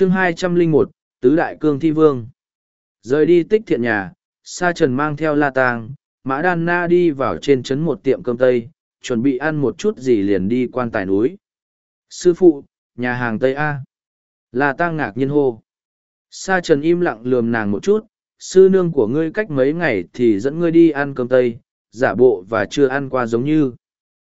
chương hai trăm linh một, tứ đại cương thi vương. Rời đi tích thiện nhà, sa trần mang theo la tang mã đan na đi vào trên trấn một tiệm cơm tây, chuẩn bị ăn một chút gì liền đi quan tài núi. Sư phụ, nhà hàng tây a. La tang ngạc nhiên hô. Sa trần im lặng lườm nàng một chút, sư nương của ngươi cách mấy ngày thì dẫn ngươi đi ăn cơm tây, giả bộ và chưa ăn qua giống như.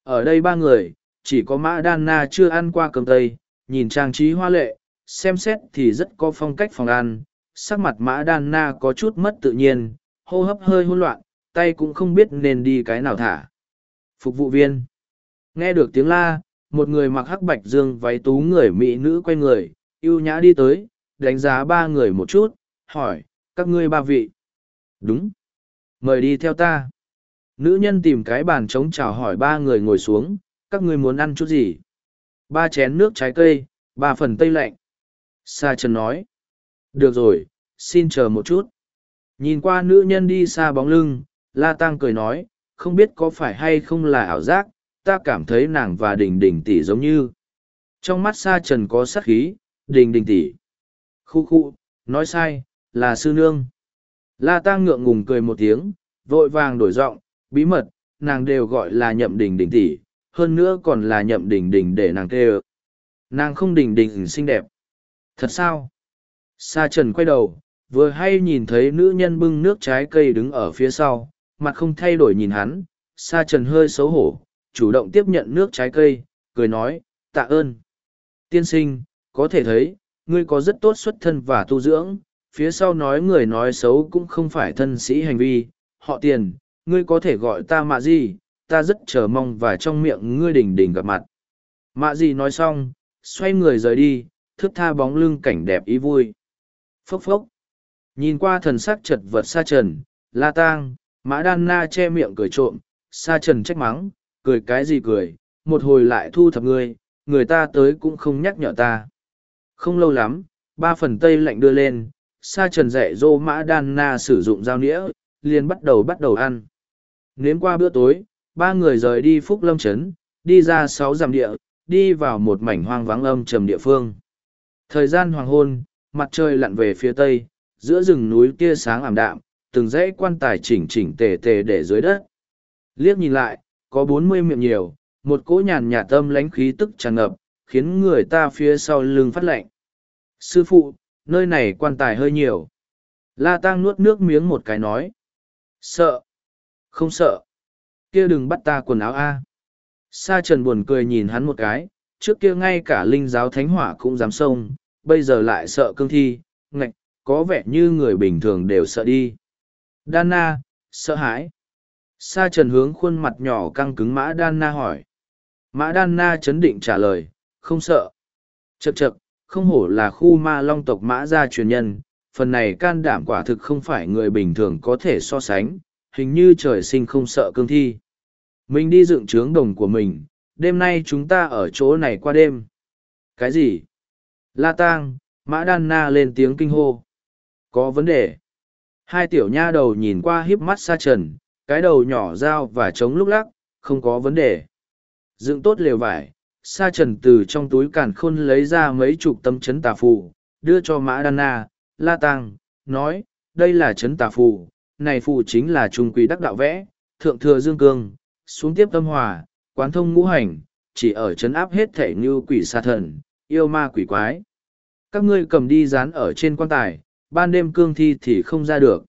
Ở đây ba người, chỉ có mã đan na chưa ăn qua cơm tây, nhìn trang trí hoa lệ xem xét thì rất có phong cách phòng ăn, sắc mặt mã đan na có chút mất tự nhiên, hô hấp hơi hỗn loạn, tay cũng không biết nên đi cái nào thả. Phục vụ viên. Nghe được tiếng la, một người mặc hắc bạch dương váy tú người mỹ nữ quay người, ưu nhã đi tới, đánh giá ba người một chút, hỏi, các ngươi ba vị? Đúng. Mời đi theo ta. Nữ nhân tìm cái bàn trống chào hỏi ba người ngồi xuống, các ngươi muốn ăn chút gì? Ba chén nước trái cây, ba phần tây lạnh sa trần nói. Được rồi, xin chờ một chút. Nhìn qua nữ nhân đi xa bóng lưng, la tăng cười nói, không biết có phải hay không là ảo giác, ta cảm thấy nàng và đình đình tỷ giống như. Trong mắt sa trần có sắc khí, đình đình tỷ. Khu khu, nói sai, là sư nương. La tăng ngượng ngùng cười một tiếng, vội vàng đổi giọng, bí mật, nàng đều gọi là nhậm đình đình tỷ, hơn nữa còn là nhậm đình đình để nàng tê ơ nàng không đình đình xinh đẹp thật sao? Sa trần quay đầu, vừa hay nhìn thấy nữ nhân bưng nước trái cây đứng ở phía sau, mặt không thay đổi nhìn hắn, sa trần hơi xấu hổ, chủ động tiếp nhận nước trái cây, cười nói, tạ ơn. Tiên sinh, có thể thấy, ngươi có rất tốt xuất thân và tu dưỡng, phía sau nói người nói xấu cũng không phải thân sĩ hành vi, họ tiền, ngươi có thể gọi ta mạ gì ta rất chờ mong và trong miệng ngươi đình đình gặp mặt. Mạ gì nói xong, xoay người rời đi thước tha bóng lưng cảnh đẹp ý vui. Phốc phốc. Nhìn qua thần sắc chật vật sa trần, la tang, mã đan na che miệng cười trộm. Sa trần trách mắng, cười cái gì cười, một hồi lại thu thập ngươi người ta tới cũng không nhắc nhở ta. Không lâu lắm, ba phần tây lạnh đưa lên, sa trần dạy dô mã đan na sử dụng dao nĩa, liền bắt đầu bắt đầu ăn. Nếm qua bữa tối, ba người rời đi phúc lâm trấn, đi ra sáu dặm địa, đi vào một mảnh hoang vắng âm trầm địa phương thời gian hoàng hôn, mặt trời lặn về phía tây, giữa rừng núi tia sáng ảm đạm, từng dãy quan tài chỉnh chỉnh tề tề để dưới đất. Liếc nhìn lại, có bốn mươi miệng nhiều, một cỗ nhàn nhạt tâm lánh khí tức tràn ngập, khiến người ta phía sau lưng phát lạnh. Sư phụ, nơi này quan tài hơi nhiều. La tang nuốt nước miếng một cái nói. Sợ. Không sợ. Kia đừng bắt ta quần áo a. Sa trần buồn cười nhìn hắn một cái trước kia ngay cả linh giáo thánh hỏa cũng dám xông, bây giờ lại sợ cương thi, ngạch, có vẻ như người bình thường đều sợ đi. Đan na sợ hãi. Sa trần hướng khuôn mặt nhỏ căng cứng mã đan na hỏi. Mã đan na chấn định trả lời, không sợ. Chật chật không hổ là khu ma long tộc mã gia truyền nhân, phần này can đảm quả thực không phải người bình thường có thể so sánh, hình như trời sinh không sợ cương thi. Mình đi dựng trướng đồng của mình đêm nay chúng ta ở chỗ này qua đêm. Cái gì? La tang, mã đan na lên tiếng kinh hô. Có vấn đề. Hai tiểu nha đầu nhìn qua híp mắt xa trần, cái đầu nhỏ dao và trống lúc lắc, không có vấn đề. Dựng tốt lều vải sa trần từ trong túi càn khôn lấy ra mấy chục tấm chấn tà phù, đưa cho mã đan na. La Tang, nói, đây là chấn tà phù, này phù chính là trung quý đắc đạo vẽ, thượng thừa dương cương, xuống tiếp tâm hòa quán thông ngũ hành, chỉ ở chấn áp hết thể như quỷ xa thần, yêu ma quỷ quái. Các ngươi cầm đi dán ở trên quan tài, ban đêm cương thi thì không ra được.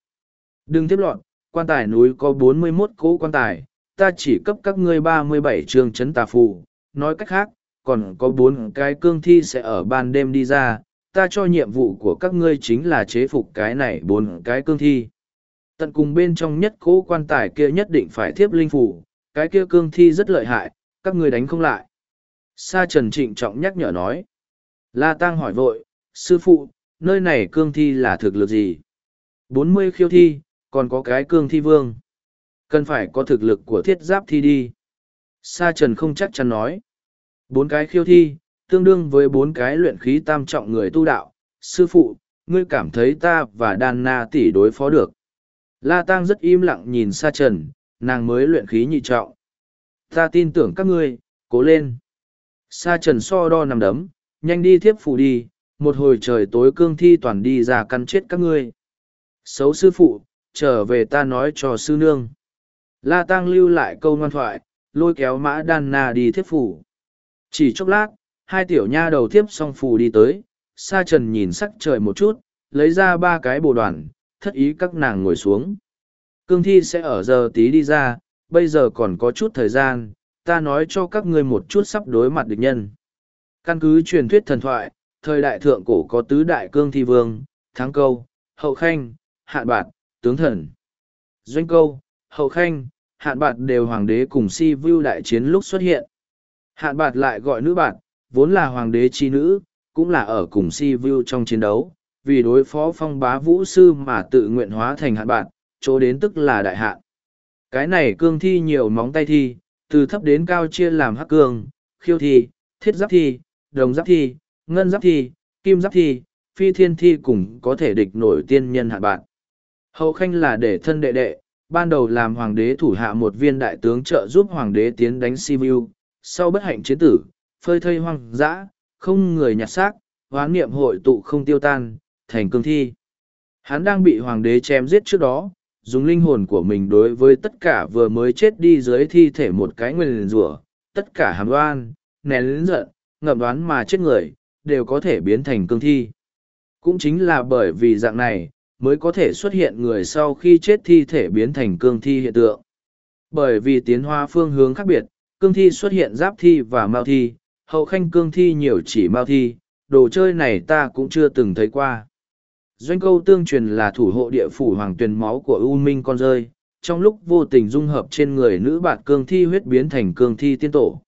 Đừng tiếp loạn, quan tài núi có bốn mươi 41 cỗ quan tài, ta chỉ cấp các ngươi ba mươi bảy trường chấn tà phù. Nói cách khác, còn có bốn cái cương thi sẽ ở ban đêm đi ra, ta cho nhiệm vụ của các ngươi chính là chế phục cái này bốn cái cương thi. Tận cùng bên trong nhất cỗ quan tài kia nhất định phải thiếp linh phủ cái kia cương thi rất lợi hại, các ngươi đánh không lại. Sa trần trịnh trọng nhắc nhở nói. La Tăng hỏi vội, sư phụ, nơi này cương thi là thực lực gì? Bốn mươi khiêu thi, còn có cái cương thi vương. Cần phải có thực lực của thiết giáp thi đi. Sa trần không chắc chắn nói. Bốn cái khiêu thi, tương đương với bốn cái luyện khí tam trọng người tu đạo. Sư phụ, ngươi cảm thấy ta và đan na tỷ đối phó được. La Tăng rất im lặng nhìn sa trần nàng mới luyện khí nhị trọng ta tin tưởng các ngươi cố lên sa trần so đo nằm đấm nhanh đi thiếp phù đi một hồi trời tối cương thi toàn đi ra căn chết các ngươi. Xấu sư phụ, trở về ta nói cho sư nương. La Tăng lưu lại câu ngoan thoại, lôi kéo mã đan na đi thiếp phủ. Chỉ chốc lát, hai tiểu nha đầu thiếp xong phù đi tới, sa trần nhìn sắc trời một chút, lấy ra ba cái bồ đoàn, thất ý các nàng ngồi xuống. Cương thi sẽ ở giờ tí đi ra, bây giờ còn có chút thời gian, ta nói cho các ngươi một chút sắp đối mặt địch nhân. Căn cứ truyền thuyết thần thoại, thời đại thượng cổ có tứ đại cương thi vương, thắng câu, hậu khanh, hạn bạt, tướng thần. Doanh câu, hậu khanh, hạn bạt đều hoàng đế cùng si vưu đại chiến lúc xuất hiện. Hạn bạt lại gọi nữ bạt, vốn là hoàng đế chi nữ, cũng là ở cùng si vưu trong chiến đấu, vì đối phó phong bá vũ sư mà tự nguyện hóa thành hạn bạt, chỗ đến tức là đại hạn. Cái này cương thi nhiều móng tay thi, từ thấp đến cao chia làm hắc cương, khiêu thi, thiết giáp thi, đồng giáp thi, ngân giáp thi, kim giáp thi, phi thiên thi cùng có thể địch nổi tiên nhân hạn bạn. Hậu khanh là để thân đệ đệ, ban đầu làm hoàng đế thủ hạ một viên đại tướng trợ giúp hoàng đế tiến đánh Sibiu, sau bất hạnh chiến tử, phơi thây hoang dã, không người nhặt xác, hoán niệm hội tụ không tiêu tan, thành cương thi. Hắn đang bị hoàng đế chém giết trước đó, dùng linh hồn của mình đối với tất cả vừa mới chết đi dưới thi thể một cái nguyên rủa tất cả hàm đoan, nén lính giận, ngậm đoán mà chết người, đều có thể biến thành cương thi. Cũng chính là bởi vì dạng này, mới có thể xuất hiện người sau khi chết thi thể biến thành cương thi hiện tượng. Bởi vì tiến hóa phương hướng khác biệt, cương thi xuất hiện giáp thi và mao thi, hậu khanh cương thi nhiều chỉ mao thi, đồ chơi này ta cũng chưa từng thấy qua. Doanh câu tương truyền là thủ hộ địa phủ hoàng tuyền máu của U Minh con rơi, trong lúc vô tình dung hợp trên người nữ bạt cương thi huyết biến thành cương thi tiên tổ.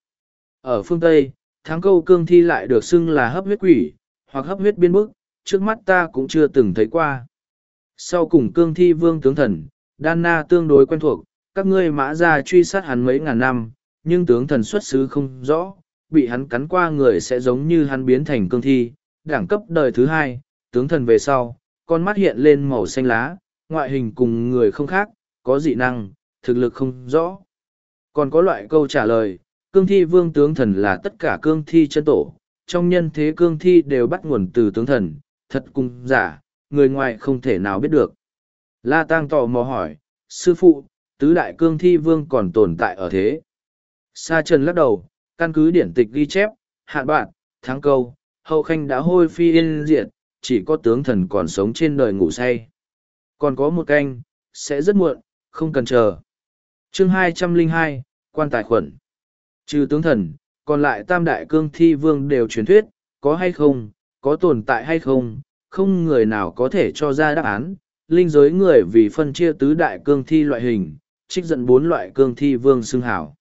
Ở phương Tây, tháng câu cương thi lại được xưng là hấp huyết quỷ, hoặc hấp huyết biến bức, trước mắt ta cũng chưa từng thấy qua. Sau cùng cương thi vương tướng thần, Đan Na tương đối quen thuộc, các ngươi mã ra truy sát hắn mấy ngàn năm, nhưng tướng thần xuất xứ không rõ, bị hắn cắn qua người sẽ giống như hắn biến thành cương thi, đẳng cấp đời thứ hai, tướng thần về sau, con mắt hiện lên màu xanh lá, ngoại hình cùng người không khác, có dị năng, thực lực không rõ. Còn có loại câu trả lời, cương thi vương tướng thần là tất cả cương thi chân tổ, trong nhân thế cương thi đều bắt nguồn từ tướng thần, thật cùng giả, người ngoài không thể nào biết được. La Tăng tò mò hỏi, sư phụ, tứ đại cương thi vương còn tồn tại ở thế. Sa Trần lắc đầu, căn cứ điển tịch ghi chép, hạn bạn, thắng câu, hậu khanh đã hôi phi yên diệt, chỉ có tướng thần còn sống trên đời ngủ say. Còn có một canh, sẽ rất muộn, không cần chờ. chương 202, quan tài khuẩn. Trừ tướng thần, còn lại tam đại cương thi vương đều truyền thuyết, có hay không, có tồn tại hay không, không người nào có thể cho ra đáp án. Linh giới người vì phân chia tứ đại cương thi loại hình, trích dẫn bốn loại cương thi vương xưng hảo.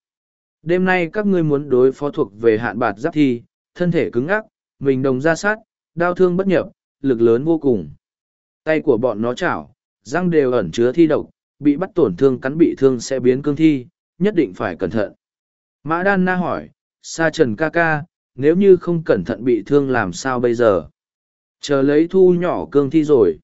Đêm nay các ngươi muốn đối phó thuộc về hạn bạt giáp thi, thân thể cứng ắc, mình đồng ra sát, đau thương bất nhập, lực lớn vô cùng. Tay của bọn nó chảo, răng đều ẩn chứa thi độc, bị bắt tổn thương cắn bị thương sẽ biến cương thi, nhất định phải cẩn thận. Mã Đan Na hỏi, Sa Trần ca ca, nếu như không cẩn thận bị thương làm sao bây giờ? Chờ lấy thu nhỏ cương thi rồi.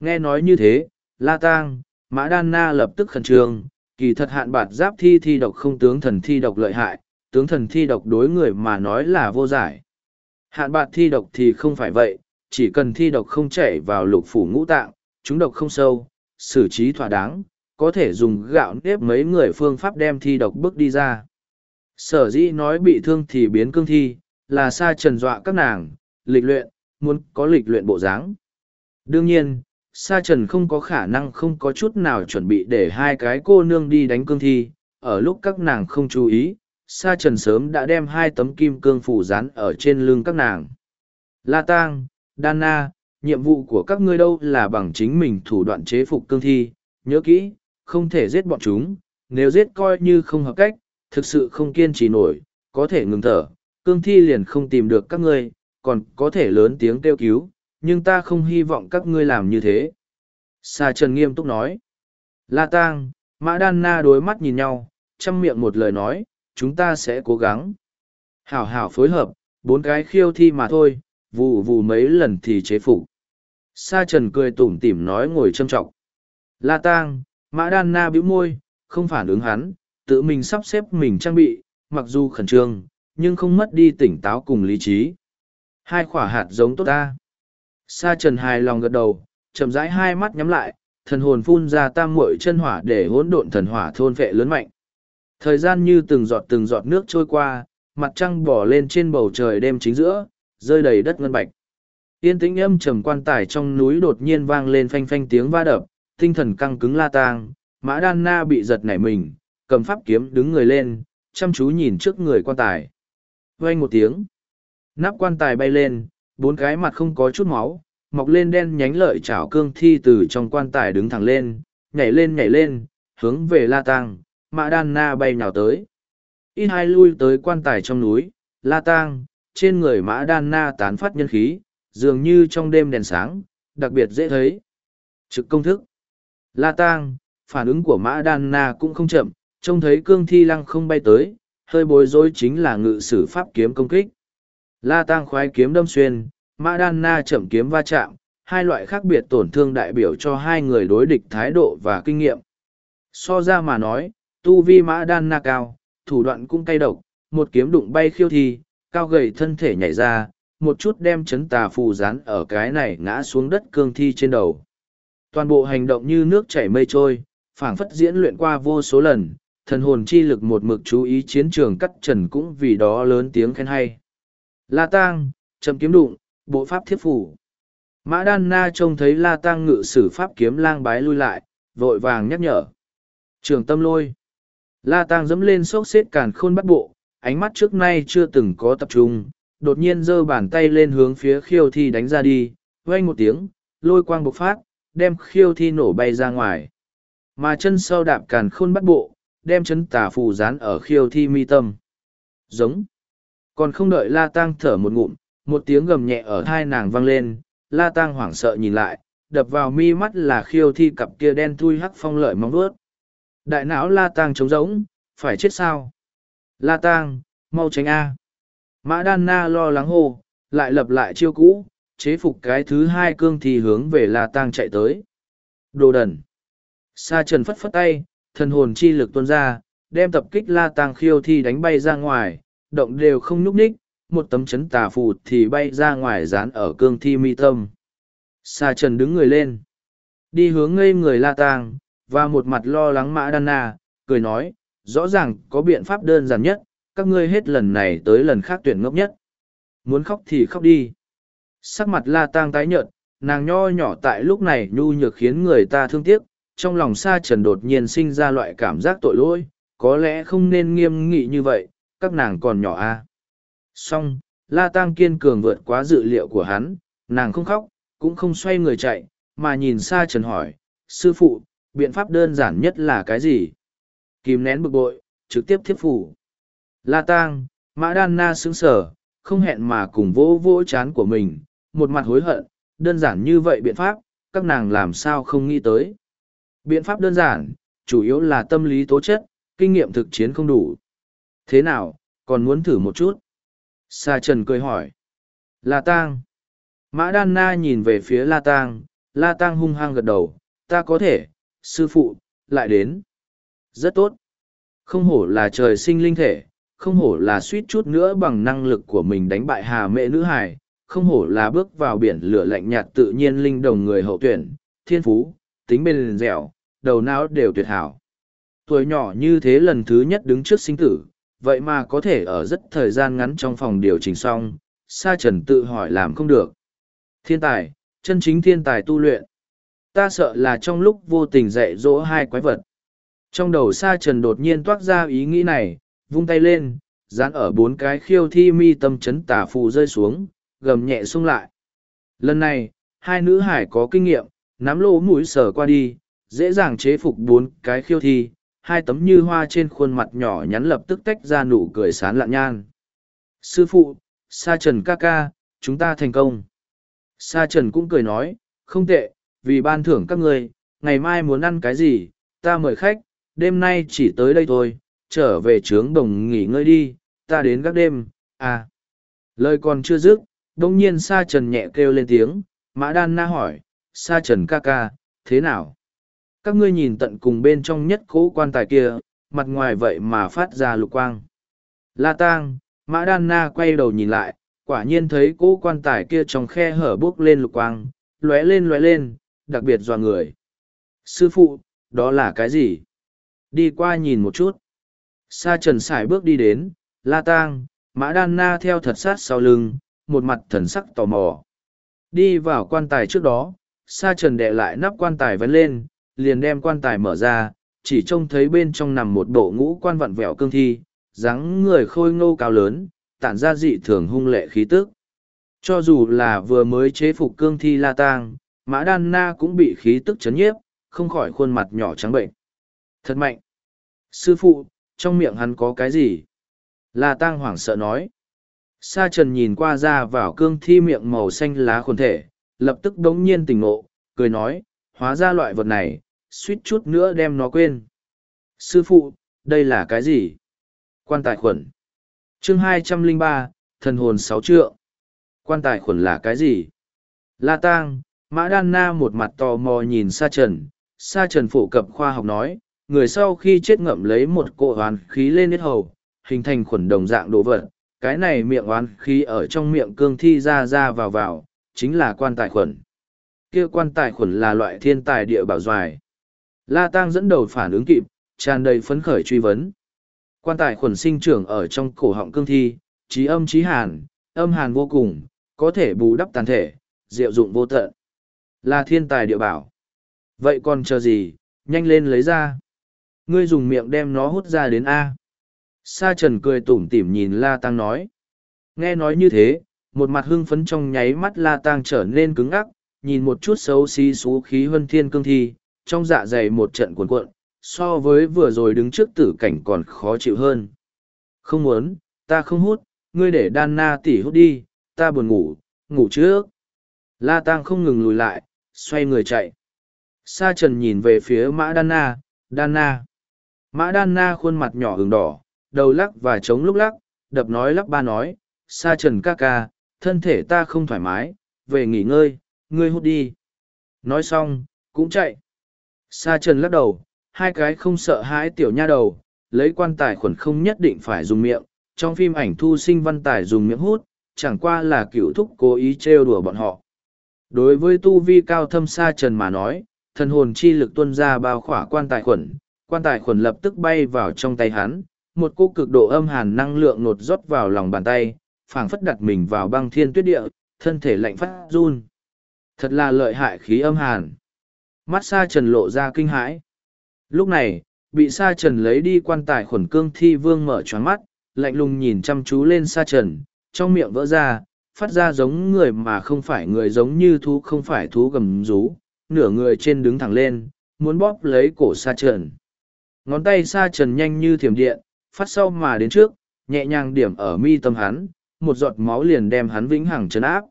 Nghe nói như thế, La Tang, Mã Đan Na lập tức khẩn trương, kỳ thật hạn bạt giáp thi thi độc không tướng thần thi độc lợi hại, tướng thần thi độc đối người mà nói là vô giải. Hạn bạt thi độc thì không phải vậy, chỉ cần thi độc không chảy vào lục phủ ngũ tạng, chúng độc không sâu, xử trí thỏa đáng, có thể dùng gạo nếp mấy người phương pháp đem thi độc bước đi ra. Sở dĩ nói bị thương thì biến cương thi, là xa trần dọa các nàng, lịch luyện, muốn có lịch luyện bộ dáng. Đương nhiên, Sa Trần không có khả năng không có chút nào chuẩn bị để hai cái cô nương đi đánh cương thi, ở lúc các nàng không chú ý, Sa Trần sớm đã đem hai tấm kim cương phủ dán ở trên lưng các nàng. La Tang, Dana, nhiệm vụ của các ngươi đâu là bằng chính mình thủ đoạn chế phục cương thi, nhớ kỹ, không thể giết bọn chúng, nếu giết coi như không hợp cách, thực sự không kiên trì nổi, có thể ngừng thở, cương thi liền không tìm được các ngươi, còn có thể lớn tiếng kêu cứu, nhưng ta không hy vọng các ngươi làm như thế. Sa Trần nghiêm túc nói. La Tang, Mã Đan Na đối mắt nhìn nhau, chăm miệng một lời nói, chúng ta sẽ cố gắng. Hảo hảo phối hợp, bốn cái khiêu thi mà thôi, vù vù mấy lần thì chế phục. Sa Trần cười tủm tỉm nói ngồi châm trọng. La Tang, Mã Đan Na bĩu môi, không phản ứng hắn, tự mình sắp xếp mình trang bị, mặc dù khẩn trương, nhưng không mất đi tỉnh táo cùng lý trí. Hai quả hạt giống tốt ta. Sa trần hài lòng gật đầu, chậm rãi hai mắt nhắm lại, thần hồn phun ra tam muội chân hỏa để hỗn độn thần hỏa thôn vệ lớn mạnh. Thời gian như từng giọt từng giọt nước trôi qua, mặt trăng bỏ lên trên bầu trời đêm chính giữa, rơi đầy đất ngân bạch. Yên tĩnh âm trầm quan tài trong núi đột nhiên vang lên phanh phanh tiếng va đập, tinh thần căng cứng la tang, mã đan na bị giật nảy mình, cầm pháp kiếm đứng người lên, chăm chú nhìn trước người quan tài. Vang một tiếng, nắp quan tài bay lên, bốn cái mặt không có chút máu, mọc lên đen nhánh lợi chảo cương thi từ trong quan tài đứng thẳng lên, nhảy lên nhảy lên, hướng về la tang, mã đan na bay nhào tới. Ít hai lui tới quan tài trong núi, la tang, trên người mã đan na tán phát nhân khí, dường như trong đêm đèn sáng, đặc biệt dễ thấy. Trực công thức. La tang, phản ứng của mã đan na cũng không chậm, trông thấy cương thi lăng không bay tới, hơi bối rối chính là ngự sử pháp kiếm công kích. La tang khoái kiếm đâm xuyên, mã đan na chậm kiếm va chạm, hai loại khác biệt tổn thương đại biểu cho hai người đối địch thái độ và kinh nghiệm. So ra mà nói, tu vi mã đan na cao, thủ đoạn cũng cay độc, một kiếm đụng bay khiêu thi, cao gầy thân thể nhảy ra, một chút đem chấn tà phù rán ở cái này ngã xuống đất cương thi trên đầu. Toàn bộ hành động như nước chảy mây trôi, phảng phất diễn luyện qua vô số lần, thần hồn chi lực một mực chú ý chiến trường cắt trần cũng vì đó lớn tiếng khen hay. La Tang, chậm kiếm đụng, bộ pháp thiết phủ. Mã Đan Na trông thấy La Tang ngự sử pháp kiếm lang bái lui lại, vội vàng nhắc nhở. Trường tâm lôi. La Tang dẫm lên sốc xếp càn khôn bắt bộ, ánh mắt trước nay chưa từng có tập trung, đột nhiên giơ bàn tay lên hướng phía khiêu thi đánh ra đi, vang một tiếng, lôi quang bộc phát, đem khiêu thi nổ bay ra ngoài. Mà chân sau đạp càn khôn bắt bộ, đem chấn tà phù dán ở khiêu thi mi tâm. Giống. Còn không đợi La Tăng thở một ngụm, một tiếng gầm nhẹ ở thai nàng vang lên, La Tăng hoảng sợ nhìn lại, đập vào mi mắt là khiêu thi cặp kia đen thui hắc phong lợi mong vuốt. Đại não La Tăng trống rỗng, phải chết sao? La Tang mau tránh A. Mã Đan Na lo lắng hô, lại lập lại chiêu cũ, chế phục cái thứ hai cương thì hướng về La Tang chạy tới. Đồ đần. Sa trần phất phất tay, thần hồn chi lực tuôn ra, đem tập kích La Tang khiêu thi đánh bay ra ngoài, động đều không nhúc nhích, một tấm chấn tà phù thì bay ra ngoài dán ở cương thi mi tâm. Sa trần đứng người lên, đi hướng ngây người La Tang và một mặt lo lắng Mã Đan Na, cười nói, rõ ràng có biện pháp đơn giản nhất, các ngươi hết lần này tới lần khác tuyển ngốc nhất. Muốn khóc thì khóc đi. Sắc mặt la tang tái nhợt, nàng nho nhỏ tại lúc này nhu nhược khiến người ta thương tiếc, trong lòng sa trần đột nhiên sinh ra loại cảm giác tội lỗi, có lẽ không nên nghiêm nghị như vậy, các nàng còn nhỏ a. À. Song, la tang kiên cường vượt quá dự liệu của hắn, nàng không khóc, cũng không xoay người chạy, mà nhìn sa trần hỏi, sư phụ, biện pháp đơn giản nhất là cái gì? Kìm nén bực bội, trực tiếp thiếp phủ. La tang, mã đan na sướng sở, không hẹn mà cùng vỗ vỗ chán của mình, một mặt hối hận, đơn giản như vậy biện pháp, các nàng làm sao không nghĩ tới. Biện pháp đơn giản, chủ yếu là tâm lý tố chất, kinh nghiệm thực chiến không đủ. Thế nào, còn muốn thử một chút? Sa Trần cười hỏi. La Tang. Mã Đan Na nhìn về phía La Tang, La Tang hung hăng gật đầu, ta có thể, sư phụ, lại đến. Rất tốt. Không hổ là trời sinh linh thể, không hổ là suýt chút nữa bằng năng lực của mình đánh bại hà mẹ nữ hải, không hổ là bước vào biển lửa lạnh nhạt tự nhiên linh đồng người hậu tuyển, thiên phú, tính bền dẻo, đầu não đều tuyệt hảo. Tuổi nhỏ như thế lần thứ nhất đứng trước sinh tử, vậy mà có thể ở rất thời gian ngắn trong phòng điều chỉnh xong, Sa Trần tự hỏi làm không được. Thiên tài, chân chính thiên tài tu luyện. Ta sợ là trong lúc vô tình dạy dỗ hai quái vật. Trong đầu Sa Trần đột nhiên toát ra ý nghĩ này, vung tay lên, dán ở bốn cái khiêu thi mi tâm chấn tả phù rơi xuống, gầm nhẹ xuống lại. Lần này, hai nữ hải có kinh nghiệm, nắm lỗ mũi sờ qua đi, dễ dàng chế phục bốn cái khiêu thi, hai tấm như hoa trên khuôn mặt nhỏ nhắn lập tức tách ra nụ cười sán lạn nhan. Sư phụ, Sa Trần ca ca, chúng ta thành công. Sa Trần cũng cười nói, không tệ, vì ban thưởng các người, ngày mai muốn ăn cái gì, ta mời khách, đêm nay chỉ tới đây thôi, trở về trướng đồng nghỉ ngơi đi, ta đến các đêm, à. Lời còn chưa dứt, đông nhiên sa trần nhẹ kêu lên tiếng, mã đan na hỏi, sa trần ca ca, thế nào? Các ngươi nhìn tận cùng bên trong nhất cố quan tài kia, mặt ngoài vậy mà phát ra lục quang. La tang, mã đan na quay đầu nhìn lại, quả nhiên thấy cố quan tài kia trong khe hở bốc lên lục quang, lóe lên lóe lên, đặc biệt dọa người. Sư phụ, đó là cái gì? Đi qua nhìn một chút. Sa trần sải bước đi đến, la tang, mã đan na theo thật sát sau lưng, một mặt thần sắc tò mò. Đi vào quan tài trước đó, sa trần đệ lại nắp quan tài vấn lên, liền đem quan tài mở ra, chỉ trông thấy bên trong nằm một bộ ngũ quan vặn vẹo cương thi, dáng người khôi ngô cao lớn, tản ra dị thường hung lệ khí tức. Cho dù là vừa mới chế phục cương thi la tang, mã đan na cũng bị khí tức chấn nhiếp, không khỏi khuôn mặt nhỏ trắng bệnh. Thật mạnh! Sư phụ, trong miệng hắn có cái gì? La tang hoảng sợ nói. Sa trần nhìn qua ra vào cương thi miệng màu xanh lá khuôn thể, lập tức đống nhiên tỉnh ngộ, cười nói, hóa ra loại vật này, suýt chút nữa đem nó quên. Sư phụ, đây là cái gì? Quan tài khuẩn. chương hai trăm linh ba thần hồn sáu trượng. Quan tài khuẩn là cái gì? La Tang, Mã Đan Na một mặt tò mò nhìn Sa Trần. Sa Trần phổ cập khoa học nói, người sau khi chết ngậm lấy một cỗ oán khí lên hết hầu, hình thành khuẩn đồng dạng đồ vật. Cái này miệng oán khí ở trong miệng cương thi ra ra vào vào, chính là quan tài khuẩn. Kia quan tài khuẩn là loại thiên tài địa bảo doài. La Tang dẫn đầu phản ứng kịp, tràn đầy phấn khởi truy vấn. Quan tài khuẩn sinh trưởng ở trong cổ họng cương thi, trí âm trí hàn, âm hàn vô cùng, có thể bù đắp tàn thể, diệu dụng vô tận. Là thiên tài địa bảo. Vậy còn chờ gì, nhanh lên lấy ra. Ngươi dùng miệng đem nó hút ra đến A. Sa trần cười tủm tỉm nhìn La Tăng nói. Nghe nói như thế, một mặt hưng phấn trong nháy mắt La Tăng trở nên cứng ngắc, nhìn một chút xấu xí xú khí huân thiên cương thi, trong dạ dày một trận cuồn cuộn, so với vừa rồi đứng trước tử cảnh còn khó chịu hơn. Không muốn, ta không hút, ngươi để đan na tỉ hút đi, ta buồn ngủ, ngủ trước. La Tăng không ngừng lùi lại, xoay người chạy. Sa trần nhìn về phía mã đan na, đan na. Mã đan na khuôn mặt nhỏ hừng đỏ, đầu lắc và chống lúc lắc, đập nói lắp ba nói, sa trần ca ca, thân thể ta không thoải mái, về nghỉ ngơi, ngươi hút đi. Nói xong, cũng chạy. Sa trần lắc đầu, hai cái không sợ hãi tiểu nha đầu, lấy quan tài khuẩn không nhất định phải dùng miệng, trong phim ảnh thu sinh văn tài dùng miệng hút, chẳng qua là cựu thúc cố ý trêu đùa bọn họ. Đối với tu vi cao thâm sa trần mà nói, thần hồn chi lực tuân ra bao khỏa quan tài khuẩn, quan tài khuẩn lập tức bay vào trong tay hắn, một cô cực độ âm hàn năng lượng nột rót vào lòng bàn tay, phảng phất đặt mình vào băng thiên tuyết địa, thân thể lạnh phát run. Thật là lợi hại khí âm hàn. Mắt sa trần lộ ra kinh hãi. Lúc này, bị sa trần lấy đi quan tài khuẩn cương thi vương mở choáng mắt, lạnh lùng nhìn chăm chú lên sa trần, trong miệng vỡ ra, phát ra giống người mà không phải người giống như thú không phải thú gầm rú, nửa người trên đứng thẳng lên, muốn bóp lấy cổ sa trần. Ngón tay xa trần nhanh như thiểm điện, phát sau mà đến trước, nhẹ nhàng điểm ở mi tâm hắn, một giọt máu liền đem hắn vĩnh hằng chấn áp.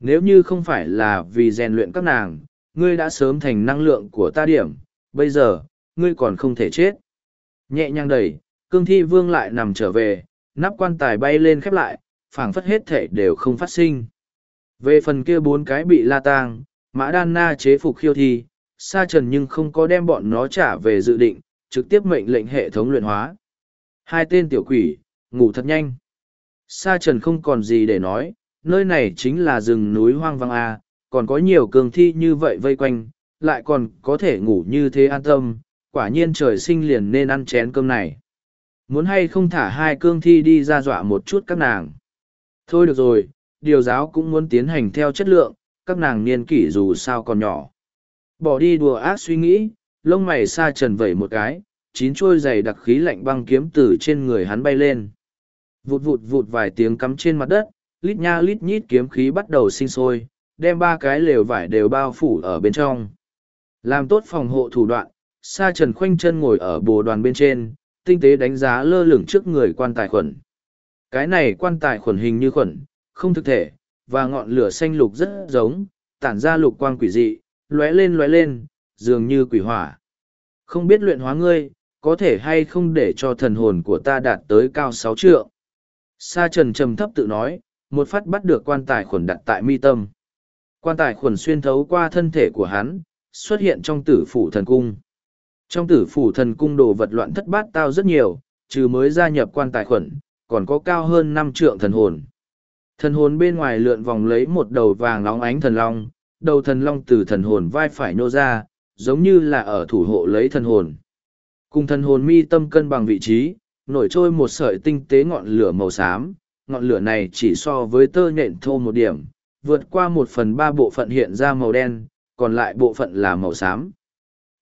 Nếu như không phải là vì rèn luyện các nàng, ngươi đã sớm thành năng lượng của ta điểm, bây giờ, ngươi còn không thể chết. Nhẹ nhàng đẩy, cương thi vương lại nằm trở về, nắp quan tài bay lên khép lại, phảng phất hết thể đều không phát sinh. Về phần kia bốn cái bị la tang, mã đan na chế phục khiêu thi, sa trần nhưng không có đem bọn nó trả về dự định, trực tiếp mệnh lệnh hệ thống luyện hóa. Hai tên tiểu quỷ, ngủ thật nhanh. Sa trần không còn gì để nói, nơi này chính là rừng núi hoang vắng A, còn có nhiều cường thi như vậy vây quanh, lại còn có thể ngủ như thế an tâm, quả nhiên trời sinh liền nên ăn chén cơm này. Muốn hay không thả hai cương thi đi ra dọa một chút các nàng. Thôi được rồi, điều giáo cũng muốn tiến hành theo chất lượng, các nàng niên kỷ dù sao còn nhỏ. Bỏ đi đùa ác suy nghĩ, lông mày Sa trần vẩy một cái, chín chuôi dày đặc khí lạnh băng kiếm từ trên người hắn bay lên. Vụt vụt vụt vài tiếng cắm trên mặt đất, lít nha lít nhít kiếm khí bắt đầu sinh sôi, đem ba cái lều vải đều bao phủ ở bên trong. Làm tốt phòng hộ thủ đoạn, Sa Trần khoanh chân ngồi ở bồ đoàn bên trên, tinh tế đánh giá lơ lửng trước người quan tài khuẩn. Cái này quan tài khuẩn hình như khuẩn, không thực thể, và ngọn lửa xanh lục rất giống, tản ra lục quang quỷ dị, lóe lên lóe lên, dường như quỷ hỏa. Không biết luyện hóa ngươi, có thể hay không để cho thần hồn của ta đạt tới cao sáu trượng. Sa trần trầm thấp tự nói, một phát bắt được quan tài khuẩn đặt tại mi tâm. Quan tài khuẩn xuyên thấu qua thân thể của hắn, xuất hiện trong tử phủ thần cung. Trong tử phủ thần cung đồ vật loạn thất bát tao rất nhiều, trừ mới gia nhập quan tài khuẩn, còn có cao hơn năm trượng thần hồn. Thần hồn bên ngoài lượn vòng lấy một đầu vàng nóng ánh thần long, đầu thần long từ thần hồn vai phải nô ra, giống như là ở thủ hộ lấy thần hồn. Cùng thần hồn mi tâm cân bằng vị trí, nổi trôi một sợi tinh tế ngọn lửa màu xám, ngọn lửa này chỉ so với tơ nhện thô một điểm, vượt qua một phần ba bộ phận hiện ra màu đen, còn lại bộ phận là màu xám.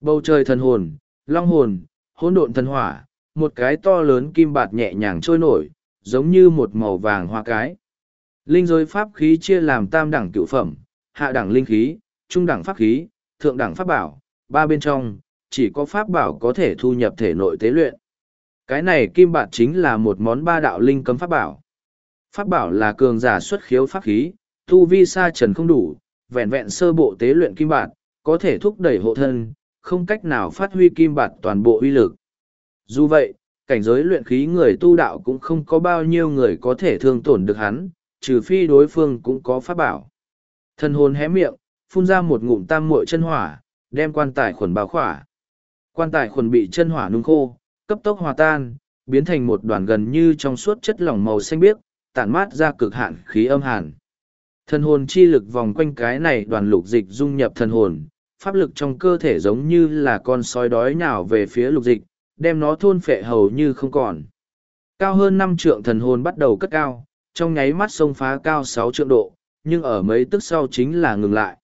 Bầu trời thần hồn, long hồn, hỗn độn thần hỏa, một cái to lớn kim bạt nhẹ nhàng trôi nổi, giống như một màu vàng hoa cái. Linh giới pháp khí chia làm tam đẳng cựu phẩm, hạ đẳng linh khí, trung đẳng pháp khí, thượng đẳng pháp bảo, ba bên trong, chỉ có pháp bảo có thể thu nhập thể nội tế luyện. Cái này kim bạt chính là một món ba đạo linh cấm pháp bảo. Pháp bảo là cường giả xuất khiếu pháp khí, tu vi sa trần không đủ, vẹn vẹn sơ bộ tế luyện kim bạt, có thể thúc đẩy hộ thân, không cách nào phát huy kim bạt toàn bộ uy lực. Dù vậy, cảnh giới luyện khí người tu đạo cũng không có bao nhiêu người có thể thương tổn được hắn, trừ phi đối phương cũng có pháp bảo. Thần hồn hé miệng, phun ra một ngụm tam muội chân hỏa, đem quan tài khuẩn bao khỏa. Quan tài khuẩn bị chân hỏa nung khô, cấp tốc hòa tan, biến thành một đoàn gần như trong suốt chất lỏng màu xanh biếc, tản mát ra cực hạn khí âm hàn. Thần hồn chi lực vòng quanh cái này đoàn lục dịch dung nhập thần hồn, pháp lực trong cơ thể giống như là con sói đói nhào về phía lục dịch, đem nó thôn phệ hầu như không còn. Cao hơn năm trượng thần hồn bắt đầu cất cao, trong nháy mắt sông phá cao sáu trượng độ, nhưng ở mấy tức sau chính là ngừng lại.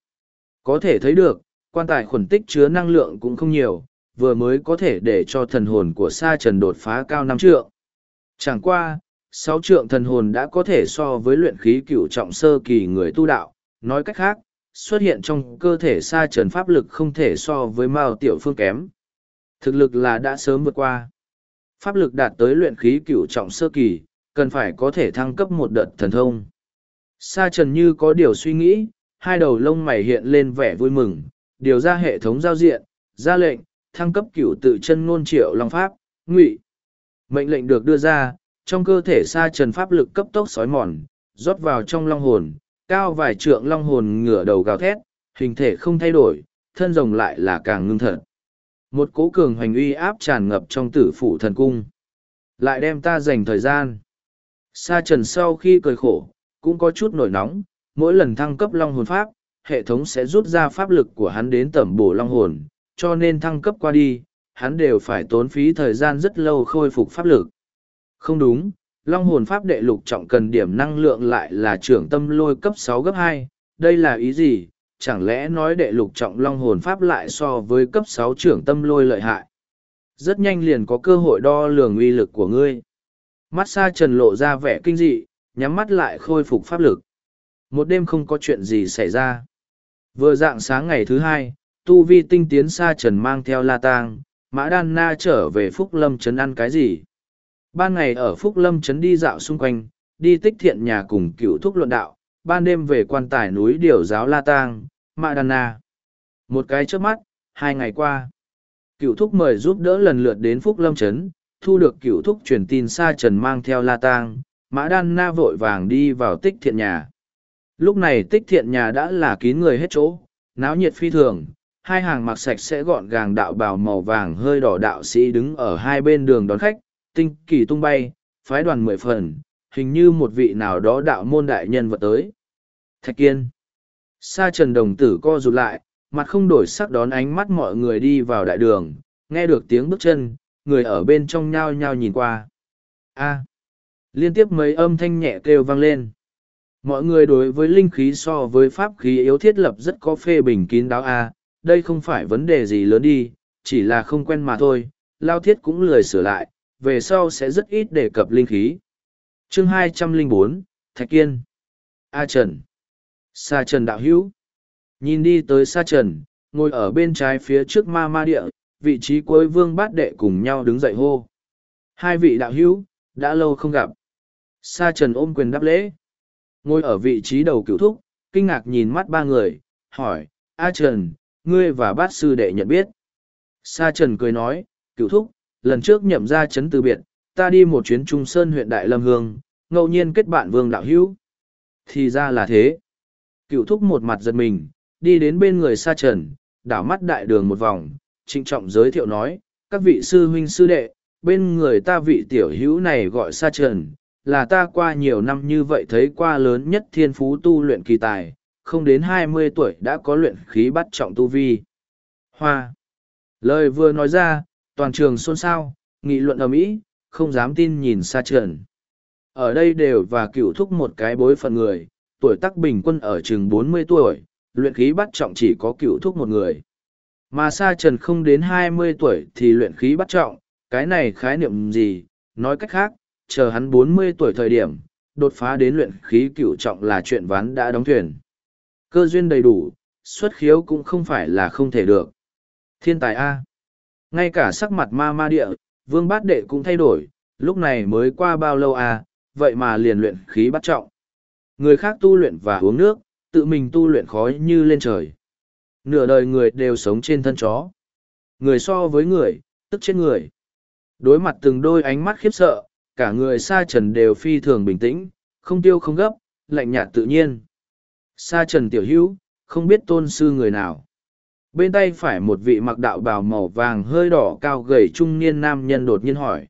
Có thể thấy được, quan tài khuẩn tích chứa năng lượng cũng không nhiều, vừa mới có thể để cho thần hồn của sa trần đột phá cao năm trượng. Chẳng qua, sáu trượng thần hồn đã có thể so với luyện khí cửu trọng sơ kỳ người tu đạo, nói cách khác, xuất hiện trong cơ thể sa trần pháp lực không thể so với mao tiểu phương kém. Thực lực là đã sớm vượt qua. Pháp lực đạt tới luyện khí cửu trọng sơ kỳ, cần phải có thể thăng cấp một đợt thần thông. Sa trần như có điều suy nghĩ, hai đầu lông mày hiện lên vẻ vui mừng, điều ra hệ thống giao diện, ra lệnh, thăng cấp cửu tự chân ngôn triệu long pháp, ngụy. Mệnh lệnh được đưa ra, trong cơ thể sa trần pháp lực cấp tốc sói mòn, rót vào trong long hồn, cao vài trượng long hồn ngửa đầu gào thét, hình thể không thay đổi, thân rồng lại là càng ngưng thật. Một cố cường hoành uy áp tràn ngập trong tử phủ thần cung. Lại đem ta dành thời gian. Sa trần sau khi cười khổ, cũng có chút nổi nóng, mỗi lần thăng cấp long hồn pháp, hệ thống sẽ rút ra pháp lực của hắn đến tẩm bổ long hồn, cho nên thăng cấp qua đi, hắn đều phải tốn phí thời gian rất lâu khôi phục pháp lực. Không đúng, long hồn pháp đệ lục trọng cần điểm năng lượng lại là trưởng tâm lôi cấp sáu gấp hai đây là ý gì? Chẳng lẽ nói đệ lục trọng long hồn pháp lại so với cấp sáu trưởng tâm lôi lợi hại? Rất nhanh liền có cơ hội đo lường uy lực của ngươi. Mắt xa trần lộ ra vẻ kinh dị, nhắm mắt lại khôi phục pháp lực. Một đêm không có chuyện gì xảy ra. Vừa dạng sáng ngày thứ hai, tu vi tinh tiến xa trần mang theo la tang, mã đan na trở về Phúc Lâm Trấn ăn cái gì. Ban ngày ở Phúc Lâm Trấn đi dạo xung quanh, đi tích thiện nhà cùng cựu thúc luận đạo, ban đêm về quan tài núi điều giáo la tang, mã đan na. Một cái trước mắt, hai ngày qua. Cựu thúc mời giúp đỡ lần lượt đến Phúc Lâm Trấn, thu được cựu thúc truyền tin xa trần mang theo la tang, mã đan na vội vàng đi vào tích thiện nhà. Lúc này tích thiện nhà đã là kín người hết chỗ, náo nhiệt phi thường, hai hàng mặc sạch sẽ gọn gàng đạo bào màu vàng hơi đỏ đạo sĩ đứng ở hai bên đường đón khách, tinh kỳ tung bay, phái đoàn mười phần, hình như một vị nào đó đạo môn đại nhân vật tới. Thạch kiên. Sa trần đồng tử co rụt lại, mặt không đổi sắc đón ánh mắt mọi người đi vào đại đường, nghe được tiếng bước chân, người ở bên trong nhao nhao nhìn qua. A. Liên tiếp mấy âm thanh nhẹ kêu vang lên. Mọi người đối với linh khí so với pháp khí yếu thiết lập rất có phê bình kín đáo A, đây không phải vấn đề gì lớn đi, chỉ là không quen mà thôi, lao thiết cũng lười sửa lại, về sau sẽ rất ít đề cập linh khí. chương hai trăm linh bốn Thạch Kiên A Trần Sa Trần Đạo Hữu Nhìn đi tới Sa Trần, ngồi ở bên trái phía trước ma ma địa, vị trí cuối vương bát đệ cùng nhau đứng dậy hô. Hai vị đạo hữu, đã lâu không gặp. Sa Trần ôm quyền đáp lễ. Ngồi ở vị trí đầu cửu thúc, kinh ngạc nhìn mắt ba người, hỏi, A Trần, ngươi và bát sư đệ nhận biết. Sa Trần cười nói, cửu thúc, lần trước nhậm ra chấn từ biệt, ta đi một chuyến Trung Sơn huyện Đại Lâm Hương, ngẫu nhiên kết bạn vương đạo hữu. Thì ra là thế. Cửu thúc một mặt giật mình, đi đến bên người Sa Trần, đảo mắt đại đường một vòng, trịnh trọng giới thiệu nói, các vị sư huynh sư đệ, bên người ta vị tiểu hữu này gọi Sa Trần, là ta qua nhiều năm như vậy thấy qua lớn nhất thiên phú tu luyện kỳ tài, không đến hai mươi tuổi đã có luyện khí bắt trọng tu vi. Hoa. Lời vừa nói ra, toàn trường xôn xao, nghị luận ở mỹ không dám tin nhìn xa trần. Ở đây đều và cựu thúc một cái bối phận người, tuổi tác bình quân ở chừng bốn mươi tuổi, luyện khí bắt trọng chỉ có cựu thúc một người. Mà xa Trần không đến hai mươi tuổi thì luyện khí bắt trọng, cái này khái niệm gì, nói cách khác, chờ hắn bốn mươi tuổi thời điểm, đột phá đến luyện khí cửu trọng là chuyện ván đã đóng thuyền. Cơ duyên đầy đủ, xuất khiếu cũng không phải là không thể được. Thiên tài A. Ngay cả sắc mặt ma ma địa, vương bát đệ cũng thay đổi, lúc này mới qua bao lâu A, vậy mà liền luyện khí bắt trọng. Người khác tu luyện và uống nước, tự mình tu luyện khói như lên trời. Nửa đời người đều sống trên thân chó. Người so với người, tức chết người. Đối mặt từng đôi ánh mắt khiếp sợ, cả người sa trần đều phi thường bình tĩnh, không tiêu không gấp, lạnh nhạt tự nhiên. Sa trần tiểu hữu, không biết tôn sư người nào. Bên tay phải một vị mặc đạo bào màu vàng hơi đỏ cao gầy trung niên nam nhân đột nhiên hỏi.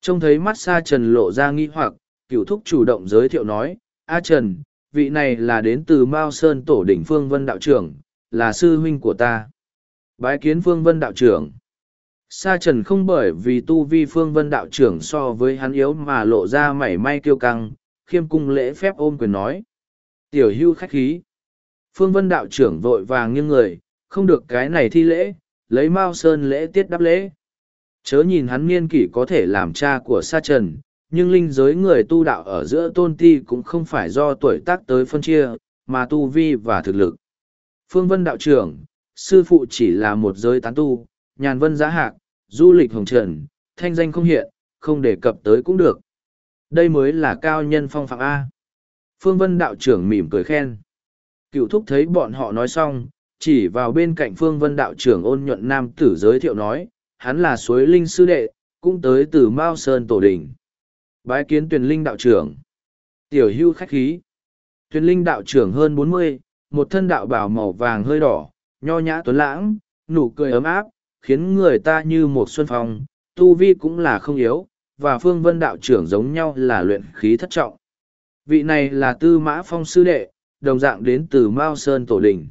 Trông thấy mắt sa trần lộ ra nghi hoặc, cửu thúc chủ động giới thiệu nói, A Trần, vị này là đến từ Mao Sơn Tổ đỉnh Phương Vân Đạo trưởng, là sư huynh của ta. Bái kiến Phương Vân Đạo trưởng. Sa Trần không bởi vì tu vi Phương Vân Đạo trưởng so với hắn yếu mà lộ ra mảy may kiêu căng, khiêm cung lễ phép ôm quyền nói. Tiểu hưu khách khí. Phương Vân Đạo trưởng vội vàng nghiêng người, không được cái này thi lễ, lấy Mao Sơn lễ tiết đáp lễ. Chớ nhìn hắn niên kỷ có thể làm cha của Sa Trần, nhưng linh giới người tu đạo ở giữa tôn ti cũng không phải do tuổi tác tới phân chia, mà tu vi và thực lực. Phương Vân đạo trưởng, sư phụ chỉ là một giới tán tu, nhàn vân giá hạc, du lịch hồng trần, thanh danh không hiện, không đề cập tới cũng được. Đây mới là cao nhân phong phạm A. Phương Vân đạo trưởng mỉm cười khen. Cựu thúc thấy bọn họ nói xong, chỉ vào bên cạnh Phương Vân đạo trưởng ôn nhuận nam tử giới thiệu nói, hắn là suối linh sư đệ, cũng tới từ Mao Sơn Tổ Đình. Bái kiến tuyển linh đạo trưởng. Tiểu hưu khách khí. Tuyển linh đạo trưởng hơn bốn mươi, một thân đạo bảo màu vàng hơi đỏ, nho nhã tuấn lãng, nụ cười ấm áp, khiến người ta như một xuân phong, tu vi cũng là không yếu, và phương vân đạo trưởng giống nhau là luyện khí thất trọng. Vị này là tư mã phong sư đệ, đồng dạng đến từ Mao Sơn Tổ Đình.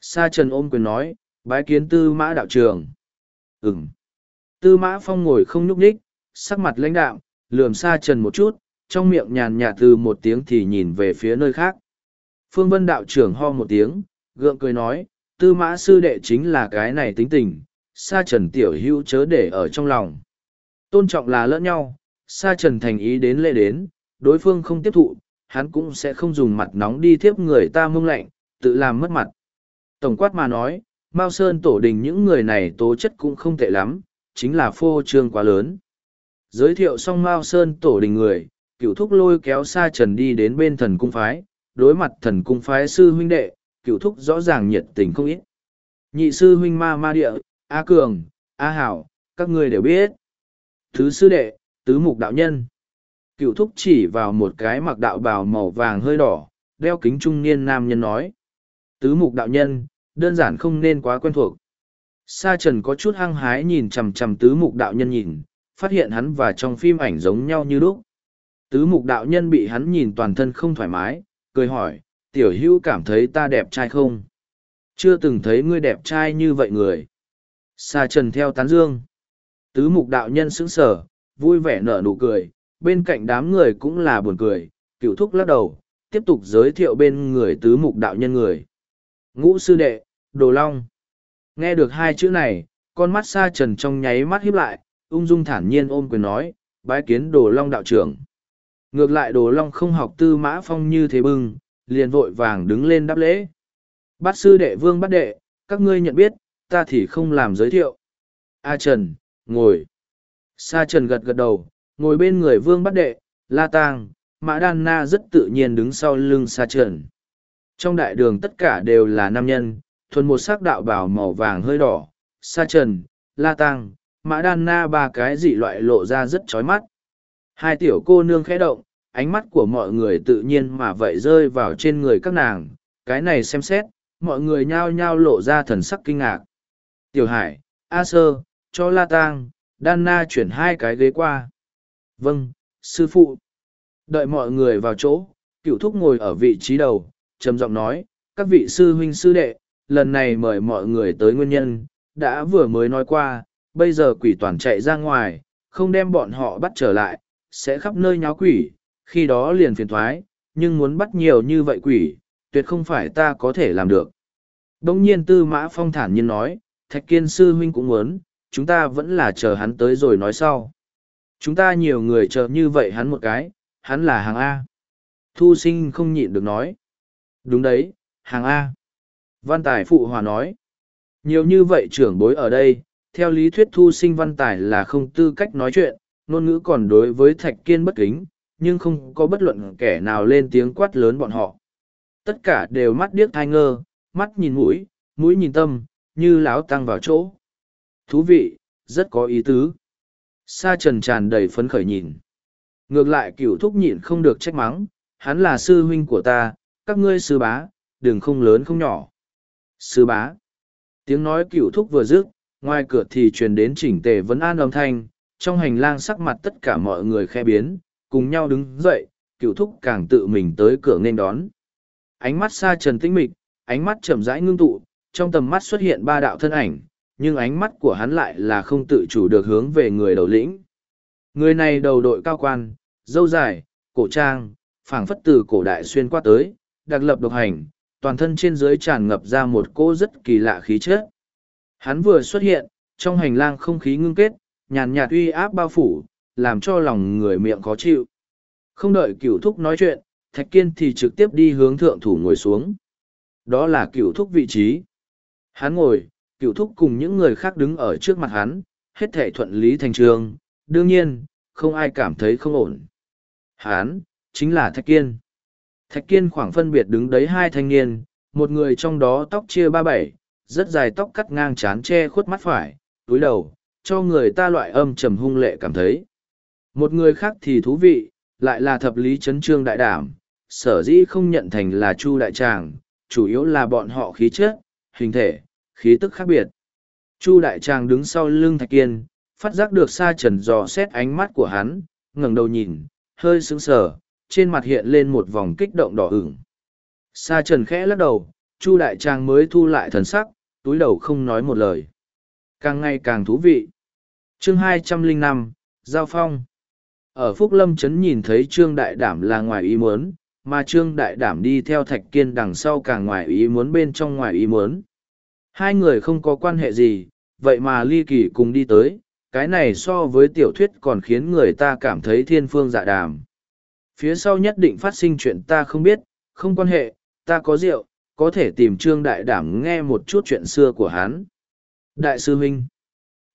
Sa Trần ôm quyền nói, bái kiến tư mã đạo trưởng. Ừm. Tư mã phong ngồi không nhúc nhích, sắc mặt lãnh đạm, lườm Sa Trần một chút, trong miệng nhàn nhạt từ một tiếng thì nhìn về phía nơi khác. Phương Vân đạo trưởng ho một tiếng, gượng cười nói, tư mã sư đệ chính là cái này tính tình, sa trần tiểu hữu chớ để ở trong lòng. Tôn trọng là lẫn nhau, sa trần thành ý đến lễ đến, đối phương không tiếp thụ, hắn cũng sẽ không dùng mặt nóng đi tiếp người ta mông lạnh, tự làm mất mặt. Tổng quát mà nói, Mao Sơn tổ đình những người này tố chất cũng không tệ lắm, chính là phô trương quá lớn. Giới thiệu xong Mao Sơn tổ đình người, cựu thúc lôi kéo sa trần đi đến bên thần cung phái, đối mặt thần cung phái sư huynh đệ, cựu thúc rõ ràng nhiệt tình không ít. Nhị sư huynh ma ma địa, A Cường, A Hảo, các ngươi đều biết. Thứ sư đệ, tứ mục đạo nhân. Cựu thúc chỉ vào một cái mặc đạo bào màu vàng hơi đỏ, đeo kính trung niên nam nhân nói. Tứ mục đạo nhân, đơn giản không nên quá quen thuộc. Sa trần có chút hăng hái nhìn chầm chầm tứ mục đạo nhân nhìn, phát hiện hắn và trong phim ảnh giống nhau như lúc. Tứ mục đạo nhân bị hắn nhìn toàn thân không thoải mái, cười hỏi, tiểu hữu cảm thấy ta đẹp trai không? Chưa từng thấy ngươi đẹp trai như vậy người. Sa trần theo tán dương. Tứ mục đạo nhân sững sờ, vui vẻ nở nụ cười, bên cạnh đám người cũng là buồn cười, cựu thúc lắc đầu, tiếp tục giới thiệu bên người tứ mục đạo nhân người. Ngũ sư đệ, đồ long. Nghe được hai chữ này, con mắt sa trần trong nháy mắt híp lại, ung dung thản nhiên ôm quyền nói, bái kiến đồ long đạo trưởng. Ngược lại đồ long không học tư mã phong như thế bưng, liền vội vàng đứng lên đáp lễ. Bát sư đệ vương bát đệ, các ngươi nhận biết, ta thì không làm giới thiệu. A Trần, ngồi. Sa Trần gật gật đầu, ngồi bên người vương bát đệ, la tang, mã đan na rất tự nhiên đứng sau lưng Sa Trần. Trong đại đường tất cả đều là nam nhân, thuần một sắc đạo bào màu vàng hơi đỏ, Sa Trần, la tang, mã đan na ba cái dị loại lộ ra rất chói mắt. Hai tiểu cô nương khẽ động, ánh mắt của mọi người tự nhiên mà vậy rơi vào trên người các nàng, cái này xem xét, mọi người nhao nhao lộ ra thần sắc kinh ngạc. Tiểu Hải, A Sơ, cho La Tang, Đan Na chuyển hai cái ghế qua. Vâng, sư phụ. Đợi mọi người vào chỗ, cựu thúc ngồi ở vị trí đầu, trầm giọng nói, các vị sư huynh sư đệ, lần này mời mọi người tới nguyên nhân, đã vừa mới nói qua, bây giờ quỷ toàn chạy ra ngoài, không đem bọn họ bắt trở lại, sẽ khắp nơi nháo quỷ, khi đó liền phiền thoái, nhưng muốn bắt nhiều như vậy quỷ, tuyệt không phải ta có thể làm được. Đông nhiên tư mã phong thản nhiên nói, thạch kiên sư huynh cũng muốn, chúng ta vẫn là chờ hắn tới rồi nói sau. Chúng ta nhiều người chờ như vậy hắn một cái, hắn là hàng A. Thu sinh không nhịn được nói. Đúng đấy, hàng A. Văn Tài phụ hòa nói. Nhiều như vậy trưởng bối ở đây, theo lý thuyết thu sinh văn tài là không tư cách nói chuyện, ngôn ngữ còn đối với thạch kiên bất kính, nhưng không có bất luận kẻ nào lên tiếng quát lớn bọn họ. Tất cả đều mắt điếc thai ngơ, mắt nhìn mũi, mũi nhìn tâm, như láo tăng vào chỗ. Thú vị, rất có ý tứ. Sa trần tràn đầy phấn khởi nhìn. Ngược lại cửu thúc nhịn không được trách mắng, hắn là sư huynh của ta, các ngươi sư bá, đừng không lớn không nhỏ. Sư bá. Tiếng nói cửu thúc vừa dứt, ngoài cửa thì truyền đến chỉnh tề vấn an âm thanh, trong hành lang sắc mặt tất cả mọi người khe biến, cùng nhau đứng dậy, cửu thúc càng tự mình tới cửa nên đón. Ánh mắt xa trần tĩnh mịch, ánh mắt chậm rãi ngưng tụ, trong tầm mắt xuất hiện ba đạo thân ảnh, nhưng ánh mắt của hắn lại là không tự chủ được hướng về người đầu lĩnh. Người này đầu đội cao quan, dâu dài, cổ trang, phảng phất từ cổ đại xuyên qua tới, đặc lập độc hành, toàn thân trên dưới tràn ngập ra một cỗ rất kỳ lạ khí chất. Hắn vừa xuất hiện, trong hành lang không khí ngưng kết, nhàn nhạt uy áp bao phủ, làm cho lòng người miệng khó chịu. Không đợi cửu thúc nói chuyện, Thạch Kiên thì trực tiếp đi hướng thượng thủ ngồi xuống. Đó là cửu thúc vị trí. Hắn ngồi, cựu thúc cùng những người khác đứng ở trước mặt hắn, hết thể thuận lý thành trường, đương nhiên, không ai cảm thấy không ổn. Hắn, chính là Thạch Kiên. Thạch Kiên khoảng phân biệt đứng đấy hai thanh niên, một người trong đó tóc chia ba bảy, rất dài tóc cắt ngang chán che khuất mắt phải, túi đầu, cho người ta loại âm trầm hung lệ cảm thấy. Một người khác thì thú vị, lại là thập lý chấn trương đại đảm, sở dĩ không nhận thành là chu đại tràng, chủ yếu là bọn họ khí chất, hình thể, khí tức khác biệt. Chu đại tràng đứng sau lưng thạch kiên, phát giác được sa trần dò xét ánh mắt của hắn, ngẩng đầu nhìn, hơi sững sờ, trên mặt hiện lên một vòng kích động đỏ ửng. Sa trần khẽ lắc đầu, chu đại tràng mới thu lại thần sắc, túi đầu không nói một lời. Càng ngày càng thú vị. chương hai trăm linh năm Giao Phong. Ở Phúc Lâm Trấn nhìn thấy Trương Đại Đảm là ngoài ý muốn, mà Trương Đại Đảm đi theo Thạch Kiên đằng sau càng ngoài ý muốn bên trong ngoài ý muốn. Hai người không có quan hệ gì, vậy mà ly kỳ cùng đi tới, cái này so với tiểu thuyết còn khiến người ta cảm thấy thiên phương dạ đàm. Phía sau nhất định phát sinh chuyện ta không biết, không quan hệ, ta có rượu, có thể tìm Trương Đại Đảm nghe một chút chuyện xưa của hắn. Đại sư huynh.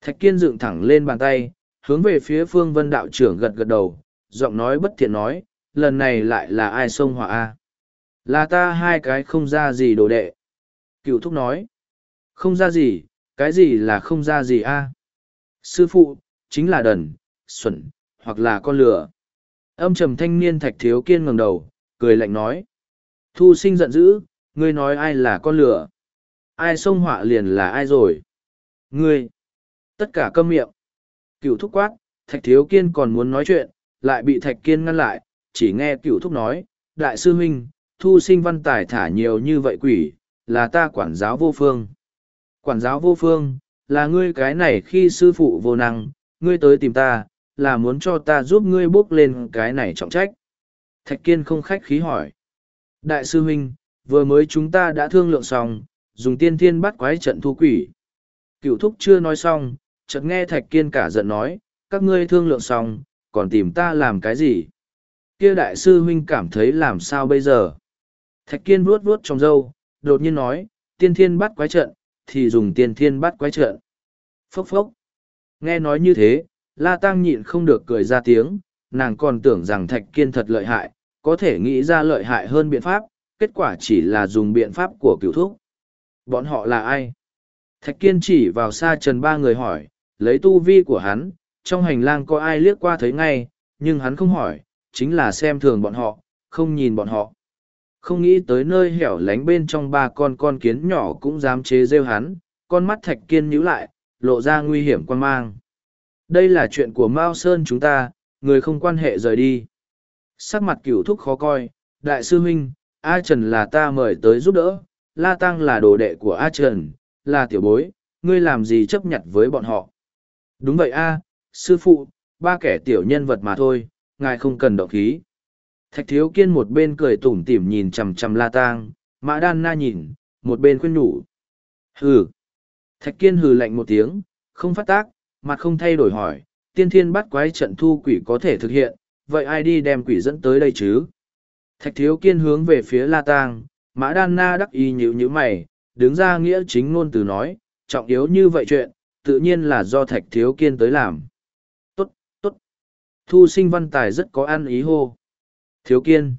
Thạch Kiên dựng thẳng lên bàn tay, hướng về phía phương vân đạo trưởng gật gật đầu, giọng nói bất thiện nói, lần này lại là ai xông họa a Là ta hai cái không ra gì đồ đệ. Cựu thúc nói, không ra gì, cái gì là không ra gì a Sư phụ, chính là đần, xuẩn, hoặc là con lửa. Âm trầm thanh niên thạch thiếu kiên ngẩng đầu, cười lạnh nói. Thu sinh giận dữ, ngươi nói ai là con lửa. Ai xông họa liền là ai rồi. Ngươi, tất cả câm miệng. Cựu thúc quát, thạch thiếu kiên còn muốn nói chuyện, lại bị thạch kiên ngăn lại, chỉ nghe cựu thúc nói, đại sư huynh, thu sinh văn tài thả nhiều như vậy quỷ, là ta quản giáo vô phương. Quản giáo vô phương, là ngươi cái này khi sư phụ vô năng, ngươi tới tìm ta, là muốn cho ta giúp ngươi bước lên cái này trọng trách. Thạch kiên không khách khí hỏi. Đại sư huynh, vừa mới chúng ta đã thương lượng xong, dùng tiên thiên bắt quái trận thu quỷ. Cựu thúc chưa nói xong, chợt nghe thạch kiên cả giận nói, các ngươi thương lượng xong, còn tìm ta làm cái gì? Kia đại sư huynh cảm thấy làm sao bây giờ? Thạch kiên vuốt vuốt trong râu, đột nhiên nói, tiên thiên bắt quái trận, thì dùng tiên thiên bắt quái trợn. Phốc phốc. Nghe nói như thế, La Tăng nhịn không được cười ra tiếng, nàng còn tưởng rằng Thạch Kiên thật lợi hại, có thể nghĩ ra lợi hại hơn biện pháp, kết quả chỉ là dùng biện pháp của cựu thúc. Bọn họ là ai? Thạch Kiên chỉ vào xa trần ba người hỏi, lấy tu vi của hắn, trong hành lang có ai liếc qua thấy ngay, nhưng hắn không hỏi, chính là xem thường bọn họ, không nhìn bọn họ. Không nghĩ tới nơi hẻo lánh bên trong ba con con kiến nhỏ cũng dám chế rêu hắn, con mắt Thạch Kiên nhíu lại, lộ ra nguy hiểm quan mang. Đây là chuyện của Mao Sơn chúng ta, người không quan hệ rời đi. Sắc mặt cửu thúc khó coi, đại sư huynh, A Trần là ta mời tới giúp đỡ, La Tăng là đồ đệ của A Trần, là tiểu bối, ngươi làm gì chấp nhận với bọn họ. Đúng vậy A, sư phụ, ba kẻ tiểu nhân vật mà thôi, ngài không cần động khí. Thạch thiếu kiên một bên cười tủm tỉm nhìn chằm chằm La Tang, Mã Đan Na nhìn, một bên khuyên nhủ. Hừ. Thạch kiên hừ lạnh một tiếng, không phát tác, mặt không thay đổi hỏi, tiên thiên bắt quái trận thu quỷ có thể thực hiện, vậy ai đi đem quỷ dẫn tới đây chứ? Thạch thiếu kiên hướng về phía La Tang, Mã Đan Na đắc ý nhíu nhữ mày, đứng ra nghĩa chính ngôn từ nói, trọng yếu như vậy chuyện, tự nhiên là do thạch thiếu kiên tới làm. Tốt, tốt. Thu sinh văn tài rất có ăn ý hô. Thiếu kiên.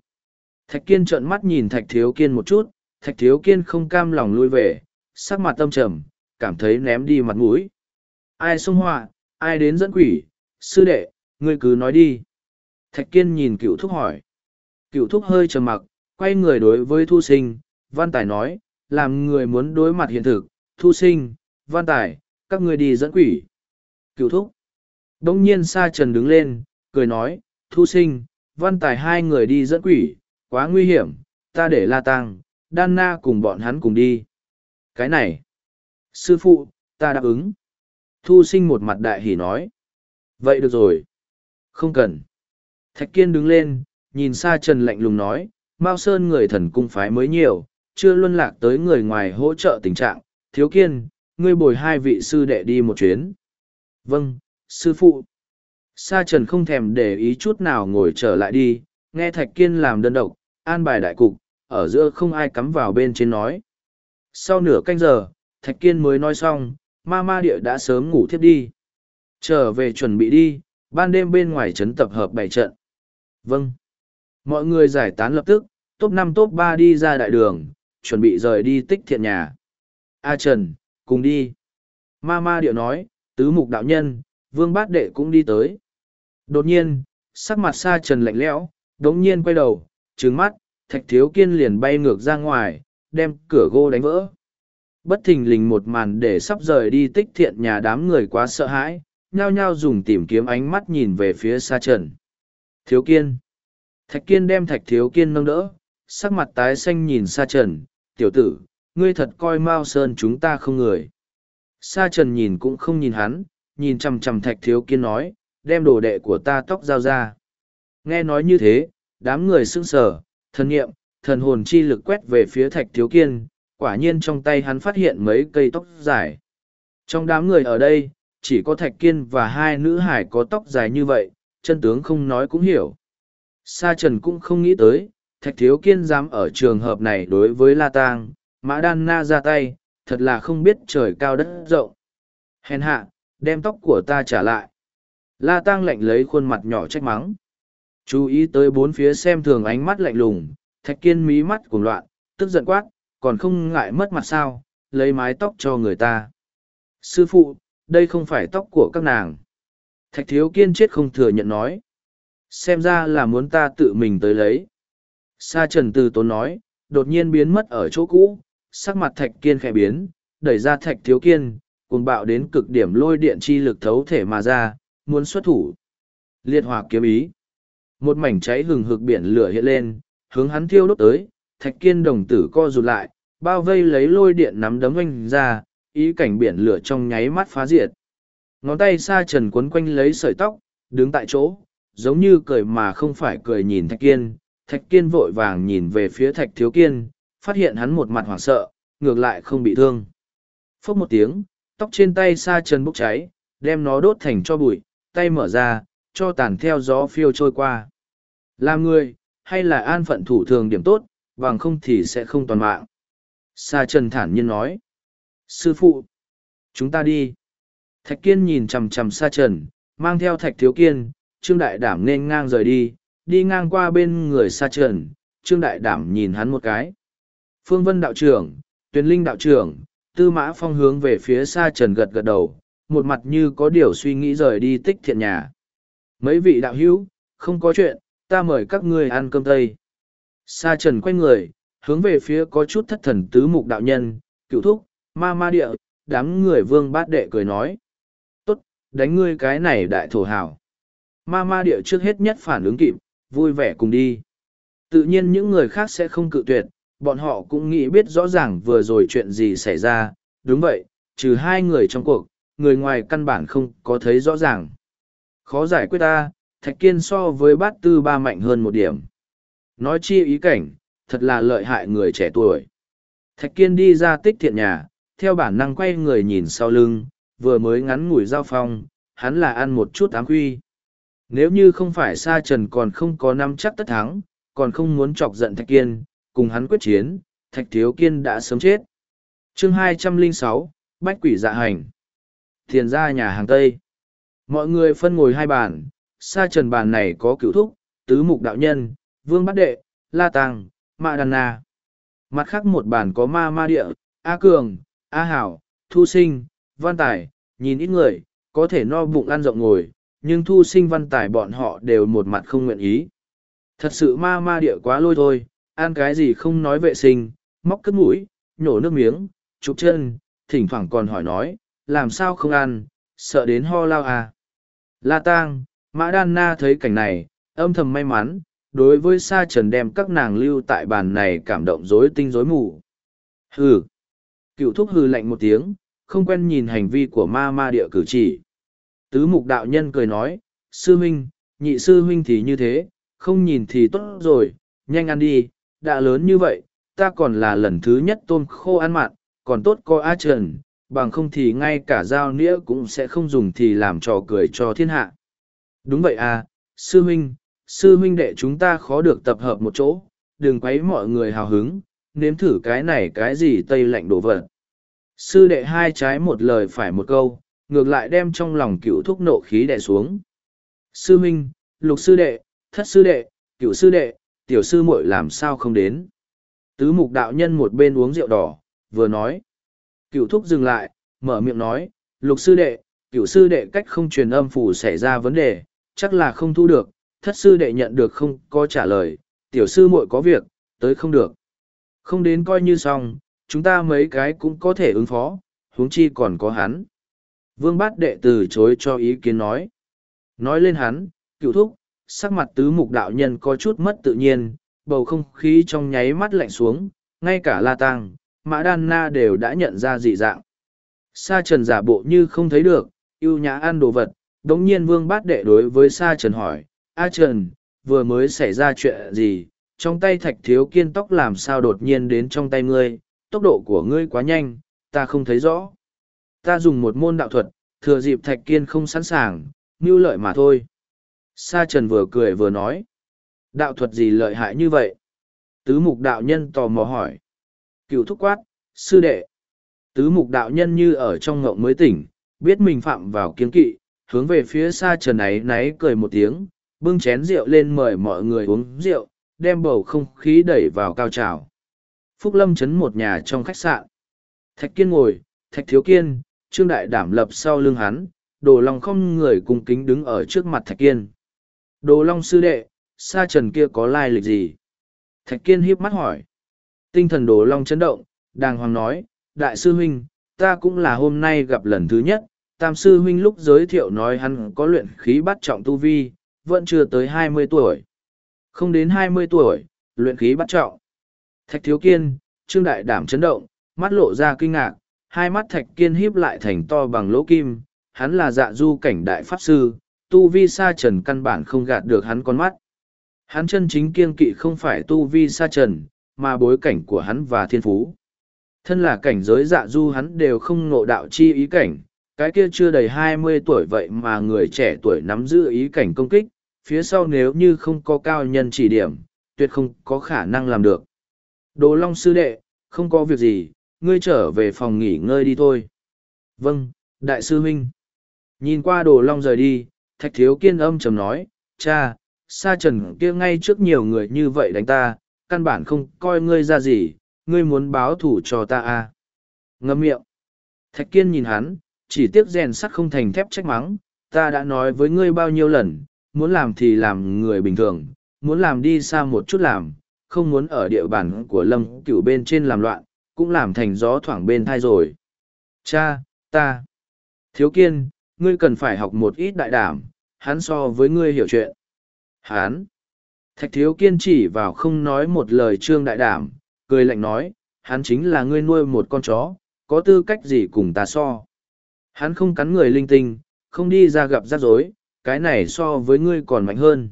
Thạch kiên trợn mắt nhìn thạch thiếu kiên một chút, thạch thiếu kiên không cam lòng lui về, sắc mặt tâm trầm, cảm thấy ném đi mặt mũi. Ai xông họa, ai đến dẫn quỷ, sư đệ, ngươi cứ nói đi. Thạch kiên nhìn cựu thúc hỏi. Cựu thúc hơi trầm mặc, quay người đối với thu sinh, văn tài nói, làm người muốn đối mặt hiện thực, thu sinh, văn tài, các ngươi đi dẫn quỷ. Cựu thúc. Đông nhiên sa trần đứng lên, cười nói, thu sinh, văn tài hai người đi dẫn quỷ, quá nguy hiểm, ta để la tăng, đan na cùng bọn hắn cùng đi. Cái này. Sư phụ, ta đáp ứng. Thu sinh một mặt đại hỉ nói. Vậy được rồi. Không cần. Thạch kiên đứng lên, nhìn xa trần lạnh lùng nói, Mao Sơn người thần cung phái mới nhiều, chưa luân lạc tới người ngoài hỗ trợ tình trạng, thiếu kiên, ngươi bồi hai vị sư đệ đi một chuyến. Vâng, sư phụ. Sa trần không thèm để ý chút nào ngồi trở lại đi, nghe thạch kiên làm đơn độc, an bài đại cục, ở giữa không ai cắm vào bên trên nói. Sau nửa canh giờ, thạch kiên mới nói xong, ma ma địa đã sớm ngủ thiếp đi. Trở về chuẩn bị đi, ban đêm bên ngoài trấn tập hợp bảy trận. Vâng. Mọi người giải tán lập tức, top năm top ba đi ra đại đường, chuẩn bị rời đi tích thiện nhà. A Trần, cùng đi. Ma ma điệu nói, tứ mục đạo nhân, vương bát đệ cũng đi tới. Đột nhiên, sắc mặt sa trần lạnh lẽo, đống nhiên quay đầu, trứng mắt, thạch thiếu kiên liền bay ngược ra ngoài, đem cửa gỗ đánh vỡ. Bất thình lình một màn để sắp rời đi tích thiện nhà đám người quá sợ hãi, nhao nhao dùng tìm kiếm ánh mắt nhìn về phía sa trần. Thiếu kiên. Thạch kiên đem thạch thiếu kiên nâng đỡ, sắc mặt tái xanh nhìn sa trần, tiểu tử, ngươi thật coi Mao Sơn chúng ta không người. Sa trần nhìn cũng không nhìn hắn, nhìn chằm chằm thạch thiếu kiên nói, đem đồ đệ của ta tóc giao ra. Nghe nói như thế, đám người sững sờ, thần nghiệm, thần hồn chi lực quét về phía thạch thiếu kiên, quả nhiên trong tay hắn phát hiện mấy cây tóc dài. Trong đám người ở đây, chỉ có thạch kiên và hai nữ hải có tóc dài như vậy, chân tướng không nói cũng hiểu. Sa trần cũng không nghĩ tới, thạch thiếu kiên dám ở trường hợp này đối với La Tang, Mã Đan Na ra tay, thật là không biết trời cao đất rộng. Hèn hạ, đem tóc của ta trả lại. La tăng lạnh lấy khuôn mặt nhỏ trách mắng. Chú ý tới bốn phía xem thường ánh mắt lạnh lùng, thạch kiên mí mắt cuồng loạn, tức giận quát, còn không ngại mất mặt sao, lấy mái tóc cho người ta. Sư phụ, đây không phải tóc của các nàng. Thạch thiếu kiên chết không thừa nhận nói. Xem ra là muốn ta tự mình tới lấy. Sa trần từ tốn nói, đột nhiên biến mất ở chỗ cũ, sắc mặt thạch kiên khẽ biến, đẩy ra thạch thiếu kiên, cùng bạo đến cực điểm lôi điện chi lực thấu thể mà ra, muốn xuất thủ. Liệt hỏa kiếm ý. Một mảnh cháy hừng hực biển lửa hiện lên, hướng hắn thiêu đốt tới, thạch kiên đồng tử co rụt lại, bao vây lấy lôi điện nắm đấm oanh ra, ý cảnh biển lửa trong nháy mắt phá diệt. Ngón tay sa trần quấn quanh lấy sợi tóc, đứng tại chỗ, giống như cười mà không phải cười nhìn thạch kiên. Thạch kiên vội vàng nhìn về phía thạch thiếu kiên, phát hiện hắn một mặt hoảng sợ, ngược lại không bị thương. Phốc một tiếng, tóc trên tay sa trần bốc cháy, đem nó đốt thành cho bụi, tay mở ra, cho tàn theo gió phiêu trôi qua. Làm người, hay là an phận thủ thường điểm tốt, bằng không thì sẽ không toàn mạng. Sa trần thản nhiên nói. Sư phụ, chúng ta đi. Thạch kiên nhìn chằm chằm sa trần, mang theo thạch thiếu kiên, trương đại đảm nên ngang rời đi, đi ngang qua bên người sa trần, trương đại đảm nhìn hắn một cái. Phương Vân đạo trưởng, Tuyền Linh đạo trưởng, Tư Mã Phong hướng về phía sa trần gật gật đầu, một mặt như có điều suy nghĩ rời đi tích thiện nhà. Mấy vị đạo hữu, không có chuyện, ta mời các ngươi ăn cơm tây. Sa trần quay người, hướng về phía có chút thất thần tứ mục đạo nhân, cựu thúc, ma ma địa, đám người vương bát đệ cười nói. Tốt, đánh ngươi cái này đại thổ hảo. Ma ma địa trước hết nhất phản ứng kịp, vui vẻ cùng đi. Tự nhiên những người khác sẽ không cự tuyệt, bọn họ cũng nghĩ biết rõ ràng vừa rồi chuyện gì xảy ra, đúng vậy, trừ hai người trong cuộc, người ngoài căn bản không có thấy rõ ràng. Khó giải quyết ta, Thạch Kiên so với bát tư ba mạnh hơn một điểm. Nói chi ý cảnh, thật là lợi hại người trẻ tuổi. Thạch Kiên đi ra tích thiện nhà, theo bản năng quay người nhìn sau lưng, vừa mới ngắn ngủi giao phong, hắn là ăn một chút ám quy. Nếu như không phải Sa Trần còn không có năm chắc tất thắng, còn không muốn chọc giận Thạch Kiên, cùng hắn quyết chiến, Thạch Thiếu Kiên đã sớm chết. chương 206, Bách Quỷ Dạ Hành Thiền ra nhà hàng Tây Mọi người phân ngồi hai bàn, xa Trần bàn này có cựu thúc, tứ mục đạo nhân, vương bát đệ, la tàng mạ đàn na. Mặt khác một bàn có ma ma địa, A Cường, A Hảo, Thu Sinh, Văn Tài, nhìn ít người, có thể no bụng ăn rộng ngồi, nhưng Thu Sinh Văn Tài bọn họ đều một mặt không nguyện ý. Thật sự ma ma địa quá lôi thôi, ăn cái gì không nói vệ sinh, móc cất mũi, nhổ nước miếng, chụp chân, thỉnh thoảng còn hỏi nói, làm sao không ăn, sợ đến ho lao à. La Tang, Mã Đan Na thấy cảnh này, âm thầm may mắn, đối với Sa Trần đem các nàng lưu tại bàn này cảm động rối tinh rối mù. Hừ. Cựu thúc hừ lạnh một tiếng, không quen nhìn hành vi của ma ma địa cử chỉ. Tứ mục đạo nhân cười nói, sư huynh, nhị sư huynh thì như thế, không nhìn thì tốt rồi, nhanh ăn đi, đã lớn như vậy, ta còn là lần thứ nhất tôm khô ăn mặn, còn tốt có A Trần, bằng không thì ngay cả dao nĩa cũng sẽ không dùng thì làm trò cười cho thiên hạ. Đúng vậy à, sư huynh, sư huynh đệ chúng ta khó được tập hợp một chỗ, đừng quấy mọi người hào hứng, nếm thử cái này cái gì tây lạnh đổ vật. Sư đệ hai trái một lời phải một câu, ngược lại đem trong lòng cựu thúc nộ khí đè xuống. Sư huynh, lục sư đệ, thất sư đệ, cựu sư đệ, tiểu sư muội làm sao không đến. Tứ mục đạo nhân một bên uống rượu đỏ, vừa nói. Cựu thúc dừng lại, mở miệng nói, lục sư đệ, cựu sư đệ cách không truyền âm phủ xảy ra vấn đề, chắc là không thu được, thất sư đệ nhận được không có trả lời, tiểu sư muội có việc, tới không được. Không đến coi như xong, chúng ta mấy cái cũng có thể ứng phó, huống chi còn có hắn. Vương bát đệ từ chối cho ý kiến nói. Nói lên hắn, cựu thúc, sắc mặt tứ mục đạo nhân có chút mất tự nhiên, bầu không khí trong nháy mắt lạnh xuống, ngay cả La Tàng. Mã Đan Na đều đã nhận ra dị dạng. Sa Trần giả bộ như không thấy được, yêu nhã ăn đồ vật, đống nhiên vương bát đệ đối với Sa Trần hỏi, A Trần, vừa mới xảy ra chuyện gì, trong tay thạch thiếu kiên tóc làm sao đột nhiên đến trong tay ngươi, tốc độ của ngươi quá nhanh, ta không thấy rõ. Ta dùng một môn đạo thuật, thừa dịp thạch kiên không sẵn sàng, mưu lợi mà thôi. Sa Trần vừa cười vừa nói. Đạo thuật gì lợi hại như vậy? Tứ mục đạo nhân tò mò hỏi. Cựu thúc quát, sư đệ. Tứ mục đạo nhân như ở trong ngộng mới tỉnh, biết mình phạm vào kiên kỵ, hướng về phía xa Trần ấy náy cười một tiếng, bưng chén rượu lên mời mọi người uống rượu, đem bầu không khí đẩy vào cao trào. Phúc Lâm chấn một nhà trong khách sạn. Thạch Kiên ngồi, Thạch Thiếu Kiên, Trương Đại đảm lập sau lưng hắn, Đồ Long không người cùng kính đứng ở trước mặt Thạch Kiên. Đồ Long sư đệ, sa trần kia có lai lịch gì? Thạch Kiên hiếp mắt hỏi. Tinh thần Đồ Long chấn động, đàng hoàng nói, Đại sư huynh, ta cũng là hôm nay gặp lần thứ nhất, Tam sư huynh lúc giới thiệu nói hắn có luyện khí bắt trọng tu vi, vẫn chưa tới hai mươi tuổi. Không đến hai mươi tuổi, luyện khí bắt trọng. Thạch Thiếu Kiên, Trương Đại Đảm chấn động, mắt lộ ra kinh ngạc, hai mắt Thạch Kiên híp lại thành to bằng lỗ kim, hắn là dạ du cảnh đại pháp sư, tu vi sa trần căn bản không gạt được hắn con mắt. Hắn chân chính kiên kỵ không phải tu vi sa trần, mà bối cảnh của hắn và thiên phú. Thân là cảnh giới dạ du hắn đều không ngộ đạo chi ý cảnh, cái kia chưa đầy hai mươi tuổi vậy mà người trẻ tuổi nắm giữ ý cảnh công kích, phía sau nếu như không có cao nhân chỉ điểm, tuyệt không có khả năng làm được. Đồ Long sư đệ, không có việc gì, ngươi trở về phòng nghỉ ngơi đi thôi. Vâng, đại sư huynh. Nhìn qua Đồ Long rời đi, Thạch Thiếu Kiên âm trầm nói, cha, sa trần kia ngay trước nhiều người như vậy đánh ta, căn bản không coi ngươi ra gì, ngươi muốn báo thủ cho ta à. Ngâm miệng. Thạch Kiên nhìn hắn, chỉ tiếc rèn sắt không thành thép trách mắng, ta đã nói với ngươi bao nhiêu lần, muốn làm thì làm người bình thường, muốn làm đi xa một chút làm, không muốn ở địa bàn của lâm cửu bên trên làm loạn, cũng làm thành gió thoảng bên thai rồi. Cha, ta, thiếu kiên, ngươi cần phải học một ít đại đảm, hắn so với ngươi hiểu chuyện. Hắn, Thạch thiếu kiên chỉ vào không nói một lời trương đại đảm, cười lạnh nói, hắn chính là ngươi nuôi một con chó, có tư cách gì cùng ta so. Hắn không cắn người linh tinh, không đi ra gặp rắc rối, cái này so với ngươi còn mạnh hơn.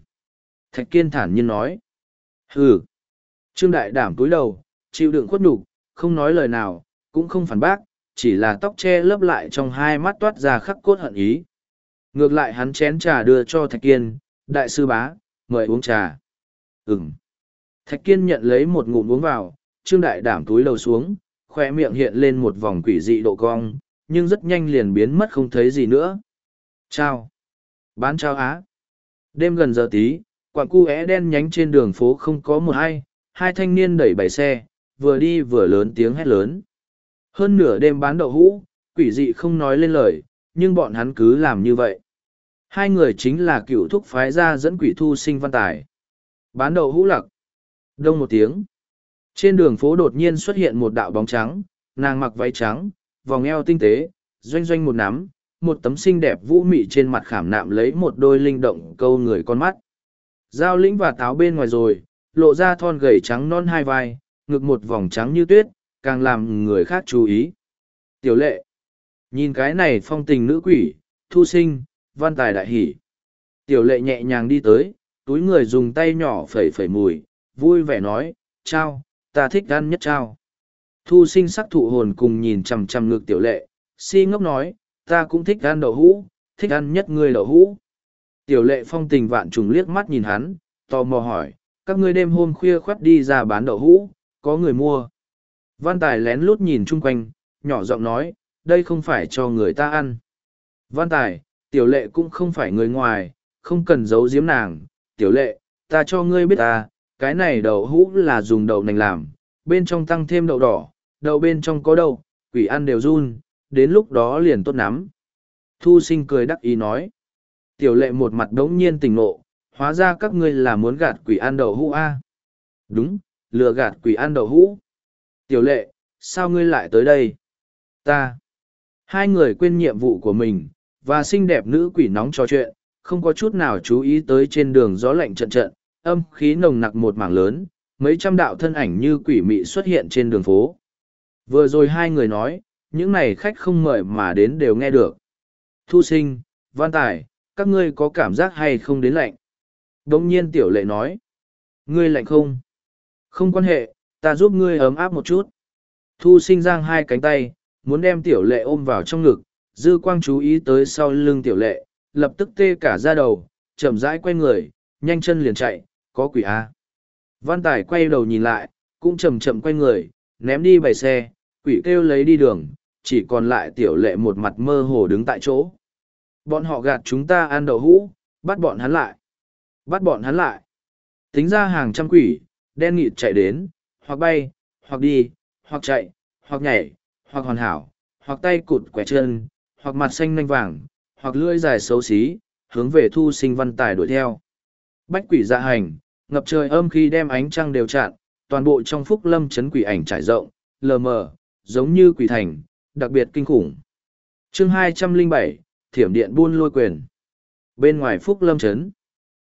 Thạch kiên thản nhiên nói. Hừ. Trương đại đảm túi đầu, chịu đựng khuất nhục, không nói lời nào, cũng không phản bác, chỉ là tóc che lấp lại trong hai mắt toát ra khắc cốt hận ý. Ngược lại hắn chén trà đưa cho Thạch Kiên, đại sư bá, mời uống trà. Ừm. Thạch Kiên nhận lấy một ngụm uống vào, trương đại đảm túi lầu xuống, khoe miệng hiện lên một vòng quỷ dị độ cong, nhưng rất nhanh liền biến mất không thấy gì nữa. Chào. Bán chào á. Đêm gần giờ tí, quảng cu é đen nhánh trên đường phố không có một ai, hai thanh niên đẩy bảy xe, vừa đi vừa lớn tiếng hét lớn. Hơn nửa đêm bán đậu hũ, quỷ dị không nói lên lời, nhưng bọn hắn cứ làm như vậy. Hai người chính là cựu thúc phái ra dẫn quỷ thu sinh văn tài. Bán đậu hũ lặc. Đông một tiếng. Trên đường phố đột nhiên xuất hiện một đạo bóng trắng, nàng mặc váy trắng, vòng eo tinh tế, doanh doanh một nắm, một tấm xinh đẹp vũ mị trên mặt khảm nạm lấy một đôi linh động câu người con mắt. Giao lĩnh và táo bên ngoài rồi, lộ ra thon gầy trắng non hai vai, ngực một vòng trắng như tuyết, càng làm người khác chú ý. Tiểu lệ, nhìn cái này phong tình nữ quỷ, thu sinh, văn tài đại hỷ. Tiểu lệ nhẹ nhàng đi tới, túi người dùng tay nhỏ phẩy phẩy mùi, vui vẻ nói, trao ta thích ăn nhất trao Thu sinh sắc thụ hồn cùng nhìn chằm chằm ngực tiểu lệ, si ngốc nói, ta cũng thích ăn đậu hũ, thích ăn nhất ngươi đậu hũ. Tiểu lệ phong tình vạn trùng liếc mắt nhìn hắn, tò mò hỏi, các ngươi đêm hôm khuya khoắt đi ra bán đậu hũ, có người mua. Văn Tài lén lút nhìn chung quanh, nhỏ giọng nói, đây không phải cho người ta ăn. Văn Tài, tiểu lệ cũng không phải người ngoài, không cần giấu giếm nàng. Tiểu lệ, ta cho ngươi biết ta, cái này đậu hũ là dùng đậu nành làm, bên trong tăng thêm đậu đỏ, đậu bên trong có đậu, quỷ ăn đều run, đến lúc đó liền tốt lắm. Thu sinh cười đắc ý nói. Tiểu lệ một mặt đống nhiên tỉnh ngộ, hóa ra các ngươi là muốn gạt quỷ ăn đậu hũ a Đúng, lừa gạt quỷ ăn đậu hũ. Tiểu lệ, sao ngươi lại tới đây? Ta. Hai người quên nhiệm vụ của mình, và xinh đẹp nữ quỷ nóng trò chuyện, không có chút nào chú ý tới trên đường gió lạnh trận trận, âm khí nồng nặc một mảng lớn, mấy trăm đạo thân ảnh như quỷ mị xuất hiện trên đường phố. Vừa rồi hai người nói, những này khách không mời mà đến đều nghe được. Thu sinh, văn tài, các ngươi có cảm giác hay không đến lạnh? Đông nhiên tiểu lệ nói. Ngươi lạnh không? Không quan hệ, ta giúp ngươi ấm áp một chút. Thu sinh giang hai cánh tay, muốn đem tiểu lệ ôm vào trong ngực, dư quang chú ý tới sau lưng tiểu lệ, lập tức tê cả ra đầu, chậm rãi quay người, nhanh chân liền chạy, có quỷ A. Văn Tài quay đầu nhìn lại, cũng chậm chậm quay người, ném đi bày xe, quỷ kêu lấy đi đường, chỉ còn lại tiểu lệ một mặt mơ hồ đứng tại chỗ. Bọn họ gạt chúng ta ăn đậu hũ, bắt bọn hắn lại. Bắt bọn hắn lại. Tính ra hàng trăm quỷ, đen nghịt chạy đến, hoặc bay, hoặc đi, hoặc chạy, hoặc nhảy, hoặc hoàn hảo, hoặc tay cụt quẻ chân, hoặc mặt xanh nanh vàng, hoặc lưỡi dài xấu xí, hướng về thu sinh văn tài đuổi theo. Bách quỷ dạ hành, ngập trời âm khi đem ánh trăng đều chặn, toàn bộ trong phúc lâm chấn quỷ ảnh trải rộng, lờ mờ, giống như quỷ thành, đặc biệt kinh khủng. chương 207, Thiểm Điện Buôn Lôi Quyền. Bên ngoài phúc lâm chấn,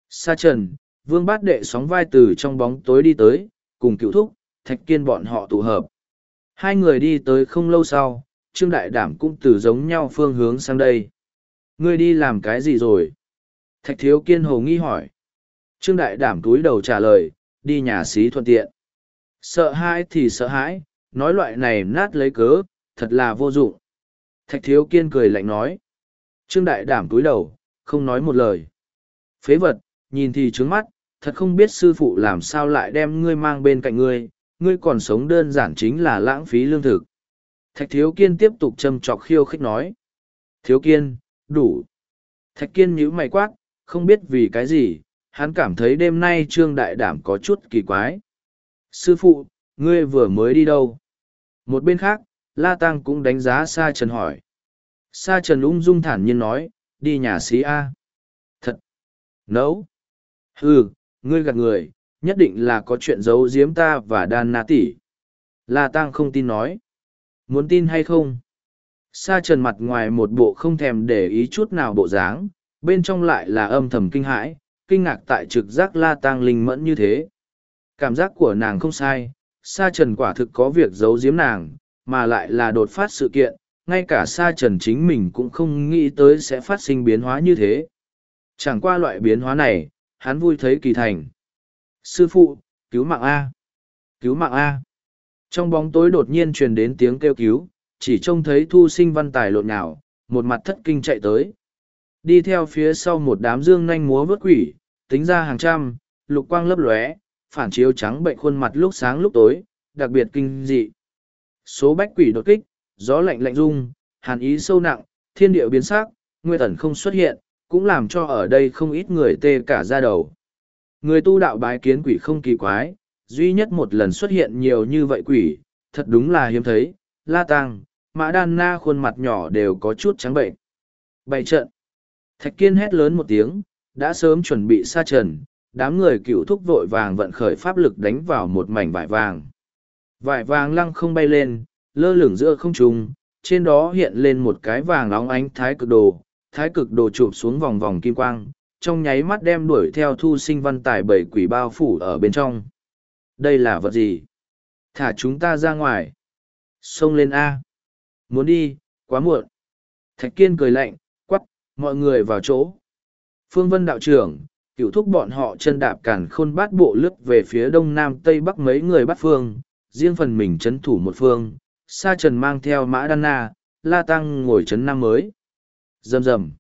Sa Trần, Vương Bát Đệ sóng vai từ trong bóng tối đi tới, cùng cựu thúc, thạch kiên bọn họ tụ hợp. Hai người đi tới không lâu sau, Trương Đại Đảm cũng từ giống nhau phương hướng sang đây. Ngươi đi làm cái gì rồi? Thạch Thiếu Kiên hồ nghi hỏi. Trương Đại Đảm túi đầu trả lời, đi nhà xí thuận tiện. Sợ hãi thì sợ hãi, nói loại này nát lấy cớ, thật là vô dụng. Thạch Thiếu Kiên cười lạnh nói. Trương Đại Đảm túi đầu, không nói một lời. Phế vật, nhìn thì trướng mắt, thật không biết sư phụ làm sao lại đem ngươi mang bên cạnh ngươi, ngươi còn sống đơn giản chính là lãng phí lương thực. Thạch Thiếu Kiên tiếp tục châm trọc khiêu khích nói. Thiếu Kiên, đủ. Thạch Kiên nhíu mày quát, không biết vì cái gì, hắn cảm thấy đêm nay Trương Đại Đảm có chút kỳ quái. Sư phụ, ngươi vừa mới đi đâu? Một bên khác, La Tăng cũng đánh giá Sa Trần hỏi. Sa Trần ung dung thản nhiên nói, đi nhà xí A. Thật. Nấu. Hừ, ngươi gạt người, nhất định là có chuyện giấu giếm ta và đan na tỷ la tăng không tin nói muốn tin hay không sa trần mặt ngoài một bộ không thèm để ý chút nào bộ dáng bên trong lại là âm thầm kinh hãi kinh ngạc tại trực giác la tang linh mẫn như thế. Cảm giác của nàng không sai, sa trần quả thực có việc giấu giếm nàng, mà lại là đột phát sự kiện, ngay cả sa trần chính mình cũng không nghĩ tới sẽ phát sinh biến hóa như thế. Chẳng qua loại biến hóa này, hắn vui thấy kỳ thành. Sư phụ, cứu mạng A. Cứu mạng A. Trong bóng tối đột nhiên truyền đến tiếng kêu cứu, chỉ trông thấy thu sinh văn tài lộn nhào, một mặt thất kinh chạy tới. Đi theo phía sau một đám dương nanh múa vớt quỷ, tính ra hàng trăm, lục quang lấp lóe, phản chiếu trắng bệnh khuôn mặt lúc sáng lúc tối, đặc biệt kinh dị. Số bách quỷ đột kích, gió lạnh lạnh rung, hàn ý sâu nặng, thiên địa biến sắc, nguyên tẩn không xuất hiện, cũng làm cho ở đây không ít người tê cả ra đầu. Người tu đạo bái kiến quỷ không kỳ quái, duy nhất một lần xuất hiện nhiều như vậy quỷ, thật đúng là hiếm thấy, la tăng, mã đan na khuôn mặt nhỏ đều có chút trắng bệnh. Bày trận. Thạch kiên hét lớn một tiếng, đã sớm chuẩn bị xa trần, đám người cựu thúc vội vàng vận khởi pháp lực đánh vào một mảnh vải vàng. Vải vàng lăng không bay lên, lơ lửng giữa không trung, trên đó hiện lên một cái vàng óng ánh thái cực đồ, thái cực đồ chụp xuống vòng vòng kim quang, trong nháy mắt đem đuổi theo thu sinh văn tài bảy quỷ bao phủ ở bên trong. Đây là vật gì? Thả chúng ta ra ngoài. Xông lên A. Muốn đi, quá muộn. Thạch kiên cười lạnh, quắp mọi người vào chỗ. Phương Vân đạo trưởng, cựu thúc bọn họ chân đạp cản khôn bát bộ lướt về phía đông nam tây bắc mấy người bắt phương, riêng phần mình chấn thủ một phương, sa trần mang theo mã đan na, la tăng ngồi chấn năm mới. Rầm rầm.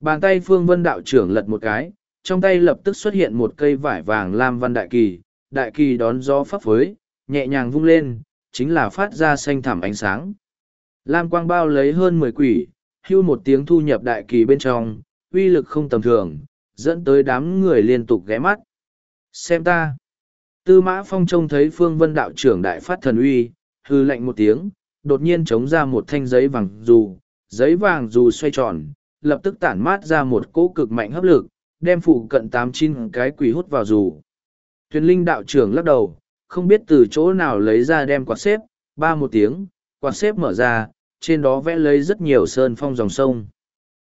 Bàn tay phương vân đạo trưởng lật một cái, trong tay lập tức xuất hiện một cây vải vàng lam văn đại kỳ, đại kỳ đón gió phấp phới, nhẹ nhàng vung lên, chính là phát ra xanh thảm ánh sáng. Lam quang bao lấy hơn mười quỷ, hưu một tiếng thu nhập đại kỳ bên trong, uy lực không tầm thường, dẫn tới đám người liên tục ghé mắt. Xem ta. Tư mã phong trông thấy phương vân đạo trưởng đại phát thần uy, hư lạnh một tiếng, đột nhiên chống ra một thanh giấy vàng dù, giấy vàng dù xoay tròn, lập tức tản mát ra một cỗ cực mạnh hấp lực, đem phụ cận tám chín cái quỷ hút vào dù. Thuyền linh đạo trưởng lắc đầu, không biết từ chỗ nào lấy ra đem quạt xếp, ba một tiếng, quạt xếp mở ra, trên đó vẽ lấy rất nhiều sơn phong dòng sông.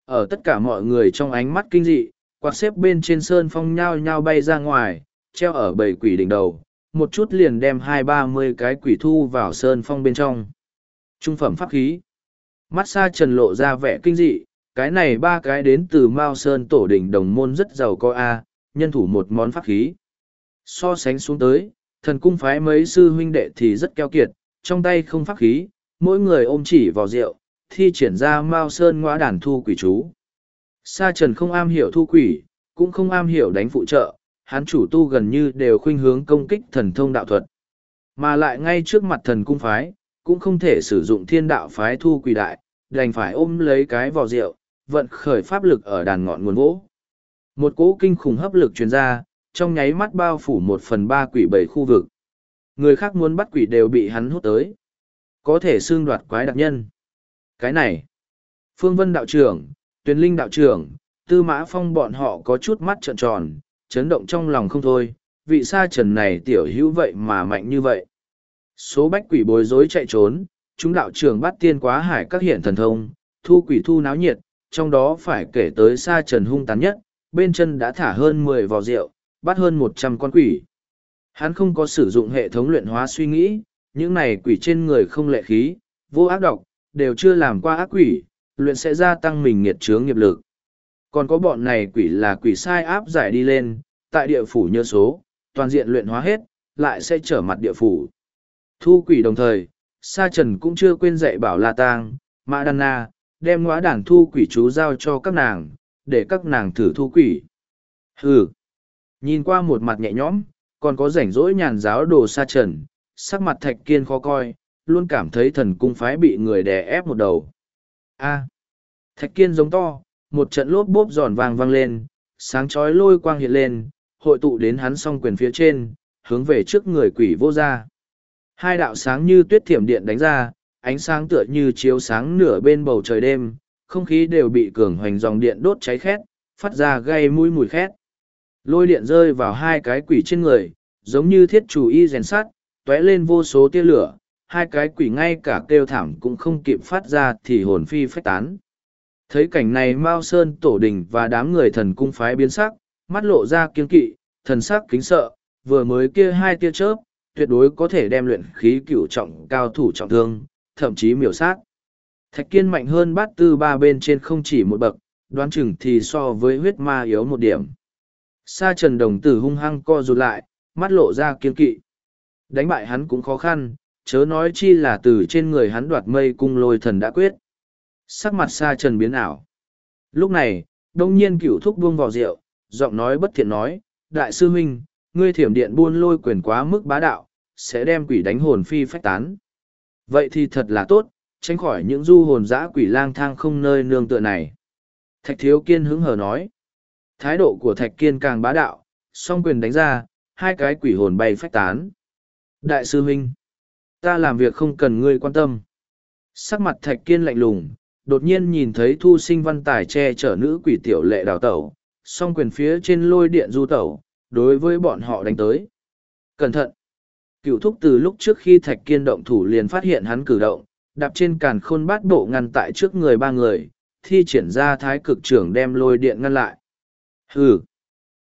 Ở tất cả mọi người trong ánh mắt kinh dị, quạt xếp bên trên sơn phong nhao nhao bay ra ngoài, treo ở bầy quỷ đỉnh đầu, một chút liền đem hai ba mươi cái quỷ thu vào sơn phong bên trong. Trung phẩm pháp khí. Mắt xa trần lộ ra vẻ kinh dị, cái này ba cái đến từ Mao Sơn tổ đỉnh đồng môn rất giàu có A, nhân thủ một món pháp khí. So sánh xuống tới, thần cung phái mấy sư huynh đệ thì rất keo kiệt, trong tay không pháp khí, mỗi người ôm chỉ vào rượu, thi triển ra Mao Sơn ngõa đàn thu quỷ chú. Sa trần không am hiểu thu quỷ, cũng không am hiểu đánh phụ trợ, hắn chủ tu gần như đều khuynh hướng công kích thần thông đạo thuật. Mà lại ngay trước mặt thần cung phái, cũng không thể sử dụng thiên đạo phái thu quỷ đại, đành phải ôm lấy cái vò rượu, vận khởi pháp lực ở đàn ngọn nguồn gỗ. Một cỗ kinh khủng hấp lực truyền ra, trong nháy mắt bao phủ một phần ba quỷ bảy khu vực. Người khác muốn bắt quỷ đều bị hắn hút tới. Có thể xương đoạt quái đặc nhân. Cái này, Phương Vân đạo trưởng, Tuyền Linh đạo trưởng, Tư Mã Phong bọn họ có chút mắt trợn tròn, chấn động trong lòng không thôi, vị sa trần này tiểu hữu vậy mà mạnh như vậy. Số bách quỷ bối rối chạy trốn, chúng đạo trưởng bắt tiên quá hải các hiện thần thông, thu quỷ thu náo nhiệt, trong đó phải kể tới sa trần hung tàn nhất, bên chân đã thả hơn mười vò rượu, bắt hơn một trăm con quỷ. Hắn không có sử dụng hệ thống luyện hóa suy nghĩ, những này quỷ trên người không lệ khí, vô ác độc, đều chưa làm qua ác quỷ, luyện sẽ gia tăng mình nghiệt chướng nghiệp lực. Còn có bọn này quỷ là quỷ sai áp giải đi lên, tại địa phủ nhơ số, toàn diện luyện hóa hết, lại sẽ trở mặt địa phủ. Thu quỷ đồng thời, Sa Trần cũng chưa quên dạy bảo La Tang, Mã Đan Na, đem ngóa đảng thu quỷ chú giao cho các nàng, để các nàng thử thu quỷ. Hừ! Nhìn qua một mặt nhẹ nhõm, còn có rảnh rỗi nhàn giáo đồ Sa Trần, sắc mặt thạch kiên khó coi, luôn cảm thấy thần cung phái bị người đè ép một đầu. A! Thạch kiên giống to, một trận lốp bốp giòn vàng vang lên, sáng chói lôi quang hiện lên, hội tụ đến hắn song quyền phía trên, hướng về trước người quỷ vô ra. Hai đạo sáng như tuyết thiểm điện đánh ra, ánh sáng tựa như chiếu sáng nửa bên bầu trời đêm, không khí đều bị cường hoành dòng điện đốt cháy khét, phát ra gây mũi mùi khét. Lôi điện rơi vào hai cái quỷ trên người, giống như thiết chủ y rèn sắt, tóe lên vô số tia lửa, hai cái quỷ ngay cả kêu thảm cũng không kịp phát ra thì hồn phi phách tán. Thấy cảnh này Mao Sơn tổ đình và đám người thần cung phái biến sắc, mắt lộ ra kiên kỵ, thần sắc kính sợ, vừa mới kia hai tia chớp, tuyệt đối có thể đem luyện khí cửu trọng cao thủ trọng thương, thậm chí miểu sát. Thạch kiên mạnh hơn bát tư ba bên trên không chỉ một bậc, đoán chừng thì so với huyết ma yếu một điểm. Sa trần đồng tử hung hăng co rụt lại, mắt lộ ra kiên kỵ. Đánh bại hắn cũng khó khăn, chớ nói chi là từ trên người hắn đoạt mây cung lôi thần đã quyết. Sắc mặt sa trần biến ảo. Lúc này, đông nhiên cửu thúc buông vào rượu, giọng nói bất thiện nói, đại sư huynh, ngươi thiểm điện buôn lôi quyền quá mức bá đạo, sẽ đem quỷ đánh hồn phi phách tán. Vậy thì thật là tốt, tránh khỏi những du hồn dã quỷ lang thang không nơi nương tựa này. Thạch thiếu kiên hứng hờ nói. Thái độ của thạch kiên càng bá đạo, song quyền đánh ra, hai cái quỷ hồn bay phách tán. Đại sư huynh, ta làm việc không cần ngươi quan tâm. Sắc mặt thạch kiên lạnh lùng, đột nhiên nhìn thấy thu sinh văn tài che chở nữ quỷ tiểu lệ đào tẩu, song quyền phía trên lôi điện du tẩu, đối với bọn họ đánh tới. Cẩn thận! Cựu thúc từ lúc trước khi thạch kiên động thủ liền phát hiện hắn cử động, đạp trên càn khôn bát bộ ngăn tại trước người ba người, thi triển ra thái cực trưởng đem lôi điện ngăn lại. Hừ!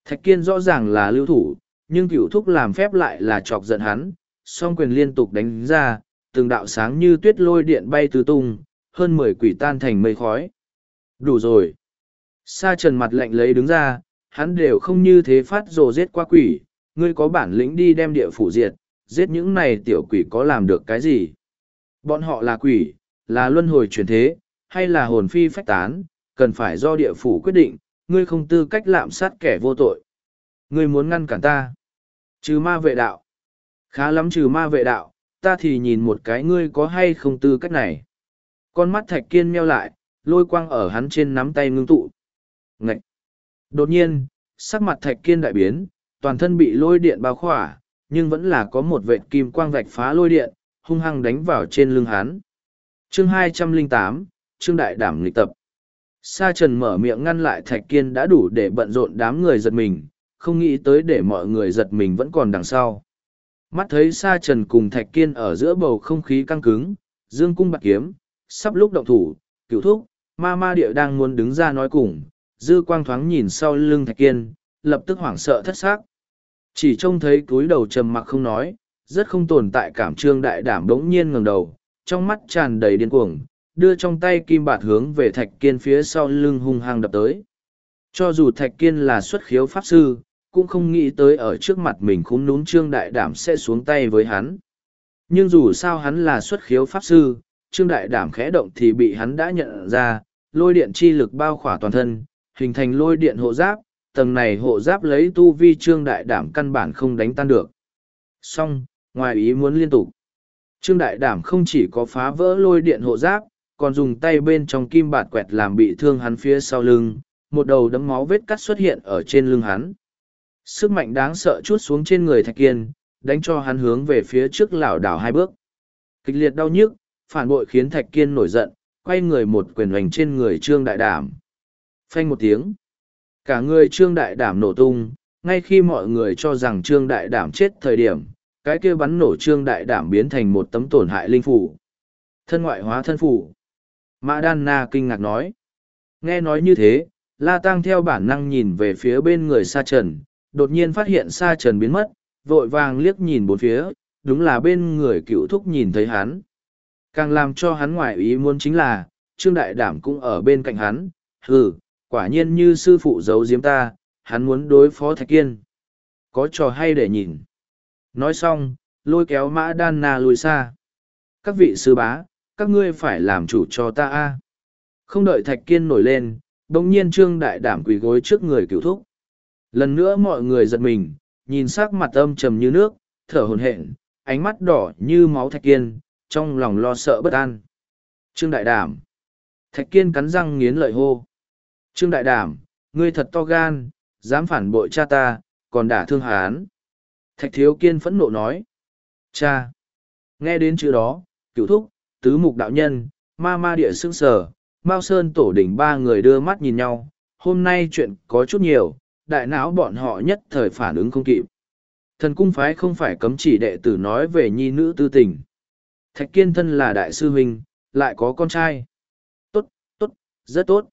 Thạch kiên rõ ràng là lưu thủ, nhưng cựu thúc làm phép lại là chọc giận hắn, song quyền liên tục đánh ra, từng đạo sáng như tuyết lôi điện bay tứ tung, hơn mười quỷ tan thành mây khói. Đủ rồi. Sa trần mặt lạnh lấy đứng ra, hắn đều không như thế phát rồ giết qua quỷ, ngươi có bản lĩnh đi đem địa phủ diệt, giết những này tiểu quỷ có làm được cái gì? Bọn họ là quỷ, là luân hồi chuyển thế, hay là hồn phi phách tán, cần phải do địa phủ quyết định, ngươi không tư cách lạm sát kẻ vô tội. Ngươi muốn ngăn cản ta. Trừ ma vệ đạo. Khá lắm trừ ma vệ đạo, ta thì nhìn một cái ngươi có hay không tư cách này. Con mắt thạch kiên meo lại, lôi quang ở hắn trên nắm tay ngưng tụ. Ngậy! Đột nhiên, sắc mặt thạch kiên đại biến, toàn thân bị lôi điện bao khỏa, nhưng vẫn là có một vệt kim quang vạch phá lôi điện, hung hăng đánh vào trên lưng hắn. Chương 208, Chương Đại Đảm nghịch Tập Sa Trần mở miệng ngăn lại Thạch Kiên đã đủ để bận rộn đám người giật mình, không nghĩ tới để mọi người giật mình vẫn còn đằng sau. Mắt thấy Sa Trần cùng Thạch Kiên ở giữa bầu không khí căng cứng, dương cung bạc kiếm, sắp lúc động thủ, cựu thúc, ma ma địa đang muốn đứng ra nói cùng, dư quang thoáng nhìn sau lưng Thạch Kiên, lập tức hoảng sợ thất xác. Chỉ trông thấy túi đầu trầm mặc không nói, rất không tồn tại cảm trương đại đảm đống nhiên ngẩng đầu, trong mắt tràn đầy điên cuồng, đưa trong tay kim bạt hướng về Thạch Kiên phía sau lưng hung hăng đập tới. Cho dù Thạch Kiên là xuất khiếu pháp sư, cũng không nghĩ tới ở trước mặt mình khúm núm trương đại đảm sẽ xuống tay với hắn. Nhưng dù sao hắn là xuất khiếu pháp sư, trương đại đảm khẽ động thì bị hắn đã nhận ra, lôi điện chi lực bao khỏa toàn thân, hình thành lôi điện hộ giáp, tầng này hộ giáp lấy tu vi trương đại đảm căn bản không đánh tan được. Song, ngoài ý muốn liên tục. Trương đại đảm không chỉ có phá vỡ lôi điện hộ giáp, còn dùng tay bên trong kim bạt quẹt làm bị thương hắn phía sau lưng, một đầu đấm máu vết cắt xuất hiện ở trên lưng hắn. Sức mạnh đáng sợ chút xuống trên người thạch kiên, đánh cho hắn hướng về phía trước lảo đảo hai bước. Kịch liệt đau nhức, phản bội khiến thạch kiên nổi giận, quay người một quyền hoành trên người trương đại đảm. Phanh một tiếng. Cả người trương đại đảm nổ tung, ngay khi mọi người cho rằng trương đại đảm chết thời điểm, cái kia bắn nổ trương đại đảm biến thành một tấm tổn hại linh phủ. Thân ngoại hóa thân phủ. Mã Đan Na kinh ngạc nói. Nghe nói như thế, La Tăng theo bản năng nhìn về phía bên người Sa Trần, đột nhiên phát hiện Sa Trần biến mất, vội vàng liếc nhìn bốn phía, đúng là bên người cựu thúc nhìn thấy hắn. Càng làm cho hắn ngoại ý muốn chính là, Trương Đại Đảm cũng ở bên cạnh hắn, hừ, quả nhiên như sư phụ giấu giếm ta, hắn muốn đối phó Thạch Kiên. Có trò hay để nhìn. Nói xong, lôi kéo mã đan na lùi xa. Các vị sư bá, các ngươi phải làm chủ cho ta a Không đợi Thạch Kiên nổi lên, đồng nhiên Trương Đại Đảm quỳ gối trước người cựu thúc. Lần nữa mọi người giật mình, nhìn sắc mặt âm trầm như nước, thở hồn hển, ánh mắt đỏ như máu Thạch Kiên, trong lòng lo sợ bất an. Trương Đại Đảm. Thạch Kiên cắn răng nghiến lợi hô. Trương Đại Đảm, ngươi thật to gan, dám phản bội cha ta, còn đả thương hán. Thạch Thiếu Kiên phẫn nộ nói. Cha. Nghe đến chữ đó, cựu thúc, tứ mục đạo nhân, ma ma địa xương sở, Mao Sơn tổ đỉnh ba người đưa mắt nhìn nhau. Hôm nay chuyện có chút nhiều, đại não bọn họ nhất thời phản ứng không kịp. Thần cung phái không phải cấm chỉ đệ tử nói về nhi nữ tư tình. Thạch Kiên thân là đại sư huynh, lại có con trai. Tốt, tốt, rất tốt.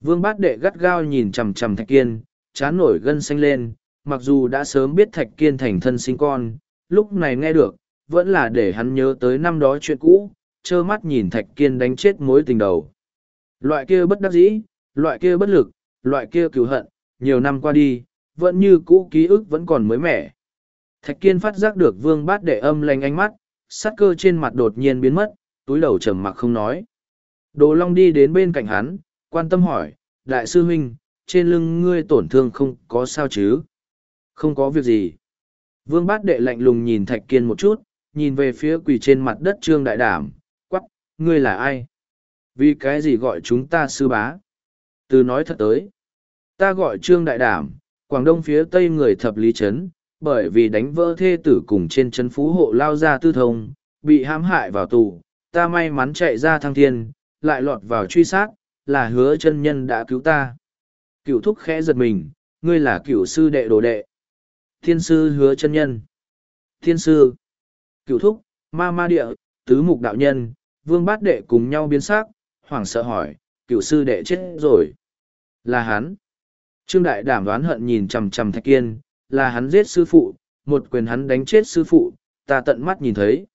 Vương bát đệ gắt gao nhìn chằm chằm Thạch Kiên, chán nổi gân xanh lên, mặc dù đã sớm biết Thạch Kiên thành thân sinh con, lúc này nghe được, vẫn là để hắn nhớ tới năm đó chuyện cũ, trơ mắt nhìn Thạch Kiên đánh chết mối tình đầu. Loại kia bất đắc dĩ, loại kia bất lực, loại kia cứu hận, nhiều năm qua đi, vẫn như cũ ký ức vẫn còn mới mẻ. Thạch Kiên phát giác được vương bát đệ âm lành ánh mắt, sát cơ trên mặt đột nhiên biến mất, túi đầu trầm mặc không nói. Đồ Long đi đến bên cạnh hắn, quan tâm hỏi, Đại sư huynh, trên lưng ngươi tổn thương không có sao chứ? Không có việc gì. Vương bát đệ lạnh lùng nhìn Thạch Kiên một chút, nhìn về phía quỳ trên mặt đất Trương Đại Đảm, quắc, ngươi là ai? Vì cái gì gọi chúng ta sư bá? Từ nói thật tới, ta gọi Trương Đại Đảm, Quảng Đông phía tây người thập lý trấn, bởi vì đánh vỡ thê tử cùng trên trấn phú hộ lao ra tư thông, bị hãm hại vào tù, ta may mắn chạy ra thăng thiên, lại lọt vào truy sát, là hứa chân nhân đã cứu ta. Cựu thúc khẽ giật mình, ngươi là cựu sư đệ đồ đệ. Thiên sư hứa chân nhân. Thiên sư. Cựu thúc, ma ma địa, tứ mục đạo nhân, vương bát đệ cùng nhau biến sắc, hoảng sợ hỏi, cựu sư đệ chết rồi. Là hắn. Trương Đại đảm đoán hận nhìn chằm chằm Thạch Kiên, là hắn giết sư phụ, một quyền hắn đánh chết sư phụ, ta tận mắt nhìn thấy.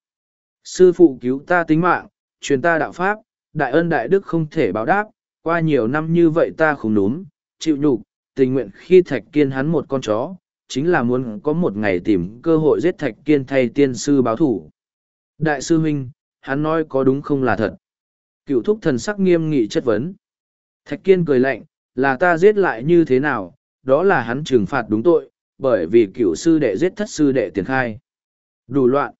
Sư phụ cứu ta tính mạng, truyền ta đạo pháp, đại ân đại đức không thể báo đáp, qua nhiều năm như vậy ta không núm, chịu nhục, tình nguyện khi Thạch Kiên hắn một con chó, chính là muốn có một ngày tìm cơ hội giết Thạch Kiên thay tiên sư báo thủ. Đại sư huynh, hắn nói có đúng không là thật. Cựu thúc thần sắc nghiêm nghị chất vấn. Thạch Kiên cười lạnh, là ta giết lại như thế nào, đó là hắn trừng phạt đúng tội, bởi vì cựu sư đệ giết thất sư đệ tiền khai. Đủ loạn.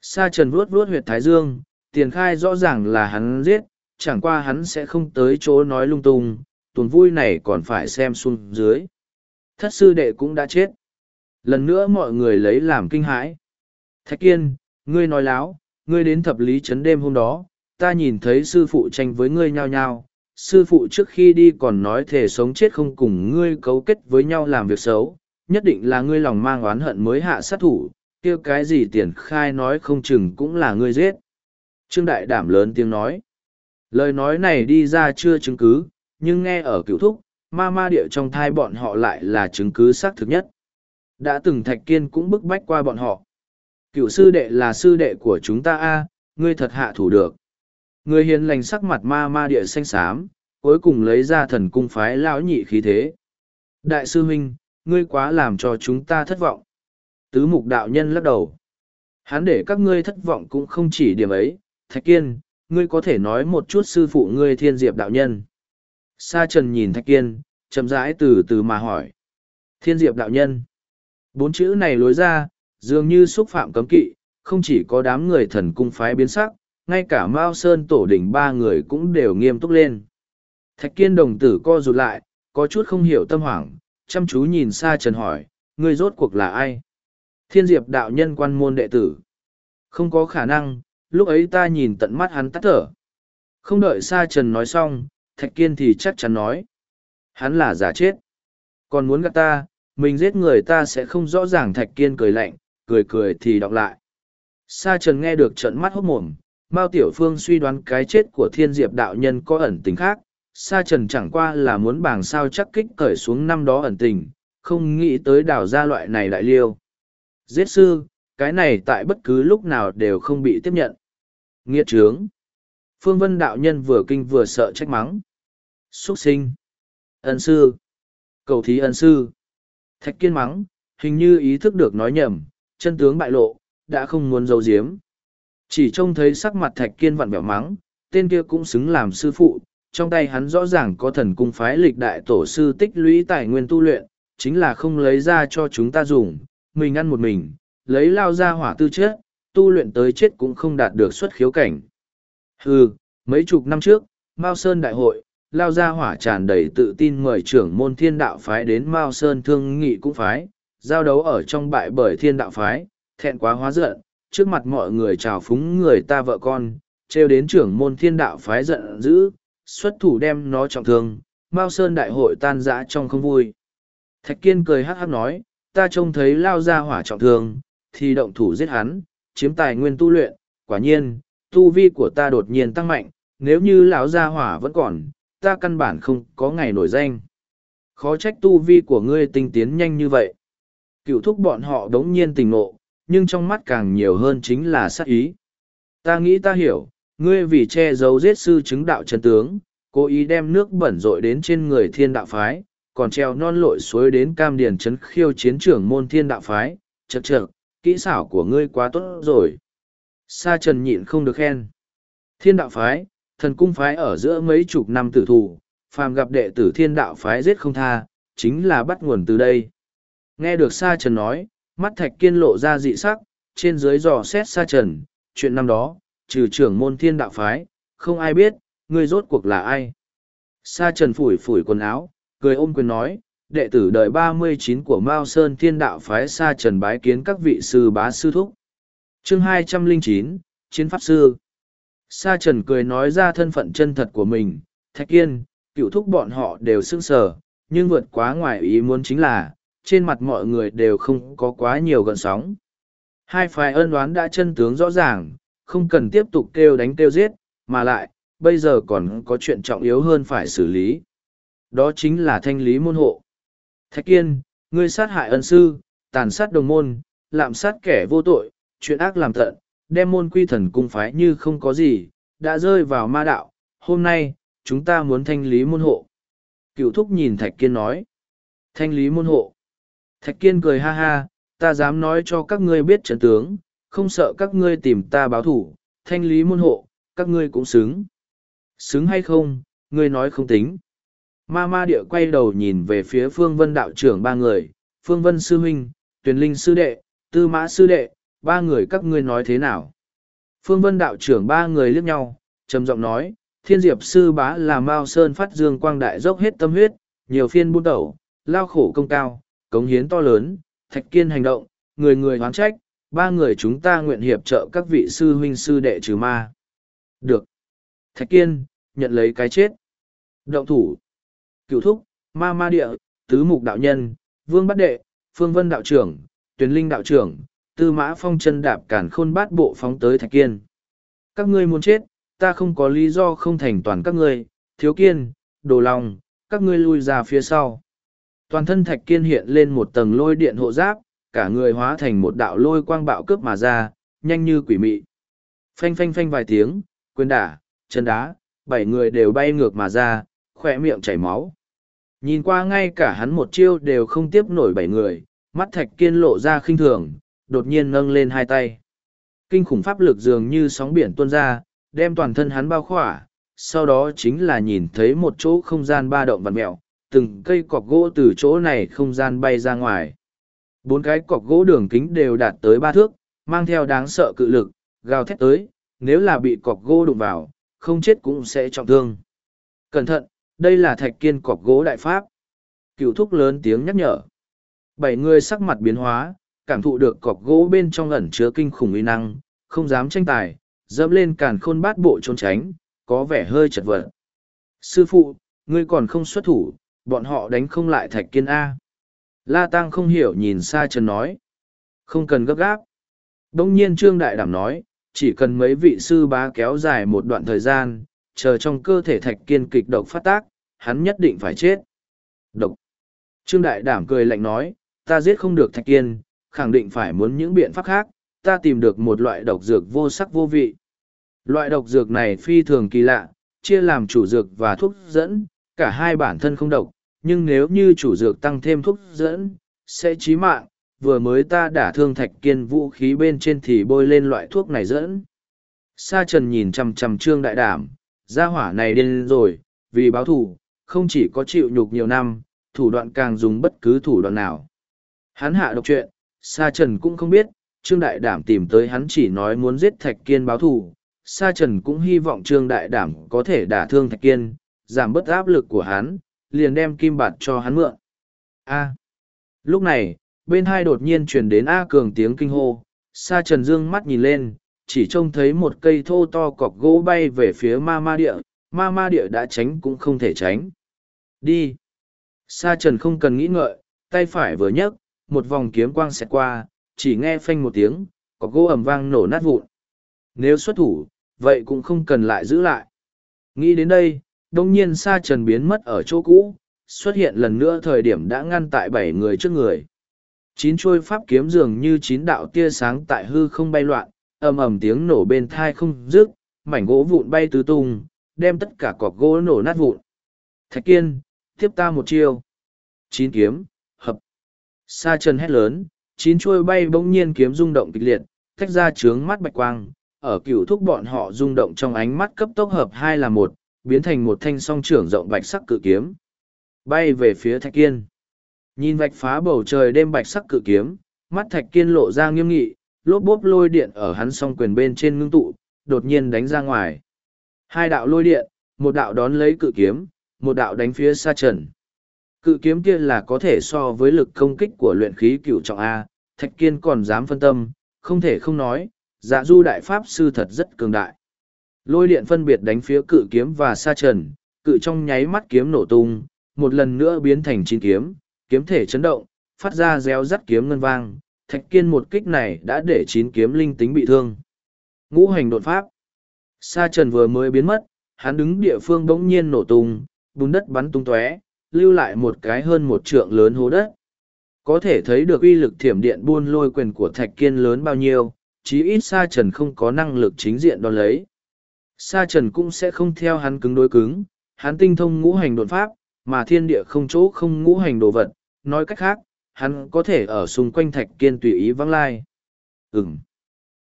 Sa trần vuốt vuốt huyệt thái dương, tiền khai rõ ràng là hắn giết, chẳng qua hắn sẽ không tới chỗ nói lung tung, tuần vui này còn phải xem xuống dưới. Thất sư đệ cũng đã chết. Lần nữa mọi người lấy làm kinh hãi. Thạch kiên, ngươi nói láo, ngươi đến thập lý trấn đêm hôm đó, ta nhìn thấy sư phụ tranh với ngươi nhao nhao, sư phụ trước khi đi còn nói thể sống chết không cùng ngươi cấu kết với nhau làm việc xấu, nhất định là ngươi lòng mang oán hận mới hạ sát thủ, kia cái gì tiền khai nói không chừng cũng là ngươi giết. Trương Đại Đảm lớn tiếng nói. Lời nói này đi ra chưa chứng cứ, nhưng nghe ở cựu thúc, ma ma địa trong thai bọn họ lại là chứng cứ xác thực nhất. Đã từng Thạch Kiên cũng bức bách qua bọn họ. Cựu sư đệ là sư đệ của chúng ta a ngươi thật hạ thủ được. Người hiền lành sắc mặt ma ma địa xanh xám, cuối cùng lấy ra thần cung phái lão nhị khí thế. Đại sư huynh, ngươi quá làm cho chúng ta thất vọng. Tứ mục đạo nhân lắc đầu. Hắn để các ngươi thất vọng cũng không chỉ điểm ấy, Thạch Kiên, ngươi có thể nói một chút sư phụ ngươi thiên diệp đạo nhân. Sa trần nhìn Thạch Kiên, chậm rãi từ từ mà hỏi. Thiên diệp đạo nhân. Bốn chữ này lối ra, dường như xúc phạm cấm kỵ, không chỉ có đám người thần cung phái biến sắc, ngay cả Mao Sơn tổ đỉnh ba người cũng đều nghiêm túc lên. Thạch kiên đồng tử co rụt lại, có chút không hiểu tâm hoảng, chăm chú nhìn xa trần hỏi, ngươi rốt cuộc là ai? Thiên diệp đạo nhân quan môn đệ tử. Không có khả năng, lúc ấy ta nhìn tận mắt hắn tắt thở. Không đợi xa trần nói xong, thạch kiên thì chắc chắn nói. Hắn là giả chết. Còn muốn gạt ta, mình giết người ta sẽ không rõ ràng thạch kiên cười lạnh, cười cười thì đọc lại. Sa trần nghe được trận mắt hốt mồm, Mao Tiểu Phương suy đoán cái chết của thiên diệp đạo nhân có ẩn tình khác, Sa Trần chẳng qua là muốn bảng sao chắc kích cởi xuống năm đó ẩn tình, không nghĩ tới đào ra loại này đại liêu. Giết sư, cái này tại bất cứ lúc nào đều không bị tiếp nhận. Nghĩa trướng. Phương Vân đạo nhân vừa kinh vừa sợ trách mắng. Xuất sinh. Ân sư. Cầu thí ân sư. Thạch kiên mắng, hình như ý thức được nói nhầm, chân tướng bại lộ, đã không muốn giấu giếm. Chỉ trông thấy sắc mặt thạch kiên vặn vẹo mắng, tên kia cũng xứng làm sư phụ, trong tay hắn rõ ràng có thần cung phái lịch đại tổ sư tích lũy tài nguyên tu luyện, chính là không lấy ra cho chúng ta dùng, mình ăn một mình, lấy lao ra hỏa tư chết, tu luyện tới chết cũng không đạt được xuất khiếu cảnh. Hừ, mấy chục năm trước, Mao Sơn Đại hội, lao ra hỏa tràn đầy tự tin mời trưởng môn thiên đạo phái đến Mao Sơn thương nghị cũng phái, giao đấu ở trong bại bởi thiên đạo phái, thẹn quá hóa giận, trước mặt mọi người chào phúng người ta vợ con, trêu đến trưởng môn thiên đạo phái giận dữ, xuất thủ đem nó trọng thương, Mao Sơn đại hội tan rã trong không vui. Thạch Kiên cười hắc hắc nói, ta trông thấy lao ra hỏa trọng thương, thì động thủ giết hắn, chiếm tài nguyên tu luyện, quả nhiên, tu vi của ta đột nhiên tăng mạnh, nếu như lão gia hỏa vẫn còn, ta căn bản không có ngày nổi danh. Khó trách tu vi của ngươi tinh tiến nhanh như vậy. Cựu thúc bọn họ đống nhiên tình nộ, nhưng trong mắt càng nhiều hơn chính là sát ý. Ta nghĩ ta hiểu, ngươi vì che giấu giết sư chứng đạo chân tướng, cố ý đem nước bẩn rội đến trên người thiên đạo phái, còn treo non lội suối đến cam điền chấn khiêu chiến trưởng môn thiên đạo phái, chật chật, kỹ xảo của ngươi quá tốt rồi. Sa trần nhịn không được khen. Thiên đạo phái, thần cung phái ở giữa mấy chục năm tử thủ, phàm gặp đệ tử thiên đạo phái giết không tha, chính là bắt nguồn từ đây. Nghe được Sa Trần nói, mắt thạch kiên lộ ra dị sắc, trên dưới dò xét xa Trần, chuyện năm đó, trừ trưởng môn thiên đạo phái, không ai biết, ngươi rốt cuộc là ai. Sa Trần phủi phủi quần áo, cười ôm quyền nói, đệ tử đời ba mươi chín của Mao Sơn thiên đạo phái Sa Trần bái kiến các vị sư bá sư thúc. Chương hai trăm linh chín Chiến Pháp Sư Sa Trần cười nói ra thân phận chân thật của mình, Thạch Kiên, cựu thúc bọn họ đều sững sờ, nhưng vượt quá ngoài ý muốn chính là, trên mặt mọi người đều không có quá nhiều gợn sóng. Hai phái ân đoán đã chân tướng rõ ràng, không cần tiếp tục kêu đánh kêu giết, mà lại, bây giờ còn có chuyện trọng yếu hơn phải xử lý. Đó chính là thanh lý môn hộ. Thạch Kiên, ngươi sát hại ân sư, tàn sát đồng môn, lạm sát kẻ vô tội, chuyện ác làm tận, đem môn quy thần cung phái như không có gì, đã rơi vào ma đạo. Hôm nay, chúng ta muốn thanh lý môn hộ. Cựu thúc nhìn Thạch Kiên nói. Thanh lý môn hộ. Thạch Kiên cười ha ha, ta dám nói cho các ngươi biết trận tướng, không sợ các ngươi tìm ta báo thủ, thanh lý môn hộ, các ngươi cũng xứng. Xứng hay không, ngươi nói không tính. Ma ma địa quay đầu nhìn về phía phương vân đạo trưởng ba người, phương vân sư huynh, tuyển linh sư đệ, tư mã sư đệ, ba người các ngươi nói thế nào. Phương vân đạo trưởng ba người liếc nhau, trầm giọng nói, thiên diệp sư bá là mao sơn phát dương quang đại dốc hết tâm huyết, nhiều phiên buôn đầu, lao khổ công cao, cống hiến to lớn, thạch kiên hành động, người người hoán trách, ba người chúng ta nguyện hiệp trợ các vị sư huynh sư đệ trừ ma. Được. Thạch kiên, nhận lấy cái chết. Động thủ. Cựu thúc, ma ma địa, tứ mục đạo nhân, vương bát đệ, phương vân đạo trưởng, tuyển linh đạo trưởng, tư mã phong chân đạp cản khôn bát bộ phóng tới thạch kiên. Các ngươi muốn chết, ta không có lý do không thành toàn các ngươi, thiếu kiên, đồ lòng, các ngươi lui ra phía sau. Toàn thân thạch kiên hiện lên một tầng lôi điện hộ giáp, cả người hóa thành một đạo lôi quang bạo cướp mà ra, nhanh như quỷ mị. Phanh phanh phanh vài tiếng, quyền đả, chân đá, bảy người đều bay ngược mà ra, khoe miệng chảy máu. Nhìn qua ngay cả hắn một chiêu đều không tiếp nổi bảy người, mắt thạch kiên lộ ra khinh thường, đột nhiên nâng lên hai tay. Kinh khủng pháp lực dường như sóng biển tuôn ra, đem toàn thân hắn bao khỏa, sau đó chính là nhìn thấy một chỗ không gian ba động vặt mẹo, từng cây cọc gỗ từ chỗ này không gian bay ra ngoài. Bốn cái cọc gỗ đường kính đều đạt tới ba thước, mang theo đáng sợ cự lực, gào thét tới, nếu là bị cọc gỗ đụng vào, không chết cũng sẽ trọng thương. Cẩn thận, đây là thạch kiên cọc gỗ đại pháp. Cựu thúc lớn tiếng nhắc nhở. Bảy người sắc mặt biến hóa, cảm thụ được cọc gỗ bên trong ẩn chứa kinh khủng uy năng, không dám tranh tài, dẫm lên càn khôn bát bộ trốn tránh, có vẻ hơi chật vật. Sư phụ, ngươi còn không xuất thủ, bọn họ đánh không lại thạch kiên A. La Tăng không hiểu nhìn xa Trần nói. Không cần gấp gáp. Đông nhiên Trương Đại Đảm nói, chỉ cần mấy vị sư bá kéo dài một đoạn thời gian, chờ trong cơ thể thạch kiên kịch độc phát tác, hắn nhất định phải chết. Độc. Trương Đại Đảm cười lạnh nói, ta giết không được thạch kiên, khẳng định phải muốn những biện pháp khác, ta tìm được một loại độc dược vô sắc vô vị. Loại độc dược này phi thường kỳ lạ, chia làm chủ dược và thuốc dẫn, cả hai bản thân không độc, nhưng nếu như chủ dược tăng thêm thuốc dẫn, sẽ chí mạng, vừa mới ta đả thương thạch kiên vũ khí bên trên thì bôi lên loại thuốc này dẫn. Sa trần nhìn chằm chằm trương đại đảm, gia hỏa này điên rồi, vì báo thù, không chỉ có chịu nhục nhiều năm, thủ đoạn càng dùng bất cứ thủ đoạn nào. Hắn hạ độc chuyện, Sa trần cũng không biết, trương đại đảm tìm tới hắn chỉ nói muốn giết thạch kiên báo thù. Sa trần cũng hy vọng trương đại đảm có thể đả thương thạch kiên, giảm bớt áp lực của hắn, liền đem kim bạt cho hắn mượn. A. Lúc này, bên hai đột nhiên truyền đến A Cường tiếng kinh hô, Sa Trần Dương mắt nhìn lên, chỉ trông thấy một cây thô to cọc gỗ bay về phía ma ma địa, ma ma địa đã tránh cũng không thể tránh. Đi. Sa Trần không cần nghĩ ngợi, tay phải vừa nhấc, một vòng kiếm quang xẹt qua, chỉ nghe phanh một tiếng, cọc gỗ ầm vang nổ nát vụn. Nếu xuất thủ, vậy cũng không cần lại giữ lại. Nghĩ đến đây, đông nhiên sa trần biến mất ở chỗ cũ, xuất hiện lần nữa thời điểm đã ngăn tại bảy người trước người. Chín chuôi pháp kiếm dường như chín đạo tia sáng tại hư không bay loạn, ầm ầm tiếng nổ bên thai không dứt, mảnh gỗ vụn bay tứ tung, đem tất cả cọc gỗ nổ nát vụn. Thạch kiên, tiếp ta một chiêu. Chín kiếm, hợp. Sa trần hét lớn, chín chuôi bay bỗng nhiên kiếm rung động kịch liệt, tách ra trướng mắt bạch quang, ở cựu thúc bọn họ rung động trong ánh mắt cấp tốc hợp hai là một, biến thành một thanh song trưởng rộng bạch sắc cự kiếm. Bay về phía thạch kiên. Nhìn vạch phá bầu trời đêm bạch sắc cự kiếm, mắt thạch kiên lộ ra nghiêm nghị, lốp bốp lôi điện ở hắn song quyền bên trên ngưng tụ, đột nhiên đánh ra ngoài. Hai đạo lôi điện, một đạo đón lấy cự kiếm, một đạo đánh phía xa trần. Cự kiếm kia là có thể so với lực công kích của luyện khí cựu trọng A, thạch kiên còn dám phân tâm, không thể không nói, dạ du đại pháp sư thật rất cường đại. Lôi điện phân biệt đánh phía cự kiếm và sa trần, cự trong nháy mắt kiếm nổ tung, một lần nữa biến thành chín kiếm, kiếm thể chấn động, phát ra réo rắt kiếm ngân vang, thạch kiên một kích này đã để chín kiếm linh tính bị thương. Ngũ hành đột pháp. Sa trần vừa mới biến mất, hắn đứng địa phương bỗng nhiên nổ tung, bùn đất bắn tung tóe, lưu lại một cái hơn một trượng lớn hố đất. Có thể thấy được uy lực thiểm điện buôn lôi quyền của thạch kiên lớn bao nhiêu, chí ít Sa Trần không có năng lực chính diện đo lấy. Sa Trần cũng sẽ không theo hắn cứng đối cứng, hắn tinh thông ngũ hành đột pháp, mà thiên địa không chỗ không ngũ hành đồ vật, nói cách khác, hắn có thể ở xung quanh thạch kiên tùy ý vắng lai. Ừm.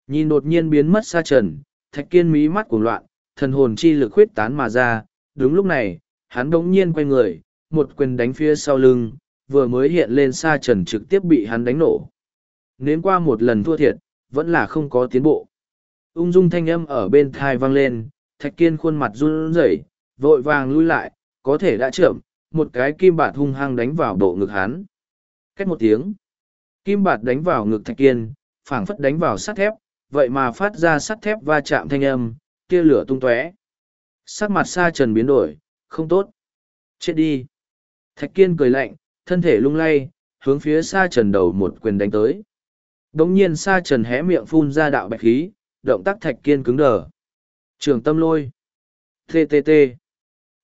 Nhìn đột nhiên biến mất Sa Trần, thạch kiên mí mắt cuồng loạn, thần hồn chi lực huyết tán mà ra, đúng lúc này, hắn đống nhiên quay người, một quyền đánh phía sau lưng, vừa mới hiện lên Sa Trần trực tiếp bị hắn đánh nổ. Nếm qua một lần thua thiệt, vẫn là không có tiến bộ. Ung dung thanh âm ở bên thai vang lên, thạch kiên khuôn mặt run rẩy, vội vàng lui lại, có thể đã chậm, một cái kim bạt hung hăng đánh vào bộ ngực hắn. Cách một tiếng, kim bạt đánh vào ngực thạch kiên, phảng phất đánh vào sắt thép, vậy mà phát ra sắt thép va chạm thanh âm, tia lửa tung tóe. Sắc mặt sa trần biến đổi, không tốt. Chết đi. Thạch kiên cười lạnh, thân thể lung lay, hướng phía sa trần đầu một quyền đánh tới. Đống nhiên sa trần hé miệng phun ra đạo bạch khí, động tác thạch kiên cứng đờ. Trường tâm lôi. TTT.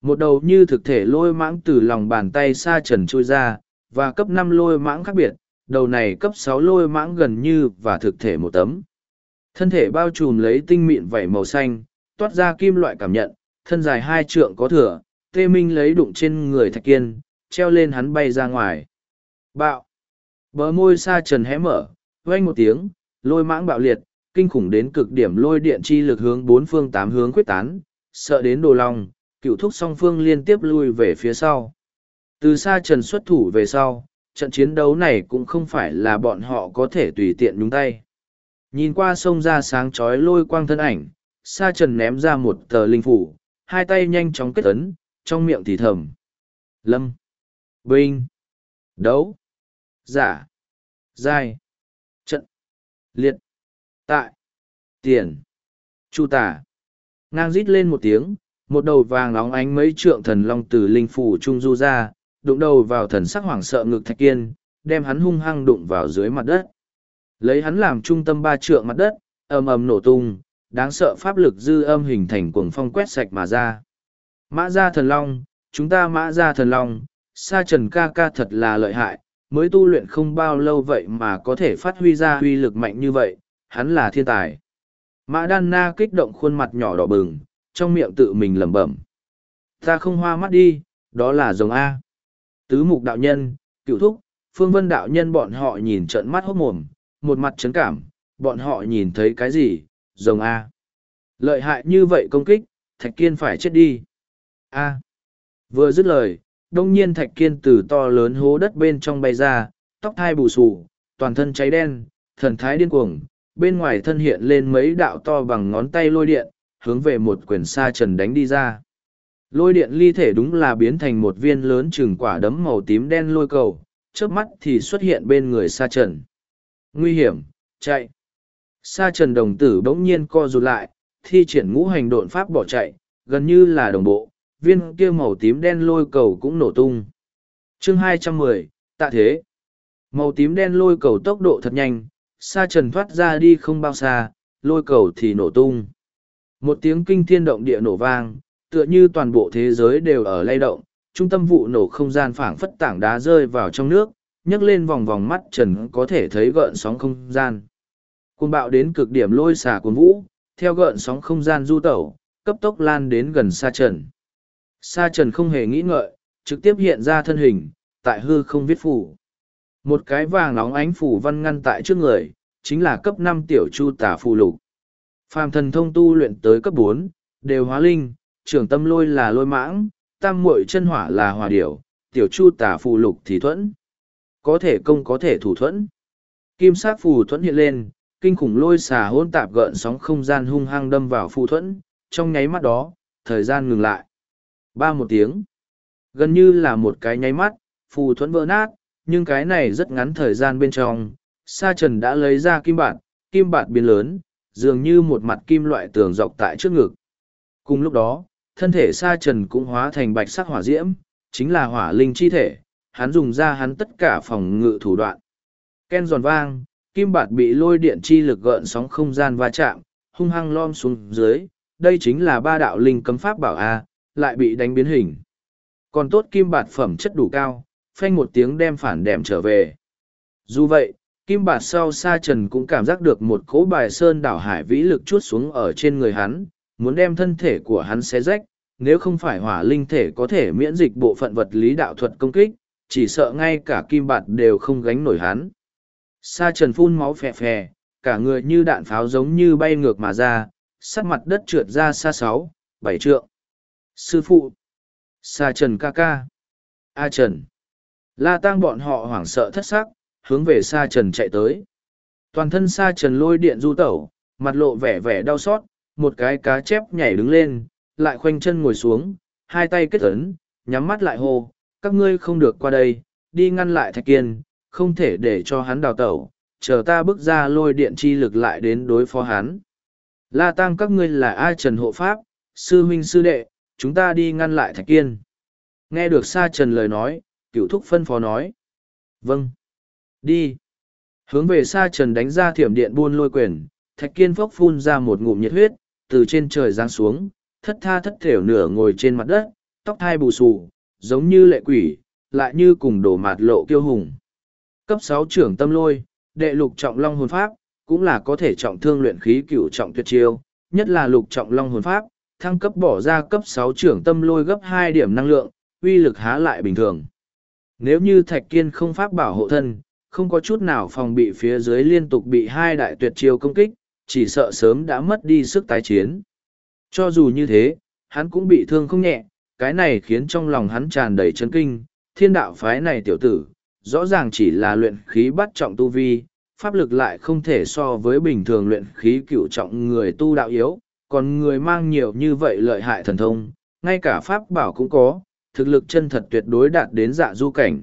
Một đầu như thực thể lôi mãng từ lòng bàn tay xa trần trôi ra, và cấp năm lôi mãng khác biệt, đầu này cấp sáu lôi mãng gần như và thực thể một tấm. Thân thể bao trùm lấy tinh mịn vảy màu xanh, toát ra kim loại cảm nhận, thân dài hai trượng có thừa, tê minh lấy đụng trên người thạch kiên, treo lên hắn bay ra ngoài. Bạo! Bờ môi xa trần hé mở, Vang một tiếng, lôi mãng bạo liệt, kinh khủng đến cực điểm lôi điện chi lực hướng bốn phương tám hướng quyết tán, sợ đến đồ lòng, cựu thúc song phương liên tiếp lui về phía sau. Từ xa trần xuất thủ về sau, trận chiến đấu này cũng không phải là bọn họ có thể tùy tiện nhúng tay. Nhìn qua sông ra sáng chói lôi quang thân ảnh, sa trần ném ra một tờ linh phủ, hai tay nhanh chóng kết ấn, trong miệng thì thầm. Lâm. Binh. Đấu. Giả. Giai liệt, tại, tiền, chu tả. Ngang rít lên một tiếng, một đầu vàng óng ánh mấy trượng thần long từ linh phủ trung du ra, đụng đầu vào thần sắc hoảng sợ ngực thạch kiên, đem hắn hung hăng đụng vào dưới mặt đất. Lấy hắn làm trung tâm ba trượng mặt đất, ầm ầm nổ tung, đáng sợ pháp lực dư âm hình thành cuồng phong quét sạch mà ra. Mã gia thần long, chúng ta mã gia thần long, sa trần ca ca thật là lợi hại, mới tu luyện không bao lâu vậy mà có thể phát huy ra uy lực mạnh như vậy, hắn là thiên tài. Mã Đan Na kích động khuôn mặt nhỏ đỏ bừng, trong miệng tự mình lẩm bẩm. Ta không hoa mắt đi, đó là rồng A. Tứ mục đạo nhân, cựu thúc, phương vân đạo nhân bọn họ nhìn trận mắt hốt mồm, một mặt chấn cảm, bọn họ nhìn thấy cái gì, rồng A. Lợi hại như vậy công kích, thạch kiên phải chết đi. A. Vừa dứt lời, đông nhiên thạch kiên từ to lớn hố đất bên trong bay ra, tóc thai bù xù, toàn thân cháy đen, thần thái điên cuồng, bên ngoài thân hiện lên mấy đạo to bằng ngón tay lôi điện, hướng về một quyển sa trần đánh đi ra. Lôi điện ly thể đúng là biến thành một viên lớn chừng quả đấm màu tím đen lôi cầu, trước mắt thì xuất hiện bên người sa trần. Nguy hiểm, chạy. Sa trần đồng tử bỗng nhiên co rụt lại, thi triển ngũ hành độn pháp bỏ chạy, gần như là đồng bộ, viên kia màu tím đen lôi cầu cũng nổ tung. chương 210, tạ thế. Màu tím đen lôi cầu tốc độ thật nhanh, sa trần thoát ra đi không bao xa, lôi cầu thì nổ tung. Một tiếng kinh thiên động địa nổ vang, tựa như toàn bộ thế giới đều ở lay động, trung tâm vụ nổ không gian phảng phất tảng đá rơi vào trong nước, nhấc lên vòng vòng mắt trần có thể thấy gợn sóng không gian. Cuồng bạo đến cực điểm lôi xả cuốn vũ, theo gợn sóng không gian du tẩu, cấp tốc lan đến gần xa trần. Sa trần không hề nghĩ ngợi, trực tiếp hiện ra thân hình, tại hư không viết phủ. Một cái vàng nóng ánh phủ văn ngăn tại trước người, chính là cấp năm tiểu chu tả phù lục. Phàm thần thông tu luyện tới cấp bốn đều hóa linh, trưởng tâm lôi là lôi mãng, tam muội chân hỏa là hòa điểu, tiểu chu tả phù lục thì thuẫn. Có thể công có thể thủ thuẫn. Kim sát phù thuẫn hiện lên, kinh khủng lôi xà hôn tạp gợn sóng không gian hung hăng đâm vào phù thuẫn, trong nháy mắt đó, thời gian ngừng lại. Ba một tiếng. Gần như là một cái nháy mắt, phù thuẫn vỡ nát, nhưng cái này rất ngắn thời gian bên trong. Sa trần đã lấy ra kim bạt, kim bạt biến lớn, dường như một mặt kim loại tường dọc tại trước ngực. Cùng lúc đó, thân thể sa trần cũng hóa thành bạch sắc hỏa diễm, chính là hỏa linh chi thể, hắn dùng ra hắn tất cả phòng ngự thủ đoạn. Ken giòn vang, kim bạt bị lôi điện chi lực gợn sóng không gian va chạm, hung hăng lom xuống dưới, đây chính là ba đạo linh cấm pháp bảo A, lại bị đánh biến hình. Còn tốt kim bạt phẩm chất đủ cao, phanh một tiếng đem phản đèm trở về. Dù vậy, kim bạt sau sa trần cũng cảm giác được một cỗ bài sơn đảo hải vĩ lực chút xuống ở trên người hắn, muốn đem thân thể của hắn xé rách, nếu không phải hỏa linh thể có thể miễn dịch bộ phận vật lý đạo thuật công kích, chỉ sợ ngay cả kim bạt đều không gánh nổi hắn. Sa trần phun máu phè phè, cả người như đạn pháo giống như bay ngược mà ra, sát mặt đất trượt ra xa sáu, bảy trượng. Sư phụ! Sa trần ca ca! A trần! La tang bọn họ hoảng sợ thất sắc, hướng về Sa trần chạy tới. Toàn thân Sa trần lôi điện du tẩu, mặt lộ vẻ vẻ đau xót, một cái cá chép nhảy đứng lên, lại khoanh chân ngồi xuống, hai tay kết ấn, nhắm mắt lại hô, các ngươi không được qua đây, đi ngăn lại thạch kiên, không thể để cho hắn đào tẩu, chờ ta bước ra lôi điện chi lực lại đến đối phó hắn. La Tang các ngươi là ai trần hộ pháp, sư huynh sư đệ, chúng ta đi ngăn lại thạch kiên. Nghe được sa trần lời nói, cựu thúc phân phó nói. Vâng. Đi. Hướng về sa trần đánh ra thiểm điện buôn lôi quyền, thạch kiên phốc phun ra một ngụm nhiệt huyết, từ trên trời giáng xuống, thất tha thất thểu nửa ngồi trên mặt đất, tóc thai bù xù, giống như lệ quỷ, lại như cùng đổ mạt lộ kiêu hùng. Cấp sáu trưởng tâm lôi, đệ lục trọng long hồn pháp, cũng là có thể trọng thương luyện khí cửu trọng tuyệt chiêu, nhất là lục trọng long hồn pháp, thăng cấp bỏ ra cấp sáu trưởng tâm lôi gấp hai điểm năng lượng, uy lực há lại bình thường. Nếu như Thạch Kiên không pháp bảo hộ thân, không có chút nào phòng bị phía dưới liên tục bị hai đại tuyệt chiêu công kích, chỉ sợ sớm đã mất đi sức tái chiến. Cho dù như thế, hắn cũng bị thương không nhẹ, cái này khiến trong lòng hắn tràn đầy chấn kinh, thiên đạo phái này tiểu tử, rõ ràng chỉ là luyện khí bắt trọng tu vi, pháp lực lại không thể so với bình thường luyện khí cựu trọng người tu đạo yếu, còn người mang nhiều như vậy lợi hại thần thông, ngay cả pháp bảo cũng có, thực lực chân thật tuyệt đối đạt đến dạ du cảnh.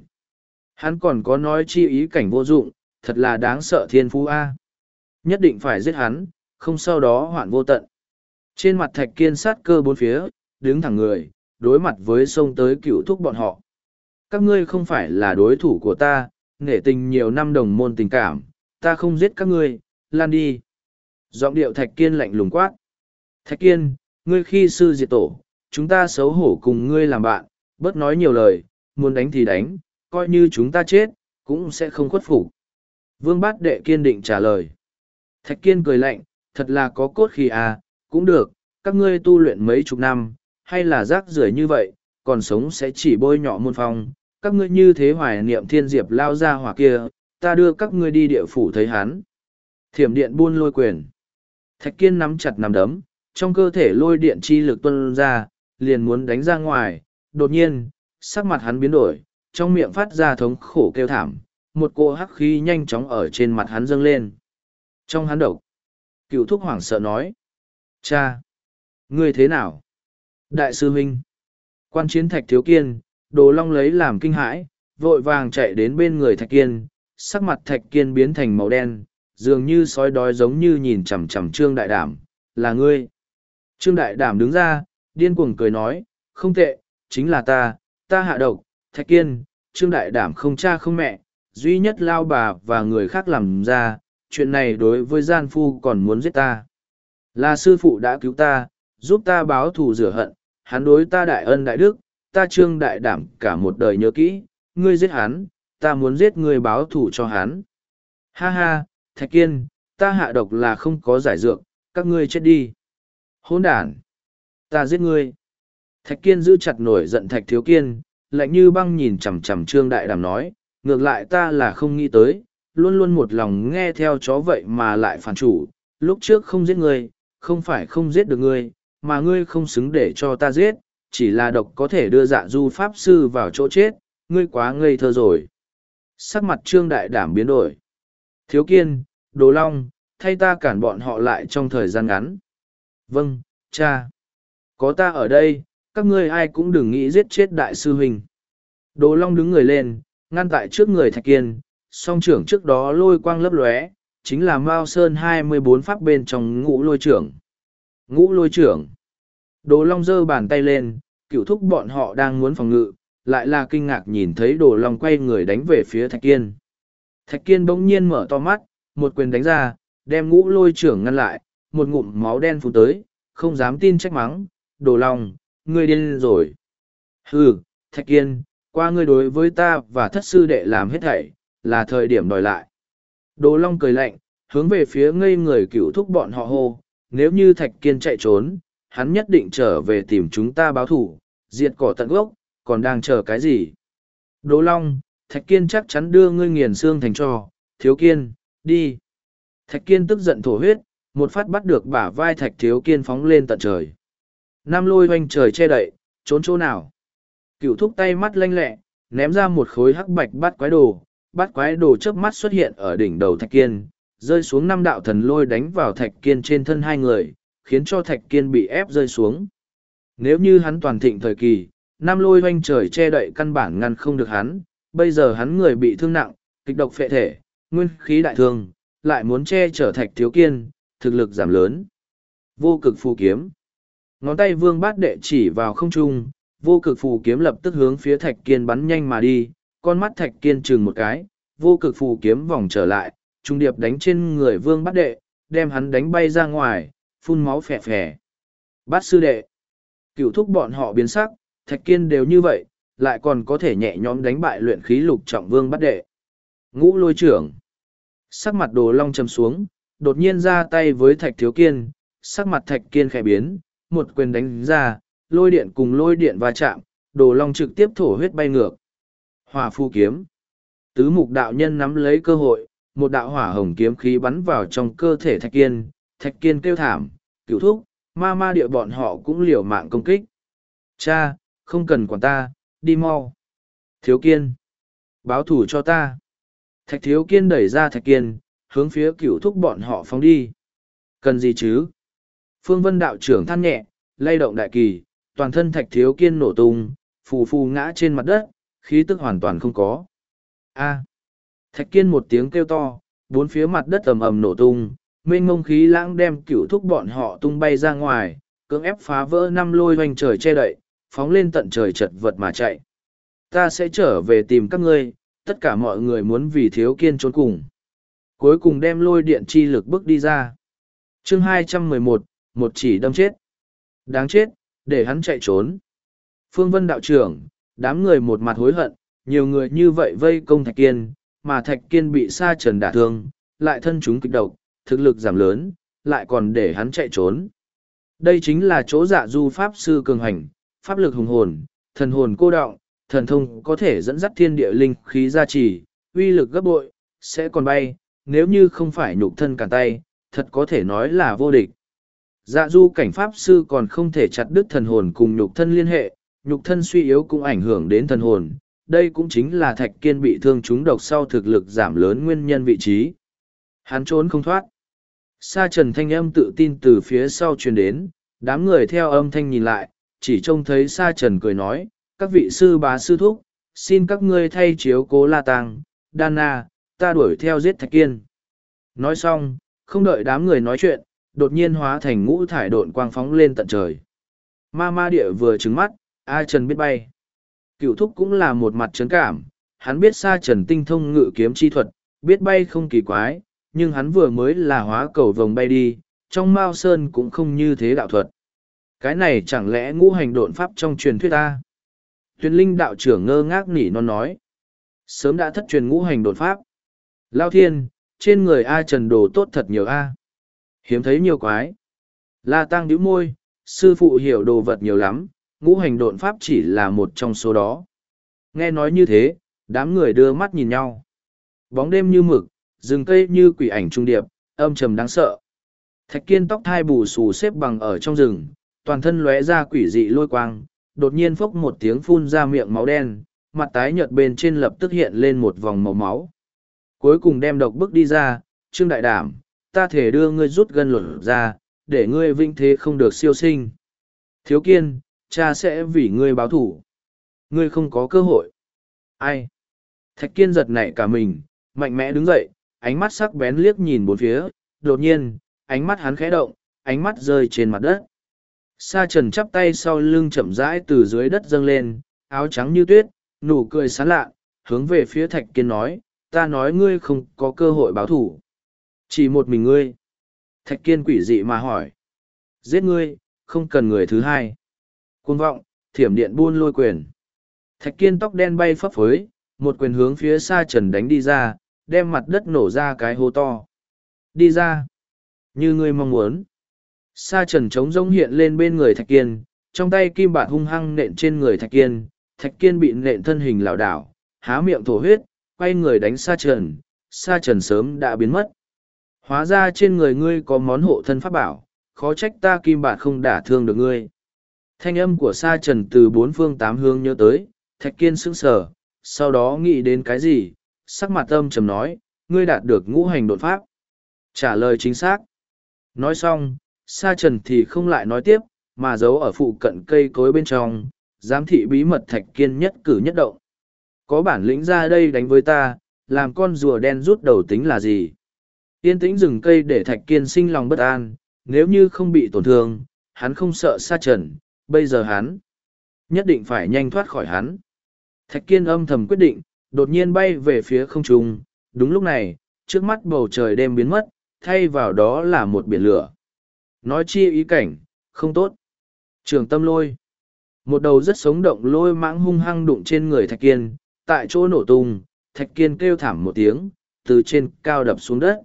Hắn còn có nói chi ý cảnh vô dụng, thật là đáng sợ thiên phú A. Nhất định phải giết hắn, không sau đó hoạn vô tận. Trên mặt thạch kiên sát cơ bốn phía, đứng thẳng người, đối mặt với sông tới cựu thúc bọn họ. Các ngươi không phải là đối thủ của ta, nghệ tình nhiều năm đồng môn tình cảm, ta không giết các ngươi, lan đi. Giọng điệu thạch kiên lạnh lùng quát. Thạch kiên, ngươi khi sư diệt tổ, chúng ta xấu hổ cùng ngươi làm bạn, bớt nói nhiều lời, muốn đánh thì đánh, coi như chúng ta chết, cũng sẽ không khuất phục. Vương bát đệ kiên định trả lời. Thạch kiên cười lạnh, thật là có cốt khi à, cũng được, các ngươi tu luyện mấy chục năm, hay là rác rưởi như vậy, còn sống sẽ chỉ bôi nhọ môn phong, các ngươi như thế hoài niệm thiên diệp lao ra hỏa kia, ta đưa các ngươi đi địa phủ thấy hắn. Thiểm điện buôn lôi quyền. Thạch kiên nắm chặt nắm đấm, trong cơ thể lôi điện chi lực tuân ra, liền muốn đánh ra ngoài, đột nhiên, sắc mặt hắn biến đổi, trong miệng phát ra thống khổ kêu thảm, một cô hắc khí nhanh chóng ở trên mặt hắn dâng lên. Trong hắn độc, cựu thúc hoảng sợ nói, cha, ngươi thế nào? Đại sư huynh, quan chiến thạch thiếu kiên, đồ long lấy làm kinh hãi, vội vàng chạy đến bên người thạch kiên, sắc mặt thạch kiên biến thành màu đen, dường như sói đói giống như nhìn chằm chằm trương đại đảm, là ngươi. Trương đại đảm đứng ra, điên cuồng cười nói, không tệ, chính là ta, ta hạ độc, thạch kiên, trương đại đảm không cha không mẹ, duy nhất lao bà và người khác làm ra, chuyện này đối với gian phu còn muốn giết ta. Là sư phụ đã cứu ta, giúp ta báo thù rửa hận, hắn đối ta đại ân đại đức, ta trương đại đảm cả một đời nhớ kỹ, ngươi giết hắn, ta muốn giết ngươi báo thù cho hắn. Ha ha, Thạch Kiên, ta hạ độc là không có giải dược, các ngươi chết đi. Hôn đản, ta giết ngươi. Thạch Kiên giữ chặt nổi giận Thạch Thiếu Kiên, lạnh như băng nhìn chằm chằm Trương Đại Đàm nói, ngược lại ta là không nghĩ tới, luôn luôn một lòng nghe theo chó vậy mà lại phản chủ, lúc trước không giết ngươi, không phải không giết được ngươi, mà ngươi không xứng để cho ta giết, chỉ là độc có thể đưa dạ du pháp sư vào chỗ chết, ngươi quá ngây thơ rồi. Sắc mặt Trương Đại Đảm biến đổi. Thiếu Kiên, Đồ Long, thay ta cản bọn họ lại trong thời gian ngắn. Vâng, cha. Có ta ở đây, các ngươi ai cũng đừng nghĩ giết chết đại sư huynh. Đồ Long đứng người lên, ngăn tại trước người Thạch Kiên, song trưởng trước đó lôi quang lấp lóe, chính là Mao Sơn hai mươi bốn pháp bên trong ngũ lôi trưởng. Ngũ lôi trưởng. Đồ Long giơ bàn tay lên, cựu thúc bọn họ đang muốn phòng ngự, lại là kinh ngạc nhìn thấy Đồ Long quay người đánh về phía Thạch Kiên. Thạch Kiên bỗng nhiên mở to mắt, một quyền đánh ra, đem ngũ lôi trưởng ngăn lại, một ngụm máu đen phun tới, không dám tin trách mắng, Đồ Long, ngươi điên rồi. Hừ, Thạch Kiên, qua ngươi đối với ta và thất sư đệ làm hết thảy, là thời điểm đòi lại. Đồ Long cười lạnh, hướng về phía ngây người cựu thúc bọn họ hô, nếu như Thạch Kiên chạy trốn, hắn nhất định trở về tìm chúng ta báo thủ, diệt cỏ tận gốc, còn đang chờ cái gì? Đồ Long, Thạch Kiên chắc chắn đưa ngươi nghiền xương thành cho, Thiếu Kiên, đi. Thạch Kiên tức giận thổ huyết, một phát bắt được bả vai Thạch Thiếu Kiên phóng lên tận trời. Nam lôi hoanh trời che đậy, trốn chỗ nào? Cựu thúc tay mắt lanh lẹ, ném ra một khối hắc bạch bắt quái đồ, bắt quái đồ chớp mắt xuất hiện ở đỉnh đầu Thạch Kiên, rơi xuống năm đạo thần lôi đánh vào Thạch Kiên trên thân hai người, khiến cho Thạch Kiên bị ép rơi xuống. Nếu như hắn toàn thịnh thời kỳ, Nam lôi hoanh trời che đậy căn bản ngăn không được hắn, bây giờ hắn người bị thương nặng, kịch độc phệ thể, nguyên khí đại thương, lại muốn che chở Thạch Thiếu Kiên, thực lực giảm lớn. Vô cực phù kiếm. Ngón tay vương bát đệ chỉ vào không trung, vô cực phù kiếm lập tức hướng phía Thạch Kiên bắn nhanh mà đi, con mắt Thạch Kiên chừng một cái, vô cực phù kiếm vòng trở lại, trung điệp đánh trên người vương bát đệ, đem hắn đánh bay ra ngoài, phun máu phè phè. Bát sư đệ. Cựu thúc bọn họ biến sắc, Thạch Kiên đều như vậy, lại còn có thể nhẹ nhõm đánh bại luyện khí lục trọng vương bát đệ. Ngũ lôi trưởng. Sắc mặt đồ long chầm xuống, đột nhiên ra tay với Thạch Thiếu Kiên, sắc mặt Thạch Kiên khẽ biến, một quyền đánh ra, lôi điện cùng lôi điện va chạm, đồ long trực tiếp thổ huyết bay ngược. Hỏa phu kiếm. Tứ mục đạo nhân nắm lấy cơ hội, một đạo hỏa hồng kiếm khí bắn vào trong cơ thể thạch kiên, thạch kiên kêu thảm, cứu thúc, ma ma địa bọn họ cũng liều mạng công kích. Cha, không cần quản ta, đi mau. Thiếu kiên. Báo thủ cho ta. Thạch thiếu kiên đẩy ra thạch kiên, hướng phía cửu thúc bọn họ phóng đi. Cần gì chứ? Phương Vân đạo trưởng than nhẹ, lay động đại kỳ, toàn thân thạch thiếu kiên nổ tung, phù phù ngã trên mặt đất, khí tức hoàn toàn không có. A. Thạch kiên một tiếng kêu to, bốn phía mặt đất ầm ầm nổ tung, mênh mông khí lãng đem cửu thúc bọn họ tung bay ra ngoài, cưỡng ép phá vỡ năm lôi hoành trời che đậy, phóng lên tận trời chật vật mà chạy. Ta sẽ trở về tìm các ngươi, tất cả mọi người muốn vì thiếu kiên trốn cùng. Cuối cùng đem lôi điện chi lực bước đi ra. chương 211, một chỉ đâm chết. Đáng chết, để hắn chạy trốn. Phương Vân đạo trưởng, đám người một mặt hối hận, nhiều người như vậy vây công Thạch Kiên, mà Thạch Kiên bị sa trần đả thương, lại thân chúng kịch độc, thực lực giảm lớn, lại còn để hắn chạy trốn. Đây chính là chỗ dạ du Pháp Sư cường hành, pháp lực hùng hồn, thần hồn cô đọng, thần thông có thể dẫn dắt thiên địa linh khí gia trì, uy lực gấp bội, sẽ còn bay, nếu như không phải nhục thân cản tay, thật có thể nói là vô địch. Dạ du cảnh pháp sư còn không thể chặt đứt thần hồn cùng nhục thân liên hệ, nhục thân suy yếu cũng ảnh hưởng đến thần hồn. Đây cũng chính là thạch kiên bị thương trúng độc sau thực lực giảm lớn nguyên nhân vị trí. Hắn trốn không thoát. Sa trần thanh âm tự tin từ phía sau truyền đến, đám người theo âm thanh nhìn lại, chỉ trông thấy Sa trần cười nói, các vị sư bá sư thúc, xin các ngươi thay chiếu cố la tàng, đan ta đuổi theo giết thạch kiên. Nói xong, không đợi đám người nói chuyện, đột nhiên hóa thành ngũ thải độn quang phóng lên tận trời. Ma ma địa vừa trứng mắt, A Trần biết bay. Cựu thúc cũng là một mặt trấn cảm, hắn biết xa Trần tinh thông ngự kiếm chi thuật, biết bay không kỳ quái, nhưng hắn vừa mới là hóa cầu vồng bay đi, trong Mao Sơn cũng không như thế đạo thuật. Cái này chẳng lẽ ngũ hành độn pháp trong truyền thuyết ta? Tuyền linh đạo trưởng ngơ ngác nỉ non nói. Sớm đã thất truyền ngũ hành đột pháp. Lao thiên, trên người A trần đồ tốt thật nhiều A. Hiếm thấy nhiều quái. La tăng đĩu môi, sư phụ hiểu đồ vật nhiều lắm, ngũ hành độn pháp chỉ là một trong số đó. Nghe nói như thế, đám người đưa mắt nhìn nhau. Bóng đêm như mực, rừng cây như quỷ ảnh trung điệp, âm trầm đáng sợ. Thạch kiên tóc thai bù xù xếp bằng ở trong rừng, toàn thân lóe ra quỷ dị lôi quang, đột nhiên phốc một tiếng phun ra miệng máu đen, mặt tái nhợt bên trên lập tức hiện lên một vòng màu máu. Cuối cùng đem độc bức đi ra, Trương Đại Đảm, ta thể đưa ngươi rút gân luật ra, để ngươi vinh thế không được siêu sinh. Thiếu kiên, cha sẽ vì ngươi báo thủ. Ngươi không có cơ hội. Ai? Thạch kiên giật nảy cả mình, mạnh mẽ đứng dậy, ánh mắt sắc bén liếc nhìn bốn phía, đột nhiên, ánh mắt hắn khẽ động, ánh mắt rơi trên mặt đất. Sa trần chắp tay sau lưng chậm rãi từ dưới đất dâng lên, áo trắng như tuyết, nụ cười sán lạ, hướng về phía thạch kiên nói, ta nói ngươi không có cơ hội báo thủ. Chỉ một mình ngươi. Thạch kiên quỷ dị mà hỏi. Giết ngươi, không cần người thứ hai. Cuồng vọng, thiểm điện buôn lôi quyền. Thạch kiên tóc đen bay phấp phới, một quyền hướng phía xa trần đánh đi ra, đem mặt đất nổ ra cái hố to. Đi ra. Như ngươi mong muốn. Sa trần trống rỗng hiện lên bên người thạch kiên, trong tay kim bạt hung hăng nện trên người thạch kiên, thạch kiên bị nện thân hình lảo đảo, há miệng thổ huyết, quay người đánh sa trần, sa trần sớm đã biến mất. Hóa ra trên người ngươi có món hộ thân pháp bảo, khó trách ta kim bạt không đả thương được ngươi. Thanh âm của sa trần từ bốn phương tám hướng nhớ tới, thạch kiên sững sờ, sau đó nghĩ đến cái gì, sắc mặt âm trầm nói, ngươi đạt được ngũ hành đột pháp. Trả lời chính xác. Nói xong, sa trần thì không lại nói tiếp, mà giấu ở phụ cận cây cối bên trong, giám thị bí mật thạch kiên nhất cử nhất động. Có bản lĩnh ra đây đánh với ta, làm con rùa đen rút đầu tính là gì? Yên tĩnh rừng cây để thạch kiên sinh lòng bất an, nếu như không bị tổn thương, hắn không sợ sa trần, bây giờ hắn nhất định phải nhanh thoát khỏi hắn. Thạch kiên âm thầm quyết định, đột nhiên bay về phía không trung, đúng lúc này, trước mắt bầu trời đêm biến mất, thay vào đó là một biển lửa. Nói chi ý cảnh, không tốt. Trường tâm lôi. Một đầu rất sống động lôi mãng hung hăng đụng trên người thạch kiên, tại chỗ nổ tung, thạch kiên kêu thảm một tiếng, từ trên cao đập xuống đất.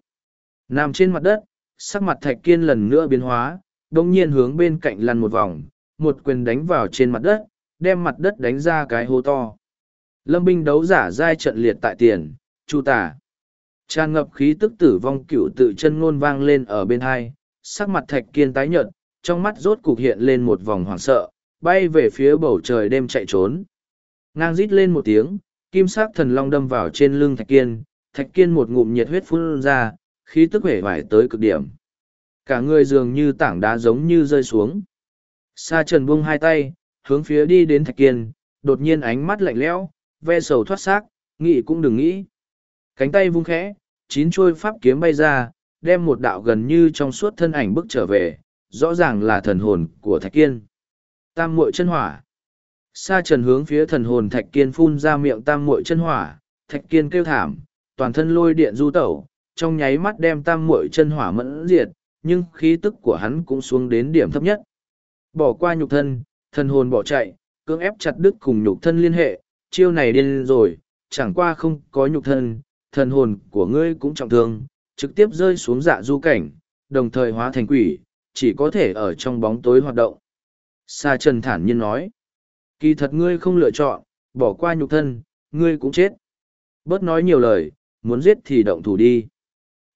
Nằm trên mặt đất, sắc mặt thạch kiên lần nữa biến hóa, đồng nhiên hướng bên cạnh lăn một vòng, một quyền đánh vào trên mặt đất, đem mặt đất đánh ra cái hố to. Lâm binh đấu giả giai trận liệt tại tiền, chu tả. Tràn ngập khí tức tử vong cựu tự chân ngôn vang lên ở bên hai, sắc mặt thạch kiên tái nhợt, trong mắt rốt cục hiện lên một vòng hoảng sợ, bay về phía bầu trời đêm chạy trốn. Ngang rít lên một tiếng, kim sắc thần long đâm vào trên lưng thạch kiên, thạch kiên một ngụm nhiệt huyết phun ra, khí tức vẻ vải tới cực điểm. Cả người dường như tảng đá giống như rơi xuống. Sa trần buông hai tay, hướng phía đi đến thạch kiên, đột nhiên ánh mắt lạnh lẽo, ve sầu thoát xác, nghĩ cũng đừng nghĩ. Cánh tay vung khẽ, chín chuôi pháp kiếm bay ra, đem một đạo gần như trong suốt thân ảnh bước trở về, rõ ràng là thần hồn của Thạch Kiên. Tam muội chân hỏa. Sa trần hướng phía thần hồn Thạch Kiên phun ra miệng tam muội chân hỏa, Thạch Kiên kêu thảm, toàn thân lôi điện du tẩu, trong nháy mắt đem tam muội chân hỏa mẫn diệt, nhưng khí tức của hắn cũng xuống đến điểm thấp nhất. Bỏ qua nhục thân, thần hồn bỏ chạy, cưỡng ép chặt đứt cùng nhục thân liên hệ, chiêu này điên rồi, chẳng qua không có nhục thân, thần hồn của ngươi cũng trọng thương, trực tiếp rơi xuống dạ du cảnh, đồng thời hóa thành quỷ, chỉ có thể ở trong bóng tối hoạt động. Sa Trần thản nhiên nói, kỳ thật ngươi không lựa chọn, bỏ qua nhục thân, ngươi cũng chết. Bớt nói nhiều lời, muốn giết thì động thủ đi.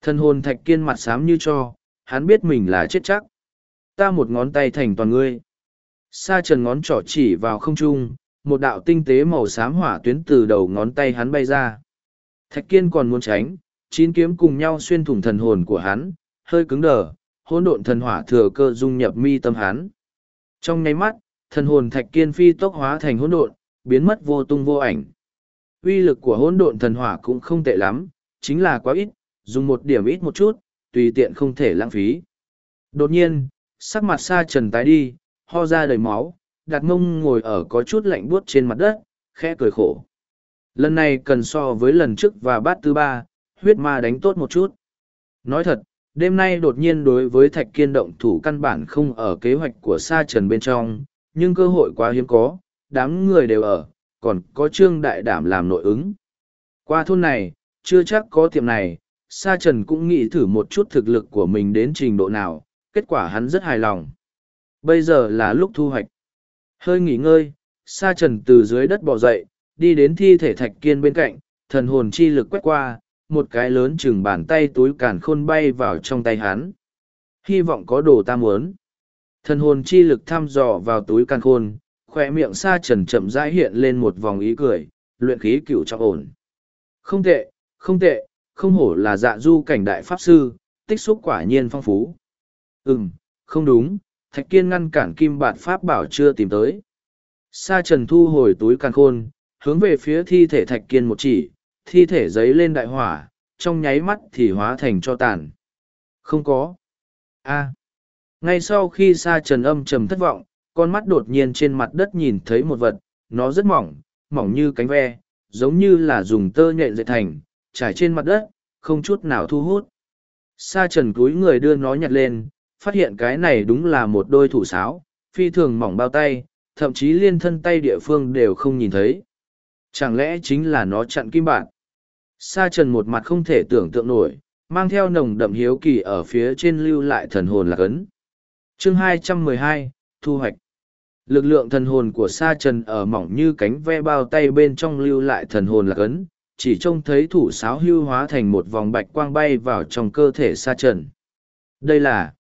Thân hồn thạch kiên mặt xám như cho, hắn biết mình là chết chắc. Ta một ngón tay thành toàn ngươi. Sa trần ngón trỏ chỉ vào không trung, một đạo tinh tế màu xám hỏa tuyến từ đầu ngón tay hắn bay ra. Thạch kiên còn muốn tránh, chín kiếm cùng nhau xuyên thủng thần hồn của hắn, hơi cứng đờ, hỗn độn thần hỏa thừa cơ dung nhập mi tâm hắn. Trong nháy mắt, thần hồn thạch kiên phi tốc hóa thành hỗn độn, biến mất vô tung vô ảnh. Uy lực của hỗn độn thần hỏa cũng không tệ lắm, chính là quá ít, dùng một điểm ít một chút, tùy tiện không thể lãng phí. Đột nhiên, sắc mặt Sa trần tái đi, ho ra đầy máu, đặt mông ngồi ở có chút lạnh buốt trên mặt đất, khẽ cười khổ. Lần này cần so với lần trước và bát thứ ba, huyết ma đánh tốt một chút. Nói thật, đêm nay đột nhiên đối với thạch kiên động thủ căn bản không ở kế hoạch của sa trần bên trong, nhưng cơ hội quá hiếm có, đám người đều ở, còn có trương đại đảm làm nội ứng. Qua thôn này, chưa chắc có tiệm này, Sa Trần cũng nghĩ thử một chút thực lực của mình đến trình độ nào, kết quả hắn rất hài lòng. Bây giờ là lúc thu hoạch. Hơi nghỉ ngơi, Sa Trần từ dưới đất bò dậy, đi đến thi thể thạch kiên bên cạnh, thần hồn chi lực quét qua, một cái lớn chừng bàn tay túi càn khôn bay vào trong tay hắn. Hy vọng có đồ ta muốn. Thần hồn chi lực thăm dò vào túi càn khôn, khỏe miệng Sa Trần chậm rãi hiện lên một vòng ý cười, luyện khí cựu trọng ổn. Không tệ, không tệ, không hổ là dạ du cảnh đại pháp sư, tích xúc quả nhiên phong phú. Ừm, không đúng, thạch kiên ngăn cản kim bạt pháp bảo chưa tìm tới. Sa trần thu hồi túi càn khôn, hướng về phía thi thể thạch kiên một chỉ, thi thể giấy lên đại hỏa, trong nháy mắt thì hóa thành cho tàn. Không có. a Ngay sau khi sa trần âm trầm thất vọng, con mắt đột nhiên trên mặt đất nhìn thấy một vật, nó rất mỏng, mỏng như cánh ve, giống như là dùng tơ nhện dệt thành, trải trên mặt đất, không chút nào thu hút. Sa trần cúi người đưa nó nhặt lên, phát hiện cái này đúng là một đôi thủ sáo, phi thường mỏng bao tay, thậm chí liên thân tay địa phương đều không nhìn thấy. Chẳng lẽ chính là nó chặn kim bạn? Sa trần một mặt không thể tưởng tượng nổi, mang theo nồng đậm hiếu kỳ ở phía trên lưu lại thần hồn lạc ấn. Chương 212, Thu hoạch Lực lượng thần hồn của sa trần ở mỏng như cánh ve bao tay bên trong lưu lại thần hồn lạc ấn, chỉ trông thấy thủ sáo hưu hóa thành một vòng bạch quang bay vào trong cơ thể sa trần. Đây là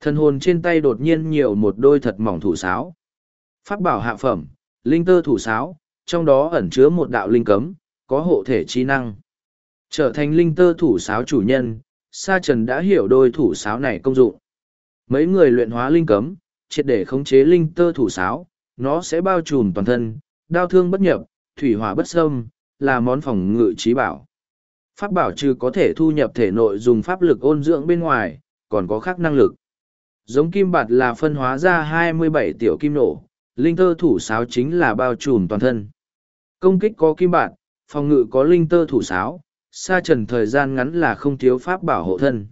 thần hồn trên tay đột nhiên nhiều một đôi thật mỏng thủ sáo. Pháp bảo hạ phẩm, linh tơ thủ sáo, trong đó ẩn chứa một đạo linh cấm, có hộ thể chi năng. Trở thành linh tơ thủ sáo chủ nhân, Sa Trần đã hiểu đôi thủ sáo này công dụng. Mấy người luyện hóa linh cấm, triệt để khống chế linh tơ thủ sáo, nó sẽ bao trùm toàn thân, đau thương bất nhập, thủy hỏa bất xâm, là món phòng ngự trí bảo. Pháp bảo trừ có thể thu nhập thể nội dùng pháp lực ôn dưỡng bên ngoài, còn có khác năng lực. Giống kim bạt là phân hóa ra 27 tiểu kim nổ, linh tơ thủ sáo chính là bao trùm toàn thân. Công kích có kim bạt, phòng ngự có linh tơ thủ sáo, xa trần thời gian ngắn là không thiếu pháp bảo hộ thân.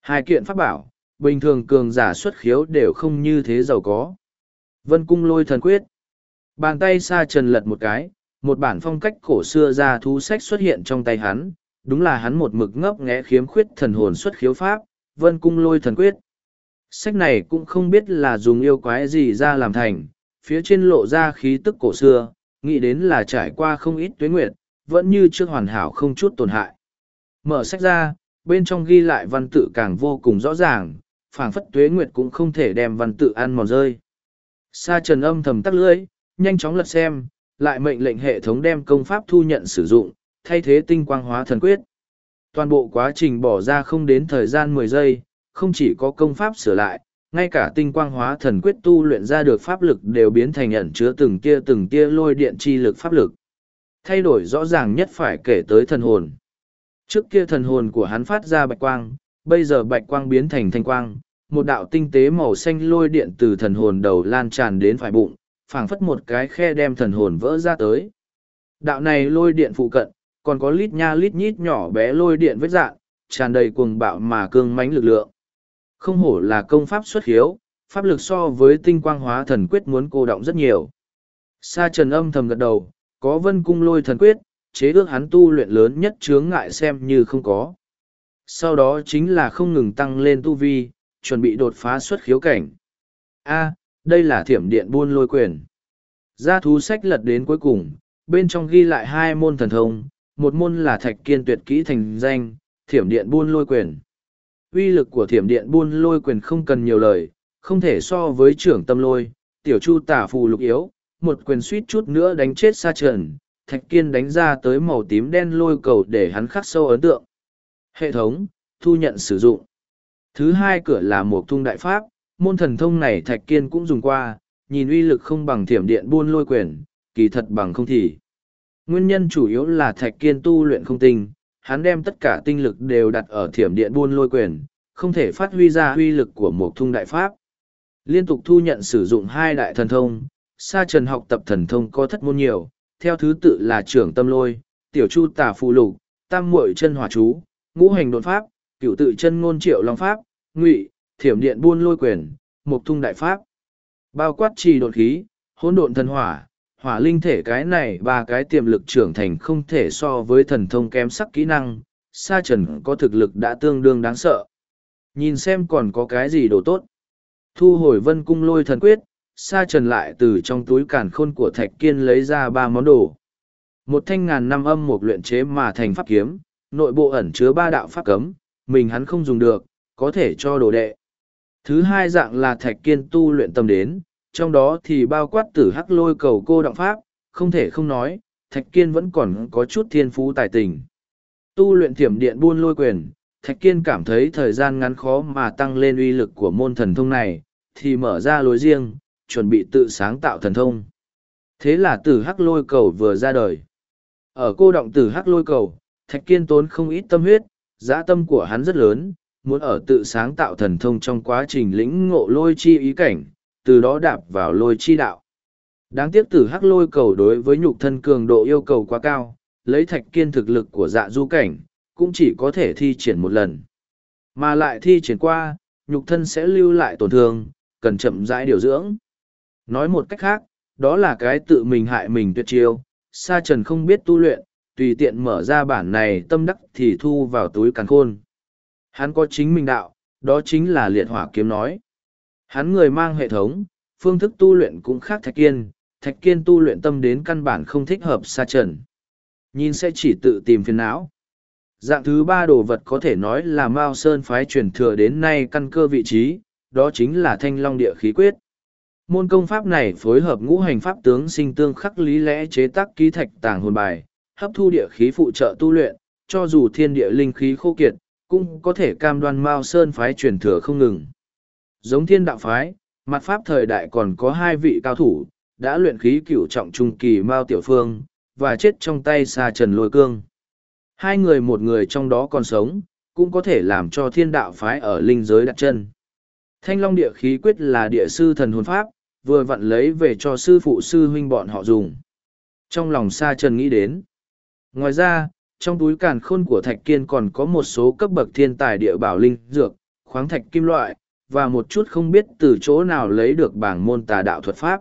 Hai kiện pháp bảo, bình thường cường giả xuất khiếu đều không như thế giàu có. Vân cung lôi thần quyết. Bàn tay xa trần lật một cái, một bản phong cách cổ xưa ra thú sách xuất hiện trong tay hắn, đúng là hắn một mực ngấp nghé khiếm khuyết thần hồn xuất khiếu pháp, vân cung lôi thần quyết. Sách này cũng không biết là dùng yêu quái gì ra làm thành, phía trên lộ ra khí tức cổ xưa, nghĩ đến là trải qua không ít tuế nguyệt, vẫn như chưa hoàn hảo không chút tổn hại. Mở sách ra, bên trong ghi lại văn tự càng vô cùng rõ ràng, phảng phất tuế nguyệt cũng không thể đem văn tự ăn mòn rơi. Sa trần âm thầm tắt lưỡi, nhanh chóng lật xem, lại mệnh lệnh hệ thống đem công pháp thu nhận sử dụng, thay thế tinh quang hóa thần quyết. Toàn bộ quá trình bỏ ra không đến thời gian mười giây, không chỉ có công pháp sửa lại, ngay cả tinh quang hóa thần quyết tu luyện ra được pháp lực đều biến thành ẩn chứa từng tia từng tia lôi điện chi lực pháp lực. Thay đổi rõ ràng nhất phải kể tới thần hồn. Trước kia thần hồn của hắn phát ra bạch quang, bây giờ bạch quang biến thành thanh quang, một đạo tinh tế màu xanh lôi điện từ thần hồn đầu lan tràn đến phải bụng, phảng phất một cái khe đem thần hồn vỡ ra tới. Đạo này lôi điện phụ cận, còn có lít nha lít nhít nhỏ bé lôi điện vết dạng, tràn đầy cuồng bạo mà cương mãnh lực lượng. Không hổ là công pháp xuất hiếu, pháp lực so với tinh quang hóa thần quyết muốn cô động rất nhiều. Sa trần âm thầm gật đầu, có vân cung lôi thần quyết, chế ước hắn tu luyện lớn nhất chướng ngại xem như không có. Sau đó chính là không ngừng tăng lên tu vi, chuẩn bị đột phá xuất khiếu cảnh. A, đây là thiểm điện buôn lôi quyền. Gia thú sách lật đến cuối cùng, bên trong ghi lại hai môn thần thông, một môn là thạch kiên tuyệt kỹ thành danh, thiểm điện buôn lôi quyền. Uy lực của thiểm điện buôn lôi quyền không cần nhiều lời, không thể so với trưởng tâm lôi, tiểu chu tả phù lục yếu, một quyền suýt chút nữa đánh chết xa trần, thạch kiên đánh ra tới màu tím đen lôi cầu để hắn khắc sâu ấn tượng. Hệ thống, thu nhận sử dụng. Thứ hai cửa là một thung đại pháp, môn thần thông này thạch kiên cũng dùng qua, nhìn uy lực không bằng thiểm điện buôn lôi quyền, kỳ thật bằng không thì. Nguyên nhân chủ yếu là thạch kiên tu luyện không tinh, hắn đem tất cả tinh lực đều đặt ở thiểm điện buôn lôi quyền, không thể phát huy ra uy lực của một thung đại pháp. Liên tục thu nhận sử dụng hai đại thần thông, sa trần học tập thần thông có thất môn nhiều, theo thứ tự là trưởng tâm lôi, tiểu chu tả phù lục, tam muội chân hỏa chú, ngũ hành đột pháp, cửu tự chân ngôn triệu long pháp, ngụy, thiểm điện buôn lôi quyền, mục thung đại pháp. Bao quát trì đột khí, hỗn độn thần hỏa, hỏa linh thể cái này ba cái tiềm lực trưởng thành không thể so với thần thông kém sắc kỹ năng, sa trần có thực lực đã tương đương đáng sợ. Nhìn xem còn có cái gì đồ tốt. Thu hồi vân cung lôi thần quyết, sa trần lại từ trong túi càn khôn của thạch kiên lấy ra ba món đồ. Một thanh ngàn năm âm một luyện chế mà thành pháp kiếm, nội bộ ẩn chứa ba đạo pháp cấm, mình hắn không dùng được, có thể cho đồ đệ. Thứ hai dạng là thạch kiên tu luyện tâm đến, trong đó thì bao quát tử hắc lôi cầu cô động pháp, không thể không nói, thạch kiên vẫn còn có chút thiên phú tài tình. Tu luyện thiểm điện buôn lôi quyền, thạch kiên cảm thấy thời gian ngắn khó mà tăng lên uy lực của môn thần thông này, thì mở ra lối riêng, chuẩn bị tự sáng tạo thần thông. Thế là tử hắc lôi cầu vừa ra đời. Ở cô động tử hắc lôi cầu, thạch kiên tốn không ít tâm huyết, dã tâm của hắn rất lớn, muốn ở tự sáng tạo thần thông trong quá trình lĩnh ngộ lôi chi ý cảnh, từ đó đạp vào lôi chi đạo. Đáng tiếc tử hắc lôi cầu đối với nhục thân cường độ yêu cầu quá cao, lấy thạch kiên thực lực của dạ du cảnh, cũng chỉ có thể thi triển một lần. Mà lại thi triển qua, nhục thân sẽ lưu lại tổn thương, cần chậm rãi điều dưỡng. Nói một cách khác, đó là cái tự mình hại mình tuyệt chiêu, sa trần không biết tu luyện, tùy tiện mở ra bản này tâm đắc thì thu vào túi càn khôn. Hắn có chính mình đạo, đó chính là liệt hỏa kiếm nói. Hắn người mang hệ thống, phương thức tu luyện cũng khác thạch kiên, thạch kiên tu luyện tâm đến căn bản không thích hợp xa trần. Nhìn sẽ chỉ tự tìm phiền não. Dạng thứ ba đồ vật có thể nói là Mao Sơn phái truyền thừa đến nay căn cơ vị trí, đó chính là thanh long địa khí quyết. Môn công pháp này phối hợp ngũ hành pháp tướng sinh tương khắc lý lẽ chế tác ký thạch tàng hồn bài, hấp thu địa khí phụ trợ tu luyện, cho dù thiên địa linh khí khô kiệt, cũng có thể cam đoan Mao Sơn phái truyền thừa không ngừng. Giống thiên đạo phái, mặt pháp thời đại còn có hai vị cao thủ, đã luyện khí cửu trọng trung kỳ Mao Tiểu Phương, và chết trong tay xa trần lôi cương. Hai người một người trong đó còn sống, cũng có thể làm cho thiên đạo phái ở linh giới đặt chân. Thanh Long địa khí quyết là địa sư thần hồn pháp, vừa vặn lấy về cho sư phụ sư huynh bọn họ dùng. Trong lòng Sa Trần nghĩ đến. Ngoài ra, trong túi càn khôn của Thạch Kiên còn có một số cấp bậc thiên tài địa bảo linh dược, khoáng thạch kim loại, và một chút không biết từ chỗ nào lấy được bảng môn tà đạo thuật pháp.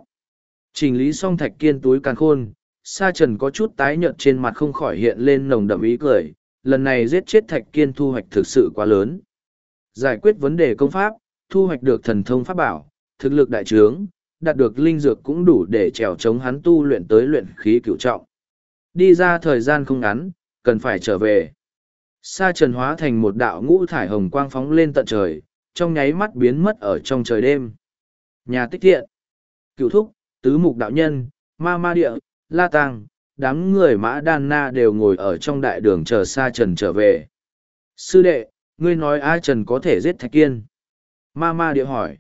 chỉnh lý xong Thạch Kiên túi càn khôn, Sa Trần có chút tái nhợt trên mặt không khỏi hiện lên nồng đậm ý cười, lần này giết chết Thạch Kiên thu hoạch thực sự quá lớn. Giải quyết vấn đề công pháp, thu hoạch được thần thông pháp bảo, thực lực đại trướng, đạt được linh dược cũng đủ để trèo chống hắn tu luyện tới luyện khí cửu trọng. Đi ra thời gian không ngắn, cần phải trở về. Sa trần hóa thành một đạo ngũ thải hồng quang phóng lên tận trời, trong nháy mắt biến mất ở trong trời đêm. Nhà tích thiện, cựu thúc, tứ mục đạo nhân, ma ma địa, la tàng, đám người mã đan na đều ngồi ở trong đại đường chờ sa trần trở về. Sư đệ, ngươi nói A Trần có thể giết Thạch Kiên. Ma ma địa hỏi.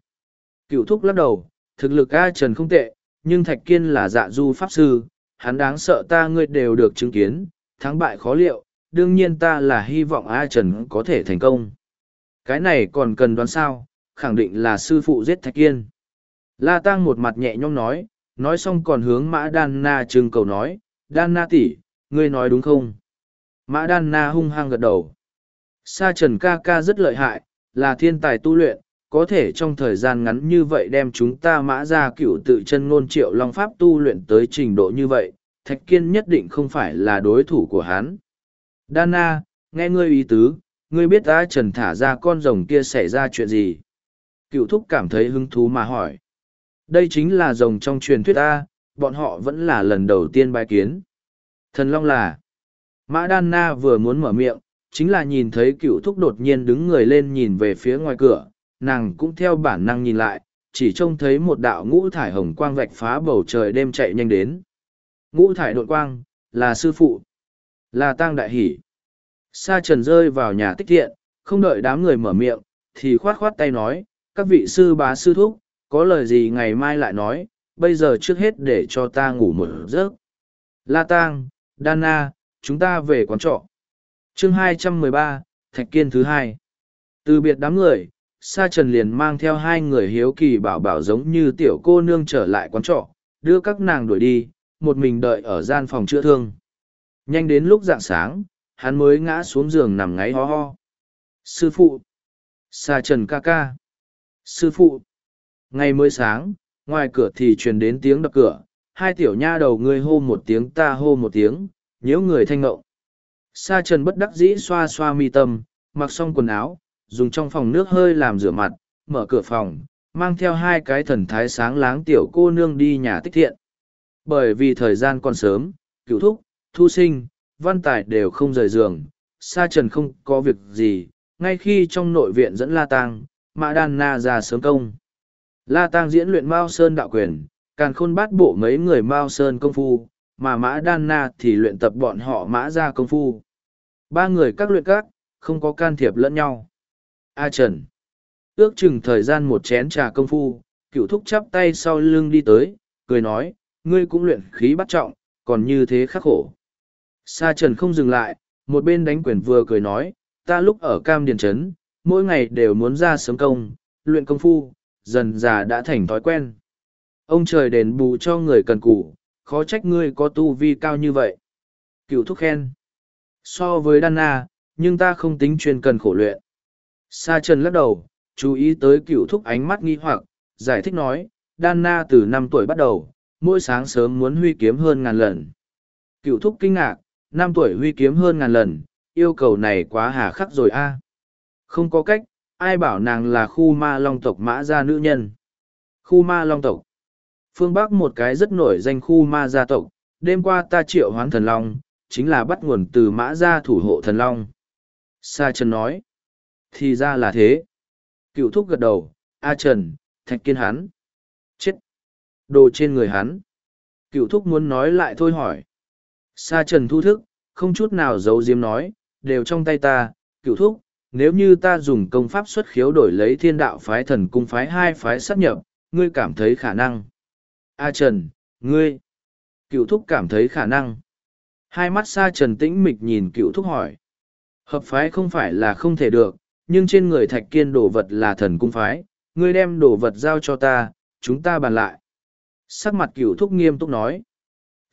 Cựu thúc lắc đầu, thực lực A Trần không tệ, nhưng Thạch Kiên là dạ du pháp sư, hắn đáng sợ ta ngươi đều được chứng kiến, thắng bại khó liệu, đương nhiên ta là hy vọng A Trần có thể thành công. Cái này còn cần đoán sao, khẳng định là sư phụ giết Thạch Kiên. La Tăng một mặt nhẹ nhõm nói, nói xong còn hướng Mã Đan Na trưng cầu nói, Đan Na tỷ, ngươi nói đúng không? Mã Đan Na hung hăng gật đầu. Sa Trần ca ca rất lợi hại, là thiên tài tu luyện, có thể trong thời gian ngắn như vậy đem chúng ta mã ra cựu tự chân ngôn triệu long pháp tu luyện tới trình độ như vậy, Thạch Kiên nhất định không phải là đối thủ của hắn. Đana, nghe ngươi ý tứ, ngươi biết ta trần thả ra con rồng kia xảy ra chuyện gì? Cựu thúc cảm thấy hứng thú mà hỏi. Đây chính là rồng trong truyền thuyết ta, bọn họ vẫn là lần đầu tiên bài kiến. Thần Long là. Mã Đan Na vừa muốn mở miệng, chính là nhìn thấy cựu thúc đột nhiên đứng người lên nhìn về phía ngoài cửa, nàng cũng theo bản năng nhìn lại, chỉ trông thấy một đạo ngũ thải hồng quang vạch phá bầu trời đêm chạy nhanh đến. Ngũ thải đột quang, là sư phụ, là tang đại hỷ. Sa trần rơi vào nhà tích thiện, không đợi đám người mở miệng, thì khoát khoát tay nói, các vị sư bá sư thúc, có lời gì ngày mai lại nói, bây giờ trước hết để cho ta ngủ một giấc. La Tang, Dana, chúng ta về quán trọ. Chương 213, Thạch Kiên thứ hai. Từ biệt đám người, Sa Trần liền mang theo hai người hiếu kỳ bảo bảo giống như tiểu cô nương trở lại quán trọ, đưa các nàng đuổi đi, một mình đợi ở gian phòng chữa thương. Nhanh đến lúc rạng sáng, hắn mới ngã xuống giường nằm ngáy ho ho. Sư phụ! Sa Trần ca ca! Sư phụ! Ngày mới sáng, ngoài cửa thì truyền đến tiếng đập cửa, hai tiểu nha đầu ngươi hô một tiếng ta hô một tiếng, nhếu người thanh ngộng. Sa trần bất đắc dĩ xoa xoa mi tâm, mặc xong quần áo, dùng trong phòng nước hơi làm rửa mặt, mở cửa phòng, mang theo hai cái thần thái sáng láng tiểu cô nương đi nhà tích thiện. Bởi vì thời gian còn sớm, cựu thúc, thu sinh, văn tài đều không rời giường, sa trần không có việc gì, ngay khi trong nội viện dẫn La Tang, Mã Đan Na ra sớm công. La Tang diễn luyện Mao Sơn đạo quyền, càng khôn bát bộ mấy người Mao Sơn công phu, mà Mã Đan Na thì luyện tập bọn họ Mã ra công phu. Ba người các luyện các, không có can thiệp lẫn nhau. A Trần. Ước chừng thời gian một chén trà công phu, cựu thúc chắp tay sau lưng đi tới, cười nói, ngươi cũng luyện khí bắt trọng, còn như thế khắc khổ. Sa Trần không dừng lại, một bên đánh quyền vừa cười nói, ta lúc ở Cam Điền Trấn, mỗi ngày đều muốn ra sớm công, luyện công phu, dần già đã thành thói quen. Ông trời đền bù cho người cần cù, khó trách ngươi có tu vi cao như vậy. Cựu thúc khen. So với Đan Na, nhưng ta không tính chuyên cần khổ luyện. Sa Trần lắc đầu, chú ý tới cựu thúc ánh mắt nghi hoặc, giải thích nói, Đan Na từ năm tuổi bắt đầu, mỗi sáng sớm muốn huy kiếm hơn ngàn lần. Cựu thúc kinh ngạc, năm tuổi huy kiếm hơn ngàn lần, yêu cầu này quá hà khắc rồi a. Không có cách, ai bảo nàng là khu ma long tộc mã gia nữ nhân. Khu ma long tộc. Phương Bắc một cái rất nổi danh khu ma gia tộc, đêm qua ta triệu hoán thần long, chính là bắt nguồn từ mã gia thủ hộ thần long. Sa Trần nói. Thì ra là thế. Cựu thúc gật đầu, A Trần, thạch kiên hắn. Đồ trên người hắn. Cựu thúc muốn nói lại thôi hỏi. Sa Trần thu thức, không chút nào giấu diếm nói, đều trong tay ta, cựu thúc, nếu như ta dùng công pháp xuất khiếu đổi lấy thiên đạo phái thần cung phái hai phái sát nhập, ngươi cảm thấy khả năng. A Trần, ngươi. Cựu thúc cảm thấy khả năng. Hai mắt Sa Trần tĩnh mịch nhìn cựu thúc hỏi. Hợp phái không phải là không thể được, nhưng trên người thạch kiên đồ vật là thần cung phái, ngươi đem đồ vật giao cho ta, chúng ta bàn lại. Sắc mặt cựu thúc nghiêm túc nói.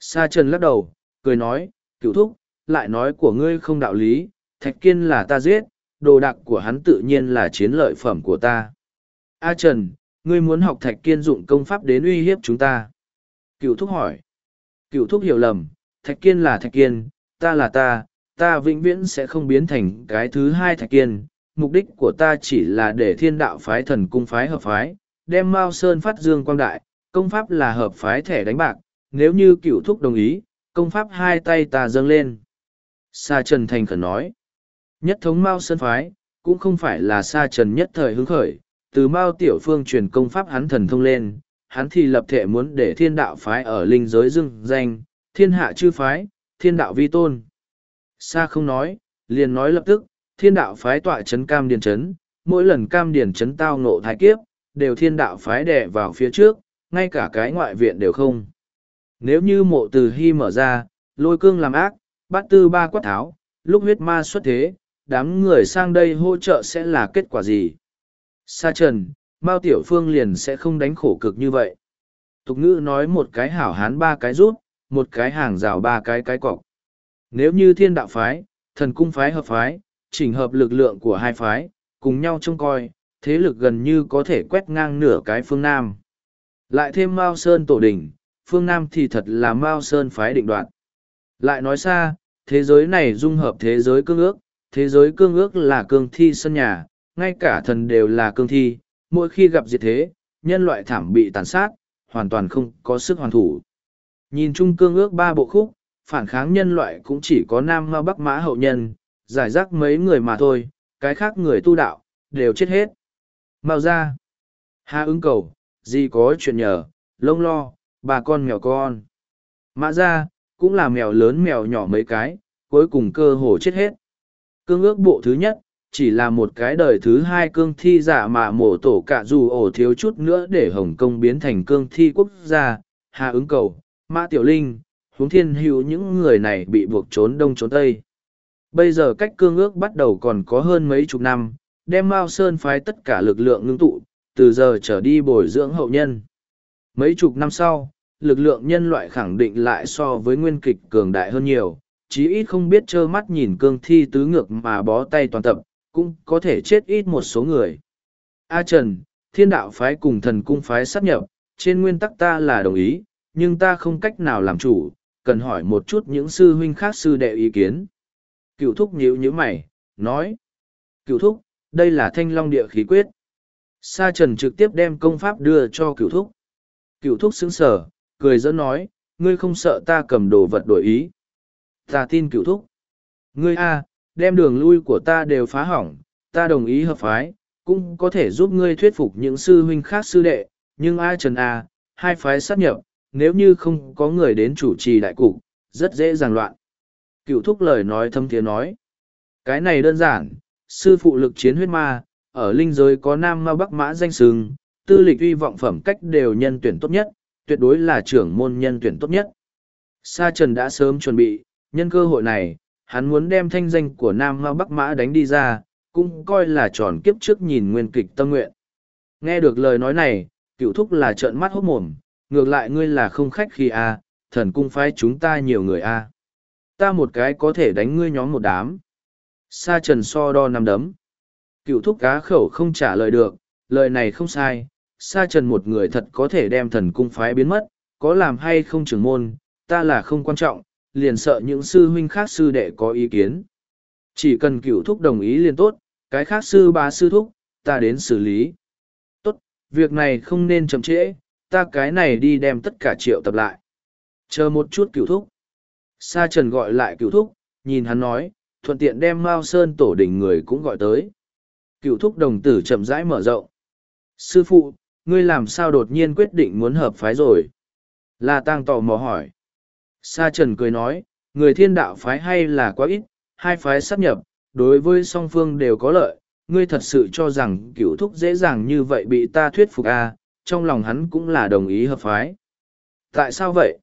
Sa Trần lắc đầu, cười nói, cựu thúc, lại nói của ngươi không đạo lý, thạch kiên là ta giết, đồ đạc của hắn tự nhiên là chiến lợi phẩm của ta. A Trần, ngươi muốn học thạch kiên dụng công pháp đến uy hiếp chúng ta. Cựu thúc hỏi. Cựu thúc hiểu lầm, thạch kiên là thạch kiên, ta là ta, ta vĩnh viễn sẽ không biến thành cái thứ hai thạch kiên. Mục đích của ta chỉ là để thiên đạo phái thần cung phái hợp phái, đem Mao Sơn phát dương quang đại, công pháp là hợp phái thẻ đánh bạc, nếu như cựu thúc đồng ý, công pháp hai tay ta dâng lên. Sa Trần Thành khẩn nói, nhất thống Mao Sơn Phái, cũng không phải là Sa Trần nhất thời hứng khởi, từ Mao Tiểu Phương truyền công pháp hắn thần thông lên, hắn thì lập thể muốn để thiên đạo phái ở linh giới dưng danh, thiên hạ chư phái, thiên đạo vi tôn. Sa không nói, liền nói lập tức, thiên đạo phái tọa chấn cam điền chấn, mỗi lần cam điền chấn tao ngộ thái kiếp, đều thiên đạo phái đè vào phía trước, ngay cả cái ngoại viện đều không. Nếu như mộ từ hy mở ra, lôi cương làm ác, bát tư ba quát tháo, lúc huyết ma xuất thế, đám người sang đây hỗ trợ sẽ là kết quả gì? Sa trần, Mao Tiểu Phương liền sẽ không đánh khổ cực như vậy. Tục ngữ nói một cái hảo hán ba cái rút, một cái hàng rào ba cái cái cọc. Nếu như thiên đạo phái, thần cung phái hợp phái, chỉnh hợp lực lượng của hai phái, cùng nhau trông coi, thế lực gần như có thể quét ngang nửa cái phương Nam. Lại thêm Mao Sơn tổ đình phương Nam thì thật là Mao Sơn phái định đoạn. Lại nói xa, thế giới này dung hợp thế giới cương ước, thế giới cương ước là cương thi sân nhà, ngay cả thần đều là cương thi, mỗi khi gặp diệt thế, nhân loại thảm bị tàn sát, hoàn toàn không có sức hoàn thủ. Nhìn chung cương ước ba bộ khúc, phản kháng nhân loại cũng chỉ có nam ma bắc mã hậu nhân, giải rác mấy người mà thôi, cái khác người tu đạo, đều chết hết. Mao ra. Hà ứng cầu, gì có chuyện nhờ, lông lo, bà con mèo con. Mã ra, cũng là mèo lớn mèo nhỏ mấy cái, cuối cùng cơ hồ chết hết. Cương ước bộ thứ nhất, chỉ là một cái đời thứ hai cương thi giả mà mổ tổ cả dù ổ thiếu chút nữa để Hồng Kông biến thành cương thi quốc gia, Hà ứng cầu, Mã Tiểu Linh, huống thiên hữu những người này bị buộc trốn đông trốn tây. Bây giờ cách cương ước bắt đầu còn có hơn mấy chục năm, đem Mao Sơn phái tất cả lực lượng ngưng tụ, từ giờ trở đi bồi dưỡng hậu nhân. Mấy chục năm sau, lực lượng nhân loại khẳng định lại so với nguyên kịch cường đại hơn nhiều, chí ít không biết trơ mắt nhìn cương thi tứ ngược mà bó tay toàn tập, cũng có thể chết ít một số người. A Trần, thiên đạo phái cùng thần cung phái sát nhập, trên nguyên tắc ta là đồng ý, nhưng ta không cách nào làm chủ, cần hỏi một chút những sư huynh khác sư đệ ý kiến. Cựu thúc nhíu nhíu mày, nói. Cựu thúc, đây là thanh long địa khí quyết. Sa trần trực tiếp đem công pháp đưa cho cựu thúc. Cựu thúc sững sờ, cười dẫn nói, ngươi không sợ ta cầm đồ vật đổi ý. Ta tin cựu thúc. Ngươi a, đem đường lui của ta đều phá hỏng, ta đồng ý hợp phái, cũng có thể giúp ngươi thuyết phục những sư huynh khác sư đệ, nhưng ai trần a, hai phái sát nhập, nếu như không có người đến chủ trì đại cục, rất dễ dàng loạn. Cựu thúc lời nói thâm thiế nói. Cái này đơn giản, sư phụ lực chiến huyết ma, ở linh giới có nam ma bắc mã danh sừng, tư lịch uy vọng phẩm cách đều nhân tuyển tốt nhất, tuyệt đối là trưởng môn nhân tuyển tốt nhất. Sa Trần đã sớm chuẩn bị, nhân cơ hội này, hắn muốn đem thanh danh của Nam Ma Bắc Mã đánh đi ra, cũng coi là tròn kiếp trước nhìn nguyên kịch tâm nguyện. Nghe được lời nói này, cựu thúc là trợn mắt hốt mồm, ngược lại ngươi là không khách khi a thần cung phái chúng ta nhiều người a Ta một cái có thể đánh ngươi nhóm một đám. Sa trần so đo năm đấm. Cựu thúc cá khẩu không trả lời được, lời này không sai, sa trần một người thật có thể đem thần cung phái biến mất, có làm hay không trưởng môn, ta là không quan trọng, liền sợ những sư huynh khác sư đệ có ý kiến. Chỉ cần cựu thúc đồng ý liền tốt, cái khác sư ba sư thúc, ta đến xử lý. Tốt, việc này không nên chậm trễ, ta cái này đi đem tất cả triệu tập lại. Chờ một chút cựu thúc. Sa trần gọi lại cựu thúc, nhìn hắn nói, thuận tiện đem Mao Sơn tổ đỉnh người cũng gọi tới. Cựu thúc đồng tử chậm rãi mở rộng. Sư phụ, ngươi làm sao đột nhiên quyết định muốn hợp phái rồi? La Tăng tò mò hỏi. Sa Trần cười nói, người thiên đạo phái hay là quá ít, hai phái sắp nhập, đối với song phương đều có lợi. Ngươi thật sự cho rằng cựu thúc dễ dàng như vậy bị ta thuyết phục à, trong lòng hắn cũng là đồng ý hợp phái. Tại sao vậy?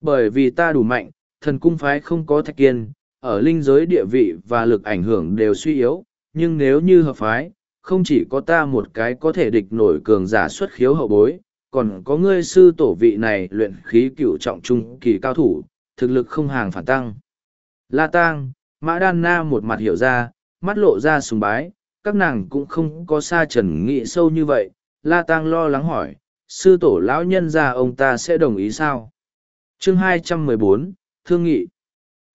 Bởi vì ta đủ mạnh, thần cung phái không có thạch kiên, ở linh giới địa vị và lực ảnh hưởng đều suy yếu, nhưng nếu như hợp phái, không chỉ có ta một cái có thể địch nổi cường giả xuất khiếu hậu bối, còn có ngươi sư tổ vị này luyện khí cựu trọng trung kỳ cao thủ, thực lực không hàng phản tăng. La Tang, Mã Đan Na một mặt hiểu ra, mắt lộ ra sùng bái, các nàng cũng không có xa trần nghị sâu như vậy. La Tang lo lắng hỏi, sư tổ lão nhân ra ông ta sẽ đồng ý sao? chương 214, Thương nghị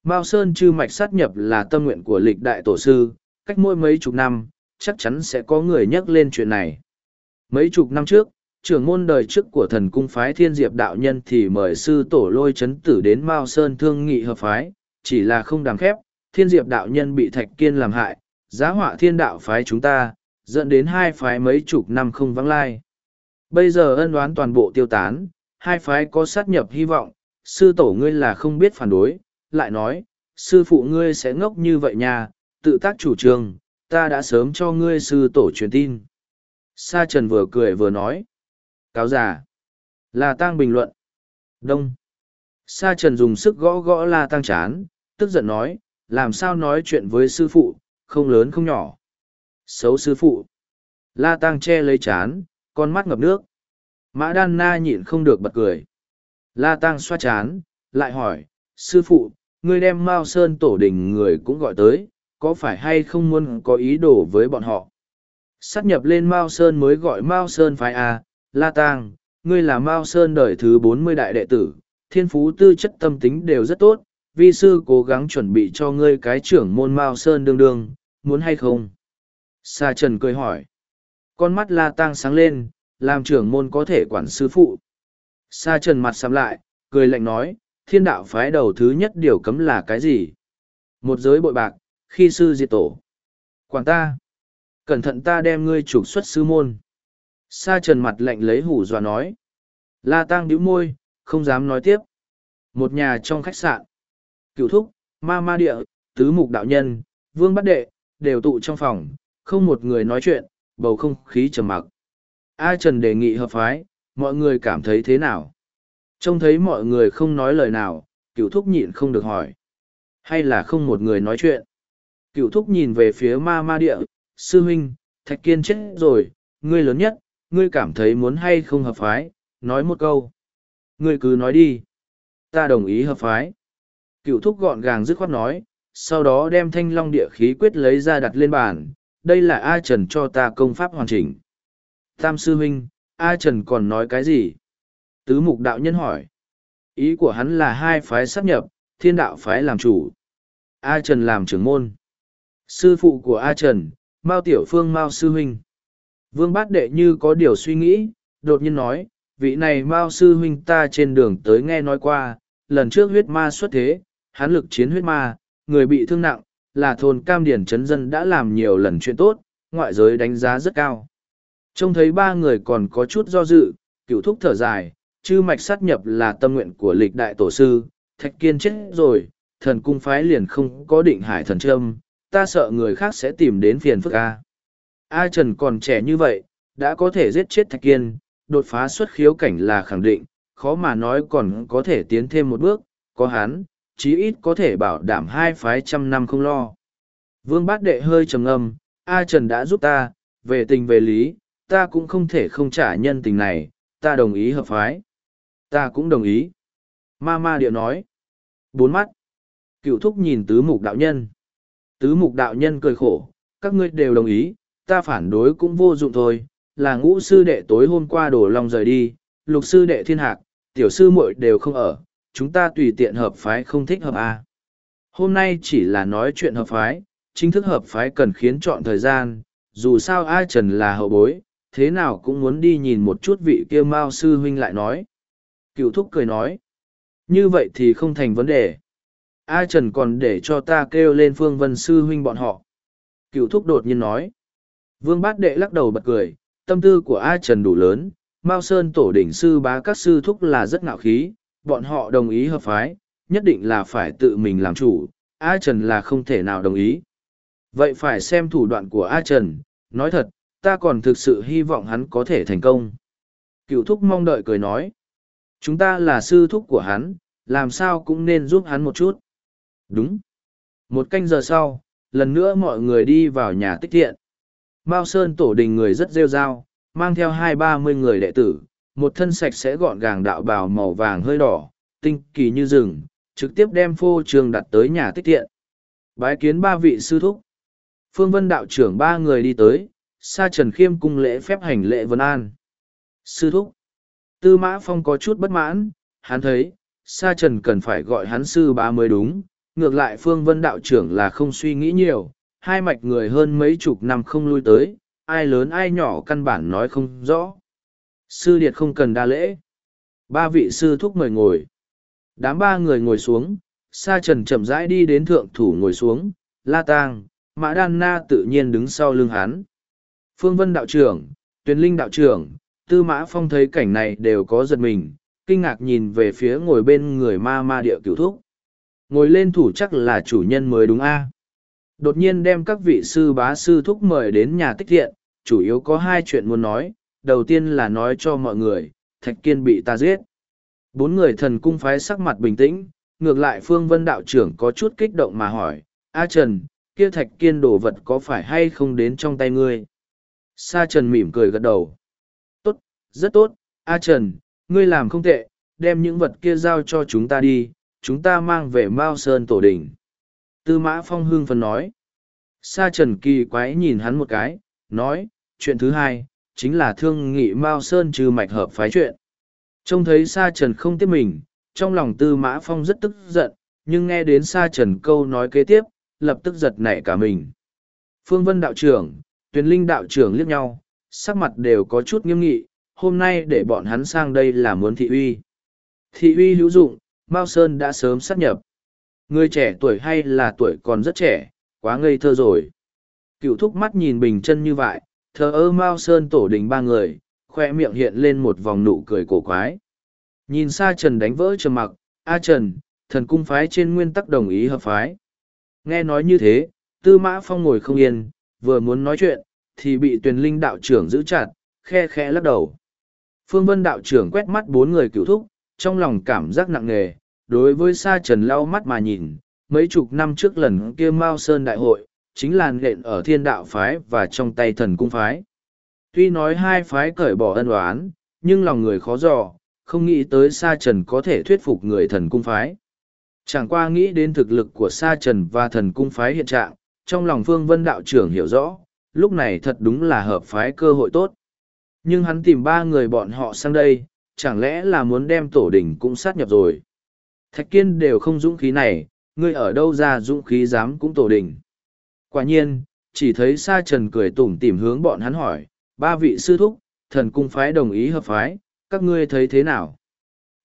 Mao Sơn chư mạch sát nhập là tâm nguyện của lịch đại tổ sư, cách mỗi mấy chục năm, chắc chắn sẽ có người nhắc lên chuyện này. Mấy chục năm trước, trưởng môn đời trước của thần cung phái thiên diệp đạo nhân thì mời sư tổ lôi chấn tử đến Mao Sơn thương nghị hợp phái, chỉ là không đàm khép, thiên diệp đạo nhân bị thạch kiên làm hại, giá họa thiên đạo phái chúng ta, dẫn đến hai phái mấy chục năm không vắng lai. Bây giờ ân đoán toàn bộ tiêu tán, hai phái có sát nhập hy vọng, sư tổ ngươi là không biết phản đối, lại nói, sư phụ ngươi sẽ ngốc như vậy nha, tự tác chủ trương, ta đã sớm cho ngươi sư tổ truyền tin. Sa Trần vừa cười vừa nói. Cáo giả. Là tang bình luận. Đông. Sa Trần dùng sức gõ gõ la tăng chán, tức giận nói, làm sao nói chuyện với sư phụ, không lớn không nhỏ. Xấu sư phụ. La tăng che lấy chán, con mắt ngập nước. Mã đan na nhịn không được bật cười. La tăng xoa chán, lại hỏi, sư phụ, ngươi đem Mao Sơn tổ đình người cũng gọi tới, có phải hay không muốn có ý đồ với bọn họ? Sát nhập lên Mao Sơn mới gọi Mao Sơn phái A, La Tang, ngươi là Mao Sơn đời thứ bốn mươi đại đệ tử, thiên phú tư chất tâm tính đều rất tốt, vi sư cố gắng chuẩn bị cho ngươi cái trưởng môn Mao Sơn đương đương, muốn hay không? Sa Trần cười hỏi. Con mắt La Tang sáng lên, làm trưởng môn có thể quản sư phụ. Sa Trần mặt sắm lại, cười lạnh nói, thiên đạo phái đầu thứ nhất điều cấm là cái gì? Một giới bội bạc, khi sư diệt tổ. Quản ta! Cẩn thận ta đem ngươi trục xuất sư môn. Sa trần mặt lạnh lấy hủ dọa nói. La tang bĩu môi, không dám nói tiếp. Một nhà trong khách sạn. Cựu thúc, ma ma địa, tứ mục đạo nhân, vương bát đệ, đều tụ trong phòng, không một người nói chuyện, bầu không khí trầm mặc. A Trần đề nghị hợp phái, mọi người cảm thấy thế nào? Trông thấy mọi người không nói lời nào, cựu thúc nhịn không được hỏi. Hay là không một người nói chuyện? Cựu thúc nhìn về phía ma ma địa, sư huynh, thạch kiên chết rồi, ngươi lớn nhất, ngươi cảm thấy muốn hay không hợp phái, nói một câu. Ngươi cứ nói đi. Ta đồng ý hợp phái. Cựu thúc gọn gàng dứt khoát nói, sau đó đem thanh long địa khí quyết lấy ra đặt lên bàn. Đây là A Trần cho ta công pháp hoàn chỉnh. Tam sư huynh, A Trần còn nói cái gì? Tứ mục đạo nhân hỏi, Ý của hắn là hai phái sắp nhập, thiên đạo phái làm chủ. A Trần làm trưởng môn. Sư phụ của A Trần, Mao Tiểu Phương Mao Sư Huynh. Vương Bát Đệ như có điều suy nghĩ, đột nhiên nói, vị này Mao Sư Huynh ta trên đường tới nghe nói qua, lần trước huyết ma xuất thế, hắn lực chiến huyết ma, người bị thương nặng, là thôn cam điển chấn dân đã làm nhiều lần chuyện tốt, ngoại giới đánh giá rất cao. Trông thấy ba người còn có chút do dự, cựu thúc thở dài, chư mạch sát nhập là tâm nguyện của lịch đại tổ sư, thạch kiên chết rồi, thần cung phái liền không có định hải thần trâm, ta sợ người khác sẽ tìm đến phiền phức A. A Trần còn trẻ như vậy, đã có thể giết chết thạch kiên, đột phá xuất khiếu cảnh là khẳng định, khó mà nói còn có thể tiến thêm một bước, có hắn, chí ít có thể bảo đảm hai phái trăm năm không lo. Vương Bát Đệ hơi trầm ngâm, A Trần đã giúp ta, về tình về lý, ta cũng không thể không trả nhân tình này, ta đồng ý hợp phái. Ta cũng đồng ý. Ma ma điệu nói. Bốn mắt. Cựu thúc nhìn tứ mục đạo nhân. Tứ mục đạo nhân cười khổ, các ngươi đều đồng ý, ta phản đối cũng vô dụng thôi, là ngũ sư đệ tối hôm qua đổ lòng rời đi, lục sư đệ thiên hạc, tiểu sư muội đều không ở, chúng ta tùy tiện hợp phái không thích hợp à. Hôm nay chỉ là nói chuyện hợp phái, chính thức hợp phái cần khiến chọn thời gian, dù sao ai trần là hậu bối, thế nào cũng muốn đi nhìn một chút vị kia mao sư huynh lại nói. Cựu thúc cười nói, như vậy thì không thành vấn đề. A Trần còn để cho ta kêu lên phương vân sư huynh bọn họ. Cựu thúc đột nhiên nói. Vương bát đệ lắc đầu bật cười, tâm tư của A Trần đủ lớn, Mao Sơn tổ đỉnh sư bá các sư thúc là rất ngạo khí, bọn họ đồng ý hợp phái, nhất định là phải tự mình làm chủ, A Trần là không thể nào đồng ý. Vậy phải xem thủ đoạn của A Trần, nói thật, ta còn thực sự hy vọng hắn có thể thành công. Cựu thúc mong đợi cười nói, chúng ta là sư thúc của hắn, làm sao cũng nên giúp hắn một chút. Đúng. Một canh giờ sau, lần nữa mọi người đi vào nhà tích thiện. Mao Sơn tổ đình người rất rêu rao, mang theo hai ba mươi người đệ tử, một thân sạch sẽ gọn gàng đạo bào màu vàng hơi đỏ, tinh kỳ như rừng, trực tiếp đem phô trường đặt tới nhà tích thiện. Bái kiến ba vị sư thúc. Phương Vân đạo trưởng ba người đi tới, Sa Trần Khiêm cung lễ phép hành lễ vân an. Sư thúc. Tư Mã Phong có chút bất mãn, hắn thấy, Sa Trần cần phải gọi hắn sư bá mới đúng, ngược lại Phương Vân đạo trưởng là không suy nghĩ nhiều, hai mạch người hơn mấy chục năm không lui tới, ai lớn ai nhỏ căn bản nói không rõ. Sư Điệt không cần đa lễ. Ba vị sư thúc mời ngồi. Đám ba người ngồi xuống, Sa Trần chậm rãi đi đến thượng thủ ngồi xuống, La Tang, Mã Đan Na tự nhiên đứng sau lưng hắn. Phương Vân đạo trưởng, Tuyền Linh đạo trưởng, Tư Mã Phong thấy cảnh này đều có giật mình, kinh ngạc nhìn về phía ngồi bên người ma ma địa cửu thúc. Ngồi lên thủ chắc là chủ nhân mới đúng a Đột nhiên đem các vị sư bá sư thúc mời đến nhà tích thiện, chủ yếu có hai chuyện muốn nói. Đầu tiên là nói cho mọi người, Thạch Kiên bị ta giết. Bốn người thần cung phái sắc mặt bình tĩnh, ngược lại Phương Vân đạo trưởng có chút kích động mà hỏi, A Trần, kia Thạch Kiên đồ vật có phải hay không đến trong tay ngươi? Sa Trần mỉm cười gật đầu. Tốt, rất tốt, A Trần, ngươi làm không tệ, đem những vật kia giao cho chúng ta đi, chúng ta mang về Mao Sơn tổ đình. Tư mã phong hương phân nói. Sa trần kỳ quái nhìn hắn một cái, nói, chuyện thứ hai, chính là thương nghị Mao Sơn trừ mạch hợp phái chuyện. Trông thấy Sa trần không tiếp mình, trong lòng tư mã phong rất tức giận, nhưng nghe đến Sa trần câu nói kế tiếp, lập tức giật nảy cả mình. Phương Vân đạo trưởng, Tuyền Linh đạo trưởng liếc nhau, sắc mặt đều có chút nghiêm nghị, hôm nay để bọn hắn sang đây là muốn thị uy. Thị uy hữu dụng, Mao Sơn đã sớm sát nhập. Người trẻ tuổi hay là tuổi còn rất trẻ, quá ngây thơ rồi. Cựu thúc mắt nhìn bình chân như vậy, thờ ơ Mao Sơn tổ đình ba người, khoe miệng hiện lên một vòng nụ cười cổ quái. Nhìn xa Trần đánh vỡ trầm mặc, A Trần, thần cung phái trên nguyên tắc đồng ý hợp phái. Nghe nói như thế, tư mã phong ngồi không yên, vừa muốn nói chuyện, thì bị tuyền linh đạo trưởng giữ chặt, khe khe lắc đầu. Phương Vân đạo trưởng quét mắt bốn người cựu thúc, trong lòng cảm giác nặng nề, đối với sa trần lau mắt mà nhìn, mấy chục năm trước lần kia Mao Sơn đại hội, chính là nện ở thiên đạo phái và trong tay thần cung phái. Tuy nói hai phái cởi bỏ ân oán, nhưng lòng người khó dò, không nghĩ tới sa trần có thể thuyết phục người thần cung phái. Chẳng qua nghĩ đến thực lực của sa trần và thần cung phái hiện trạng, trong lòng phương vân đạo trưởng hiểu rõ, lúc này thật đúng là hợp phái cơ hội tốt. Nhưng hắn tìm ba người bọn họ sang đây, chẳng lẽ là muốn đem tổ đình cũng sát nhập rồi. Thạch kiên đều không dũng khí này, ngươi ở đâu ra dũng khí dám cũng tổ đình. Quả nhiên, chỉ thấy sa trần cười tủm tỉm hướng bọn hắn hỏi, ba vị sư thúc, thần cung phái đồng ý hợp phái, các ngươi thấy thế nào?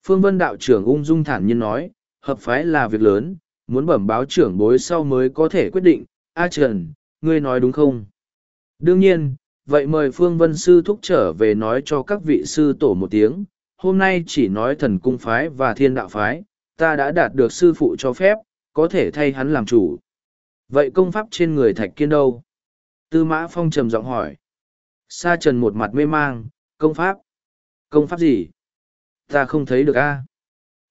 Phương Vân đạo trưởng ung dung thản nhiên nói, hợp phái là việc lớn, muốn bẩm báo trưởng bối sau mới có thể quyết định, A Trần, ngươi nói đúng không? Đương nhiên, vậy mời Phương Vân Sư thúc trở về nói cho các vị sư tổ một tiếng, hôm nay chỉ nói thần cung phái và thiên đạo phái, ta đã đạt được sư phụ cho phép, có thể thay hắn làm chủ. Vậy công pháp trên người thạch kiên đâu? Tư mã phong trầm giọng hỏi. Sa trần một mặt mê mang, công pháp. Công pháp gì? Ta không thấy được a.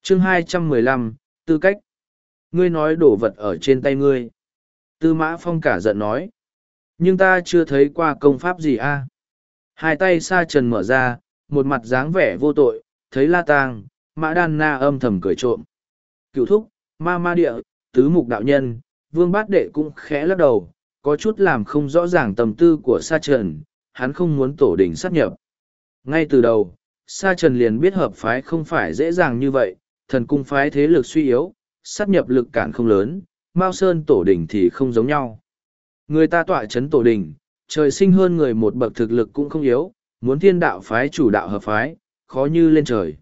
Chương hai trăm mười lăm, tư cách. Ngươi nói đổ vật ở trên tay ngươi. Tư mã phong cả giận nói. Nhưng ta chưa thấy qua công pháp gì a. Hai tay sa trần mở ra, một mặt dáng vẻ vô tội, thấy la tang, mã đan na âm thầm cười trộm. Cựu thúc, ma ma địa, tứ mục đạo nhân, vương bát đệ cũng khẽ lắc đầu, có chút làm không rõ ràng tâm tư của sa trần, hắn không muốn tổ đình sát nhập. Ngay từ đầu, sa trần liền biết hợp phái không phải dễ dàng như vậy, thần cung phái thế lực suy yếu, sát nhập lực cản không lớn, Mao Sơn tổ đình thì không giống nhau. Người ta tọa chấn tổ đình, trời sinh hơn người một bậc thực lực cũng không yếu, muốn thiên đạo phái chủ đạo hợp phái, khó như lên trời.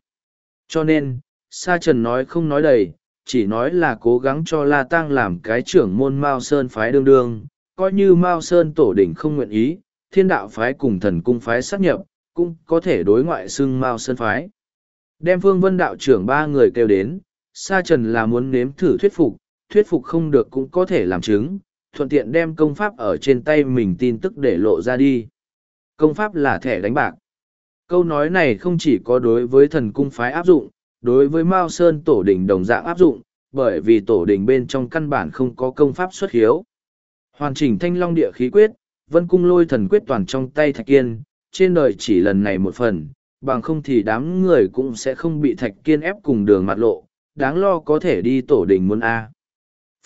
Cho nên, Sa Trần nói không nói đầy, chỉ nói là cố gắng cho La Tăng làm cái trưởng môn Mao Sơn phái đương đương, coi như Mao Sơn tổ đỉnh không nguyện ý, thiên đạo phái cùng thần cung phái sát nhập, cũng có thể đối ngoại xưng Mao Sơn phái. Đem Phương Vân đạo trưởng ba người kêu đến, Sa Trần là muốn nếm thử thuyết phục, thuyết phục không được cũng có thể làm chứng, thuận tiện đem công pháp ở trên tay mình tin tức để lộ ra đi. Công pháp là thẻ đánh bạc. Câu nói này không chỉ có đối với thần cung phái áp dụng, đối với Mao Sơn tổ đình đồng dạng áp dụng, bởi vì tổ đình bên trong căn bản không có công pháp xuất hiếu. Hoàn chỉnh thanh long địa khí quyết, vân cung lôi thần quyết toàn trong tay thạch kiên, trên đời chỉ lần này một phần, bằng không thì đám người cũng sẽ không bị thạch kiên ép cùng đường mặt lộ, đáng lo có thể đi tổ đình muốn A.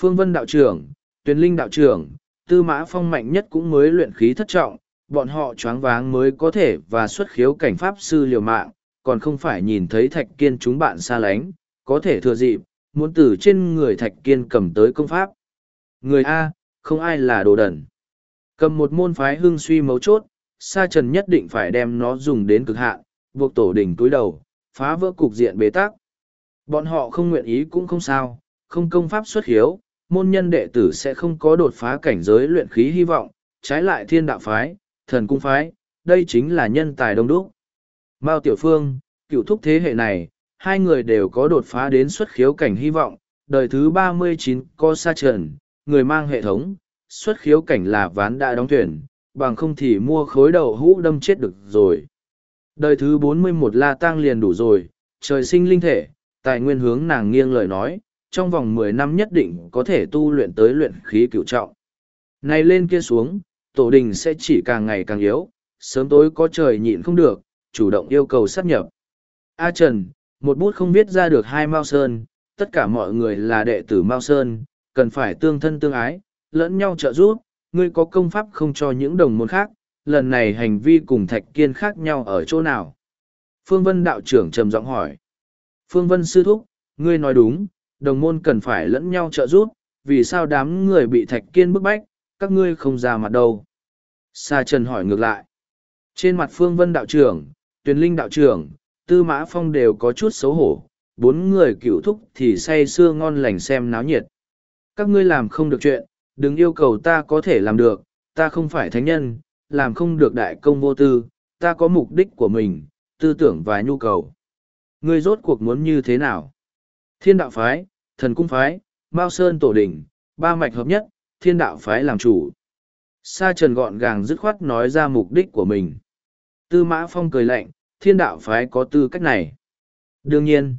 Phương Vân đạo trưởng, Tuyền Linh đạo trưởng, Tư Mã Phong mạnh nhất cũng mới luyện khí thất trọng, bọn họ choáng váng mới có thể và xuất khiếu cảnh pháp sư liều mạng, còn không phải nhìn thấy thạch kiên chúng bạn xa lánh, có thể thừa dịp, muốn từ trên người thạch kiên cầm tới công pháp. Người A, không ai là đồ đẩn. Cầm một môn phái hưng suy mấu chốt, Sa Trần nhất định phải đem nó dùng đến cực hạn, buộc tổ đỉnh túi đầu, phá vỡ cục diện bế tắc. Bọn họ không nguyện ý cũng không sao, không công pháp xuất hiếu, môn nhân đệ tử sẽ không có đột phá cảnh giới luyện khí hy vọng, trái lại thiên đạo phái, thần cung phái, đây chính là nhân tài đông đúc. Mao Tiểu Phương, cựu thúc thế hệ này, hai người đều có đột phá đến xuất khiếu cảnh hy vọng, đời thứ ba mươi chín có sa trần, người mang hệ thống, xuất khiếu cảnh là ván đã đóng tuyển, bằng không thì mua khối đầu hũ đâm chết được rồi. Đời thứ bốn mươi một La Tăng liền đủ rồi, trời sinh linh thể, tài nguyên hướng nàng nghiêng lời nói, trong vòng mười năm nhất định có thể tu luyện tới luyện khí cựu trọng. Này lên kia xuống, tổ đình sẽ chỉ càng ngày càng yếu, sớm tối có trời nhịn không được, chủ động yêu cầu sát nhập. A Trần, một bút không viết ra được hai Mao Sơn, tất cả mọi người là đệ tử Mao Sơn, cần phải tương thân tương ái, lẫn nhau trợ giúp, ngươi có công pháp không cho những đồng môn khác, lần này hành vi cùng Thạch Kiên khác nhau ở chỗ nào? Phương Vân đạo trưởng trầm giọng hỏi. Phương Vân sư thúc, ngươi nói đúng, đồng môn cần phải lẫn nhau trợ giúp, vì sao đám người bị Thạch Kiên bức bách, các ngươi không ra mặt đâu? Sa Trần hỏi ngược lại. Trên mặt Phương Vân đạo trưởng, Tuyền Linh đạo trưởng, Tư Mã Phong đều có chút xấu hổ, bốn người cựu thúc thì say sưa ngon lành xem náo nhiệt. Các ngươi làm không được chuyện, đừng yêu cầu ta có thể làm được, ta không phải thánh nhân, làm không được đại công vô tư, ta có mục đích của mình, tư tưởng và nhu cầu. Ngươi rốt cuộc muốn như thế nào? Thiên đạo phái, thần cung phái, Mao Sơn tổ đỉnh, ba mạch hợp nhất, thiên đạo phái làm chủ. Sa trần gọn gàng dứt khoát nói ra mục đích của mình. Tư mã phong cười lạnh, thiên đạo phái có tư cách này. Đương nhiên.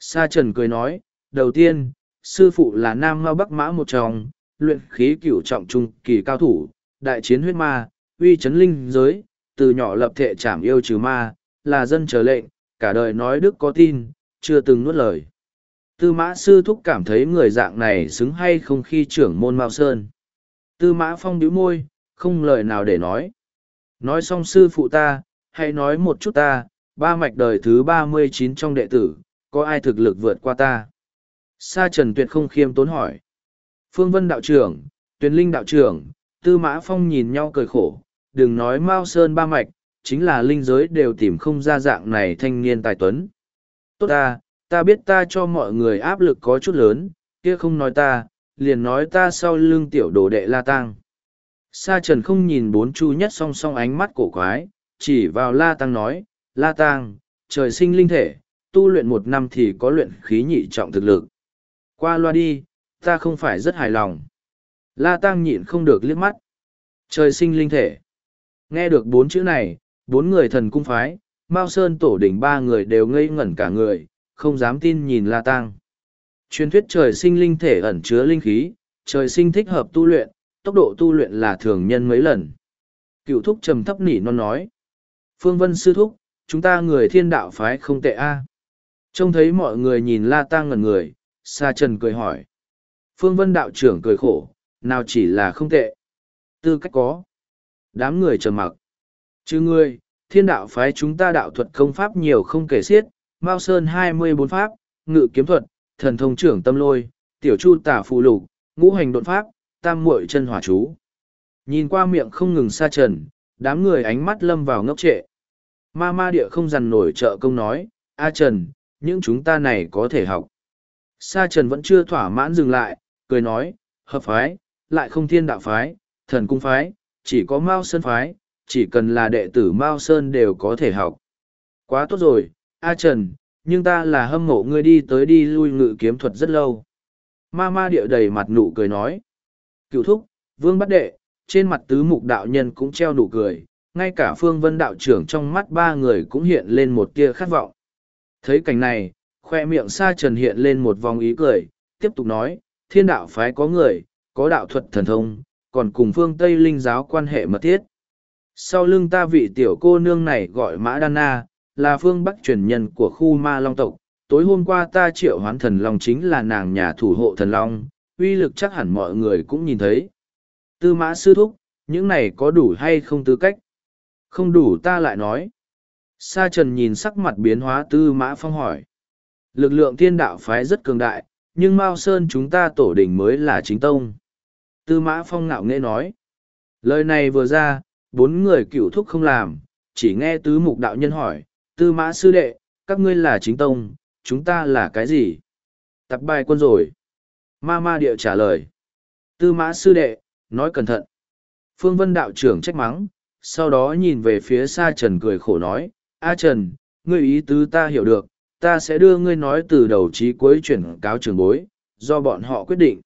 Sa trần cười nói, đầu tiên, sư phụ là nam mao bắc mã một trong, luyện khí cửu trọng trung kỳ cao thủ, đại chiến huyết ma, uy chấn linh giới, từ nhỏ lập thể trảm yêu trừ ma, là dân chờ lệnh, cả đời nói đức có tin, chưa từng nuốt lời. Tư mã sư thúc cảm thấy người dạng này xứng hay không khi trưởng môn Mao Sơn. Tư mã phong đĩu môi, không lời nào để nói. Nói xong sư phụ ta, hãy nói một chút ta, ba mạch đời thứ ba mươi chín trong đệ tử, có ai thực lực vượt qua ta. Sa Trần Tuyệt không khiêm tốn hỏi. Phương Vân đạo trưởng, Tuyền Linh đạo trưởng, Tư Mã Phong nhìn nhau cười khổ, đừng nói Mao Sơn ba mạch, chính là linh giới đều tìm không ra dạng này thanh niên tài tuấn. Tốt ta, ta biết ta cho mọi người áp lực có chút lớn, kia không nói ta, liền nói ta sau lưng tiểu đồ đệ La Tăng. Sa Trần không nhìn bốn chu nhất song song ánh mắt cổ quái, chỉ vào La Tăng nói, La Tăng, trời sinh linh thể, tu luyện một năm thì có luyện khí nhị trọng thực lực. Qua loa đi, ta không phải rất hài lòng. La Tăng nhịn không được liếc mắt. Trời sinh linh thể. Nghe được bốn chữ này, bốn người thần cung phái, Mao Sơn tổ đỉnh ba người đều ngây ngẩn cả người, không dám tin nhìn La Tăng. Truyền thuyết trời sinh linh thể ẩn chứa linh khí, trời sinh thích hợp tu luyện, tốc độ tu luyện là thường nhân mấy lần. Cựu thúc trầm thấp nỉ non nói. Phương Vân sư thúc, chúng ta người thiên đạo phái không tệ a. Trông thấy mọi người nhìn La Tăng ngẩn người, Sa Trần cười hỏi. Phương Vân đạo trưởng cười khổ, nào chỉ là không tệ. Tư cách có. Đám người trầm mặc. Chứ ngươi, thiên đạo phái chúng ta đạo thuật công pháp nhiều không kể xiết, Mao Sơn hai mươi bốn pháp, ngự kiếm thuật, thần thông trưởng tâm lôi, tiểu chu tả phù lục, ngũ hành đột pháp, tam muội chân hỏa chú. Nhìn qua miệng không ngừng xa trần, đám người ánh mắt lâm vào ngốc trệ. Ma ma địa không dằn nổi trợ công nói, A Trần, những chúng ta này có thể học. Sa Trần vẫn chưa thỏa mãn dừng lại, cười nói, hợp phái, lại không thiên đạo phái, thần cung phái, chỉ có Mao Sơn phái, chỉ cần là đệ tử Mao Sơn đều có thể học. Quá tốt rồi, A Trần, nhưng ta là hâm mộ ngươi đi tới đi lui ngự kiếm thuật rất lâu. Ma ma địa đầy mặt nụ cười nói. Cựu thúc, vương bắt đệ, trên mặt tứ mục đạo nhân cũng treo nụ cười, ngay cả phương vân đạo trưởng trong mắt ba người cũng hiện lên một tia khát vọng. Thấy cảnh này, khoe miệng sa trần hiện lên một vòng ý cười, tiếp tục nói, thiên đạo phái có người, có đạo thuật thần thông, còn cùng phương Tây linh giáo quan hệ mật thiết. Sau lưng ta vị tiểu cô nương này gọi Mã Đan Na, là phương Bắc truyền nhân của khu ma long tộc. Tối hôm qua ta triệu hoán thần long chính là nàng nhà thủ hộ thần long, uy lực chắc hẳn mọi người cũng nhìn thấy. Tư mã sư thúc, những này có đủ hay không tư cách? Không đủ ta lại nói. Sa trần nhìn sắc mặt biến hóa tư mã phong hỏi. Lực lượng thiên đạo phái rất cường đại, nhưng Mao Sơn chúng ta tổ đình mới là chính tông. Tư mã phong ngạo nghễ nói. Lời này vừa ra, bốn người cựu thúc không làm, chỉ nghe tứ mục đạo nhân hỏi, tư mã sư đệ, các ngươi là chính tông, chúng ta là cái gì? Tập bài quân rồi. Ma ma địa trả lời. Tư mã sư đệ, nói cẩn thận. Phương Vân đạo trưởng trách mắng, sau đó nhìn về phía xa Trần cười khổ nói, A Trần, ngươi ý tứ ta hiểu được, ta sẽ đưa ngươi nói từ đầu chí cuối chuyển cáo trường bối, do bọn họ quyết định.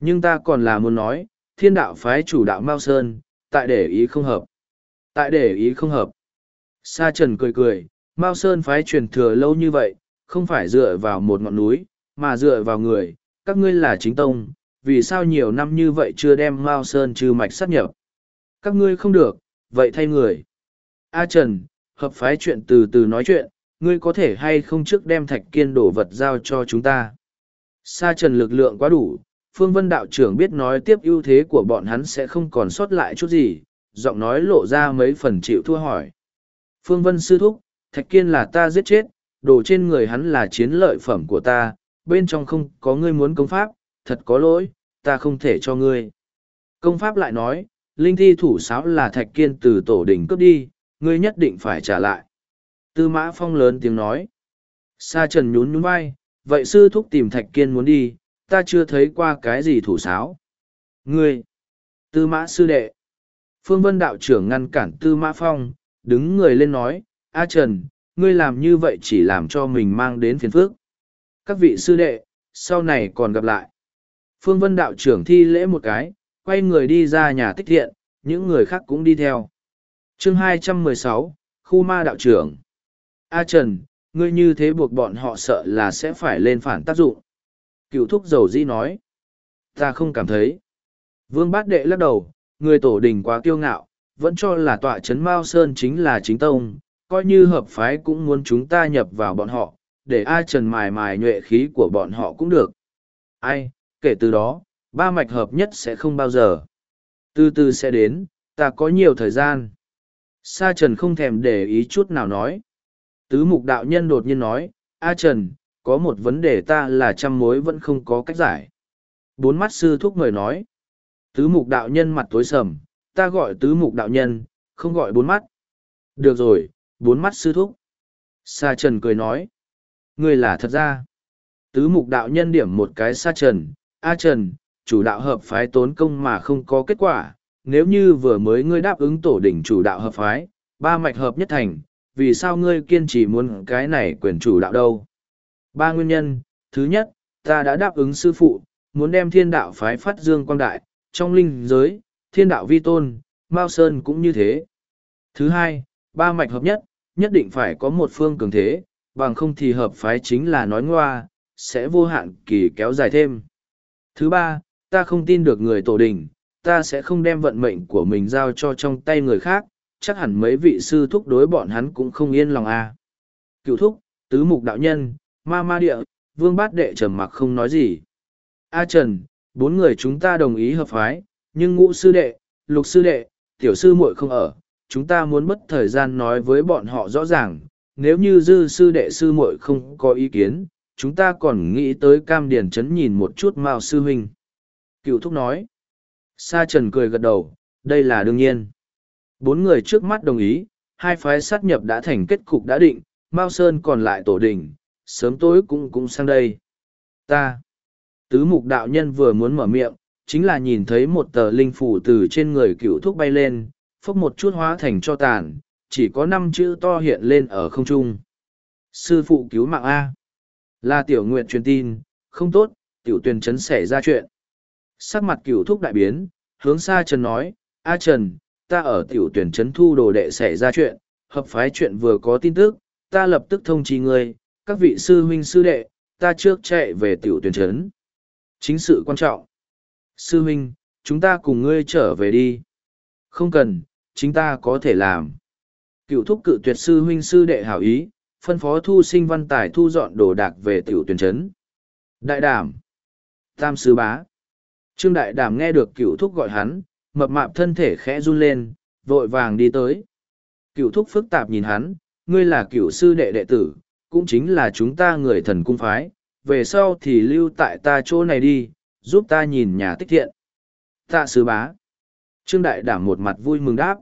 Nhưng ta còn là muốn nói, thiên đạo phái chủ đạo Mao Sơn, tại để ý không hợp. Tại để ý không hợp. Sa Trần cười cười, Mao Sơn phái truyền thừa lâu như vậy, không phải dựa vào một ngọn núi, mà dựa vào người, các ngươi là chính tông, vì sao nhiều năm như vậy chưa đem Mao Sơn trừ mạch sát nhập. Các ngươi không được, vậy thay người. A Trần, hợp phái chuyện từ từ nói chuyện, ngươi có thể hay không trước đem thạch kiên đổ vật giao cho chúng ta. Sa Trần lực lượng quá đủ, Phương Vân đạo trưởng biết nói tiếp ưu thế của bọn hắn sẽ không còn sót lại chút gì, giọng nói lộ ra mấy phần chịu thua hỏi. Phương Vân sư thúc, Thạch Kiên là ta giết chết, đồ trên người hắn là chiến lợi phẩm của ta, bên trong không có ngươi muốn công pháp, thật có lỗi, ta không thể cho ngươi. Công pháp lại nói, linh thi thủ sáo là Thạch Kiên từ tổ đỉnh cướp đi, ngươi nhất định phải trả lại. Tư mã phong lớn tiếng nói. Sa trần nhún nhún vai, vậy sư thúc tìm Thạch Kiên muốn đi, ta chưa thấy qua cái gì thủ sáo. Ngươi, tư mã sư đệ. Phương Vân đạo trưởng ngăn cản tư mã phong, đứng người lên nói, A Trần, ngươi làm như vậy chỉ làm cho mình mang đến phiền phước. Các vị sư đệ, sau này còn gặp lại. Phương Vân đạo trưởng thi lễ một cái, quay người đi ra nhà tích thiện, những người khác cũng đi theo. chương 216, Khu ma đạo trưởng. A Trần, ngươi như thế buộc bọn họ sợ là sẽ phải lên phản tác dụng. Cựu thúc dầu di nói. Ta không cảm thấy. Vương bát đệ lắc đầu, người tổ đình quá kiêu ngạo, vẫn cho là tọa trấn Mao Sơn chính là chính tông, coi như hợp phái cũng muốn chúng ta nhập vào bọn họ, để A trần mài mài nhuệ khí của bọn họ cũng được. Ai, kể từ đó, ba mạch hợp nhất sẽ không bao giờ. Từ từ sẽ đến, ta có nhiều thời gian. Sa Trần không thèm để ý chút nào nói. Tứ mục đạo nhân đột nhiên nói, A Trần, có một vấn đề ta là trăm mối vẫn không có cách giải. Bốn mắt sư thúc người nói. Tứ mục đạo nhân mặt tối sầm, ta gọi tứ mục đạo nhân, không gọi bốn mắt. Được rồi, bốn mắt sư thúc. Sa trần cười nói. Ngươi là thật ra. Tứ mục đạo nhân điểm một cái sa trần. A trần, chủ đạo hợp phái tốn công mà không có kết quả. Nếu như vừa mới ngươi đáp ứng tổ đỉnh chủ đạo hợp phái, ba mạch hợp nhất thành, vì sao ngươi kiên trì muốn cái này quyền chủ đạo đâu? Ba nguyên nhân, thứ nhất, ta đã đáp ứng sư phụ, muốn đem thiên đạo phái phát dương quang đại, trong linh giới, thiên đạo vi tôn, Mao Sơn cũng như thế. Thứ hai, ba mạch hợp nhất, nhất định phải có một phương cường thế, bằng không thì hợp phái chính là nói ngoa, sẽ vô hạn kỳ kéo dài thêm. Thứ ba, ta không tin được người tổ đình, ta sẽ không đem vận mệnh của mình giao cho trong tay người khác, chắc hẳn mấy vị sư thúc đối bọn hắn cũng không yên lòng à. Cựu thúc, tứ mục đạo nhân, ma ma địa, vương bát đệ trầm mặc không nói gì. A Trần, bốn người chúng ta đồng ý hợp phái, nhưng ngũ sư đệ, lục sư đệ, tiểu sư muội không ở, chúng ta muốn mất thời gian nói với bọn họ rõ ràng, nếu như dư sư đệ sư muội không có ý kiến, chúng ta còn nghĩ tới cam điền chấn nhìn một chút mao sư huynh. Cựu thúc nói. Sa trần cười gật đầu, đây là đương nhiên. Bốn người trước mắt đồng ý, hai phái sát nhập đã thành kết cục đã định, Mao Sơn còn lại tổ đình, sớm tối cũng cũng sang đây. Ta. Tứ mục đạo nhân vừa muốn mở miệng, chính là nhìn thấy một tờ linh phủ từ trên người cựu thúc bay lên, phốc một chút hóa thành cho tàn, chỉ có năm chữ to hiện lên ở không trung. Sư phụ cứu mạng A. Là tiểu nguyện truyền tin, không tốt, tiểu tuyền chấn xảy ra chuyện. Sắc mặt cửu thúc đại biến, hướng xa Trần nói, A Trần, ta ở tiểu tuyển chấn thu đồ đệ xảy ra chuyện, hợp phái chuyện vừa có tin tức, ta lập tức thông chi ngươi, các vị sư huynh sư đệ, ta trước chạy về tiểu tuyển chấn. Chính sự quan trọng. Sư huynh, chúng ta cùng ngươi trở về đi. Không cần, chính ta có thể làm. Cựu thúc cự tuyệt sư huynh sư đệ hảo ý, phân phó thu sinh văn tài thu dọn đồ đạc về tiểu tuyển trấn Đại đảm. Tam sư bá. Trương đại đảm nghe được cựu thúc gọi hắn, mập mạp thân thể khẽ run lên, vội vàng đi tới. Cựu thúc phức tạp nhìn hắn, ngươi là cựu sư đệ đệ tử, cũng chính là chúng ta người thần cung phái, về sau thì lưu tại ta chỗ này đi, giúp ta nhìn nhà tích thiện. Tạ sứ bá. Trương Đại Đảm một mặt vui mừng đáp.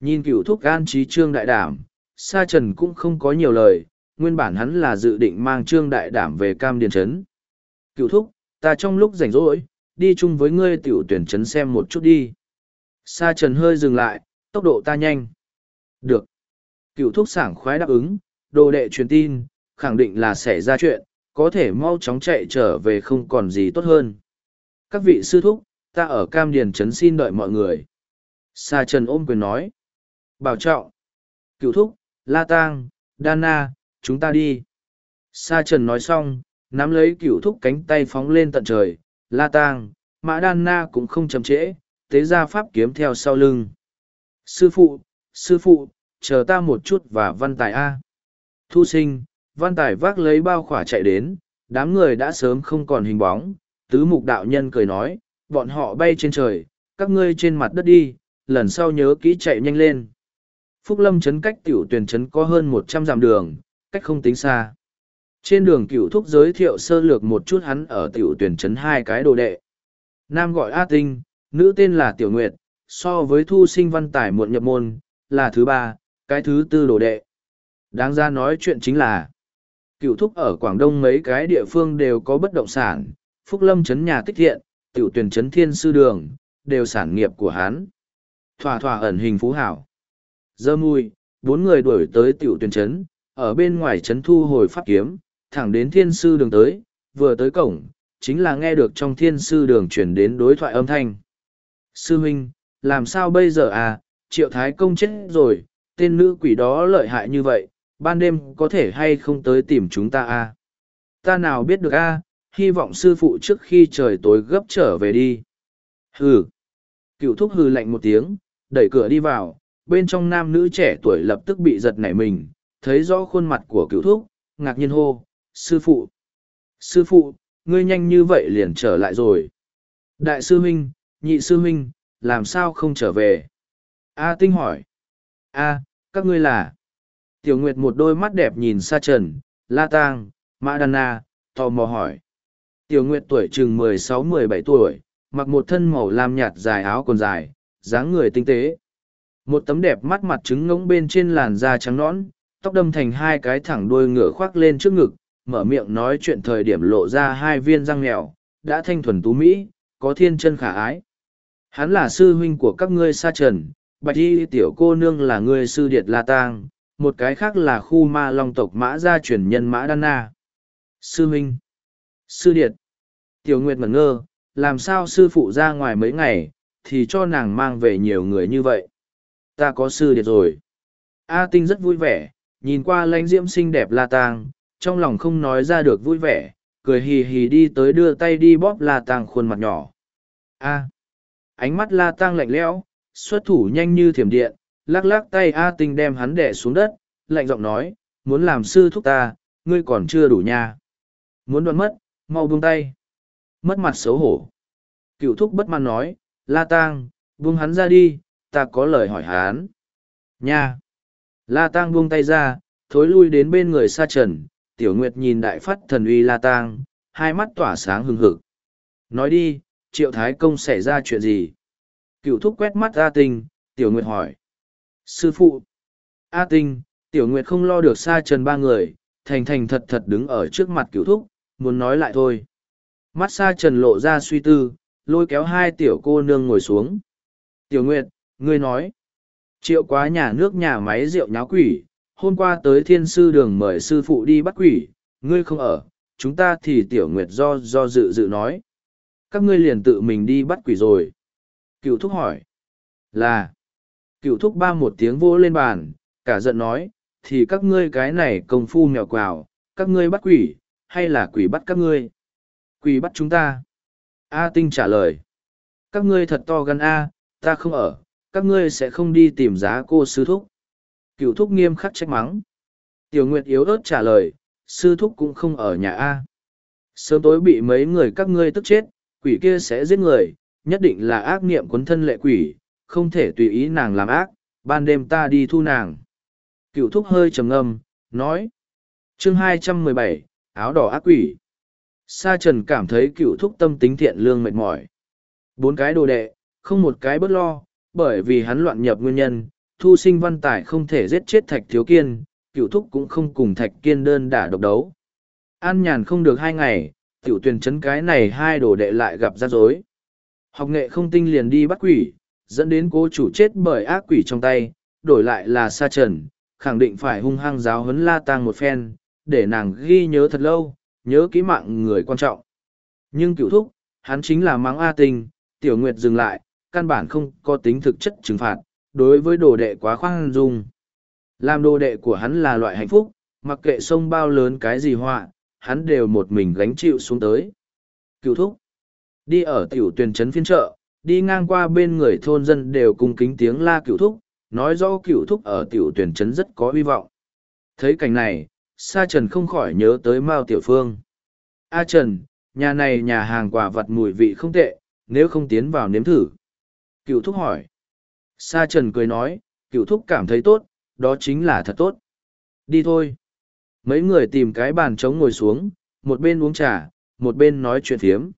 Nhìn cựu thúc an trí Trương Đại Đảm, Sa Trần cũng không có nhiều lời, nguyên bản hắn là dự định mang Trương Đại Đảm về Cam Điền Trấn. Cựu thúc, ta trong lúc rảnh rỗi, đi chung với ngươi tiểu tuyển trấn xem một chút đi. Sa Trần hơi dừng lại, tốc độ ta nhanh. Được. Cựu thúc sảng khoái đáp ứng, đồ đệ truyền tin, khẳng định là xảy ra chuyện, có thể mau chóng chạy trở về không còn gì tốt hơn. Các vị sư thúc, ta ở Cam Điền Trấn xin đợi mọi người. Sa Trần ôm quyền nói. Bảo trọng. Cựu thúc, La Tang, Đana, chúng ta đi. Sa Trần nói xong, nắm lấy cựu thúc cánh tay phóng lên tận trời, La Tang, Mã Đan Na cũng không chậm trễ, tế ra pháp kiếm theo sau lưng. Sư phụ, sư phụ, chờ ta một chút và văn tài A. Thu sinh, văn tài vác lấy bao khỏa chạy đến, đám người đã sớm không còn hình bóng, tứ mục đạo nhân cười nói, bọn họ bay trên trời, các ngươi trên mặt đất đi, lần sau nhớ kỹ chạy nhanh lên. Phúc Lâm chấn cách tiểu tuyển chấn có hơn một trăm dặm đường, cách không tính xa. Trên đường cựu thúc giới thiệu sơ lược một chút hắn ở tiểu tuyển chấn hai cái đồ đệ. Nam gọi A Tinh, nữ tên là Tiểu Nguyệt, so với thu sinh văn tài muộn nhập môn, là thứ ba, cái thứ tư đồ đệ. Đáng ra nói chuyện chính là, cựu thúc ở Quảng Đông mấy cái địa phương đều có bất động sản, Phúc Lâm chấn nhà tích thiện, tiểu tuyển chấn thiên sư đường, đều sản nghiệp của hắn. Thỏa thỏa ẩn hình phú hảo. Dơ mùi, bốn người đuổi tới tiểu tuyển chấn, ở bên ngoài chấn thu hồi pháp kiếm, thẳng đến thiên sư đường tới, vừa tới cổng, chính là nghe được trong thiên sư đường chuyển đến đối thoại âm thanh. Sư huynh, làm sao bây giờ à, triệu thái công chết rồi, tên nữ quỷ đó lợi hại như vậy, ban đêm có thể hay không tới tìm chúng ta à? Ta nào biết được à, hy vọng sư phụ trước khi trời tối gấp trở về đi. Hừ. Cựu thúc hừ lạnh một tiếng, đẩy cửa đi vào, bên trong nam nữ trẻ tuổi lập tức bị giật nảy mình, thấy rõ khuôn mặt của cựu thúc, ngạc nhiên hô, sư phụ. Sư phụ, ngươi nhanh như vậy liền trở lại rồi. Đại sư huynh, nhị sư huynh, làm sao không trở về? A tinh hỏi. A, các ngươi là? Tiểu Nguyệt một đôi mắt đẹp nhìn xa trần, la tang, Mã Đan Na, tò mò hỏi. Tiểu Nguyệt tuổi chừng mười sáu mười bảy tuổi, mặc một thân màu lam nhạt dài áo quần dài, dáng người tinh tế. Một tấm đẹp mắt mặt trứng ngỗng bên trên làn da trắng nõn, tóc đâm thành hai cái thẳng đuôi ngựa khoác lên trước ngực, mở miệng nói chuyện thời điểm lộ ra hai viên răng nghèo, đã thanh thuần tú Mỹ, có thiên chân khả ái. Hắn là sư huynh của các ngươi sa trần, bạch y tiểu cô nương là ngươi sư điệt la tang, một cái khác là khu ma long tộc mã gia truyền nhân mã đan na. Sư huynh, sư điệt, tiểu nguyệt ngẩn ngơ, làm sao sư phụ ra ngoài mấy ngày, thì cho nàng mang về nhiều người như vậy. Ta có sư điệt rồi. A tinh rất vui vẻ, nhìn qua lãnh diễm xinh đẹp la tang, trong lòng không nói ra được vui vẻ, cười hì hì đi tới đưa tay đi bóp la tang khuôn mặt nhỏ. A. Ánh mắt la tang lạnh lẽo, xuất thủ nhanh như thiểm điện, lắc lắc tay A tinh đem hắn đẻ xuống đất, lạnh giọng nói, muốn làm sư thúc ta, ngươi còn chưa đủ nha. Muốn đoạn mất, mau buông tay. Mất mặt xấu hổ. Cựu thúc bất mãn nói, la tang, buông hắn ra đi, ta có lời hỏi hắn. Nha. La tang buông tay ra, thối lui đến bên người sa trần, tiểu nguyệt nhìn đại phát thần uy la tang, hai mắt tỏa sáng hừng hực. Nói đi, triệu thái công xảy ra chuyện gì? Cựu thúc quét mắt A tinh, tiểu nguyệt hỏi. Sư phụ. A tinh, tiểu nguyệt không lo được sa trần ba người, thành thành thật thật đứng ở trước mặt cựu thúc, muốn nói lại thôi. Mắt xa trần lộ ra suy tư, lôi kéo hai tiểu cô nương ngồi xuống. Tiểu nguyệt, ngươi nói. Triệu quá nhà nước nhà máy rượu nháo quỷ, hôm qua tới thiên sư đường mời sư phụ đi bắt quỷ, ngươi không ở, chúng ta thì tiểu nguyệt do do dự dự nói. Các ngươi liền tự mình đi bắt quỷ rồi. Cựu thúc hỏi. Là. Cựu thúc ba một tiếng vô lên bàn, cả giận nói, thì các ngươi cái này công phu mèo quào, các ngươi bắt quỷ, hay là quỷ bắt các ngươi? Quỷ bắt chúng ta. A tinh trả lời. Các ngươi thật to gan A, ta không ở, các ngươi sẽ không đi tìm giá cô sư thúc. Cựu thúc nghiêm khắc trách mắng. Tiểu Nguyệt yếu ớt trả lời, sư thúc cũng không ở nhà A. Sớm tối bị mấy người các ngươi tức chết, quỷ kia sẽ giết người, nhất định là ác niệm quấn thân lệ quỷ, không thể tùy ý nàng làm ác, ban đêm ta đi thu nàng. Cựu thúc hơi trầm ngâm, nói. chương hai trăm mười bảy áo đỏ ác quỷ. Sa trần cảm thấy cựu thúc tâm tính thiện lương mệt mỏi. Bốn cái đồ đệ, không một cái bất lo, bởi vì hắn loạn nhập nguyên nhân, thu sinh văn tài không thể giết chết thạch thiếu kiên, cựu thúc cũng không cùng thạch kiên đơn đả độc đấu. An nhàn không được hai ngày, tiểu tuyển chấn cái này hai đồ đệ lại gặp rắc rối. Học nghệ không tinh liền đi bắt quỷ, dẫn đến cố chủ chết bởi ác quỷ trong tay, đổi lại là sa trần, khẳng định phải hung hăng giáo huấn la tang một phen, để nàng ghi nhớ thật lâu, nhớ kỹ mạng người quan trọng. Nhưng cựu thúc, hắn chính là mắng A tinh, tiểu nguyệt dừng lại, căn bản không có tính thực chất trừng phạt, đối với đồ đệ quá khoan dung. Làm đồ đệ của hắn là loại hạnh phúc, mặc kệ sông bao lớn cái gì họa, hắn đều một mình gánh chịu xuống tới. Cựu thúc, đi ở tiểu tuyển trấn phiên chợ, đi ngang qua bên người thôn dân đều cùng kính tiếng la cựu thúc, nói rõ cựu thúc ở tiểu tuyển trấn rất có hy vọng. Thấy cảnh này, Sa Trần không khỏi nhớ tới Mao Tiểu Phương. A Trần, nhà này nhà hàng quả vật mùi vị không tệ, nếu không tiến vào nếm thử. Cựu thúc hỏi. Sa Trần cười nói, cựu thúc cảm thấy tốt, đó chính là thật tốt. Đi thôi. Mấy người tìm cái bàn trống ngồi xuống, một bên uống trà, một bên nói chuyện thiếm.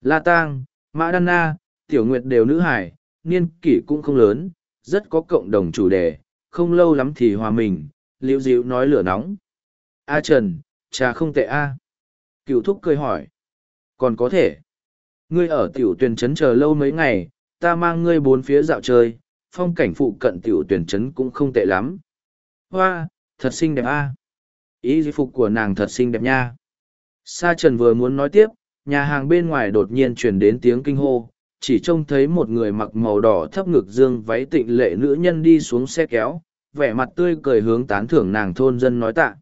La Tang, Mã Đan Na, Tiểu Nguyệt đều nữ hải, niên kỷ cũng không lớn, rất có cộng đồng chủ đề, không lâu lắm thì hòa mình, liễu dịu nói lửa nóng. A Trần, trà không tệ A. Cựu thúc cười hỏi. Còn có thể. Ngươi ở tiểu tuyển trấn chờ lâu mấy ngày, ta mang ngươi bốn phía dạo chơi, phong cảnh phụ cận tiểu tuyển trấn cũng không tệ lắm. Hoa, thật xinh đẹp A. Ý phục của nàng thật xinh đẹp nha. Sa Trần vừa muốn nói tiếp, nhà hàng bên ngoài đột nhiên truyền đến tiếng kinh hô, chỉ trông thấy một người mặc màu đỏ thấp ngực dương váy tịnh lệ nữ nhân đi xuống xe kéo, vẻ mặt tươi cười hướng tán thưởng nàng thôn dân nói tạ.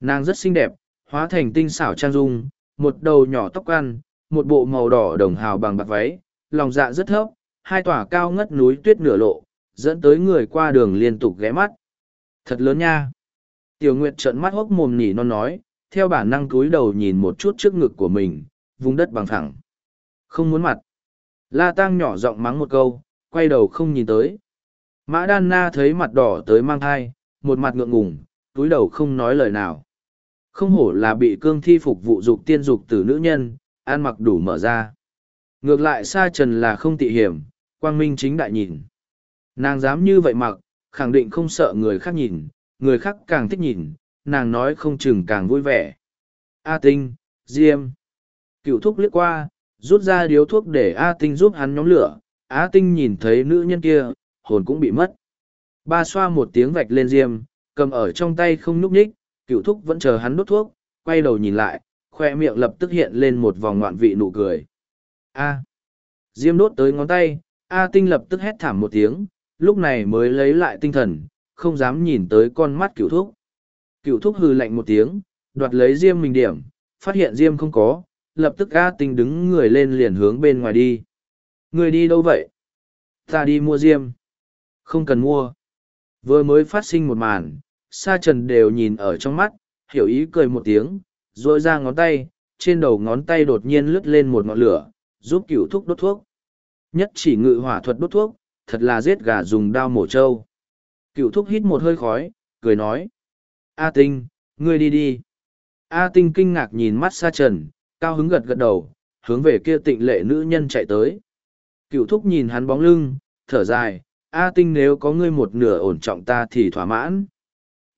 Nàng rất xinh đẹp, hóa thành tinh xảo trang dung, một đầu nhỏ tóc ăn, một bộ màu đỏ đồng hào bằng bạc váy, lòng dạ rất thấp, hai tòa cao ngất núi tuyết nửa lộ, dẫn tới người qua đường liên tục ghé mắt. Thật lớn nha! Tiểu Nguyệt trợn mắt hốc mồm nỉ non nói, theo bản năng cúi đầu nhìn một chút trước ngực của mình, vùng đất bằng thẳng. Không muốn mặt. La Tăng nhỏ giọng mắng một câu, quay đầu không nhìn tới. Mã Đan Na thấy mặt đỏ tới mang thai, một mặt ngượng ngùng, túi đầu không nói lời nào. Không hổ là bị cương thi phục vụ dục tiên dục từ nữ nhân, ăn mặc đủ mở ra. Ngược lại sa trần là không tị hiểm, quang minh chính đại nhìn. Nàng dám như vậy mặc, khẳng định không sợ người khác nhìn, người khác càng thích nhìn, nàng nói không chừng càng vui vẻ. A tinh, diêm. Cựu thúc liếc qua, rút ra điếu thuốc để A tinh giúp hắn nhóm lửa. A tinh nhìn thấy nữ nhân kia, hồn cũng bị mất. Ba xoa một tiếng vạch lên diêm, cầm ở trong tay không nhúc nhích, cựu thúc vẫn chờ hắn đốt thuốc, quay đầu nhìn lại, khoe miệng lập tức hiện lên một vòng ngoạn vị nụ cười. A. Diêm đốt tới ngón tay, A tinh lập tức hét thảm một tiếng, lúc này mới lấy lại tinh thần, không dám nhìn tới con mắt cựu thúc. Cựu thúc hừ lạnh một tiếng, đoạt lấy diêm mình điểm, phát hiện diêm không có, lập tức A tinh đứng người lên liền hướng bên ngoài đi. Người đi đâu vậy? Ta đi mua diêm. Không cần mua. Vừa mới phát sinh một màn, sa trần đều nhìn ở trong mắt, hiểu ý cười một tiếng, rồi ra ngón tay, trên đầu ngón tay đột nhiên lướt lên một ngọn lửa, giúp cửu thúc đốt thuốc. Nhất chỉ ngự hỏa thuật đốt thuốc, thật là giết gà dùng đao mổ trâu. Cửu thúc hít một hơi khói, cười nói. A tinh, ngươi đi đi. A tinh kinh ngạc nhìn mắt sa trần, cao hứng gật gật đầu, hướng về kia tịnh lệ nữ nhân chạy tới. Cửu thúc nhìn hắn bóng lưng, thở dài, A tinh nếu có ngươi một nửa ổn trọng ta thì thỏa mãn.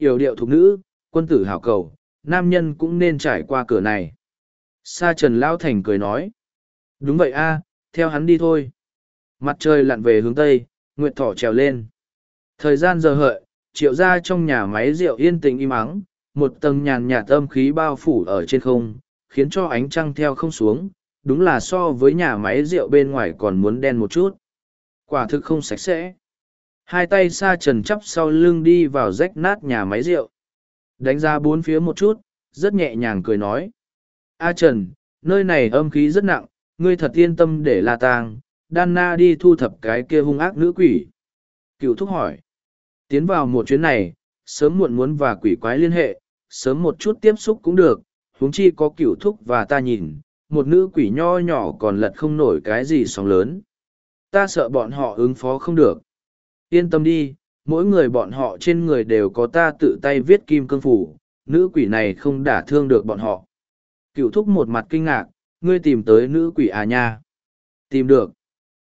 Yểu điệu thục nữ, quân tử hảo cầu, nam nhân cũng nên trải qua cửa này. Sa trần lao thành cười nói. Đúng vậy a, theo hắn đi thôi. Mặt trời lặn về hướng tây, nguyệt thỏ trèo lên. Thời gian giờ hợi, triệu ra trong nhà máy rượu yên tĩnh im ắng, một tầng nhàn nhạt âm khí bao phủ ở trên không, khiến cho ánh trăng theo không xuống, đúng là so với nhà máy rượu bên ngoài còn muốn đen một chút. Quả thực không sạch sẽ. Hai tay xa trần chắp sau lưng đi vào rách nát nhà máy rượu. Đánh ra bốn phía một chút, rất nhẹ nhàng cười nói. A Trần, nơi này âm khí rất nặng, ngươi thật yên tâm để la tang, đan na đi thu thập cái kia hung ác nữ quỷ. Cựu thúc hỏi. Tiến vào một chuyến này, sớm muộn muốn và quỷ quái liên hệ, sớm một chút tiếp xúc cũng được, huống chi có cựu thúc và ta nhìn, một nữ quỷ nho nhỏ còn lật không nổi cái gì sóng lớn. Ta sợ bọn họ ứng phó không được. Yên tâm đi, mỗi người bọn họ trên người đều có ta tự tay viết kim cương phủ, nữ quỷ này không đả thương được bọn họ. Cựu thúc một mặt kinh ngạc, ngươi tìm tới nữ quỷ à nha. Tìm được.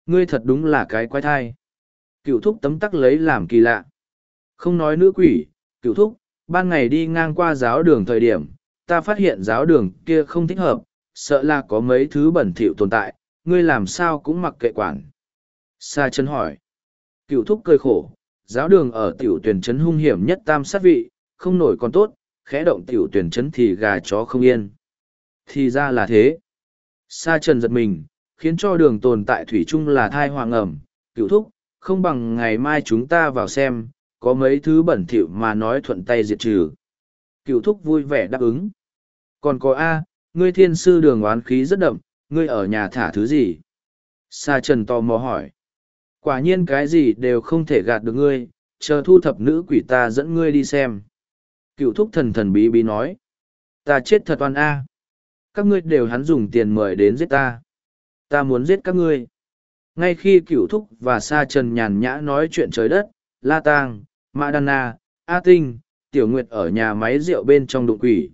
Ngươi thật đúng là cái quái thai. Cựu thúc tấm tắc lấy làm kỳ lạ. Không nói nữ quỷ, cựu thúc, ban ngày đi ngang qua giáo đường thời điểm, ta phát hiện giáo đường kia không thích hợp, sợ là có mấy thứ bẩn thỉu tồn tại, ngươi làm sao cũng mặc kệ quản. Sa chân hỏi. Cựu thúc cười khổ, giáo đường ở tiểu tuyển trấn hung hiểm nhất tam sát vị, không nổi còn tốt, khẽ động tiểu tuyển trấn thì gà chó không yên. Thì ra là thế. Sa trần giật mình, khiến cho đường tồn tại thủy chung là thai hoàng ẩm, cựu thúc, không bằng ngày mai chúng ta vào xem, có mấy thứ bẩn thỉu mà nói thuận tay diệt trừ. Cựu thúc vui vẻ đáp ứng. Còn có A, ngươi thiên sư đường oán khí rất đậm, ngươi ở nhà thả thứ gì? Sa trần tò mò hỏi. Quả nhiên cái gì đều không thể gạt được ngươi, chờ thu thập nữ quỷ ta dẫn ngươi đi xem. Cựu thúc thần thần bí bí nói. Ta chết thật oan A. Các ngươi đều hắn dùng tiền mời đến giết ta. Ta muốn giết các ngươi. Ngay khi cựu thúc và sa trần nhàn nhã nói chuyện trời đất, La Tang, Mã Đan Na, A Tinh, Tiểu Nguyệt ở nhà máy rượu bên trong đụng quỷ.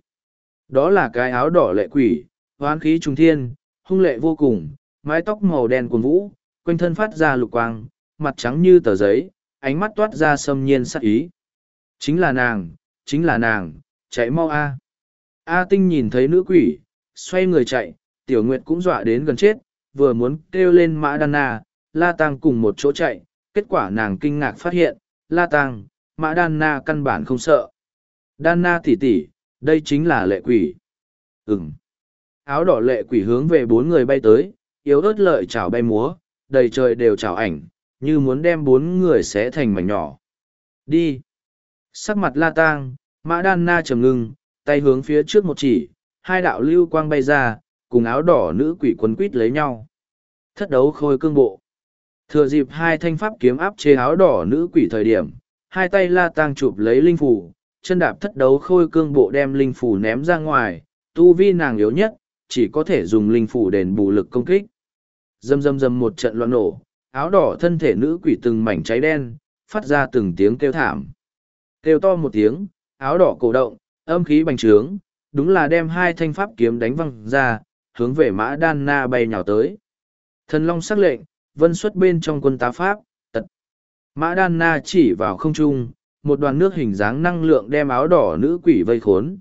Đó là cái áo đỏ lệ quỷ, hoán khí trung thiên, hung lệ vô cùng, mái tóc màu đen cuồng vũ, quanh thân phát ra lục quang, mặt trắng như tờ giấy, ánh mắt toát ra sâm nhiên sắc ý. Chính là nàng, chính là nàng, chạy mau A. A tinh nhìn thấy nữ quỷ, xoay người chạy, tiểu nguyệt cũng dọa đến gần chết, vừa muốn kêu lên mã đan na, la tăng cùng một chỗ chạy, kết quả nàng kinh ngạc phát hiện, la tăng, mã đan na căn bản không sợ. Đan na tỉ tỉ, đây chính là lệ quỷ. Ừm. Áo đỏ lệ quỷ hướng về bốn người bay tới, yếu ớt lợi chảo bay múa, đầy trời đều chảo ảnh, như muốn đem bốn người xé thành mảnh nhỏ. Đi! Sắc mặt la tang, mã đan na trầm ngưng, tay hướng phía trước một chỉ, hai đạo lưu quang bay ra, cùng áo đỏ nữ quỷ quấn quít lấy nhau. Thất đấu khôi cương bộ. Thừa dịp hai thanh pháp kiếm áp chế áo đỏ nữ quỷ thời điểm, hai tay la tang chụp lấy linh phủ, chân đạp thất đấu khôi cương bộ đem linh phủ ném ra ngoài, tu vi nàng yếu nhất, chỉ có thể dùng linh phủ đền bù lực công kích. Dâm dâm dâm một trận loạn nổ, áo đỏ thân thể nữ quỷ từng mảnh cháy đen, phát ra từng tiếng kêu thảm. Kêu to một tiếng, áo đỏ cổ động, âm khí bành trướng, đúng là đem hai thanh pháp kiếm đánh văng ra, hướng về mã đan na bay nhào tới. Thần Long sắc lệnh, vân xuất bên trong quân tá pháp, tật. Mã đan na chỉ vào không trung, một đoàn nước hình dáng năng lượng đem áo đỏ nữ quỷ vây khốn.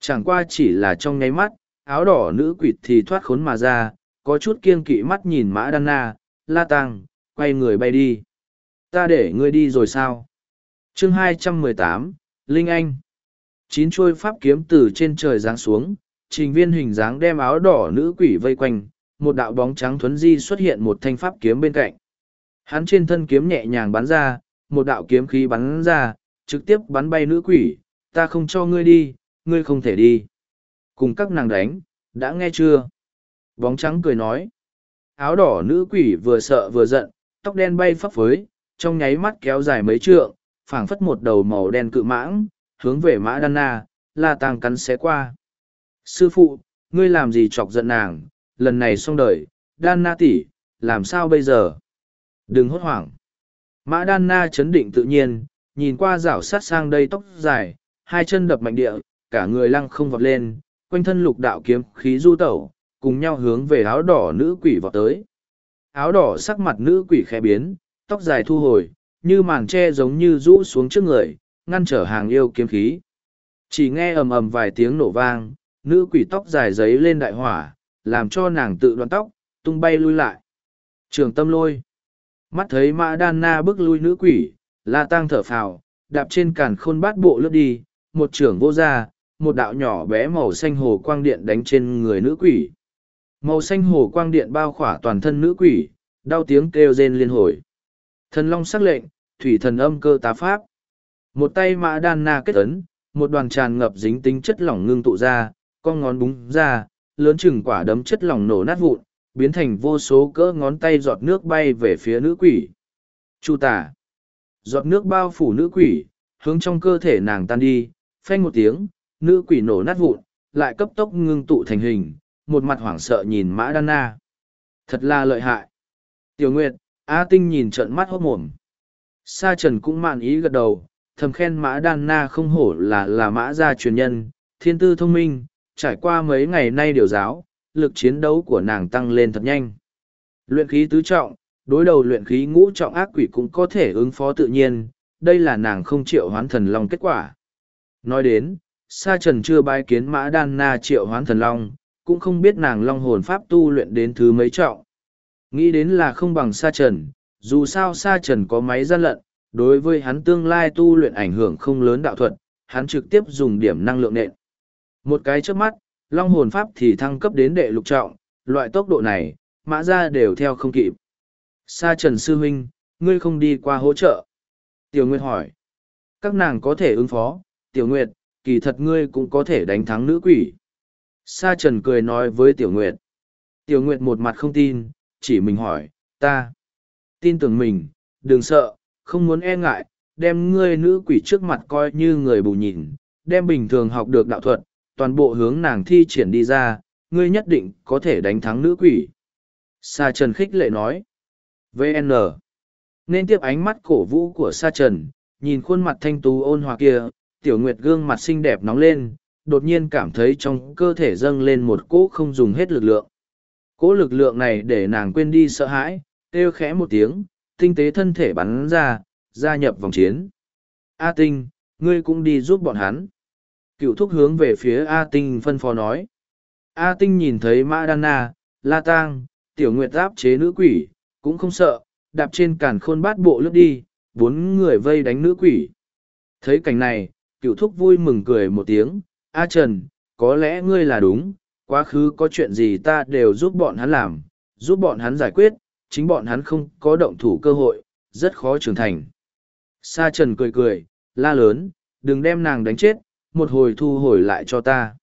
Chẳng qua chỉ là trong nháy mắt, áo đỏ nữ quỷ thì thoát khốn mà ra, có chút kiên kỵ mắt nhìn mã đan na, la tăng, quay người bay đi. Ta để ngươi đi rồi sao? chương 218, Linh Anh. Chín chuôi pháp kiếm từ trên trời giáng xuống, trình viên hình dáng đem áo đỏ nữ quỷ vây quanh, một đạo bóng trắng thuấn di xuất hiện một thanh pháp kiếm bên cạnh. Hắn trên thân kiếm nhẹ nhàng bắn ra, một đạo kiếm khí bắn ra, trực tiếp bắn bay nữ quỷ, ta không cho ngươi đi, ngươi không thể đi. Cùng các nàng đánh, đã nghe chưa? Bóng trắng cười nói. Áo đỏ nữ quỷ vừa sợ vừa giận, tóc đen bay phấp phới, trong nháy mắt kéo dài mấy trượng, phảng phất một đầu màu đen cự mãng, hướng về mã đan na, la tàng cắn xé qua. Sư phụ, ngươi làm gì chọc giận nàng, lần này xong đời, đan na tỷ, làm sao bây giờ? Đừng hốt hoảng. Mã đan na chấn định tự nhiên, nhìn qua rảo sát sang đây tóc dài, hai chân đập mạnh địa, cả người lăng không vọt lên, quanh thân lục đạo kiếm khí du tẩu, cùng nhau hướng về áo đỏ nữ quỷ vọt tới. Áo đỏ sắc mặt nữ quỷ khẽ biến, tóc dài thu hồi, như màn tre giống như rũ xuống trước người, ngăn trở hàng yêu kiếm khí. Chỉ nghe ầm ầm vài tiếng nổ vang, nữ quỷ tóc dài giấy lên đại hỏa, làm cho nàng tự đoạn tóc, tung bay lui lại. Trường tâm lôi. Mắt thấy mã đan na bước lui nữ quỷ, la tang thở phào, đạp trên càn khôn bát bộ lướt đi, một trưởng vô ra, một đạo nhỏ bé màu xanh hồ quang điện đánh trên người nữ quỷ. Màu xanh hồ quang điện bao khỏa toàn thân nữ quỷ, đau tiếng kêu rên liên hồi. Thần long sắc lệnh, thủy thần âm cơ tá pháp. Một tay mã đan na kết ấn, một đoàn tràn ngập dính tính chất lỏng ngưng tụ ra, con ngón búng ra, lớn chừng quả đấm chất lỏng nổ nát vụn, biến thành vô số cỡ ngón tay giọt nước bay về phía nữ quỷ. Chu tả. Giọt nước bao phủ nữ quỷ, hướng trong cơ thể nàng tan đi, phanh một tiếng, nữ quỷ nổ nát vụn, lại cấp tốc ngưng tụ thành hình, một mặt hoảng sợ nhìn mã đan na. Thật là lợi hại. Tiểu Nguyệt, A Tinh nhìn trận mắt hốt mồm. Sa Trần cũng mạn ý gật đầu, thầm khen mã đan na không hổ là là mã gia truyền nhân, thiên tư thông minh, trải qua mấy ngày nay điều giáo, lực chiến đấu của nàng tăng lên thật nhanh. Luyện khí tứ trọng, đối đầu luyện khí ngũ trọng ác quỷ cũng có thể ứng phó tự nhiên, đây là nàng không triệu hoán thần long kết quả. Nói đến, Sa Trần chưa bái kiến mã đan na triệu hoán thần long, cũng không biết nàng long hồn pháp tu luyện đến thứ mấy trọng. Nghĩ đến là không bằng Sa Trần, dù sao Sa Trần có máy gian lận, đối với hắn tương lai tu luyện ảnh hưởng không lớn đạo thuật, hắn trực tiếp dùng điểm năng lượng nện. Một cái trước mắt, long hồn pháp thì thăng cấp đến đệ lục trọng, loại tốc độ này, mã ra đều theo không kịp. Sa Trần Sư Huynh, ngươi không đi qua hỗ trợ. Tiểu Nguyệt hỏi. Các nàng có thể ứng phó, Tiểu Nguyệt, kỳ thật ngươi cũng có thể đánh thắng nữ quỷ. Sa Trần cười nói với Tiểu Nguyệt. Tiểu Nguyệt một mặt không tin, chỉ mình hỏi, ta. Tin tưởng mình, đừng sợ, không muốn e ngại, đem ngươi nữ quỷ trước mặt coi như người bù nhìn, đem bình thường học được đạo thuật, toàn bộ hướng nàng thi triển đi ra, ngươi nhất định có thể đánh thắng nữ quỷ. Sa Trần khích lệ nói. VN. Nên tiếp ánh mắt cổ vũ của Sa Trần, nhìn khuôn mặt thanh tú ôn hòa kia, tiểu nguyệt gương mặt xinh đẹp nóng lên, đột nhiên cảm thấy trong cơ thể dâng lên một cỗ không dùng hết lực lượng. Cỗ lực lượng này để nàng quên đi sợ hãi, kêu khẽ một tiếng, tinh tế thân thể bắn ra, gia nhập vòng chiến. A Tinh, ngươi cũng đi giúp bọn hắn. Cựu thúc hướng về phía A Tinh phân phó nói. A Tinh nhìn thấy Mã Đan Na, La Tang, Tiểu Nguyệt áp chế nữ quỷ, cũng không sợ, đạp trên càn khôn bát bộ lướt đi, bốn người vây đánh nữ quỷ. Thấy cảnh này, cựu thúc vui mừng cười một tiếng, A Trần, có lẽ ngươi là đúng, quá khứ có chuyện gì ta đều giúp bọn hắn làm, giúp bọn hắn giải quyết, chính bọn hắn không có động thủ cơ hội, rất khó trưởng thành. Sa Trần cười cười, la lớn, đừng đem nàng đánh chết, một hồi thu hồi lại cho ta.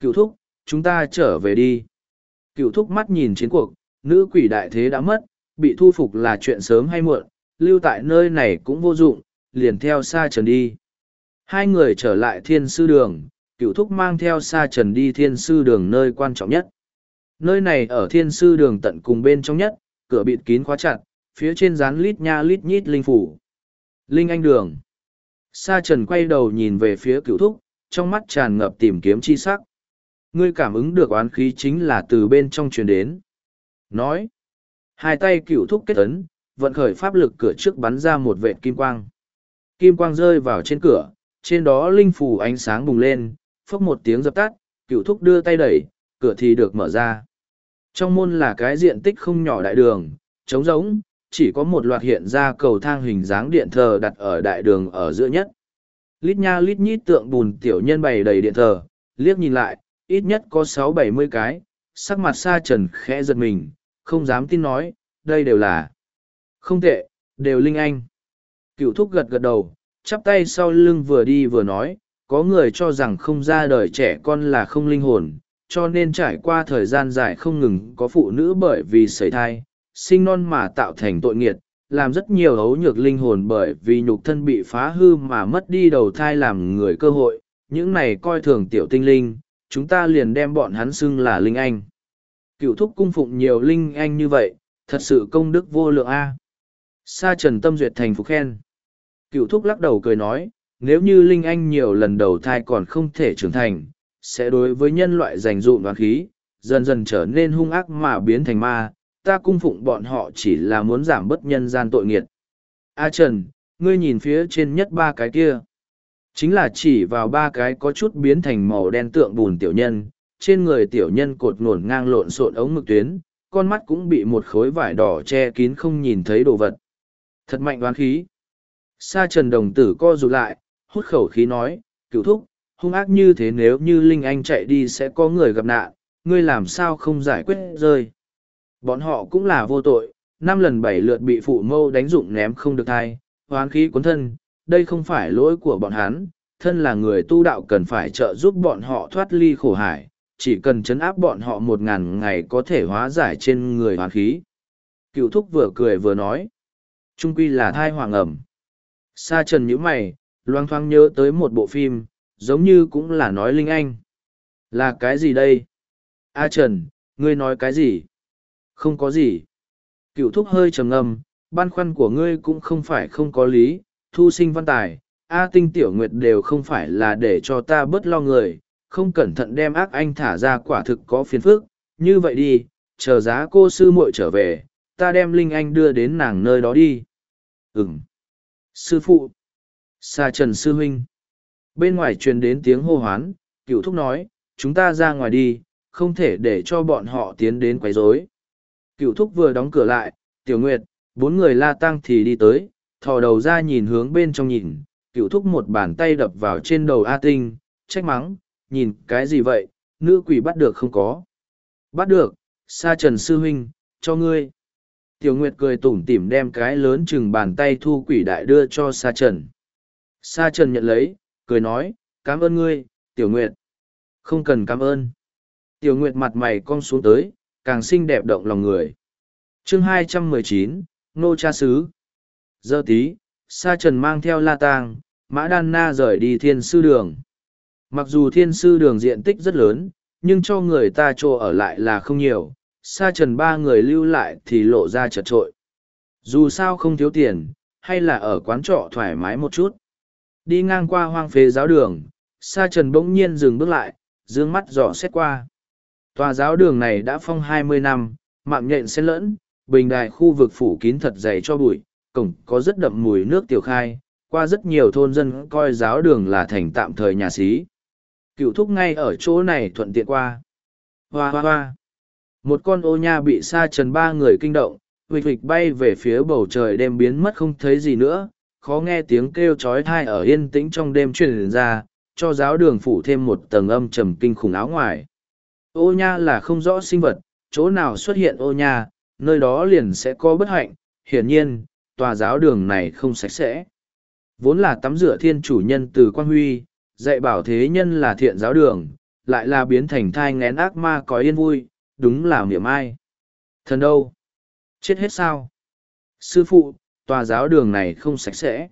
Cựu thúc, chúng ta trở về đi. Cựu thúc mắt nhìn chiến cuộc, nữ quỷ đại thế đã mất, bị thu phục là chuyện sớm hay muộn, lưu tại nơi này cũng vô dụng, liền theo Sa Trần đi. Hai người trở lại thiên sư đường, cựu thúc mang theo Sa Trần đi thiên sư đường nơi quan trọng nhất. Nơi này ở thiên sư đường tận cùng bên trong nhất, cửa bịt kín khóa chặt, phía trên dán lít nha lít nhít linh phủ. Linh anh đường. Sa trần quay đầu nhìn về phía cựu thúc, trong mắt tràn ngập tìm kiếm chi sắc. Ngươi cảm ứng được oán khí chính là từ bên trong truyền đến. Nói. Hai tay cựu thúc kết ấn, vận khởi pháp lực cửa trước bắn ra một vệt kim quang. Kim quang rơi vào trên cửa, trên đó linh phủ ánh sáng bùng lên, phốc một tiếng dập tắt, cựu thúc đưa tay đẩy, cửa thì được mở ra. Trong môn là cái diện tích không nhỏ đại đường, trống rỗng, chỉ có một loạt hiện ra cầu thang hình dáng điện thờ đặt ở đại đường ở giữa nhất. Lít nha lít nhít tượng bùn tiểu nhân bày đầy điện thờ, liếc nhìn lại, ít nhất có sáu bảy mươi cái, sắc mặt sa trần khẽ giật mình, không dám tin nói, đây đều là. Không tệ, đều linh anh. Cựu thúc gật gật đầu, chắp tay sau lưng vừa đi vừa nói, có người cho rằng không ra đời trẻ con là không linh hồn, cho nên trải qua thời gian dài không ngừng có phụ nữ bởi vì sởi thai, sinh non mà tạo thành tội nghiệt, làm rất nhiều hấu nhược linh hồn bởi vì nhục thân bị phá hư mà mất đi đầu thai làm người cơ hội, những này coi thường tiểu tinh linh, chúng ta liền đem bọn hắn xưng là linh anh. Cựu thúc cung phụng nhiều linh anh như vậy, thật sự công đức vô lượng A. Sa trần tâm duyệt thành phục khen. Cựu thúc lắc đầu cười nói, nếu như linh anh nhiều lần đầu thai còn không thể trưởng thành, sẽ đối với nhân loại dành dụm đoán khí, dần dần trở nên hung ác mà biến thành ma, ta cung phụng bọn họ chỉ là muốn giảm bớt nhân gian tội nghiệt. A Trần, ngươi nhìn phía trên nhất ba cái kia. Chính là chỉ vào ba cái có chút biến thành màu đen tượng bùn tiểu nhân, trên người tiểu nhân cột nổn ngang lộn xộn ống mực tuyến, con mắt cũng bị một khối vải đỏ che kín không nhìn thấy đồ vật. Thật mạnh đoán khí. Sa trần đồng tử co rụt lại, hút khẩu khí nói, cựu thúc, hung ác như thế nếu như Linh Anh chạy đi sẽ có người gặp nạn, ngươi làm sao không giải quyết rơi. Bọn họ cũng là vô tội, năm lần bảy lượt bị phụ mâu đánh dụng ném không được thai, hoán khí cuốn thân, đây không phải lỗi của bọn hắn, thân là người tu đạo cần phải trợ giúp bọn họ thoát ly khổ hải, chỉ cần chấn áp bọn họ một ngàn ngày có thể hóa giải trên người hoán khí. Cựu thúc vừa cười vừa nói, trung quy là thai hoàng ẩm. Sa trần nhíu mày, loang thoang nhớ tới một bộ phim, giống như cũng là nói Linh Anh. Là cái gì đây? A Trần, ngươi nói cái gì? Không có gì. Cựu thúc hơi trầm ngâm, băn khoăn của ngươi cũng không phải không có lý, thu sinh văn tài, A tinh tiểu nguyệt đều không phải là để cho ta bớt lo người, không cẩn thận đem ác anh thả ra quả thực có phiền phức, như vậy đi, chờ giá cô sư muội trở về, ta đem Linh Anh đưa đến nàng nơi đó đi. Ừm. Sư phụ. Sa trần sư huynh. Bên ngoài truyền đến tiếng hô hoán, cựu thúc nói, chúng ta ra ngoài đi, không thể để cho bọn họ tiến đến quấy rối. Cựu thúc vừa đóng cửa lại, tiểu nguyệt, bốn người la tăng thì đi tới, thò đầu ra nhìn hướng bên trong nhìn, cựu thúc một bàn tay đập vào trên đầu A Tinh, trách mắng, nhìn cái gì vậy, nữ quỷ bắt được không có. Bắt được, sa trần sư huynh, cho ngươi. Tiểu Nguyệt cười tủm tỉm đem cái lớn chừng bàn tay thu quỷ đại đưa cho sa trần. Sa trần nhận lấy, cười nói, cảm ơn ngươi, Tiểu Nguyệt. Không cần cảm ơn. Tiểu Nguyệt mặt mày cong xuống tới, càng xinh đẹp động lòng người. chương 219, Nô Cha Sứ. Giờ tí, Sa Trần mang theo La Tang, Mã Đan Na rời đi thiên sư đường. Mặc dù thiên sư đường diện tích rất lớn, nhưng cho người ta chỗ ở lại là không nhiều, Sa Trần ba người lưu lại thì lộ ra chật trội. Dù sao không thiếu tiền, hay là ở quán trọ thoải mái một chút. Đi ngang qua hoang phế giáo đường, Sa Trần bỗng nhiên dừng bước lại, dương mắt dò xét qua. Tòa giáo đường này đã phong hai mươi năm, mạng nhện xen lẫn, bình đài khu vực phủ kín thật dày cho bụi, cổng có rất đậm mùi nước tiểu khai, qua rất nhiều thôn dân coi giáo đường là thành tạm thời nhà xí. Cựu thúc ngay ở chỗ này thuận tiện qua. Hoa hoa hoa. Một con ô nha bị sa trần ba người kinh động, huỵch huỵch bay về phía bầu trời đêm biến mất không thấy gì nữa, khó nghe tiếng kêu chói thai ở yên tĩnh trong đêm truyền ra, cho giáo đường phủ thêm một tầng âm trầm kinh khủng áo ngoài. Ô nha là không rõ sinh vật, chỗ nào xuất hiện ô nha, nơi đó liền sẽ có bất hạnh, hiển nhiên, tòa giáo đường này không sạch sẽ. Vốn là tắm rửa thiên chủ nhân từ quan huy, dạy bảo thế nhân là thiện giáo đường, lại là biến thành thai ngén ác ma có yên vui, đúng là miệng ai. Thần đâu? Chết hết sao? Sư phụ, tòa giáo đường này không sạch sẽ.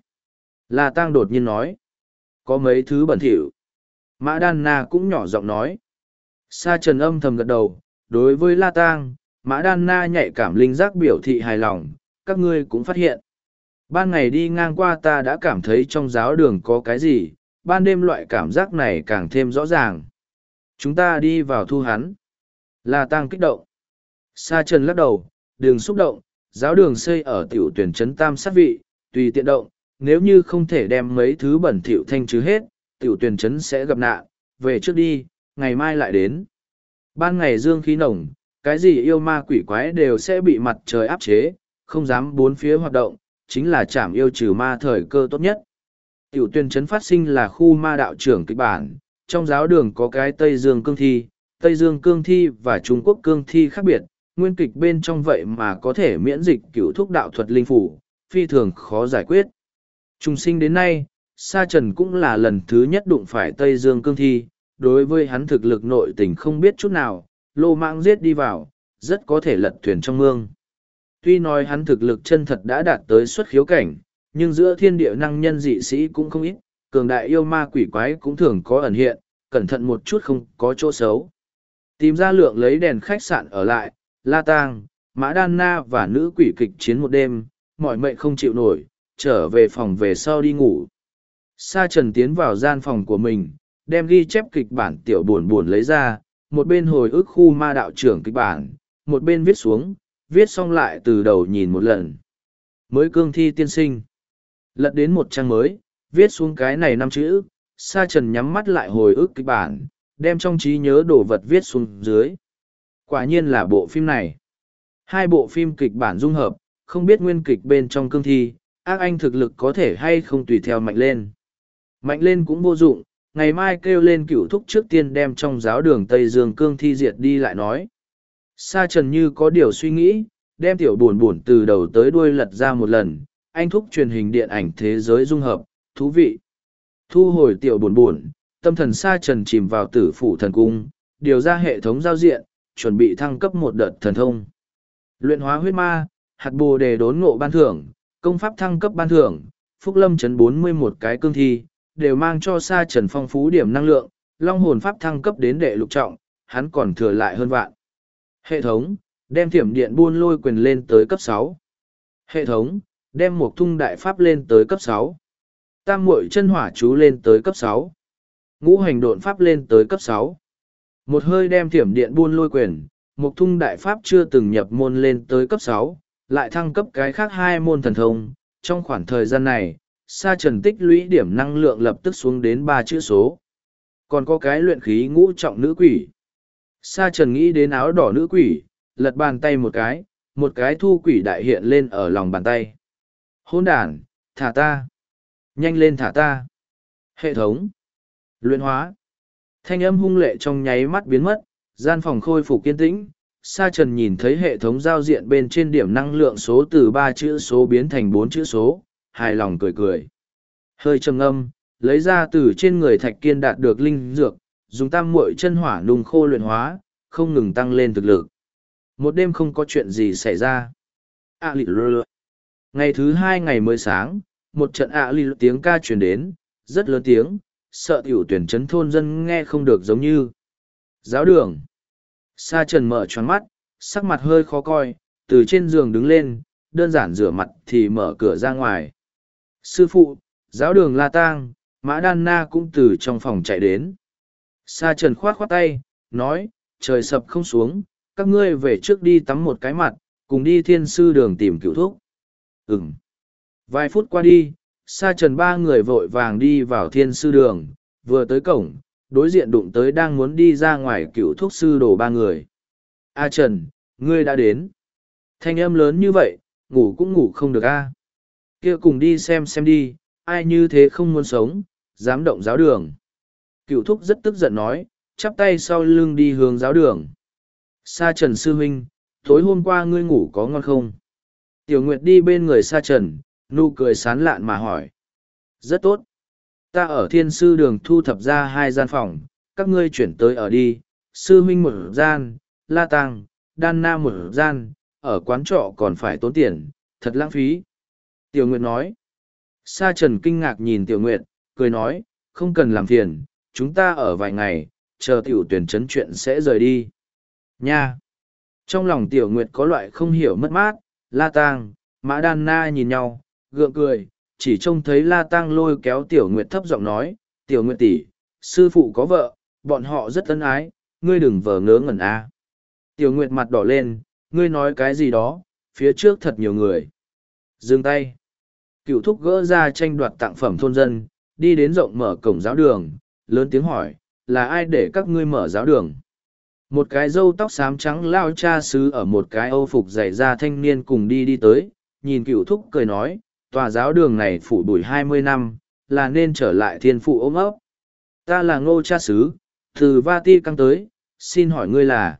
La Tăng đột nhiên nói. Có mấy thứ bẩn thỉu. Mã Đan Na cũng nhỏ giọng nói. Sa trần âm thầm gật đầu, đối với La Tang, Mã Đan Na nhạy cảm linh giác biểu thị hài lòng, các ngươi cũng phát hiện. Ban ngày đi ngang qua ta đã cảm thấy trong giáo đường có cái gì, ban đêm loại cảm giác này càng thêm rõ ràng. Chúng ta đi vào thu hắn. La Tăng kích động. Sa Trần lắc đầu, đường xúc động, giáo đường xây ở tiểu tuyển trấn tam sát vị, tùy tiện động, nếu như không thể đem mấy thứ bẩn thỉu thanh trừ hết, tiểu tuyển trấn sẽ gặp nạn, về trước đi, ngày mai lại đến. Ban ngày dương khí nồng, cái gì yêu ma quỷ quái đều sẽ bị mặt trời áp chế, không dám bốn phía hoạt động, chính là chảm yêu trừ ma thời cơ tốt nhất. Tiểu tuyển trấn phát sinh là khu ma đạo trưởng kịch bản, trong giáo đường có cái Tây Dương cương thi, Tây Dương cương thi và Trung Quốc cương thi khác biệt, nguyên kịch bên trong vậy mà có thể miễn dịch cựu thúc đạo thuật linh phủ, phi thường khó giải quyết. Trung sinh đến nay, Sa Trần cũng là lần thứ nhất đụng phải Tây Dương cương thi, đối với hắn thực lực nội tình không biết chút nào, lô mạng giết đi vào, rất có thể lật thuyền trong mương. Tuy nói hắn thực lực chân thật đã đạt tới xuất khiếu cảnh, nhưng giữa thiên địa năng nhân dị sĩ cũng không ít, cường đại yêu ma quỷ quái cũng thường có ẩn hiện, cẩn thận một chút không có chỗ xấu. Tìm ra lượng lấy đèn khách sạn ở lại, La Tang, Mã Đan Na và nữ quỷ kịch chiến một đêm, mọi mệnh không chịu nổi, trở về phòng về sau đi ngủ. Sa Trần tiến vào gian phòng của mình, đem ghi chép kịch bản tiểu buồn buồn lấy ra, một bên hồi ức khu ma đạo trưởng kịch bản, một bên viết xuống, viết xong lại từ đầu nhìn một lần. Mới cương thi tiên sinh. Lật đến một trang mới, viết xuống cái này năm chữ, Sa Trần nhắm mắt lại hồi ức kịch bản, đem trong trí nhớ đồ vật viết xuống dưới. Quả nhiên là bộ phim này. Hai bộ phim kịch bản dung hợp, không biết nguyên kịch bên trong cương thi, ác anh thực lực có thể hay không tùy theo mạnh lên. Mạnh lên cũng vô dụng, ngày mai kêu lên cựu thúc trước tiên đem trong giáo đường Tây Dương cương thi diệt đi lại nói. Sa trần như có điều suy nghĩ, đem tiểu buồn buồn từ đầu tới đuôi lật ra một lần, anh thúc truyền hình điện ảnh thế giới dung hợp, thú vị. Thu hồi tiểu buồn buồn, tâm thần sa trần chìm vào tử phủ thần cung, điều ra hệ thống giao diện, chuẩn bị thăng cấp một đợt thần thông. Luyện hóa huyết ma, hạt bồ đề đốn ngộ ban thưởng, công pháp thăng cấp ban thưởng, phúc lâm chấn bốn mươi một cái cương thi, đều mang cho sa trần phong phú điểm năng lượng, long hồn pháp thăng cấp đến đệ lục trọng, hắn còn thừa lại hơn vạn. Hệ thống, đem thiểm điện buôn lôi quyền lên tới cấp sáu. Hệ thống, đem một thung đại pháp lên tới cấp sáu. Tam muội chân hỏa chú lên tới cấp sáu. Ngũ hành độn pháp lên tới cấp sáu. Một hơi đem thiểm điện buôn lôi quyền, một thung đại pháp chưa từng nhập môn lên tới cấp sáu, lại thăng cấp cái khác hai môn thần thông. Trong khoảng thời gian này, sa trần tích lũy điểm năng lượng lập tức xuống đến ba chữ số. Còn có cái luyện khí ngũ trọng nữ quỷ. Sa trần nghĩ đến áo đỏ nữ quỷ, lật bàn tay một cái, một cái thu quỷ đại hiện lên ở lòng bàn tay. Hôn đàn, thả ta. Nhanh lên thả ta. Hệ thống. Luyện hóa. Thanh âm hung lệ trong nháy mắt biến mất, gian phòng khôi phục kiên tĩnh. Sa Trần nhìn thấy hệ thống giao diện bên trên điểm năng lượng số từ ba chữ số biến thành bốn chữ số, hài lòng cười cười. Hơi trầm âm, lấy ra từ trên người thạch kiên đạt được linh dược, dùng tam muội chân hỏa nung khô luyện hóa, không ngừng tăng lên thực lực. Một đêm không có chuyện gì xảy ra. À lị lơ Ngày thứ hai ngày mới sáng, một trận ạ à lị tiếng ca truyền đến, rất lớn tiếng, sợ tiểu tuyển chấn thôn dân nghe không được giống như. Giáo đường. Sa trần mở choáng mắt, sắc mặt hơi khó coi, từ trên giường đứng lên, đơn giản rửa mặt thì mở cửa ra ngoài. Sư phụ, giáo đường La Tang, Mã Đan Na cũng từ trong phòng chạy đến. Sa trần khoát khoát tay, nói, trời sập không xuống, các ngươi về trước đi tắm một cái mặt, cùng đi thiên sư đường tìm cựu thuốc. Ừm. Vài phút qua đi, sa trần ba người vội vàng đi vào thiên sư đường, vừa tới cổng, đối diện đụng tới đang muốn đi ra ngoài cựu thuốc sư đồ ba người. A Trần, ngươi đã đến. Thanh âm lớn như vậy, ngủ cũng ngủ không được a. Kia cùng đi xem xem đi, ai như thế không muốn sống, dám động giáo đường. Cựu thúc rất tức giận nói, chắp tay sau lưng đi hướng giáo đường. Sa Trần Sư Huynh, tối hôm qua ngươi ngủ có ngon không? Tiểu Nguyệt đi bên người Sa Trần, nụ cười sán lạn mà hỏi. Rất tốt. Ta ở thiên sư đường thu thập ra hai gian phòng, các ngươi chuyển tới ở đi, sư huynh một gian, la tăng, đan Na một gian, ở quán trọ còn phải tốn tiền, thật lãng phí. Tiểu Nguyệt nói. Sa Trần kinh ngạc nhìn Tiểu Nguyệt, cười nói, không cần làm phiền, chúng ta ở vài ngày, chờ tiểu tuyển chấn chuyện sẽ rời đi. Nha! Trong lòng Tiểu Nguyệt có loại không hiểu mất mát, La Tang, Mã Đan Na nhìn nhau, gượng cười, chỉ trông thấy La Tăng lôi kéo Tiểu Nguyệt thấp giọng nói, Tiểu Nguyệt tỷ, sư phụ có vợ, bọn họ rất ân ái, ngươi đừng vờ ngớ ngẩn a. Tiểu Nguyệt mặt đỏ lên, ngươi nói cái gì đó, phía trước thật nhiều người. Dừng tay. Cựu thúc gỡ ra tranh đoạt tặng phẩm thôn dân, đi đến rộng mở cổng giáo đường, lớn tiếng hỏi, là ai để các ngươi mở giáo đường? Một cái râu tóc xám trắng lao cha xứ ở một cái âu phục dày ra thanh niên cùng đi đi tới, nhìn cựu thúc cười nói, tòa giáo đường này phủ bụi hai mươi năm, là nên trở lại thiên phụ ôm ấp. Ta là ngô cha xứ, từ Vati căng tới, xin hỏi ngươi là.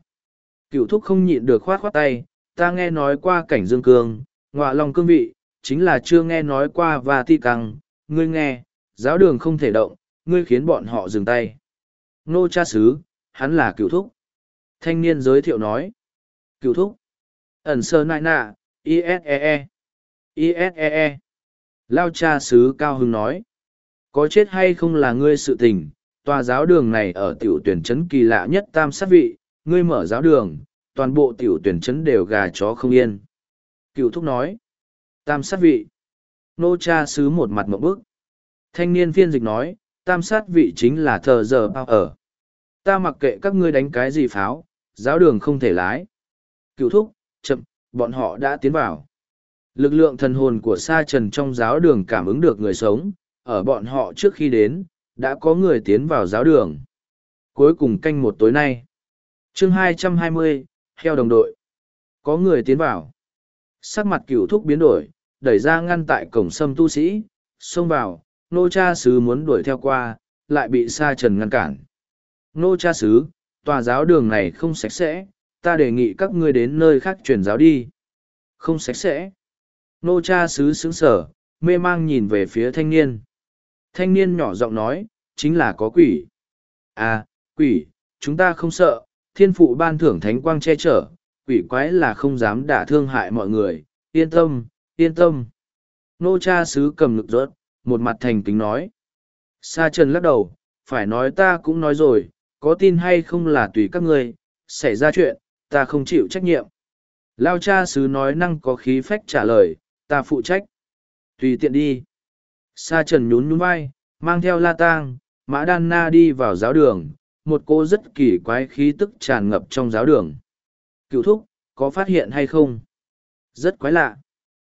Cựu thúc không nhịn được khoát khoát tay, ta nghe nói qua cảnh dương cương, ngọa lòng cương vị, chính là chưa nghe nói qua Vati căng, ngươi nghe, giáo đường không thể động, ngươi khiến bọn họ dừng tay. Ngô cha xứ, hắn là cựu thúc. Thanh niên giới thiệu nói. Cựu thúc. Ẩn sơ nại nạ, ISEE. ISEE. Lao cha sứ cao hưng nói. Có chết hay không là ngươi sự tình, tòa giáo đường này ở tiểu tuyển trấn kỳ lạ nhất tam sát vị, ngươi mở giáo đường, toàn bộ tiểu tuyển trấn đều gà chó không yên. Cựu thúc nói. Tam sát vị. Nô cha sứ một mặt mộng bức. Thanh niên phiên dịch nói, tam sát vị chính là thờ giờ bao ở. Ta mặc kệ các ngươi đánh cái gì pháo, giáo đường không thể lái. Cựu thúc, chậm, bọn họ đã tiến vào. Lực lượng thần hồn của sa trần trong giáo đường cảm ứng được người sống, ở bọn họ trước khi đến, đã có người tiến vào giáo đường. Cuối cùng canh một tối nay. chương 220, heo đồng đội. Có người tiến vào. Sắc mặt cửu thúc biến đổi, đẩy ra ngăn tại cổng sâm tu sĩ, xông vào, nô cha sứ muốn đuổi theo qua, lại bị sa trần ngăn cản. Nô cha sứ, tòa giáo đường này không sạch sẽ, ta đề nghị các ngươi đến nơi khác truyền giáo đi. Không sạch sẽ. Nô cha sứ sững sở, mê mang nhìn về phía thanh niên. Thanh niên nhỏ giọng nói, chính là có quỷ. À, quỷ, chúng ta không sợ, thiên phụ ban thưởng thánh quang che chở, quỷ quái là không dám đả thương hại mọi người, yên tâm, yên tâm. Nô cha sứ cầm ngực rớt, một mặt thành kính nói. Sa trần lắc đầu, phải nói ta cũng nói rồi, có tin hay không là tùy các ngươi, xảy ra chuyện, ta không chịu trách nhiệm. Lao cha sứ nói năng có khí phách trả lời, ta phụ trách. Tùy tiện đi. Sa trần nhún nhún vai, mang theo la tang, mã đan na đi vào giáo đường, một cô rất kỳ quái khí tức tràn ngập trong giáo đường. Cựu thúc, có phát hiện hay không? Rất quái lạ.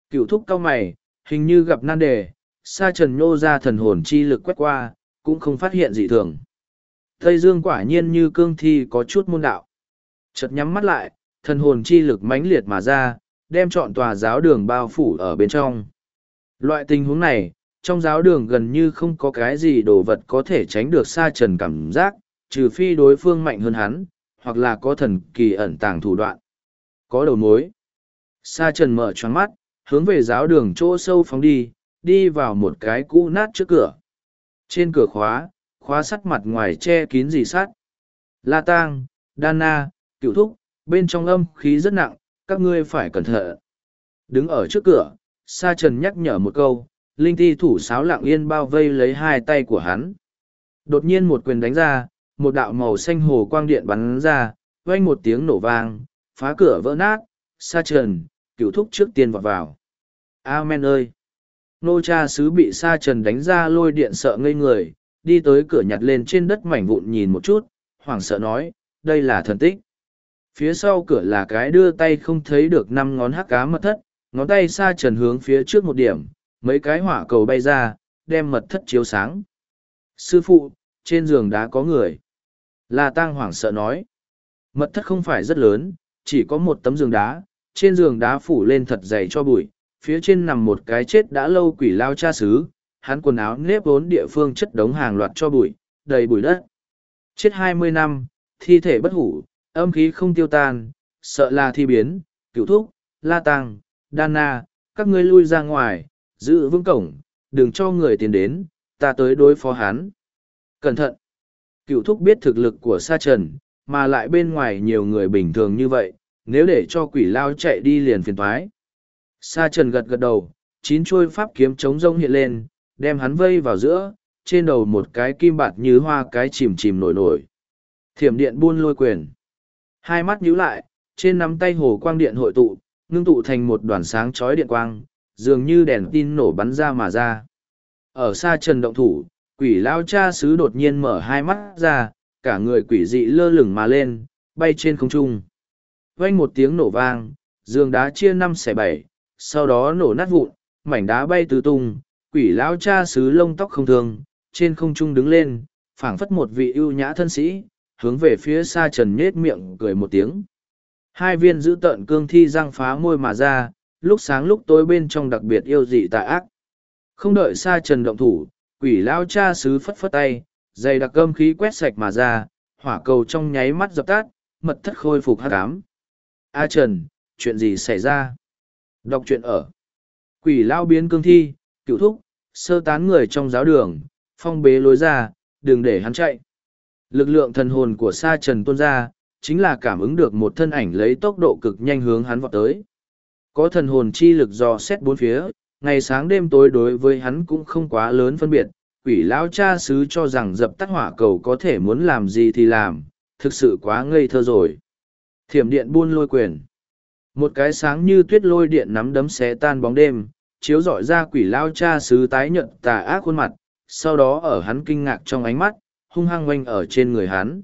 Cựu thúc cao mày, hình như gặp nan đề, sa trần nhô ra thần hồn chi lực quét qua, cũng không phát hiện gì thường. Tây Dương quả nhiên như cương thi có chút môn đạo. Chợt nhắm mắt lại, thần hồn chi lực mãnh liệt mà ra, đem chọn tòa giáo đường bao phủ ở bên trong. Loại tình huống này, trong giáo đường gần như không có cái gì đồ vật có thể tránh được sa trần cảm giác, trừ phi đối phương mạnh hơn hắn, hoặc là có thần kỳ ẩn tàng thủ đoạn. Có đầu mối. Sa trần mở choáng mắt, hướng về giáo đường chỗ sâu phóng đi, đi vào một cái cũ nát trước cửa. Trên cửa khóa, khóa sắt mặt ngoài che kín gì sắt. La Tang, Đana, cựu thúc, bên trong âm khí rất nặng, các ngươi phải cẩn thận. Đứng ở trước cửa, Sa Trần nhắc nhở một câu, linh ti thủ sáo lặng yên bao vây lấy hai tay của hắn. Đột nhiên một quyền đánh ra, một đạo màu xanh hồ quang điện bắn ra, vang một tiếng nổ vang, phá cửa vỡ nát, Sa Trần, cửu thúc trước tiên vọt vào. Amen ơi! Nô cha sứ bị Sa Trần đánh ra lôi điện sợ ngây người, đi tới cửa nhặt lên trên đất mảnh vụn nhìn một chút, hoảng sợ nói, đây là thần tích. Phía sau cửa là cái đưa tay không thấy được năm ngón hắc cá mật thất, ngón tay xa trần hướng phía trước một điểm, mấy cái hỏa cầu bay ra, đem mật thất chiếu sáng. Sư phụ, trên giường đá có người. La Tăng hoảng sợ nói. Mật thất không phải rất lớn, chỉ có một tấm giường đá, trên giường đá phủ lên thật dày cho bụi, phía trên nằm một cái chết đã lâu quỷ lao cha xứ, hắn quần áo nếp vốn địa phương chất đống hàng loạt cho bụi, đầy bụi đất. Chết hai mươi năm, thi thể bất hủ, âm khí không tiêu tan, sợ là thi biến, cựu thúc, la tăng, na các ngươi lui ra ngoài, giữ vững cổng, đừng cho người tiền đến, ta tới đối phó hắn. Cẩn thận! Cựu thúc biết thực lực của sa trần, mà lại bên ngoài nhiều người bình thường như vậy, nếu để cho quỷ lao chạy đi liền phiền thoái. Sa trần gật gật đầu, chín chuôi pháp kiếm chống rông hiện lên, đem hắn vây vào giữa, trên đầu một cái kim bạt như hoa cái chìm chìm nổi nổi. Thiểm điện buôn lôi quyền. Hai mắt nhíu lại, trên nắm tay hồ quang điện hội tụ, ngưng tụ thành một đoàn sáng chói điện quang, dường như đèn tin nổ bắn ra mà ra. Ở xa trần động thủ, quỷ lao cha sứ đột nhiên mở hai mắt ra, cả người quỷ dị lơ lửng mà lên, bay trên không trung. Vang một tiếng nổ vang, giường đá chia năm xẻ bảy, sau đó nổ nát vụn, mảnh đá bay tứ tung, quỷ lão cha sứ lông tóc không thường, trên không trung đứng lên, phảng phất một vị ưu nhã thân sĩ, hướng về phía xa trần nhết miệng cười một tiếng. Hai viên giữ tợn cương thi răng phá môi mà ra, lúc sáng lúc tối bên trong đặc biệt yêu dị tà ác. Không đợi xa trần động thủ, quỷ lao cha sứ phất phất tay, dày đặc cơm khí quét sạch mà ra, hỏa cầu trong nháy mắt dập tắt, mật thất khôi phục hát cám. A Trần, chuyện gì xảy ra? Đọc chuyện ở. Quỷ lao biến cương thi, cựu thúc, sơ tán người trong giáo đường, phong bế lối ra, đừng để hắn chạy. Lực lượng thần hồn của sa trần tuôn ra, chính là cảm ứng được một thân ảnh lấy tốc độ cực nhanh hướng hắn vọt tới. Có thần hồn chi lực dò xét bốn phía, ngày sáng đêm tối đối với hắn cũng không quá lớn phân biệt, quỷ lão cha sứ cho rằng dập tắt hỏa cầu có thể muốn làm gì thì làm, thực sự quá ngây thơ rồi. Thiểm điện buôn lôi quyền. Một cái sáng như tuyết lôi điện nắm đấm xé tan bóng đêm, chiếu rọi ra quỷ lao cha sứ tái nhận tà ác khuôn mặt, sau đó ở hắn kinh ngạc trong ánh mắt, hung hăng oanh ở trên người hắn.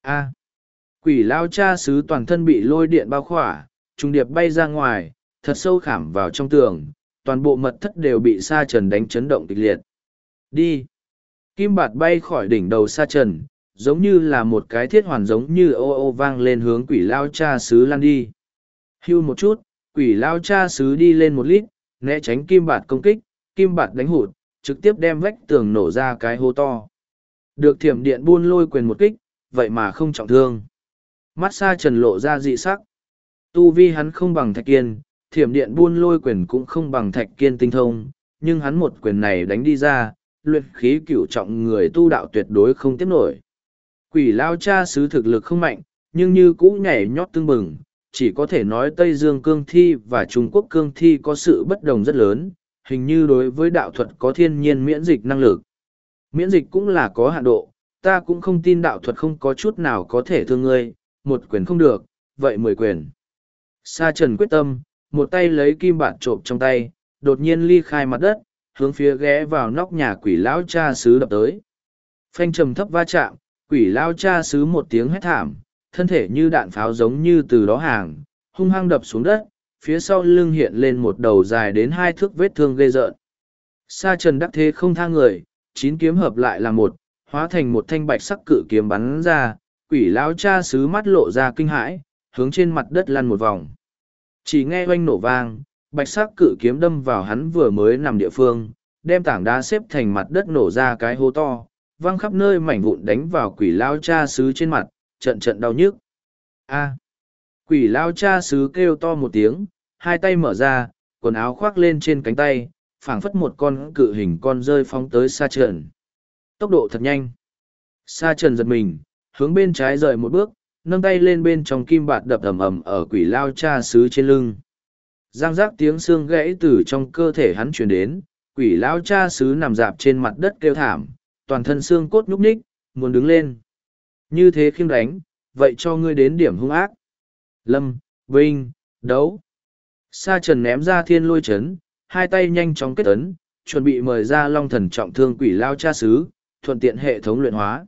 A. Quỷ lao cha sứ toàn thân bị lôi điện bao khỏa, trùng điệp bay ra ngoài, thật sâu khảm vào trong tường, toàn bộ mật thất đều bị sa trần đánh chấn động kịch liệt. Đi! Kim bạt bay khỏi đỉnh đầu sa trần, giống như là một cái thiết hoàn giống như ô ô vang lên hướng quỷ lao cha sứ lan đi. Hưu một chút, quỷ lao cha sứ đi lên một lít, né tránh kim bạt công kích, kim bạt đánh hụt, trực tiếp đem vách tường nổ ra cái hố to. Được thiểm điện buôn lôi quyền một kích, vậy mà không trọng thương. Mắt xa trần lộ ra dị sắc. Tu vi hắn không bằng thạch kiên, thiểm điện buôn lôi quyền cũng không bằng thạch kiên tinh thông, nhưng hắn một quyền này đánh đi ra, luyện khí cửu trọng người tu đạo tuyệt đối không tiếp nổi. Quỷ lao cha sứ thực lực không mạnh, nhưng như cũ nhảy nhót tương bừng, chỉ có thể nói Tây Dương cương thi và Trung Quốc cương thi có sự bất đồng rất lớn, hình như đối với đạo thuật có thiên nhiên miễn dịch năng lực. Miễn dịch cũng là có hạn độ, ta cũng không tin đạo thuật không có chút nào có thể thương ngươi, một quyền không được, vậy mười quyền. Sa trần quyết tâm, một tay lấy kim bản trộm trong tay, đột nhiên ly khai mặt đất, hướng phía ghé vào nóc nhà quỷ lão cha sứ đập tới. Phanh trầm thấp va chạm, quỷ lão cha sứ một tiếng hét thảm, thân thể như đạn pháo giống như từ đó hàng, hung hăng đập xuống đất, phía sau lưng hiện lên một đầu dài đến hai thước vết thương ghê rợn. Sa trần đắc thế không tha người, chín kiếm hợp lại là một, hóa thành một thanh bạch sắc cự kiếm bắn ra, quỷ lão cha sứ mắt lộ ra kinh hãi, hướng trên mặt đất lăn một vòng. Chỉ nghe oanh nổ vang, bạch sắc cự kiếm đâm vào hắn vừa mới nằm địa phương, đem tảng đá xếp thành mặt đất nổ ra cái hố to, văng khắp nơi mảnh vụn đánh vào quỷ lao cha sứ trên mặt, trận trận đau nhức. A. Quỷ lao cha sứ kêu to một tiếng, hai tay mở ra, quần áo khoác lên trên cánh tay, phảng phất một con cự hình con rơi phóng tới xa trần. Tốc độ thật nhanh. Sa trần giật mình, hướng bên trái rời một bước, nâng tay lên bên trong kim bạt đập ầm ầm ở quỷ lao cha sứ trên lưng. Giang giác tiếng xương gãy từ trong cơ thể hắn truyền đến, quỷ lao cha sứ nằm dạp trên mặt đất kêu thảm, toàn thân xương cốt nhúc nhích, muốn đứng lên. Như thế khiêng đánh, vậy cho ngươi đến điểm hung ác. Lâm, Vinh, đấu. Sa trần ném ra thiên lôi chấn, hai tay nhanh chóng kết ấn, chuẩn bị mời ra long thần trọng thương quỷ lao cha sứ, thuận tiện hệ thống luyện hóa.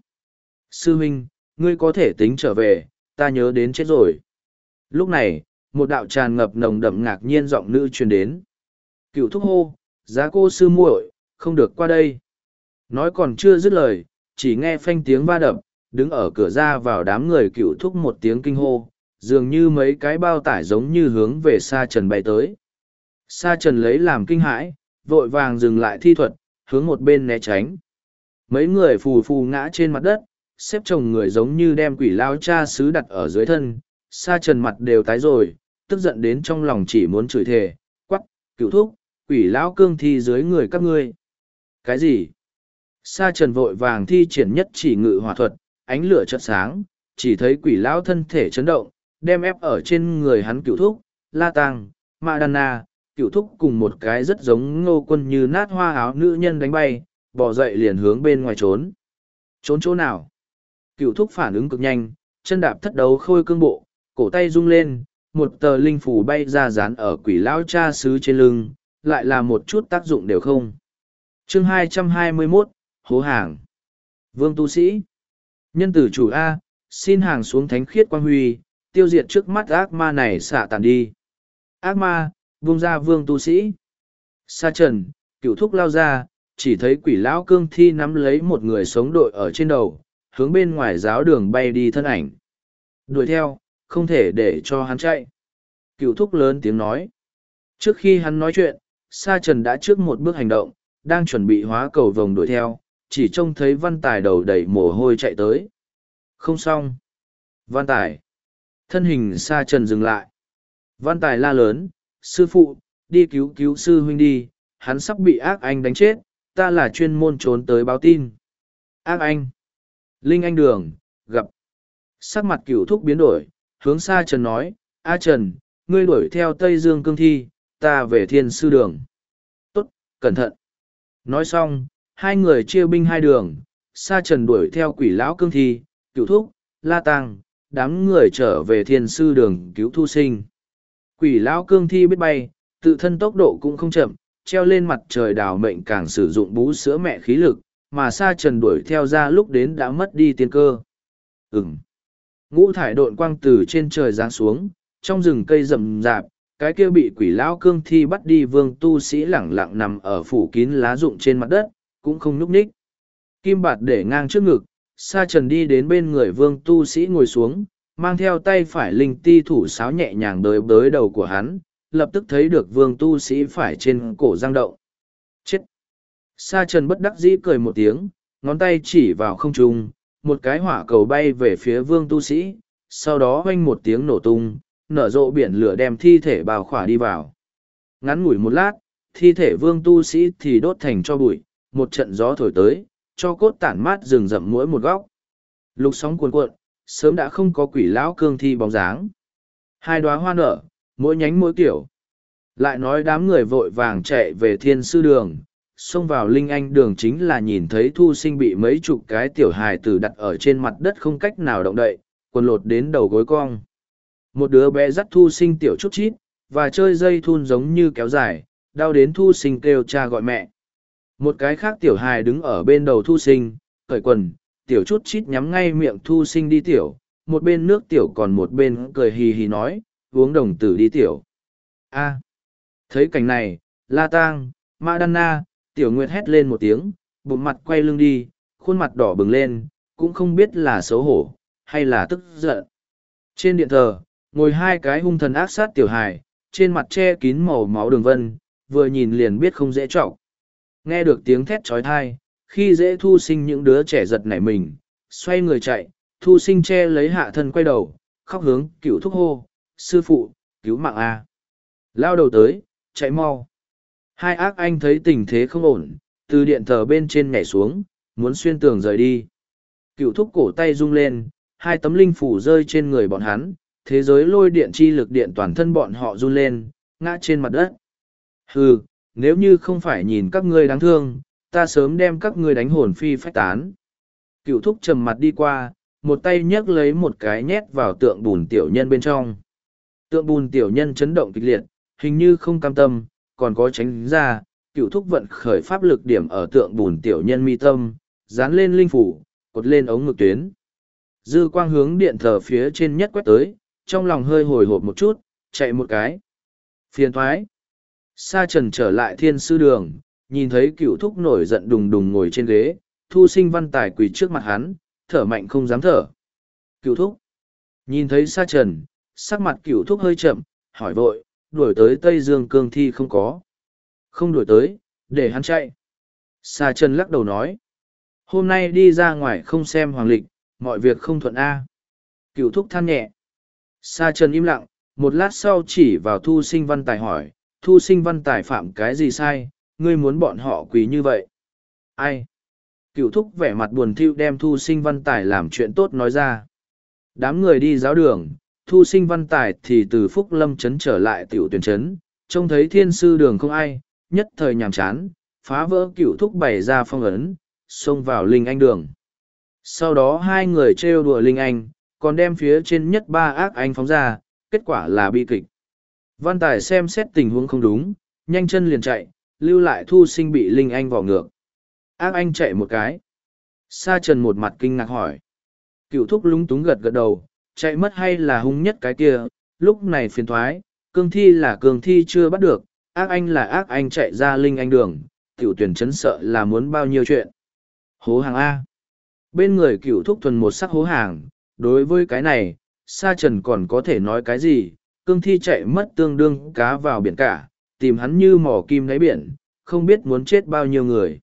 Sư Minh, ngươi có thể tính trở về, ta nhớ đến chết rồi. Lúc này, một đạo tràn ngập nồng đậm ngạc nhiên giọng nữ truyền đến. Cựu thúc hô, giá cô sư muội, không được qua đây. Nói còn chưa dứt lời, chỉ nghe phanh tiếng va đập, đứng ở cửa ra vào đám người cựu thúc một tiếng kinh hô, dường như mấy cái bao tải giống như hướng về xa trần bay tới. Sa trần lấy làm kinh hãi, vội vàng dừng lại thi thuật, hướng một bên né tránh. Mấy người phù phù ngã trên mặt đất, xếp chồng người giống như đem quỷ lao cha sứ đặt ở dưới thân, sa trần mặt đều tái rồi, tức giận đến trong lòng chỉ muốn chửi thề, quắc, cựu thúc, quỷ lão cương thi dưới người các ngươi. Cái gì? Sa trần vội vàng thi triển nhất chỉ ngự hỏa thuật, ánh lửa chợt sáng, chỉ thấy quỷ lão thân thể chấn động, đem ép ở trên người hắn cựu thúc, la tăng, ma đan na, cựu thúc cùng một cái rất giống ngô quân như nát hoa áo nữ nhân đánh bay, bỏ dậy liền hướng bên ngoài trốn. Trốn chỗ nào? Cựu thúc phản ứng cực nhanh, chân đạp thất đấu khôi cương bộ, cổ tay rung lên, một tờ linh phủ bay ra dán ở quỷ lão cha sứ trên lưng, lại là một chút tác dụng đều không. chương 221, hố hàng. Vương tu sĩ. Nhân tử chủ A, xin hàng xuống thánh khiết quang huy, tiêu diệt trước mắt ác ma này xạ tàn đi. Ác ma, vung ra vương tu sĩ. Sa trần, cựu thúc lao ra, chỉ thấy quỷ lão cương thi nắm lấy một người sống đội ở trên đầu, hướng bên ngoài giáo đường bay đi thân ảnh. Đuổi theo, không thể để cho hắn chạy. Cựu thúc lớn tiếng nói. Trước khi hắn nói chuyện, Sa Trần đã trước một bước hành động, đang chuẩn bị hóa cầu vòng đuổi theo, chỉ trông thấy văn tài đầu đầy mồ hôi chạy tới. Không xong. Văn tài. Thân hình Sa Trần dừng lại. Văn tài la lớn, sư phụ, đi cứu cứu sư huynh đi, hắn sắp bị ác anh đánh chết, ta là chuyên môn trốn tới báo tin. Ác anh. Linh anh đường, gặp. Sắc mặt cửu thúc biến đổi, hướng Sa Trần nói, A Trần, ngươi đuổi theo Tây Dương cương thi, ta về thiên sư đường. Tốt, cẩn thận. Nói xong, hai người chia binh hai đường, Sa Trần đuổi theo quỷ lão cương thi, cửu thúc, la tăng, đám người trở về thiên sư đường cứu thu sinh. Quỷ lão cương thi biết bay, tự thân tốc độ cũng không chậm, treo lên mặt trời đào mệnh càng sử dụng bú sữa mẹ khí lực, mà Sa Trần đuổi theo ra lúc đến đã mất đi tiên cơ. Ừm. Ngũ thải độn quang từ trên trời giáng xuống, trong rừng cây rậm rạp, cái kia bị quỷ lão cương thi bắt đi vương tu sĩ lẳng lặng nằm ở phủ kín lá rụng trên mặt đất, cũng không nhúc ních. Kim bạt để ngang trước ngực, sa trần đi đến bên người vương tu sĩ ngồi xuống, mang theo tay phải linh ti thủ sáo nhẹ nhàng đới bới đầu của hắn, lập tức thấy được vương tu sĩ phải trên cổ giang động. Chết! Sa trần bất đắc dĩ cười một tiếng, ngón tay chỉ vào không trung, một cái hỏa cầu bay về phía vương tu sĩ, sau đó hoanh một tiếng nổ tung, nở rộ biển lửa đem thi thể bào khỏa đi vào. Ngắn ngủi một lát, thi thể vương tu sĩ thì đốt thành cho bụi, một trận gió thổi tới, cho cốt tản mát rừng rậm mỗi một góc. Lục sóng cuồn cuộn, sớm đã không có quỷ lão cương thi bóng dáng. Hai đóa hoa nở, mỗi nhánh mỗi kiểu. Lại nói đám người vội vàng chạy về thiên sư đường, xông vào linh anh đường chính là nhìn thấy thu sinh bị mấy chục cái tiểu hài tử đặt ở trên mặt đất không cách nào động đậy, quần lột đến đầu gối cong. Một đứa bé dắt thu sinh tiểu chút chít, và chơi dây thun giống như kéo dài, đau đến thu sinh kêu cha gọi mẹ. Một cái khác tiểu hài đứng ở bên đầu thu sinh, cởi quần, tiểu chút chít nhắm ngay miệng thu sinh đi tiểu, một bên nước tiểu còn một bên cười hì hì nói, uống đồng tử đi tiểu. a thấy cảnh này, la tang, ma đan na, tiểu nguyệt hét lên một tiếng, bụng mặt quay lưng đi, khuôn mặt đỏ bừng lên, cũng không biết là xấu hổ, hay là tức giận. Trên điện thờ, ngồi hai cái hung thần ác sát tiểu hài, trên mặt che kín màu máu đường vân, vừa nhìn liền biết không dễ trọng. Nghe được tiếng thét trói thai, khi dễ thu sinh những đứa trẻ giật nảy mình, xoay người chạy, thu sinh che lấy hạ thân quay đầu, khóc hướng cựu thúc hô, sư phụ, cứu mạng A. Lao đầu tới, chạy mau. Hai ác anh thấy tình thế không ổn, từ điện thờ bên trên nhảy xuống, muốn xuyên tường rời đi. Cựu thúc cổ tay rung lên, hai tấm linh phủ rơi trên người bọn hắn, thế giới lôi điện chi lực điện toàn thân bọn họ run lên, ngã trên mặt đất. Hừ, nếu như không phải nhìn các ngươi đáng thương, ta sớm đem các ngươi đánh hồn phi phách tán. Cựu thúc trầm mặt đi qua, một tay nhấc lấy một cái nhét vào tượng bùn tiểu nhân bên trong. Tượng bùn tiểu nhân chấn động kịch liệt, hình như không cam tâm, còn có tránh ra, cựu thúc vận khởi pháp lực điểm ở tượng bùn tiểu nhân mi tâm, dán lên linh phủ, cột lên ống ngực tuyến. Dư quang hướng điện thờ phía trên nhất quét tới, trong lòng hơi hồi hộp một chút, chạy một cái. Phiền thoái. Sa trần trở lại thiên sư đường, nhìn thấy cựu thúc nổi giận đùng đùng ngồi trên ghế, thu sinh văn tài quỳ trước mặt hắn, thở mạnh không dám thở. Cựu thúc. Nhìn thấy sa trần, sắc mặt cựu thúc hơi chậm, hỏi vội, đuổi tới Tây Dương cương thi không có. Không đuổi tới, để hắn chạy. Sa trần lắc đầu nói. Hôm nay đi ra ngoài không xem hoàng lịch, mọi việc không thuận A. Cựu thúc than nhẹ. Sa trần im lặng, một lát sau chỉ vào thu sinh văn tài hỏi, thu sinh văn tài phạm cái gì sai, ngươi muốn bọn họ quỳ như vậy. Ai? Cựu thúc vẻ mặt buồn thiu đem thu sinh văn tài làm chuyện tốt nói ra. Đám người đi giáo đường, thu sinh văn tài thì từ phúc lâm trấn trở lại tiểu tuyển trấn, trông thấy thiên sư đường không ai, nhất thời nhàm chán, phá vỡ cựu thúc bày ra phong ấn, xông vào linh anh đường. Sau đó hai người trêu đùa linh anh, còn đem phía trên nhất ba ác anh phóng ra, kết quả là bi kịch. Văn Tài xem xét tình huống không đúng, nhanh chân liền chạy, lưu lại thu sinh bị Linh Anh vỏ ngược. Ác anh chạy một cái. Sa trần một mặt kinh ngạc hỏi. Cựu thúc lúng túng gật gật đầu, chạy mất hay là hung nhất cái kia, lúc này phiền thoái, cương thi là cương thi chưa bắt được, ác anh là ác anh chạy ra linh anh đường, cựu tuyển chấn sợ là muốn bao nhiêu chuyện. Hố hàng A. Bên người cựu thúc thuần một sắc hố hàng, đối với cái này, sa trần còn có thể nói cái gì, cương thi chạy mất tương đương cá vào biển cả, tìm hắn như mỏ kim đáy biển, không biết muốn chết bao nhiêu người.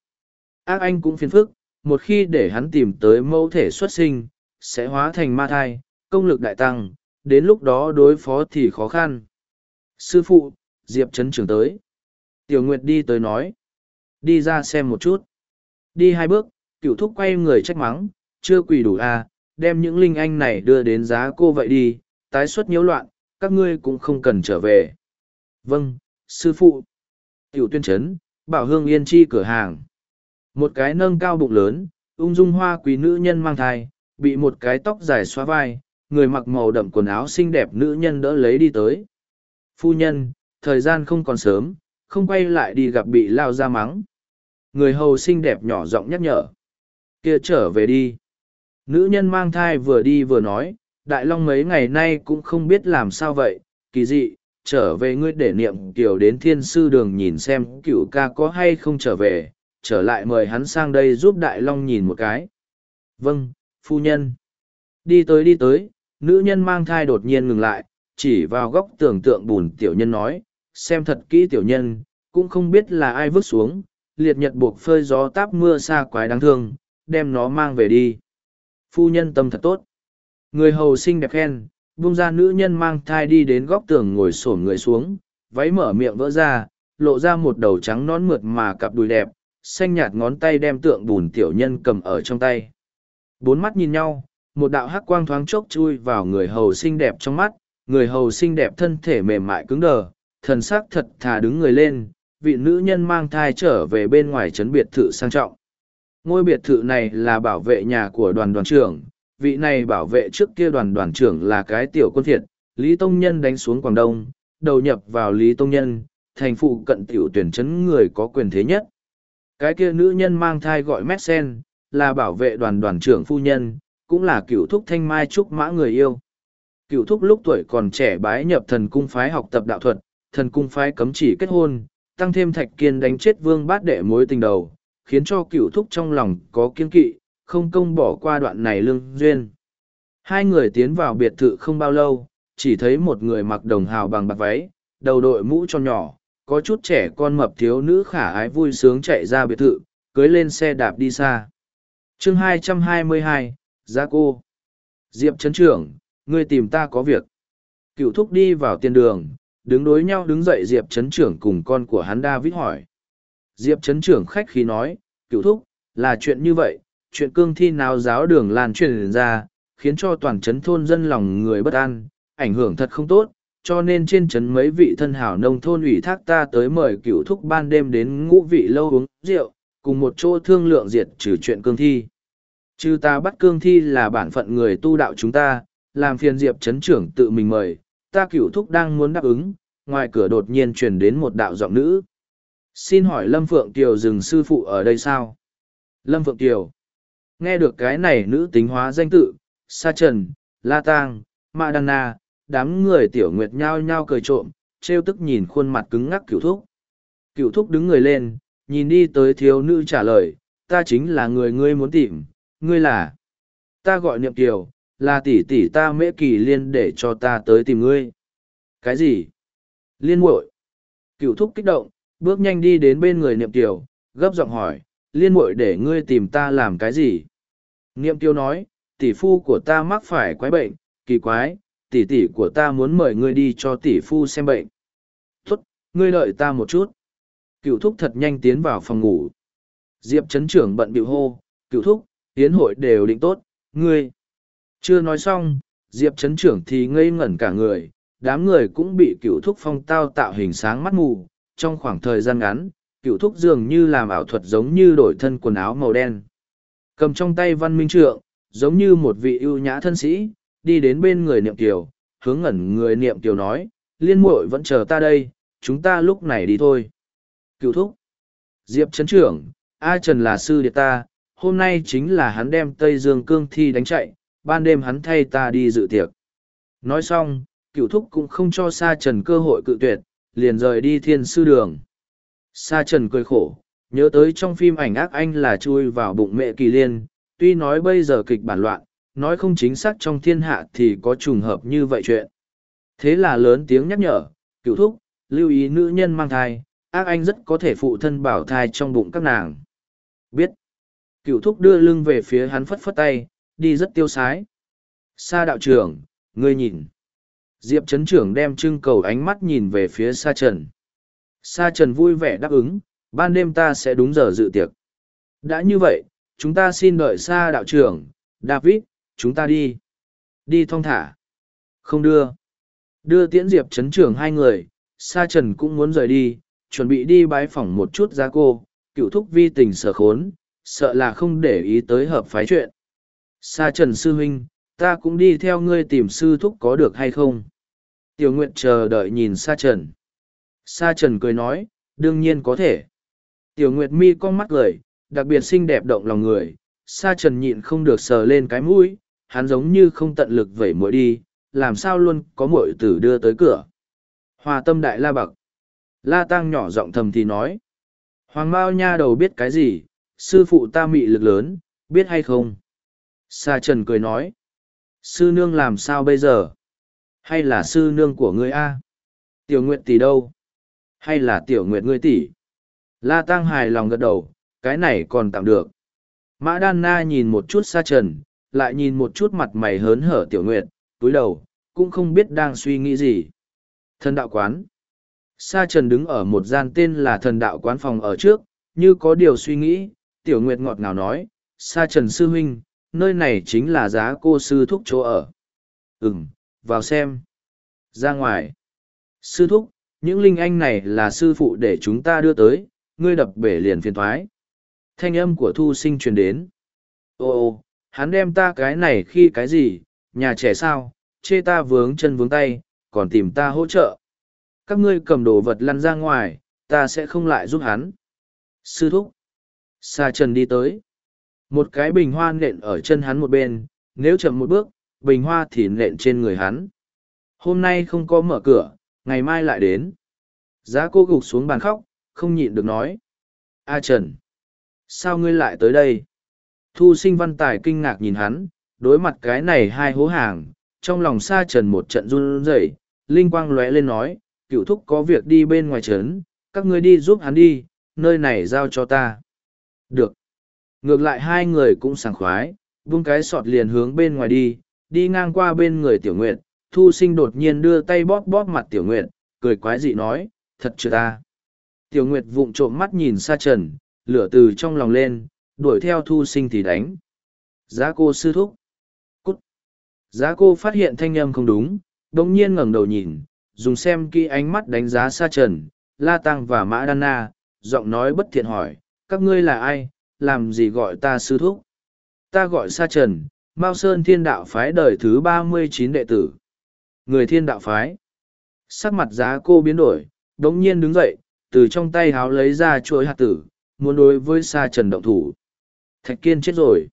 Ác anh cũng phiền phức, một khi để hắn tìm tới mẫu thể xuất sinh, sẽ hóa thành ma thai, công lực đại tăng, đến lúc đó đối phó thì khó khăn. Sư phụ, Diệp Trấn trưởng tới. Tiểu Nguyệt đi tới nói. Đi ra xem một chút. Đi hai bước, cựu thúc quay người trách mắng, chưa quỳ đủ à, đem những linh anh này đưa đến giá cô vậy đi, tái xuất nhiễu loạn, các ngươi cũng không cần trở về. Vâng, sư phụ. Tiểu tuyên chấn, bảo hương yên chi cửa hàng. Một cái nâng cao bụng lớn, ung dung hoa quý nữ nhân mang thai, bị một cái tóc dài xóa vai, người mặc màu đậm quần áo xinh đẹp nữ nhân đỡ lấy đi tới. Phu nhân, thời gian không còn sớm, không quay lại đi gặp bị lao ra mắng. Người hầu xinh đẹp nhỏ giọng nhắc nhở. kia trở về đi. Nữ nhân mang thai vừa đi vừa nói, Đại Long mấy ngày nay cũng không biết làm sao vậy, kỳ dị, trở về ngươi để niệm tiểu đến thiên sư đường nhìn xem cựu ca có hay không trở về, trở lại mời hắn sang đây giúp Đại Long nhìn một cái. Vâng, phu nhân. Đi tới đi tới, nữ nhân mang thai đột nhiên ngừng lại, chỉ vào góc tưởng tượng bùn tiểu nhân nói, xem thật kỹ tiểu nhân, cũng không biết là ai vứt xuống, liệt nhật buộc phơi gió táp mưa xa quái đáng thương, đem nó mang về đi. Phu nhân tâm thật tốt. Người hầu xinh đẹp khen, buông ra nữ nhân mang thai đi đến góc tường ngồi xổm người xuống, váy mở miệng vỡ ra, lộ ra một đầu trắng nón mượt mà cặp đùi đẹp, xanh nhạt ngón tay đem tượng bùn tiểu nhân cầm ở trong tay. Bốn mắt nhìn nhau, một đạo hắc quang thoáng chốc chui vào người hầu xinh đẹp trong mắt, người hầu xinh đẹp thân thể mềm mại cứng đờ, thần sắc thật thà đứng người lên, vị nữ nhân mang thai trở về bên ngoài trấn biệt thự sang trọng. Ngôi biệt thự này là bảo vệ nhà của đoàn đoàn trưởng, vị này bảo vệ trước kia đoàn đoàn trưởng là cái tiểu quân thiệt, Lý Tông Nhân đánh xuống Quảng Đông, đầu nhập vào Lý Tông Nhân, thành phụ cận tiểu tuyển chấn người có quyền thế nhất. Cái kia nữ nhân mang thai gọi Messen, là bảo vệ đoàn đoàn trưởng phu nhân, cũng là cựu thúc thanh mai trúc mã người yêu. Cựu thúc lúc tuổi còn trẻ bái nhập thần cung phái học tập đạo thuật, thần cung phái cấm chỉ kết hôn, tăng thêm thạch kiên đánh chết vương bát đệ mối tình đầu, khiến cho cựu thúc trong lòng có kiên kỵ, không công bỏ qua đoạn này lương duyên. Hai người tiến vào biệt thự không bao lâu, chỉ thấy một người mặc đồng hào bằng bạc váy, đầu đội mũ cho nhỏ, có chút trẻ con mập thiếu nữ khả ái vui sướng chạy ra biệt thự, cưới lên xe đạp đi xa. chương 222, Gia cô. Diệp Trấn Trưởng, ngươi tìm ta có việc. Cựu thúc đi vào tiền đường, đứng đối nhau đứng dậy Diệp Trấn Trưởng cùng con của hắn David hỏi. Diệp Trấn Trưởng khách khí nói, cựu thúc, là chuyện như vậy, chuyện cương thi nào giáo đường lan truyền ra, khiến cho toàn trấn thôn dân lòng người bất an, ảnh hưởng thật không tốt, cho nên trên trấn mấy vị thân hảo nông thôn ủy thác ta tới mời cựu thúc ban đêm đến ngũ vị lâu uống rượu, cùng một chỗ thương lượng diệt trừ chuyện cương thi. Trừ ta bắt cương thi là bản phận người tu đạo chúng ta, làm phiền diệp trấn trưởng tự mình mời, ta cựu thúc đang muốn đáp ứng, ngoài cửa đột nhiên truyền đến một đạo giọng nữ. Xin hỏi Lâm Phượng Tiều dừng sư phụ ở đây sao? Lâm Phượng Tiều. Nghe được cái này nữ tính hóa danh tự, Sa Trần, La Tang, Mạ Đăng Na, đám người tiểu nguyệt nhao nhao cười trộm, trêu tức nhìn khuôn mặt cứng ngắc cựu thúc. Cựu thúc đứng người lên, nhìn đi tới thiếu nữ trả lời, ta chính là người ngươi muốn tìm, ngươi là. Ta gọi niệm kiều, là tỷ tỷ ta mễ kỳ liên để cho ta tới tìm ngươi. Cái gì? Liên muội. Cựu thúc kích động, bước nhanh đi đến bên người niệm kiều, gấp giọng hỏi, liên mội để ngươi tìm ta làm cái gì? Niệm Tiêu nói, tỷ phu của ta mắc phải quái bệnh, kỳ quái, tỷ tỷ của ta muốn mời ngươi đi cho tỷ phu xem bệnh. Tốt, ngươi đợi ta một chút. Cựu thúc thật nhanh tiến vào phòng ngủ. Diệp chấn trưởng bận biểu hô, cựu thúc, tiến hội đều định tốt, ngươi. Chưa nói xong, Diệp chấn trưởng thì ngây ngẩn cả người, đám người cũng bị cựu thúc phong tao tạo hình sáng mắt mù. Trong khoảng thời gian ngắn, cựu thúc dường như làm ảo thuật giống như đổi thân quần áo màu đen. Cầm trong tay văn minh trượng, giống như một vị ưu nhã thân sĩ, đi đến bên người niệm kiều, hướng ngẩn người niệm kiều nói, liên muội vẫn chờ ta đây, chúng ta lúc này đi thôi. Cựu thúc. Diệp trấn trưởng, A Trần là sư đệ ta, hôm nay chính là hắn đem Tây Dương cương thi đánh chạy, ban đêm hắn thay ta đi dự tiệc. Nói xong, cựu thúc cũng không cho Sa Trần cơ hội cự tuyệt, liền rời đi thiên sư đường. Sa Trần cười khổ, nhớ tới trong phim ảnh ác anh là chui vào bụng mẹ kỳ liên, tuy nói bây giờ kịch bản loạn, nói không chính xác trong thiên hạ thì có trùng hợp như vậy chuyện. Thế là lớn tiếng nhắc nhở, cựu thúc, lưu ý nữ nhân mang thai, ác anh rất có thể phụ thân bảo thai trong bụng các nàng. Biết. Cựu thúc đưa lưng về phía hắn phất phất tay, đi rất tiêu sái. Sa đạo trưởng, ngươi nhìn. Diệp chấn trưởng đem trưng cầu ánh mắt nhìn về phía Sa Trần. Sa Trần vui vẻ đáp ứng, ban đêm ta sẽ đúng giờ dự tiệc. Đã như vậy, chúng ta xin đợi Sa đạo trưởng, David, chúng ta đi. Đi thong thả. Không đưa. Đưa tiễn Diệp chấn trưởng hai người, Sa Trần cũng muốn rời đi, chuẩn bị đi bái phỏng một chút ra cô, cựu thúc vi tình sở khốn, sợ là không để ý tới hợp phái chuyện. Sa Trần Sư Huynh, ta cũng đi theo ngươi tìm sư thúc có được hay không? Tiểu Nguyệt chờ đợi nhìn Sa Trần. Sa Trần cười nói, đương nhiên có thể. Tiểu Nguyệt mi con mắt cười, đặc biệt xinh đẹp động lòng người. Sa Trần nhịn không được sờ lên cái mũi, hắn giống như không tận lực vẩy mũi đi, làm sao luôn có muội tử đưa tới cửa. Hòa tâm đại la bậc. La Tăng nhỏ giọng thầm thì nói. Hoàng Mao nha đầu biết cái gì, sư phụ ta mị lực lớn, biết hay không? Sa Trần cười nói. Sư nương làm sao bây giờ? Hay là sư nương của ngươi a? Tiểu Nguyệt tỷ đâu? Hay là tiểu Nguyệt ngươi tỷ? La Tăng hài lòng gật đầu, cái này còn tạm được. Mã Đan Na nhìn một chút Sa Trần, lại nhìn một chút mặt mày hớn hở tiểu Nguyệt, túi đầu, cũng không biết đang suy nghĩ gì. Thần đạo quán. Sa Trần đứng ở một gian tên là thần đạo quán phòng ở trước, như có điều suy nghĩ, tiểu nguyệt ngọt ngào nói, Sa Trần Sư Huynh, nơi này chính là giá cô sư thúc chỗ ở. Ừm, vào xem. Ra ngoài. Sư thúc, những linh anh này là sư phụ để chúng ta đưa tới, ngươi đập bể liền phiền thoái. Thanh âm của thu sinh truyền đến. Ô ô, hắn đem ta cái này khi cái gì, nhà trẻ sao, chê ta vướng chân vướng tay, còn tìm ta hỗ trợ. Các ngươi cầm đồ vật lăn ra ngoài, ta sẽ không lại giúp hắn. Sư thúc. Sa trần đi tới. Một cái bình hoa nện ở chân hắn một bên, nếu chậm một bước, bình hoa thì nện trên người hắn. Hôm nay không có mở cửa, ngày mai lại đến. Giá cô gục xuống bàn khóc, không nhịn được nói. A Trần! Sao ngươi lại tới đây? Thu sinh văn tài kinh ngạc nhìn hắn, đối mặt cái này hai hố hàng, trong lòng sa trần một trận run rẩy, linh quang lóe lên nói, cựu thúc có việc đi bên ngoài trấn, các ngươi đi giúp hắn đi, nơi này giao cho ta. Được. Ngược lại hai người cũng sảng khoái, vung cái sọt liền hướng bên ngoài đi, đi ngang qua bên người tiểu nguyệt, thu sinh đột nhiên đưa tay bóp bóp mặt tiểu nguyệt, cười quái dị nói, thật chưa ta. Tiểu nguyệt vụng trộm mắt nhìn xa trần, lửa từ trong lòng lên, đuổi theo thu sinh thì đánh. Giá cô sư thúc. Cút. Giá cô phát hiện thanh âm không đúng, đồng nhiên ngẩng đầu nhìn, dùng xem kỹ ánh mắt đánh giá xa trần, la tăng và mã đan na, giọng nói bất thiện hỏi, các ngươi là ai, làm gì gọi ta sư thúc? Ta gọi sa trần, Mao Sơn thiên đạo phái đời thứ ba mươi chín đệ tử. Người thiên đạo phái. Sắc mặt giá cô biến đổi, đống nhiên đứng dậy, từ trong tay háo lấy ra chuỗi hạt tử, muốn đối với sa trần động thủ. Thạch kiên chết rồi.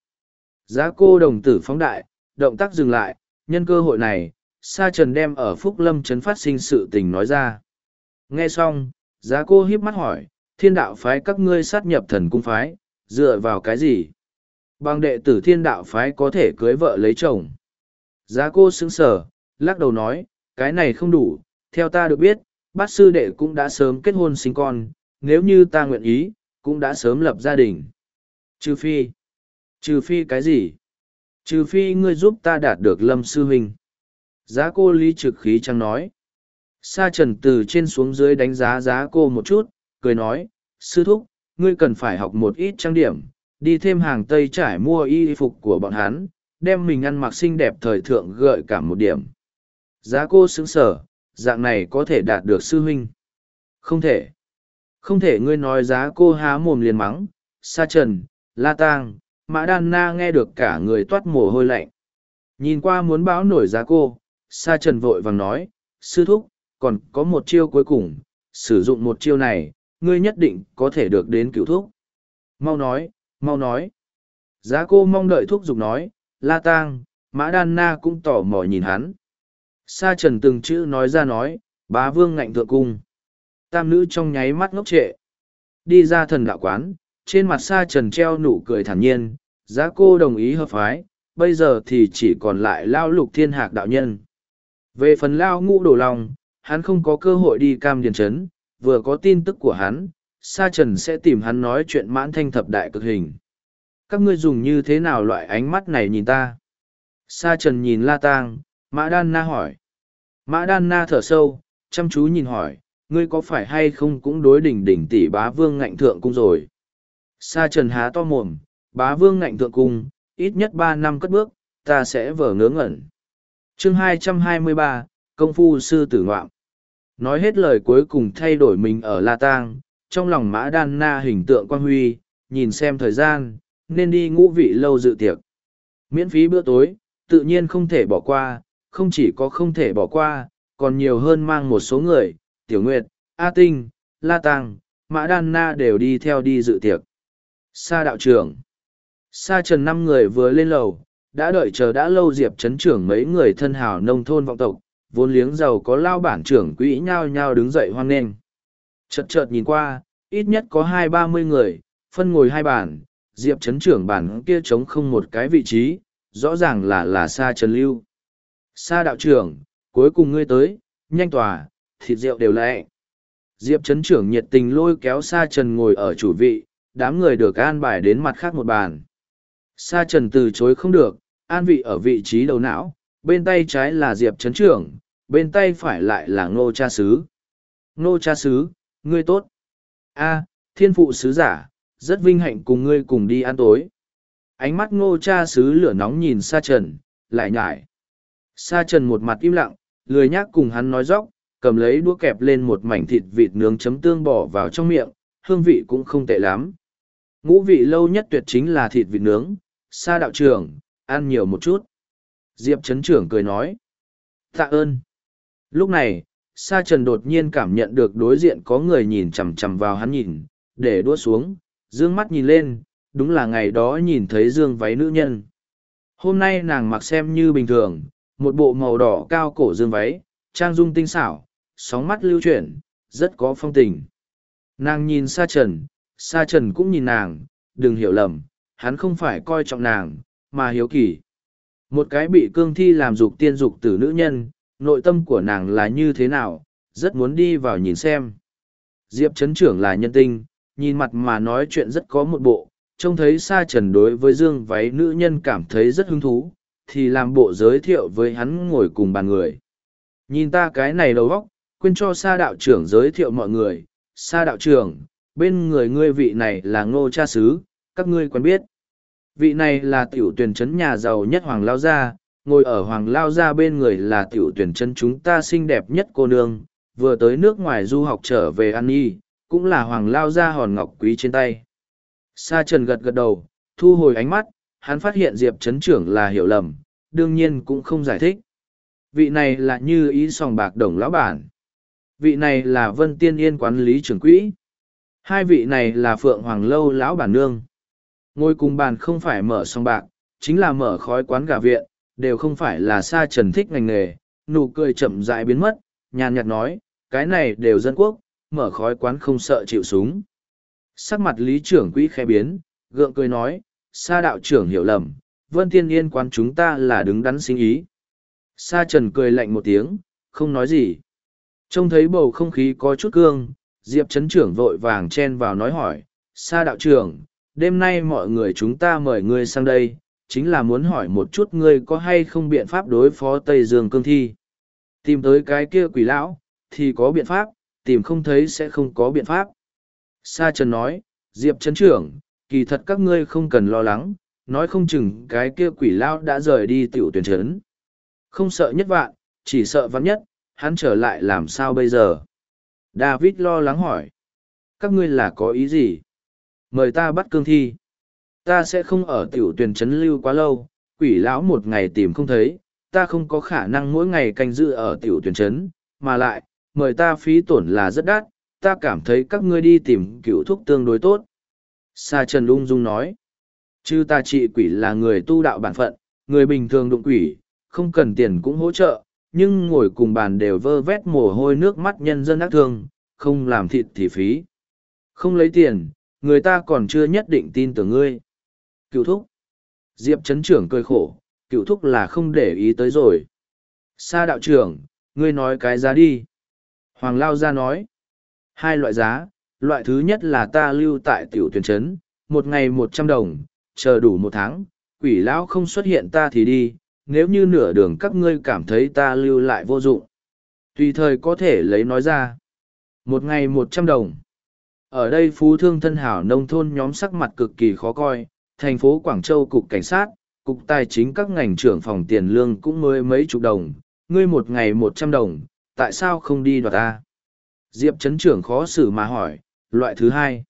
Giá cô đồng tử phóng đại, động tác dừng lại, nhân cơ hội này, sa trần đem ở phúc lâm trấn phát sinh sự tình nói ra. Nghe xong, giá cô híp mắt hỏi, thiên đạo phái các ngươi sát nhập thần cung phái, dựa vào cái gì? Bằng đệ tử thiên đạo phái có thể cưới vợ lấy chồng. Giá cô sững sờ, lắc đầu nói, cái này không đủ, theo ta được biết, bát sư đệ cũng đã sớm kết hôn sinh con, nếu như ta nguyện ý, cũng đã sớm lập gia đình. Trừ phi. Trừ phi cái gì? Trừ phi ngươi giúp ta đạt được lâm sư huynh. Giá cô lý trực khí chẳng nói. Sa trần từ trên xuống dưới đánh giá giá cô một chút, cười nói, sư thúc, ngươi cần phải học một ít trang điểm, đi thêm hàng Tây trải mua y phục của bọn hắn, đem mình ăn mặc xinh đẹp thời thượng gợi cảm một điểm. Giá cô sững sở, dạng này có thể đạt được sư huynh. Không thể. Không thể ngươi nói giá cô há mồm liền mắng, sa trần, la tang, mã đan na nghe được cả người toát mồ hôi lạnh. Nhìn qua muốn báo nổi giá cô, sa trần vội vàng nói, sư thúc, còn có một chiêu cuối cùng, sử dụng một chiêu này, ngươi nhất định có thể được đến cựu thúc. Mau nói, mau nói. Giá cô mong đợi thúc giục nói, La Tang, Mã Đan Na cũng tỏ mò nhìn hắn. Sa trần từng chữ nói ra nói, bá vương ngạnh thượng cung. Tam nữ trong nháy mắt ngốc trệ. Đi ra thần đạo quán, trên mặt sa trần treo nụ cười thản nhiên, giá cô đồng ý hợp phái, bây giờ thì chỉ còn lại lao lục thiên hạc đạo nhân. Về phần lao ngũ đổ lòng, hắn không có cơ hội đi cam điền chấn, vừa có tin tức của hắn, sa trần sẽ tìm hắn nói chuyện mãn thanh thập đại cực hình. Các ngươi dùng như thế nào loại ánh mắt này nhìn ta? Sa trần nhìn la tang, mã đan na hỏi. Mã đan na thở sâu, chăm chú nhìn hỏi, ngươi có phải hay không cũng đối đỉnh đỉnh tỷ bá vương ngạnh thượng cung rồi? Sa trần há to mồm, bá vương ngạnh thượng cung, ít nhất ba năm cất bước, ta sẽ vở ngớ ngẩn. chương hai trăm hai mươi ba, công phu sư tử ngoạm. Nói hết lời cuối cùng thay đổi mình ở La Tang, trong lòng mã đan na hình tượng quan huy, nhìn xem thời gian, nên đi ngũ vị lâu dự tiệc. Miễn phí bữa tối, tự nhiên không thể bỏ qua, không chỉ có không thể bỏ qua, còn nhiều hơn mang một số người, Tiểu Nguyệt, A Tinh, La Tăng, Mã Đan Na đều đi theo đi dự tiệc. Sa đạo trưởng. Sa trần năm người vừa lên lầu, đã đợi chờ đã lâu Diệp chấn trưởng mấy người thân hào nông thôn vọng tộc, vốn liếng giàu có lao bản trưởng quỹ nhao nhao đứng dậy hoan nghênh. Chợt chợt nhìn qua, ít nhất có hai ba mươi người, phân ngồi hai bàn, Diệp chấn trưởng bản kia trống không một cái vị trí, rõ ràng là là Sa Trần Lưu. Sa đạo trưởng, cuối cùng ngươi tới, nhanh tòa, thịt rượu đều lẹ. Diệp chấn trưởng nhiệt tình lôi kéo Sa Trần ngồi ở chủ vị, đám người được an bài đến mặt khác một bàn. Sa Trần từ chối không được, an vị ở vị trí đầu não, bên tay trái là Diệp chấn trưởng, bên tay phải lại là Ngô Cha Sứ. Ngô Cha Sứ, ngươi tốt. A, thiên phụ sứ giả, rất vinh hạnh cùng ngươi cùng đi ăn tối. Ánh mắt Ngô Cha Sứ lửa nóng nhìn Sa Trần, lại nhải. Sa Trần một mặt im lặng, lười nhác cùng hắn nói dóc, cầm lấy đũa kẹp lên một mảnh thịt vịt nướng chấm tương bỏ vào trong miệng, hương vị cũng không tệ lắm. Ngũ vị lâu nhất tuyệt chính là thịt vịt nướng, sa đạo trưởng, ăn nhiều một chút. Diệp chấn trưởng cười nói. Tạ ơn. Lúc này, sa trần đột nhiên cảm nhận được đối diện có người nhìn chằm chằm vào hắn nhìn, để đua xuống, dương mắt nhìn lên, đúng là ngày đó nhìn thấy dương váy nữ nhân. Hôm nay nàng mặc xem như bình thường, một bộ màu đỏ cao cổ dương váy, trang dung tinh xảo, sóng mắt lưu chuyển, rất có phong tình. Nàng nhìn sa trần, sa trần cũng nhìn nàng, đừng hiểu lầm, hắn không phải coi trọng nàng, mà hiếu kỳ. Một cái bị cương thi làm dục tiên dục tử nữ nhân, nội tâm của nàng là như thế nào, rất muốn đi vào nhìn xem. Diệp Trấn trưởng là nhân tinh, nhìn mặt mà nói chuyện rất có một bộ, trông thấy sa trần đối với dương váy nữ nhân cảm thấy rất hứng thú, thì làm bộ giới thiệu với hắn ngồi cùng bàn người. Nhìn ta cái này đầu óc, quên cho sa đạo trưởng giới thiệu mọi người, sa đạo trưởng, bên người ngươi vị này là ngô cha sứ, các ngươi quen biết. Vị này là tiểu tuyển Trấn nhà giàu nhất Hoàng Lao Gia, ngồi ở Hoàng Lao Gia bên người là tiểu tuyển Trấn chúng ta xinh đẹp nhất cô nương, vừa tới nước ngoài du học trở về ăn y, cũng là Hoàng Lao Gia hòn ngọc quý trên tay. Sa Trần gật gật đầu, thu hồi ánh mắt, hắn phát hiện Diệp chấn trưởng là hiểu lầm, đương nhiên cũng không giải thích. Vị này là như ý sòng bạc đồng lão bản. Vị này là Vân Tiên Yên quản lý trưởng quỹ. Hai vị này là Phượng Hoàng Lâu lão bản nương. Ngôi cùng bàn không phải mở sòng bạc, chính là mở khói quán gà viện, đều không phải là xa trần thích ngành nghề, nụ cười chậm rãi biến mất, nhàn nhạt nói, cái này đều dân quốc, mở khói quán không sợ chịu súng. Sắc mặt lý trưởng quỹ khẽ biến, gượng cười nói, sa đạo trưởng hiểu lầm, vân tiên yên quán chúng ta là đứng đắn sinh ý. Sa trần cười lạnh một tiếng, không nói gì. Trông thấy bầu không khí có chút cương, Diệp trấn trưởng vội vàng chen vào nói hỏi, sa đạo trưởng, đêm nay mọi người chúng ta mời ngươi sang đây, chính là muốn hỏi một chút ngươi có hay không biện pháp đối phó Tây Dương cương thi. Tìm tới cái kia quỷ lão, thì có biện pháp, tìm không thấy sẽ không có biện pháp. Sa Trần nói, Diệp Trấn trưởng, kỳ thật các ngươi không cần lo lắng, nói không chừng cái kia quỷ lão đã rời đi tiểu tuyển trấn. Không sợ nhất vạn, chỉ sợ vắn nhất, hắn trở lại làm sao bây giờ? David lo lắng hỏi. Các ngươi là có ý gì? mời ta bắt cương thi ta sẽ không ở tiểu tuyển trấn lưu quá lâu quỷ lão một ngày tìm không thấy ta không có khả năng mỗi ngày canh giữ ở tiểu tuyển trấn mà lại mời ta phí tổn là rất đắt ta cảm thấy các ngươi đi tìm cựu thuốc tương đối tốt Sa Trần ung dung nói. Chư ta trị quỷ là người tu đạo bản phận, người bình thường đụng quỷ, không cần tiền cũng hỗ trợ, nhưng ngồi cùng bàn đều vơ vét mồ hôi nước mắt nhân dân ác thương, không làm thịt thì phí. Không lấy tiền, người ta còn chưa nhất định tin tưởng ngươi. Cựu thúc. Diệp chấn trưởng cười khổ, cựu thúc là không để ý tới rồi. Sa đạo trưởng, ngươi nói cái giá đi. Hoàng Lao ra nói. Hai loại giá, loại thứ nhất là ta lưu tại tiểu tuyển trấn, một ngày một trăm đồng, chờ đủ một tháng, quỷ lão không xuất hiện ta thì đi, nếu như nửa đường các ngươi cảm thấy ta lưu lại vô dụng. Tùy thời có thể lấy nói ra. Một ngày một trăm đồng. Ở đây phú thương thân hảo nông thôn nhóm sắc mặt cực kỳ khó coi, thành phố Quảng Châu Cục Cảnh sát, Cục Tài chính các ngành trưởng phòng tiền lương cũng mới mấy chục đồng, ngươi một ngày một trăm đồng, tại sao không đi đoạt ta? Diệp chấn trưởng khó xử mà hỏi, loại thứ hai.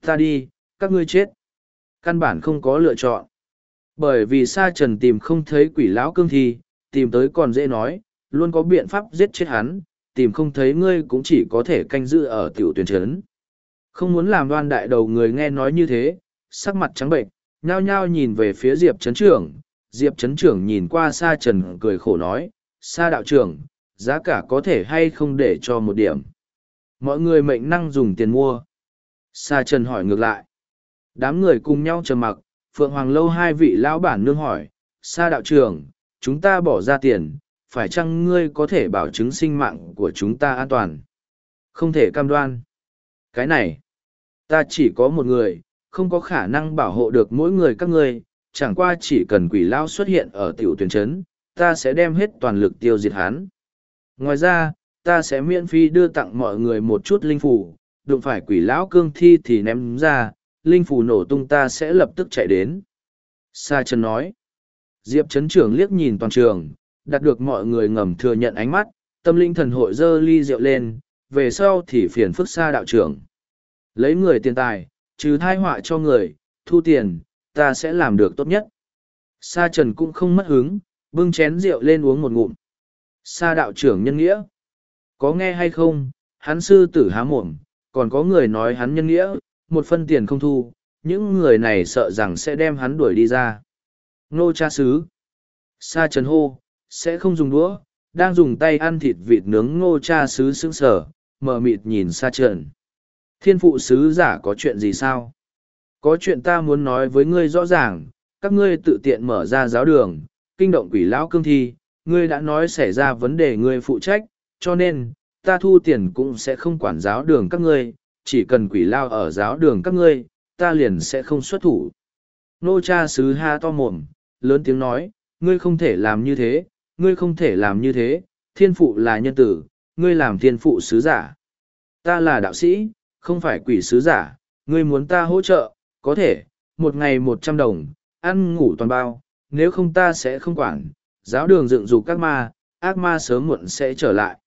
Ta đi, các ngươi chết. Căn bản không có lựa chọn. Bởi vì Sa Trần tìm không thấy quỷ lão cương thi, tìm tới còn dễ nói, luôn có biện pháp giết chết hắn, tìm không thấy ngươi cũng chỉ có thể canh giữ ở tiểu tuyển trấn. Không muốn làm đoan đại đầu người nghe nói như thế, sắc mặt trắng bệnh, nhao nhao nhìn về phía Diệp Trấn Trưởng. Diệp Trấn Trưởng nhìn qua Sa Trần cười khổ nói, Sa đạo trưởng, giá cả có thể hay không để cho một điểm. Mọi người mệnh năng dùng tiền mua. Sa Trần hỏi ngược lại. Đám người cùng nhau trầm mặc, Phượng Hoàng Lâu hai vị lão bản nương hỏi, Sa đạo trưởng, chúng ta bỏ ra tiền, phải chăng ngươi có thể bảo chứng sinh mạng của chúng ta an toàn? Không thể cam đoan. Cái này, ta chỉ có một người, không có khả năng bảo hộ được mỗi người các ngươi, chẳng qua chỉ cần quỷ lao xuất hiện ở tiểu tuyển trấn, ta sẽ đem hết toàn lực tiêu diệt hắn. Ngoài ra, ta sẽ miễn phí đưa tặng mọi người một chút linh phủ, đụng phải quỷ lão cương thi thì ném ra, linh phủ nổ tung ta sẽ lập tức chạy đến. Sa Trần nói. Diệp Trấn trưởng liếc nhìn toàn trường, đạt được mọi người ngầm thừa nhận ánh mắt, tâm linh thần hội dơ ly rượu lên, về sau thì phiền phức Sa đạo trưởng. Lấy người tiền tài, trừ thai họa cho người, thu tiền, ta sẽ làm được tốt nhất. Sa Trần cũng không mất hứng, bưng chén rượu lên uống một ngụm. Sa đạo trưởng nhân nghĩa. Có nghe hay không, hắn sư tử há mồm, còn có người nói hắn nhân nghĩa, một phân tiền không thu, những người này sợ rằng sẽ đem hắn đuổi đi ra. Nô cha sứ. Sa trần hô, sẽ không dùng đũa, đang dùng tay ăn thịt vịt nướng ngô cha sứ sững sở, mờ mịt nhìn sa trần. Thiên phụ sứ giả có chuyện gì sao? Có chuyện ta muốn nói với ngươi rõ ràng, các ngươi tự tiện mở ra giáo đường, kinh động quỷ lão cương thi, ngươi đã nói xảy ra vấn đề ngươi phụ trách, cho nên, ta thu tiền cũng sẽ không quản giáo đường các ngươi, chỉ cần quỷ lao ở giáo đường các ngươi, ta liền sẽ không xuất thủ. Nô cha sứ ha to mồm, lớn tiếng nói, ngươi không thể làm như thế, ngươi không thể làm như thế, thiên phụ là nhân tử, ngươi làm thiên phụ sứ giả. Ta là đạo sĩ, không phải quỷ sứ giả, ngươi muốn ta hỗ trợ, có thể, một ngày một trăm đồng, ăn ngủ toàn bao, nếu không ta sẽ không quản, giáo đường dựng dục các ma, ác ma sớm muộn sẽ trở lại.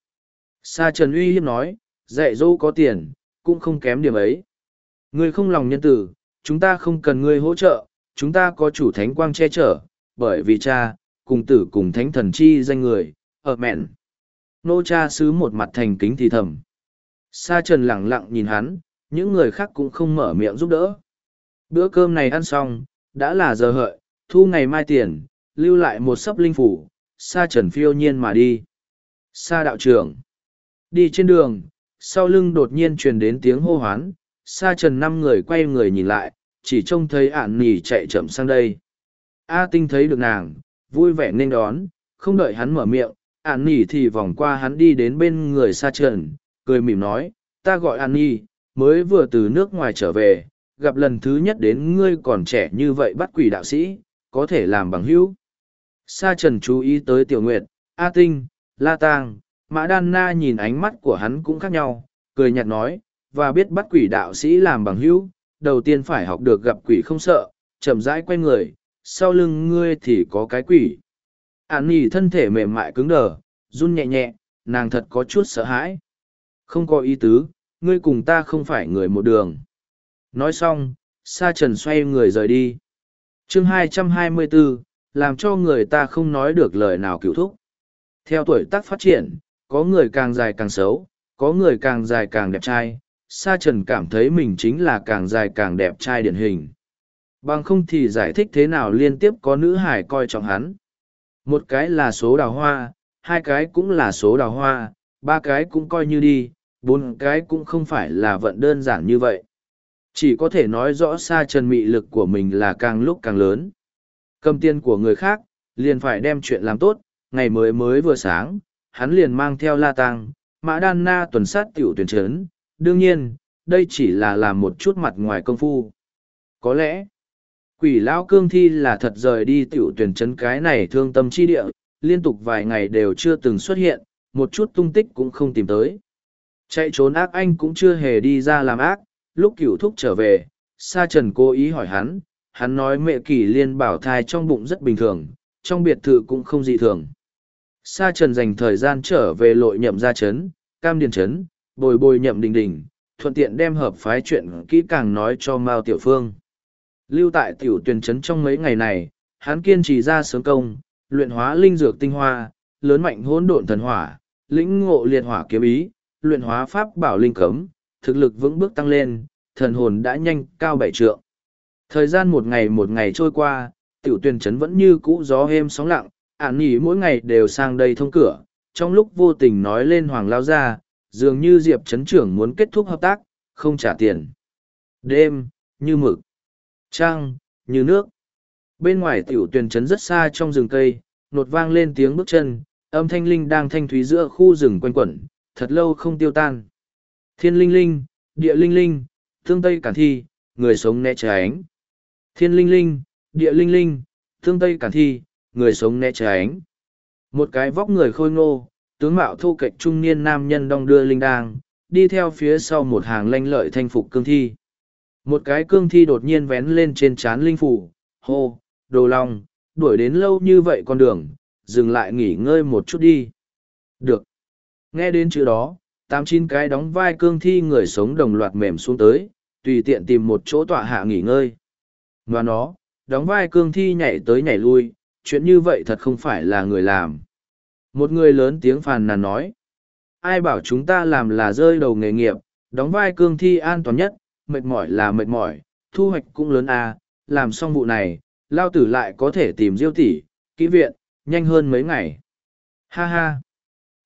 Sa Trần uy hiếp nói, dạy dỗ có tiền, cũng không kém điểm ấy. Ngươi không lòng nhân tử, chúng ta không cần ngươi hỗ trợ, chúng ta có chủ thánh quang che chở, bởi vì cha, cùng tử cùng thánh thần chi danh người, ở mẹn. Nô cha sứ một mặt thành kính thì thầm. Sa trần lặng lặng nhìn hắn, những người khác cũng không mở miệng giúp đỡ. Bữa cơm này ăn xong, đã là giờ hợi, thu ngày mai tiền, lưu lại một sấp linh phủ, sa trần phiêu nhiên mà đi. Sa đạo trưởng. Đi trên đường, sau lưng đột nhiên truyền đến tiếng hô hoán, sa trần năm người quay người nhìn lại, chỉ trông thấy ản nỉ chạy chậm sang đây. A tinh thấy được nàng, vui vẻ nên đón, không đợi hắn mở miệng, ản nỉ thì vòng qua hắn đi đến bên người sa trần, cười mỉm nói, ta gọi ản nỉ, mới vừa từ nước ngoài trở về, gặp lần thứ nhất đến ngươi còn trẻ như vậy bắt quỷ đạo sĩ, có thể làm bằng hữu. Sa trần chú ý tới tiểu nguyệt, A tinh, La Tang, Mã Đan Na nhìn ánh mắt của hắn cũng khác nhau, cười nhạt nói, và biết bắt quỷ đạo sĩ làm bằng hữu, đầu tiên phải học được gặp quỷ không sợ, chậm rãi quay người, sau lưng ngươi thì có cái quỷ. Án nỉ thân thể mềm mại cứng đờ, run nhẹ nhẹ, nàng thật có chút sợ hãi. Không có ý tứ, ngươi cùng ta không phải người một đường. Nói xong, Sa Trần xoay người rời đi. chương 224, làm cho người ta không nói được lời nào cứu thúc. Theo tuổi tác phát triển, có người càng dài càng xấu, có người càng dài càng đẹp trai, sa trần cảm thấy mình chính là càng dài càng đẹp trai điển hình. Bằng không thì giải thích thế nào liên tiếp có nữ hải coi trọng hắn. Một cái là số đào hoa hai cái cũng là số đào hoa ba cái cũng coi như đi bốn cái cũng không phải là vận đơn giản như vậy. Chỉ có thể nói rõ sa trần mị lực của mình là càng lúc càng lớn. Cầm tiền của người khác liền phải đem chuyện làm tốt ngày mới mới vừa sáng hắn liền mang theo la tăng, mã đan na tuần sát tiểu tuyển trấn đương nhiên, đây chỉ là làm một chút mặt ngoài công phu. Có lẽ, quỷ lão cương thi là thật rời đi tiểu tuyển trấn cái này thương tâm chi địa, liên tục vài ngày đều chưa từng xuất hiện, một chút tung tích cũng không tìm tới. Chạy trốn ác anh cũng chưa hề đi ra làm ác, lúc cửu thúc trở về, sa trần cố ý hỏi hắn hắn nói mẹ kỳ liên bảo thai trong bụng rất bình thường, trong biệt thự cũng không dị thường sa trần dành thời gian trở về lội nhậm gia trấn, cam điền trấn, bồi bồi nhậm đình đình, thuận tiện đem hợp phái chuyện kỹ càng nói cho mao tiểu phương. Lưu tại tiểu tuyển trấn trong mấy ngày này, hắn kiên trì ra sớm công, luyện hóa linh dược tinh hoa, lớn mạnh hỗn độn thần hỏa, lĩnh ngộ liệt hỏa kiếm ý, luyện hóa pháp bảo linh cấm, thực lực vững bước tăng lên, thần hồn đã nhanh cao bảy trượng. Thời gian một ngày một ngày trôi qua, tiểu tuyển trấn vẫn như cũ gió êm sóng lặng ạn nghỉ mỗi ngày đều sang đây thông cửa, trong lúc vô tình nói lên hoàng lao gia, dường như diệp trấn trưởng muốn kết thúc hợp tác, không trả tiền. Đêm, như mực. Trăng, như nước. Bên ngoài tiểu tuyền trấn rất xa trong rừng cây, nột vang lên tiếng bước chân, âm thanh linh đang thanh thúy giữa khu rừng quanh quẩn, thật lâu không tiêu tan. Thiên linh linh, địa linh linh, thương tây cản thi, người sống né ánh. thiên linh linh, địa linh linh, thương tây cản thi người sống né tránh một cái vóc người khôi ngô tướng mạo thô kệch trung niên nam nhân đong đưa linh đang, đi theo phía sau một hàng lanh lợi thanh phục cương thi. Một cái cương thi đột nhiên vén lên trên trán linh phủ, hô, đồ long, đuổi đến lâu như vậy con đường, dừng lại nghỉ ngơi một chút đi. Được. Nghe đến chữ đó, tám chín cái đóng vai cương thi người sống đồng loạt mềm xuống tới, tùy tiện tìm một chỗ tọa hạ nghỉ ngơi. Và nó, đóng vai cương thi nhảy tới nhảy lui, chuyện như vậy thật không phải là người làm. Một người lớn tiếng phàn nàn nói. Ai bảo chúng ta làm là rơi đầu nghề nghiệp, đóng vai cương thi an toàn nhất, mệt mỏi là mệt mỏi, thu hoạch cũng lớn à, làm xong vụ này, lao tử lại có thể tìm diêu tỷ, kỹ viện, nhanh hơn mấy ngày. Ha ha!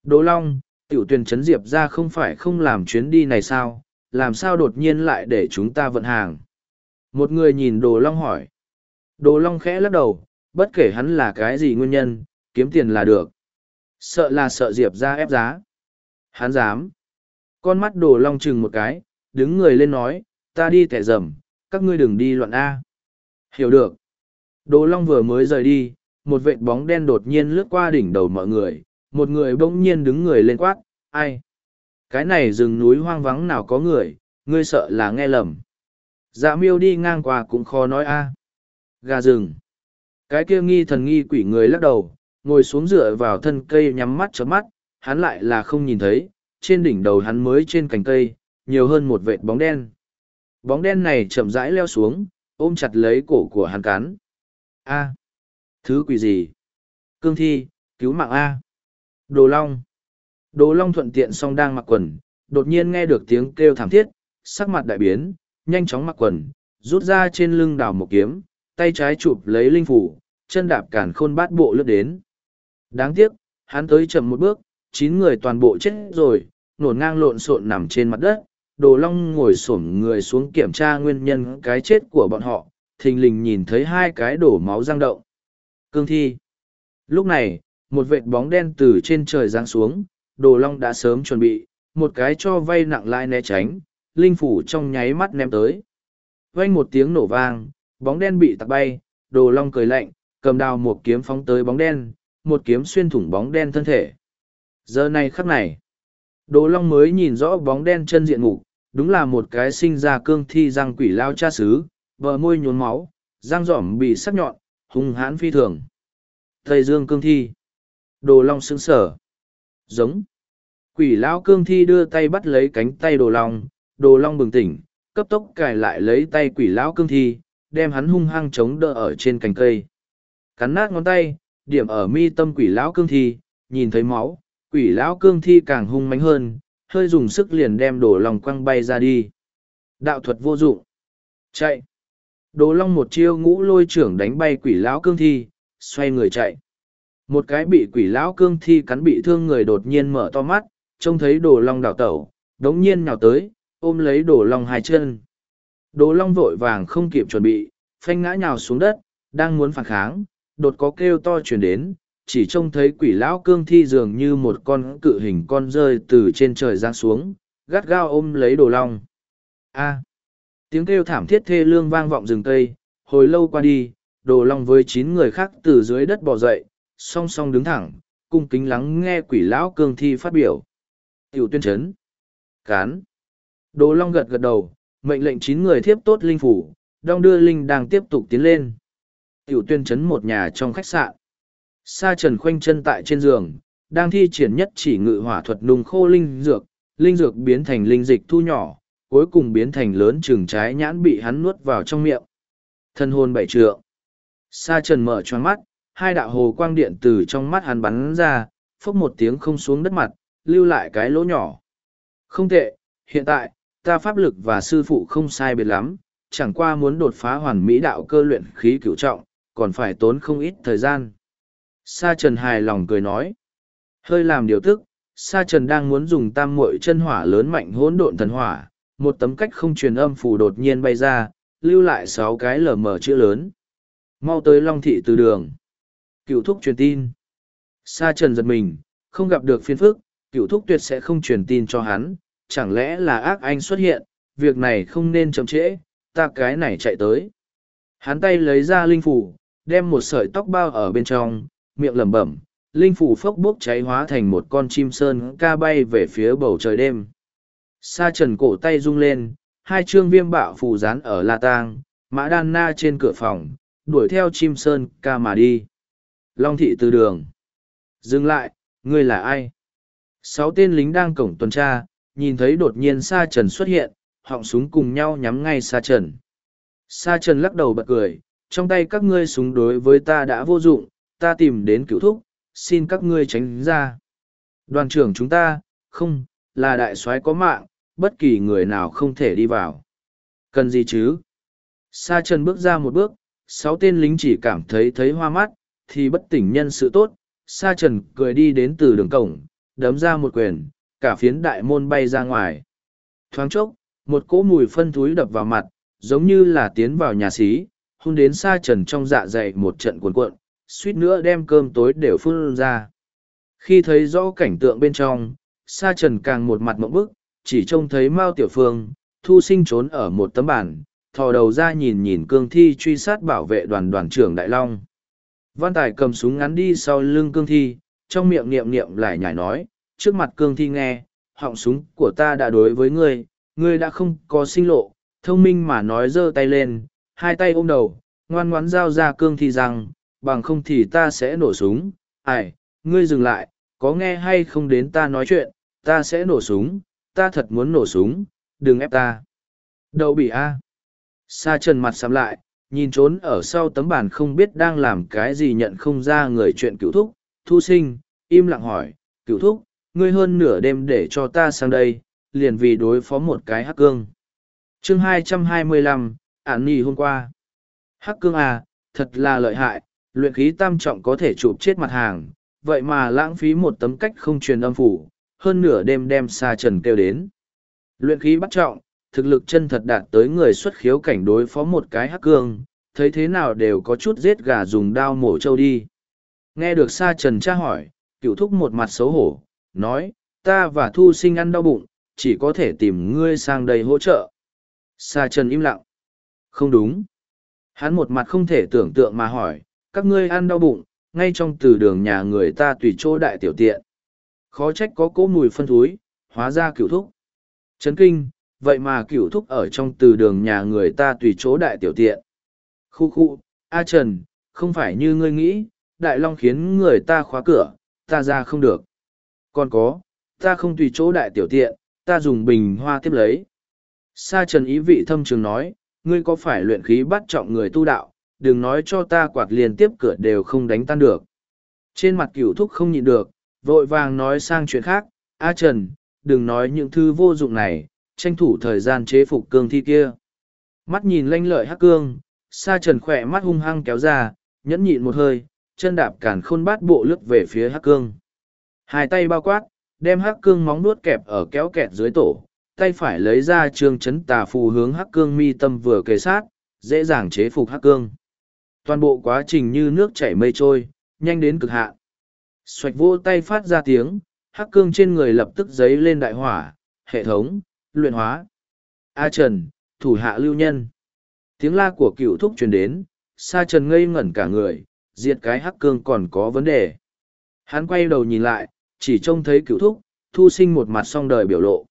Đỗ Long, tiểu tuyển chấn diệp ra không phải không làm chuyến đi này sao, làm sao đột nhiên lại để chúng ta vận hàng. Một người nhìn Đồ Long hỏi. Đồ Long khẽ lắc đầu, bất kể hắn là cái gì nguyên nhân, kiếm tiền là được. Sợ là sợ diệp ra ép giá. Hắn dám. Con mắt đồ long chừng một cái đứng người lên nói ta đi tẻ rầm các ngươi đừng đi loạn a. Hiểu được. Đồ long vừa mới rời đi một vệt bóng đen đột nhiên lướt qua đỉnh đầu mọi người một người bỗng nhiên đứng người lên quát ai? Cái này rừng núi hoang vắng nào có người ngươi sợ là nghe lầm. Dạ miêu đi ngang qua cũng khó nói a. Gà rừng cái kia nghi thần nghi quỷ người lắc đầu ngồi xuống dựa vào thân cây nhắm mắt chớp mắt, hắn lại là không nhìn thấy, trên đỉnh đầu hắn mới trên cành cây, nhiều hơn một vệt bóng đen. Bóng đen này chậm rãi leo xuống, ôm chặt lấy cổ của hắn cắn. A. Thứ quỷ gì? Cương thi, cứu mạng A. Đồ Long. Đồ Long thuận tiện song đang mặc quần, đột nhiên nghe được tiếng kêu thảm thiết, sắc mặt đại biến, nhanh chóng mặc quần, rút ra trên lưng đào một kiếm, tay trái chụp lấy linh phủ, chân đạp cản khôn bát bộ lướt đến. Đáng tiếc, hắn tới chậm một bước, chín người toàn bộ chết rồi, nổn ngang lộn xộn nằm trên mặt đất. Đồ Long ngồi xổm người xuống kiểm tra nguyên nhân cái chết của bọn họ, thình lình nhìn thấy hai cái đổ máu răng động. Cương thi. Lúc này, một vệt bóng đen từ trên trời giáng xuống, Đồ Long đã sớm chuẩn bị, một cái cho vay nặng lại né tránh, linh phủ trong nháy mắt ném tới. Vang một tiếng nổ vang, bóng đen bị tạc bay, Đồ Long cười lạnh, cầm đào một kiếm phóng tới bóng đen, một kiếm xuyên thủng bóng đen thân thể. Giờ này khắc này, Đồ Long mới nhìn rõ bóng đen chân diện mục, đúng là một cái sinh ra cương thi răng quỷ lao cha xứ, bờ môi nhốn máu, răng rỏm bị sắc nhọn, hung hãn phi thường. Thầy Dương cương thi. Đồ Long sững sở. Giống. Quỷ lao cương thi đưa tay bắt lấy cánh tay Đồ Long, Đồ Long bừng tỉnh, cấp tốc cài lại lấy tay quỷ lão cương thi, đem hắn hung hăng chống đỡ ở trên cành cây. Cắn nát ngón tay, điểm ở mi tâm quỷ lão cương thi, nhìn thấy máu, quỷ lão cương thi càng hung mãnh hơn, hơi dùng sức liền đem đồ long quăng bay ra đi. Đạo thuật vô dụng. Chạy. Đồ long một chiêu ngũ lôi trưởng đánh bay quỷ lão cương thi, xoay người chạy. Một cái bị quỷ lão cương thi cắn bị thương người đột nhiên mở to mắt, trông thấy đồ long đảo tẩu, đống nhiên nhào tới, ôm lấy đồ long hai chân. Đồ long vội vàng không kịp chuẩn bị, phanh ngã nhào xuống đất, đang muốn phản kháng, đột có kêu to chuyển đến, chỉ trông thấy quỷ lão cương thi dường như một con cự hình con rơi từ trên trời giáng xuống, gắt gao ôm lấy đồ long. A. tiếng kêu thảm thiết thê lương vang vọng rừng cây, hồi lâu qua đi, đồ long với chín người khác từ dưới đất bò dậy, song song đứng thẳng, cung kính lắng nghe quỷ lão cương thi phát biểu. Tiểu tuyên chấn. Cán. Đồ long gật gật đầu, mệnh lệnh chín người thiếp tốt linh phủ, đong đưa linh đang tiếp tục tiến lên. Tiểu tuyên chấn một nhà trong khách sạn. Sa trần khoanh chân tại trên giường, đang thi triển nhất chỉ ngự hỏa thuật nung khô linh dược, linh dược biến thành linh dịch thu nhỏ, cuối cùng biến thành lớn trường trái nhãn bị hắn nuốt vào trong miệng. Thân hồn bảy trượng. Sa trần mở choáng mắt, hai đạo hồ quang điện từ trong mắt hắn bắn ra, phốc một tiếng không xuống đất mặt, lưu lại cái lỗ nhỏ. Không tệ, hiện tại, ta pháp lực và sư phụ không sai biệt lắm, chẳng qua muốn đột phá hoàn mỹ đạo cơ luyện khí cửu trọng, còn phải tốn không ít thời gian. Sa Trần hài lòng cười nói. Hơi làm điều tức, Sa Trần đang muốn dùng tam muội chân hỏa lớn mạnh hỗn độn thần hỏa, một tấm cách không truyền âm phù đột nhiên bay ra, lưu lại sáu cái lở mở chữ lớn. Mau tới Long Thị từ đường. Cựu thúc truyền tin. Sa Trần giật mình, không gặp được phiên phức, cựu thúc tuyệt sẽ không truyền tin cho hắn, chẳng lẽ là ác anh xuất hiện, việc này không nên chậm trễ, ta cái này chạy tới. Hắn tay lấy ra linh phủ, đem một sợi tóc bao ở bên trong, miệng lẩm bẩm, linh phủ phốc bốc cháy hóa thành một con chim sơn ca bay về phía bầu trời đêm. Sa trần cổ tay rung lên, hai chương viêm bạo phù dán ở la tang, mã đan na trên cửa phòng, đuổi theo chim sơn ca mà đi. Long thị từ đường. Dừng lại, ngươi là ai? Sáu tên lính đang cổng tuần tra, nhìn thấy đột nhiên Sa Trần xuất hiện, họng súng cùng nhau nhắm ngay Sa Trần. Sa Trần lắc đầu bật cười, trong tay các ngươi súng đối với ta đã vô dụng, ta tìm đến cựu thúc, xin các ngươi tránh ra. Đoàn trưởng chúng ta, không, là đại soái có mạng, bất kỳ người nào không thể đi vào. Cần gì chứ? Sa Trần bước ra một bước, sáu tên lính chỉ cảm thấy thấy hoa mắt, thì bất tỉnh nhân sự tốt. Sa Trần cười đi đến từ đường cổng, đấm ra một quyền, cả phiến đại môn bay ra ngoài. Thoáng chốc, một cỗ mùi phân thúi đập vào mặt, giống như là tiến vào nhà xí, hôn đến Sa Trần trong dạ dày một trận cuồn cuộn, suýt nữa đem cơm tối đều phun ra. Khi thấy rõ cảnh tượng bên trong, Sa Trần càng một mặt mộng bức, chỉ trông thấy Mao Tiểu Phương, thu sinh trốn ở một tấm bản, thò đầu ra nhìn nhìn cương thi truy sát bảo vệ đoàn đoàn trưởng Đại Long. Văn Tài cầm súng ngắn đi sau lưng cương thi, trong miệng niệm niệm lại nhảy nói, trước mặt cương thi nghe, họng súng của ta đã đối với ngươi, ngươi đã không có sinh lộ, thông minh mà nói giơ tay lên, hai tay ôm đầu, ngoan ngoãn giao ra cương thi rằng, bằng không thì ta sẽ nổ súng. Ai, ngươi dừng lại, có nghe hay không đến ta nói chuyện, ta sẽ nổ súng, ta thật muốn nổ súng, đừng ép ta. Đậu bị a. Sa trần mặt sắm lại, nhìn trốn ở sau tấm bàn không biết đang làm cái gì nhận không ra người chuyện cựu thúc, thu sinh, im lặng hỏi, cựu thúc, ngươi hơn nửa đêm để cho ta sang đây, liền vì đối phó một cái hắc cương. chương 225, ản nì hôm qua. Hắc cương à, thật là lợi hại, luyện khí tam trọng có thể chụp chết mặt hàng, vậy mà lãng phí một tấm cách không truyền âm phủ, hơn nửa đêm đem xa trần kêu đến. Luyện khí bắt trọng, thực lực chân thật đạt tới người xuất khiếu cảnh đối phó một cái hắc cương, thấy thế nào đều có chút giết gà dùng đao mổ trâu đi. Nghe được xa trần tra hỏi, cựu thúc một mặt xấu hổ, nói, ta và thu sinh ăn đau bụng, chỉ có thể tìm ngươi sang đây hỗ trợ. Sa trần im lặng. Không đúng. Hắn một mặt không thể tưởng tượng mà hỏi, các ngươi ăn đau bụng, ngay trong từ đường nhà người ta tùy chỗ đại tiểu tiện. Khó trách có cỗ mùi phân thúi, hóa ra cửu thúc. Chấn kinh, vậy mà cửu thúc ở trong từ đường nhà người ta tùy chỗ đại tiểu tiện. Khu khu, A Trần, không phải như ngươi nghĩ, Đại Long khiến người ta khóa cửa, ta ra không được. Còn có, ta không tùy chỗ đại tiểu tiện, ta dùng bình hoa tiếp lấy. Sa Trần ý vị thâm trường nói, ngươi có phải luyện khí bắt trọng người tu đạo, đừng nói cho ta quạt liền tiếp cửa đều không đánh tan được. Trên mặt cửu thúc không nhịn được, vội vàng nói sang chuyện khác, A Trần, đừng nói những thứ vô dụng này, tranh thủ thời gian chế phục cương thi kia. Mắt nhìn lanh lợi hắc cương, sa trần khỏe mắt hung hăng kéo ra, nhẫn nhịn một hơi, chân đạp cản khôn bát bộ lướt về phía hắc cương. Hai tay bao quát, đem hắc cương móng nuốt kẹp ở kéo kẹt dưới tổ, tay phải lấy ra trường chấn tà phù hướng hắc cương mi tâm vừa kề sát, dễ dàng chế phục hắc cương. Toàn bộ quá trình như nước chảy mây trôi, nhanh đến cực hạn. Xoạch vô tay phát ra tiếng, hắc cương trên người lập tức giấy lên đại hỏa, hệ thống, luyện hóa. A Trần, thủ hạ lưu nhân. Tiếng la của cựu thúc truyền đến, Sa Trần ngây ngẩn cả người, diệt cái hắc cương còn có vấn đề. Hắn quay đầu nhìn lại, chỉ trông thấy cựu thúc, thu sinh một mặt song đời biểu lộ.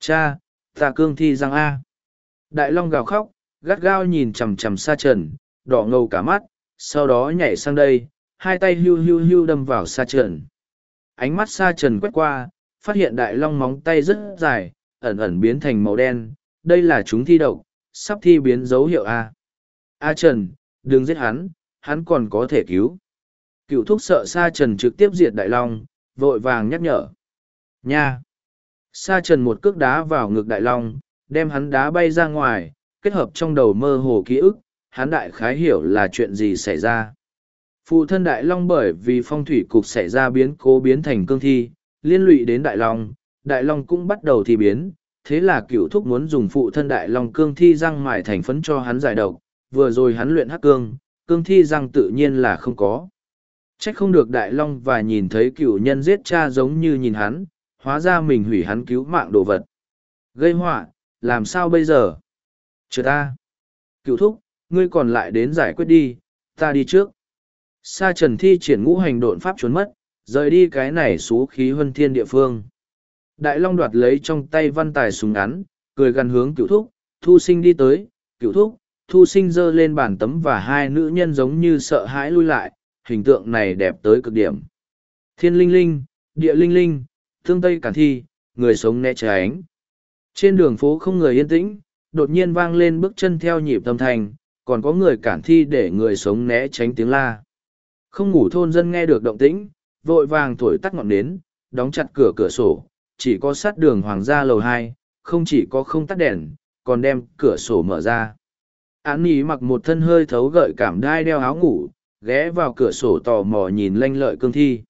Cha, ta cương thi răng A. Đại Long gào khóc, gắt gao nhìn chằm chằm xa Trần, đỏ ngầu cả mắt, sau đó nhảy sang đây, hai tay hưu hưu hưu đâm vào xa Trần. Ánh mắt xa Trần quét qua, phát hiện Đại Long móng tay rất dài, ẩn ẩn biến thành màu đen, đây là chúng thi độc, sắp thi biến dấu hiệu A. A Trần, đừng giết hắn, hắn còn có thể cứu. Cựu thúc sợ xa Trần trực tiếp diệt Đại Long, vội vàng nhắc nhở. Nha! Sa Trần một cước đá vào ngực Đại Long, đem hắn đá bay ra ngoài, kết hợp trong đầu mơ hồ ký ức, hắn đại khái hiểu là chuyện gì xảy ra. Phụ thân Đại Long bởi vì phong thủy cục xảy ra biến cố biến thành cương thi, liên lụy đến Đại Long, Đại Long cũng bắt đầu thi biến, thế là cựu thúc muốn dùng phụ thân Đại Long cương thi răng mài thành phấn cho hắn giải độc, vừa rồi hắn luyện hắc cương, cương thi răng tự nhiên là không có. Trách không được Đại Long và nhìn thấy cựu nhân giết cha giống như nhìn hắn, hóa ra mình hủy hắn cứu mạng đồ vật. Gây họa, làm sao bây giờ? Chờ ta. Cựu thúc, ngươi còn lại đến giải quyết đi, ta đi trước. Sa trần thi triển ngũ hành độn pháp trốn mất, rời đi cái này xú khí huân thiên địa phương. Đại Long đoạt lấy trong tay văn tài súng ngắn, cười gần hướng cựu thúc, thu sinh đi tới, cựu thúc, thu sinh giơ lên bàn tấm và hai nữ nhân giống như sợ hãi lui lại, hình tượng này đẹp tới cực điểm. Thiên linh linh, địa linh linh, thương tây cản thi, người sống né tránh. Trên đường phố không người yên tĩnh, đột nhiên vang lên bước chân theo nhịp tâm thành, còn có người cản thi để người sống né tránh tiếng la. Không ngủ thôn dân nghe được động tĩnh, vội vàng thổi tắt ngọn nến, đóng chặt cửa cửa sổ, chỉ có sát đường hoàng gia lầu hai, không chỉ có không tắt đèn, còn đem cửa sổ mở ra. Án ý mặc một thân hơi thấu gợi cảm đai đeo áo ngủ, ghé vào cửa sổ tò mò nhìn lanh lợi cương thi.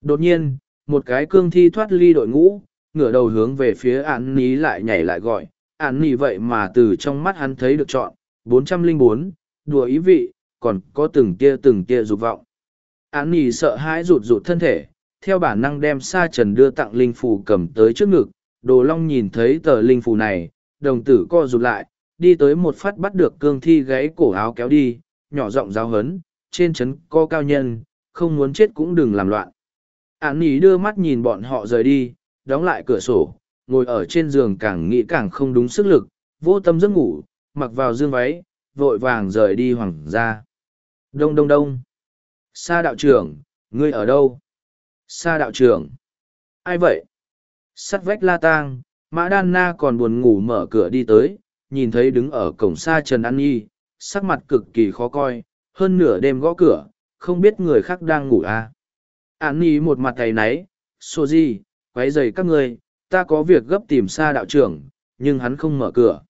Đột nhiên, một cái cương thi thoát ly đội ngũ, ngửa đầu hướng về phía án ní lại nhảy lại gọi, án ní vậy mà từ trong mắt hắn thấy được chọn, 404, đùa ý vị, còn có từng tia từng tia dục vọng. Án ní sợ hãi rụt rụt thân thể, theo bản năng đem sa trần đưa tặng linh phù cầm tới trước ngực, đồ long nhìn thấy tờ linh phù này, đồng tử co rụt lại, đi tới một phát bắt được cương thi gãy cổ áo kéo đi, nhỏ giọng giáo hấn, trên chấn co cao nhân, không muốn chết cũng đừng làm loạn. Án ý đưa mắt nhìn bọn họ rời đi, đóng lại cửa sổ, ngồi ở trên giường càng nghĩ càng không đúng sức lực, vô tâm giấc ngủ, mặc vào dương váy, vội vàng rời đi hoàng gia. Đông đông đông. Sa đạo trưởng, ngươi ở đâu? Sa đạo trưởng. Ai vậy? Sắt vách la tang, mã đan na còn buồn ngủ mở cửa đi tới, nhìn thấy đứng ở cổng xa Trần An Nhi, sắc mặt cực kỳ khó coi, hơn nửa đêm gõ cửa, không biết người khác đang ngủ à. An ni một mặt thầy náy, xô gì, quấy dày các ngươi ta có việc gấp tìm xa đạo trưởng, nhưng hắn không mở cửa.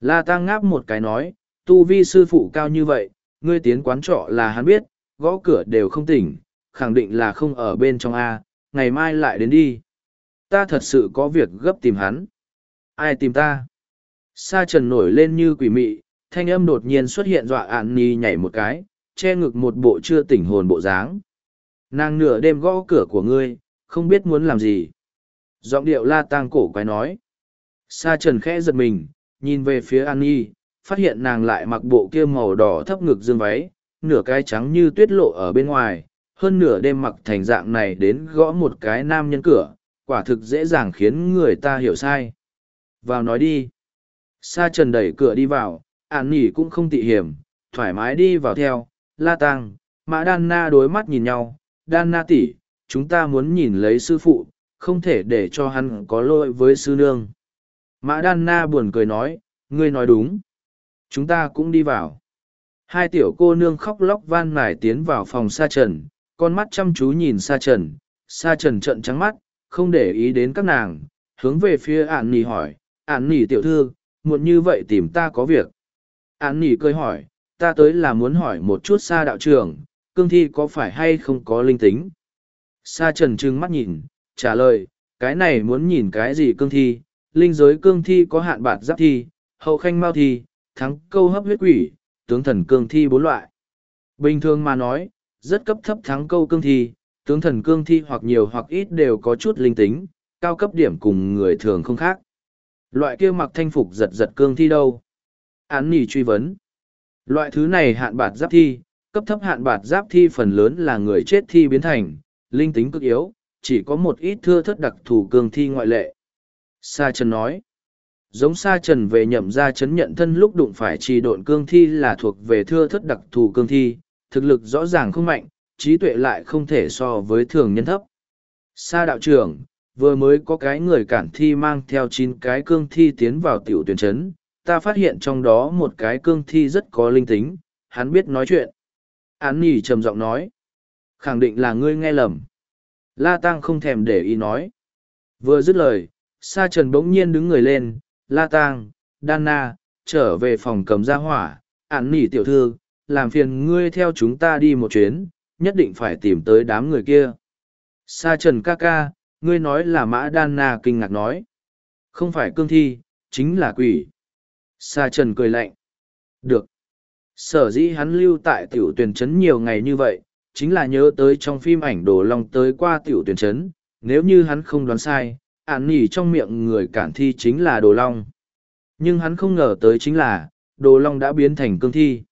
La ta ngáp một cái nói, tu vi sư phụ cao như vậy, ngươi tiến quán trọ là hắn biết, gõ cửa đều không tỉnh, khẳng định là không ở bên trong A, ngày mai lại đến đi. Ta thật sự có việc gấp tìm hắn. Ai tìm ta? Sa trần nổi lên như quỷ mị, thanh âm đột nhiên xuất hiện dọa ạn ni nhảy một cái, che ngực một bộ chưa tỉnh hồn bộ dáng. Nàng nửa đêm gõ cửa của ngươi, không biết muốn làm gì. Giọng điệu la tang cổ quái nói. Sa trần khẽ giật mình, nhìn về phía An Nhi, phát hiện nàng lại mặc bộ kia màu đỏ thấp ngực dương váy, nửa cái trắng như tuyết lộ ở bên ngoài, hơn nửa đêm mặc thành dạng này đến gõ một cái nam nhân cửa, quả thực dễ dàng khiến người ta hiểu sai. Vào nói đi. Sa trần đẩy cửa đi vào, Ản Nỉ cũng không tị hiểm, thoải mái đi vào theo, la tăng, mã đan na đối mắt nhìn nhau, đan na tỷ, chúng ta muốn nhìn lấy sư phụ, không thể để cho hắn có lỗi với sư nương. Mã đan na buồn cười nói, ngươi nói đúng. Chúng ta cũng đi vào. Hai tiểu cô nương khóc lóc van nài tiến vào phòng sa trần, con mắt chăm chú nhìn sa trần, sa trần trợn trắng mắt, không để ý đến các nàng, hướng về phía ạn nỉ hỏi ạn nỉ tiểu thư muộn như vậy tìm ta có việc An nỉ cười hỏi, ta tới là muốn hỏi một chút xa đạo trưởng, cương thi có phải hay không có linh tính? Sa trần trừng mắt nhìn, trả lời, cái này muốn nhìn cái gì cương thi? Linh giới cương thi có hạn bạt giáp thi, hậu khanh mao thi, thắng câu hấp huyết quỷ, tướng thần cương thi bốn loại. Bình thường mà nói, rất cấp thấp thắng câu cương thi, tướng thần cương thi hoặc nhiều hoặc ít đều có chút linh tính, cao cấp điểm cùng người thường không khác. Loại kia mặc thanh phục giật giật cương thi đâu? Án nỉ truy vấn. Loại thứ này hạn bạt giáp thi, cấp thấp hạn bạt giáp thi phần lớn là người chết thi biến thành, linh tính cực yếu, chỉ có một ít thưa thất đặc thù cương thi ngoại lệ. Sa trần nói, giống sa trần về nhậm ra chấn nhận thân lúc đụng phải trì độn cương thi là thuộc về thưa thất đặc thù cương thi, thực lực rõ ràng không mạnh, trí tuệ lại không thể so với thường nhân thấp. Sa đạo trưởng, vừa mới có cái người cản thi mang theo chín cái cương thi tiến vào tiểu tuyển chấn ta phát hiện trong đó một cái cương thi rất có linh tính, hắn biết nói chuyện. Án nỉ trầm giọng nói, khẳng định là ngươi nghe lầm. La tăng không thèm để ý nói. Vừa dứt lời, sa trần bỗng nhiên đứng người lên, la tăng đan na, trở về phòng cầm ra hỏa. Án nỉ tiểu thư, làm phiền ngươi theo chúng ta đi một chuyến, nhất định phải tìm tới đám người kia. Sa trần ca ca, ngươi nói là mã đan na kinh ngạc nói. Không phải cương thi, chính là quỷ sa trần cười lạnh. Được. Sở dĩ hắn lưu tại tiểu tuyển trấn nhiều ngày như vậy, chính là nhớ tới trong phim ảnh đồ long tới qua tiểu tuyển trấn, nếu như hắn không đoán sai ản nỉ trong miệng người cản thi chính là đồ long. Nhưng hắn không ngờ tới chính là, đồ long đã biến thành cương thi.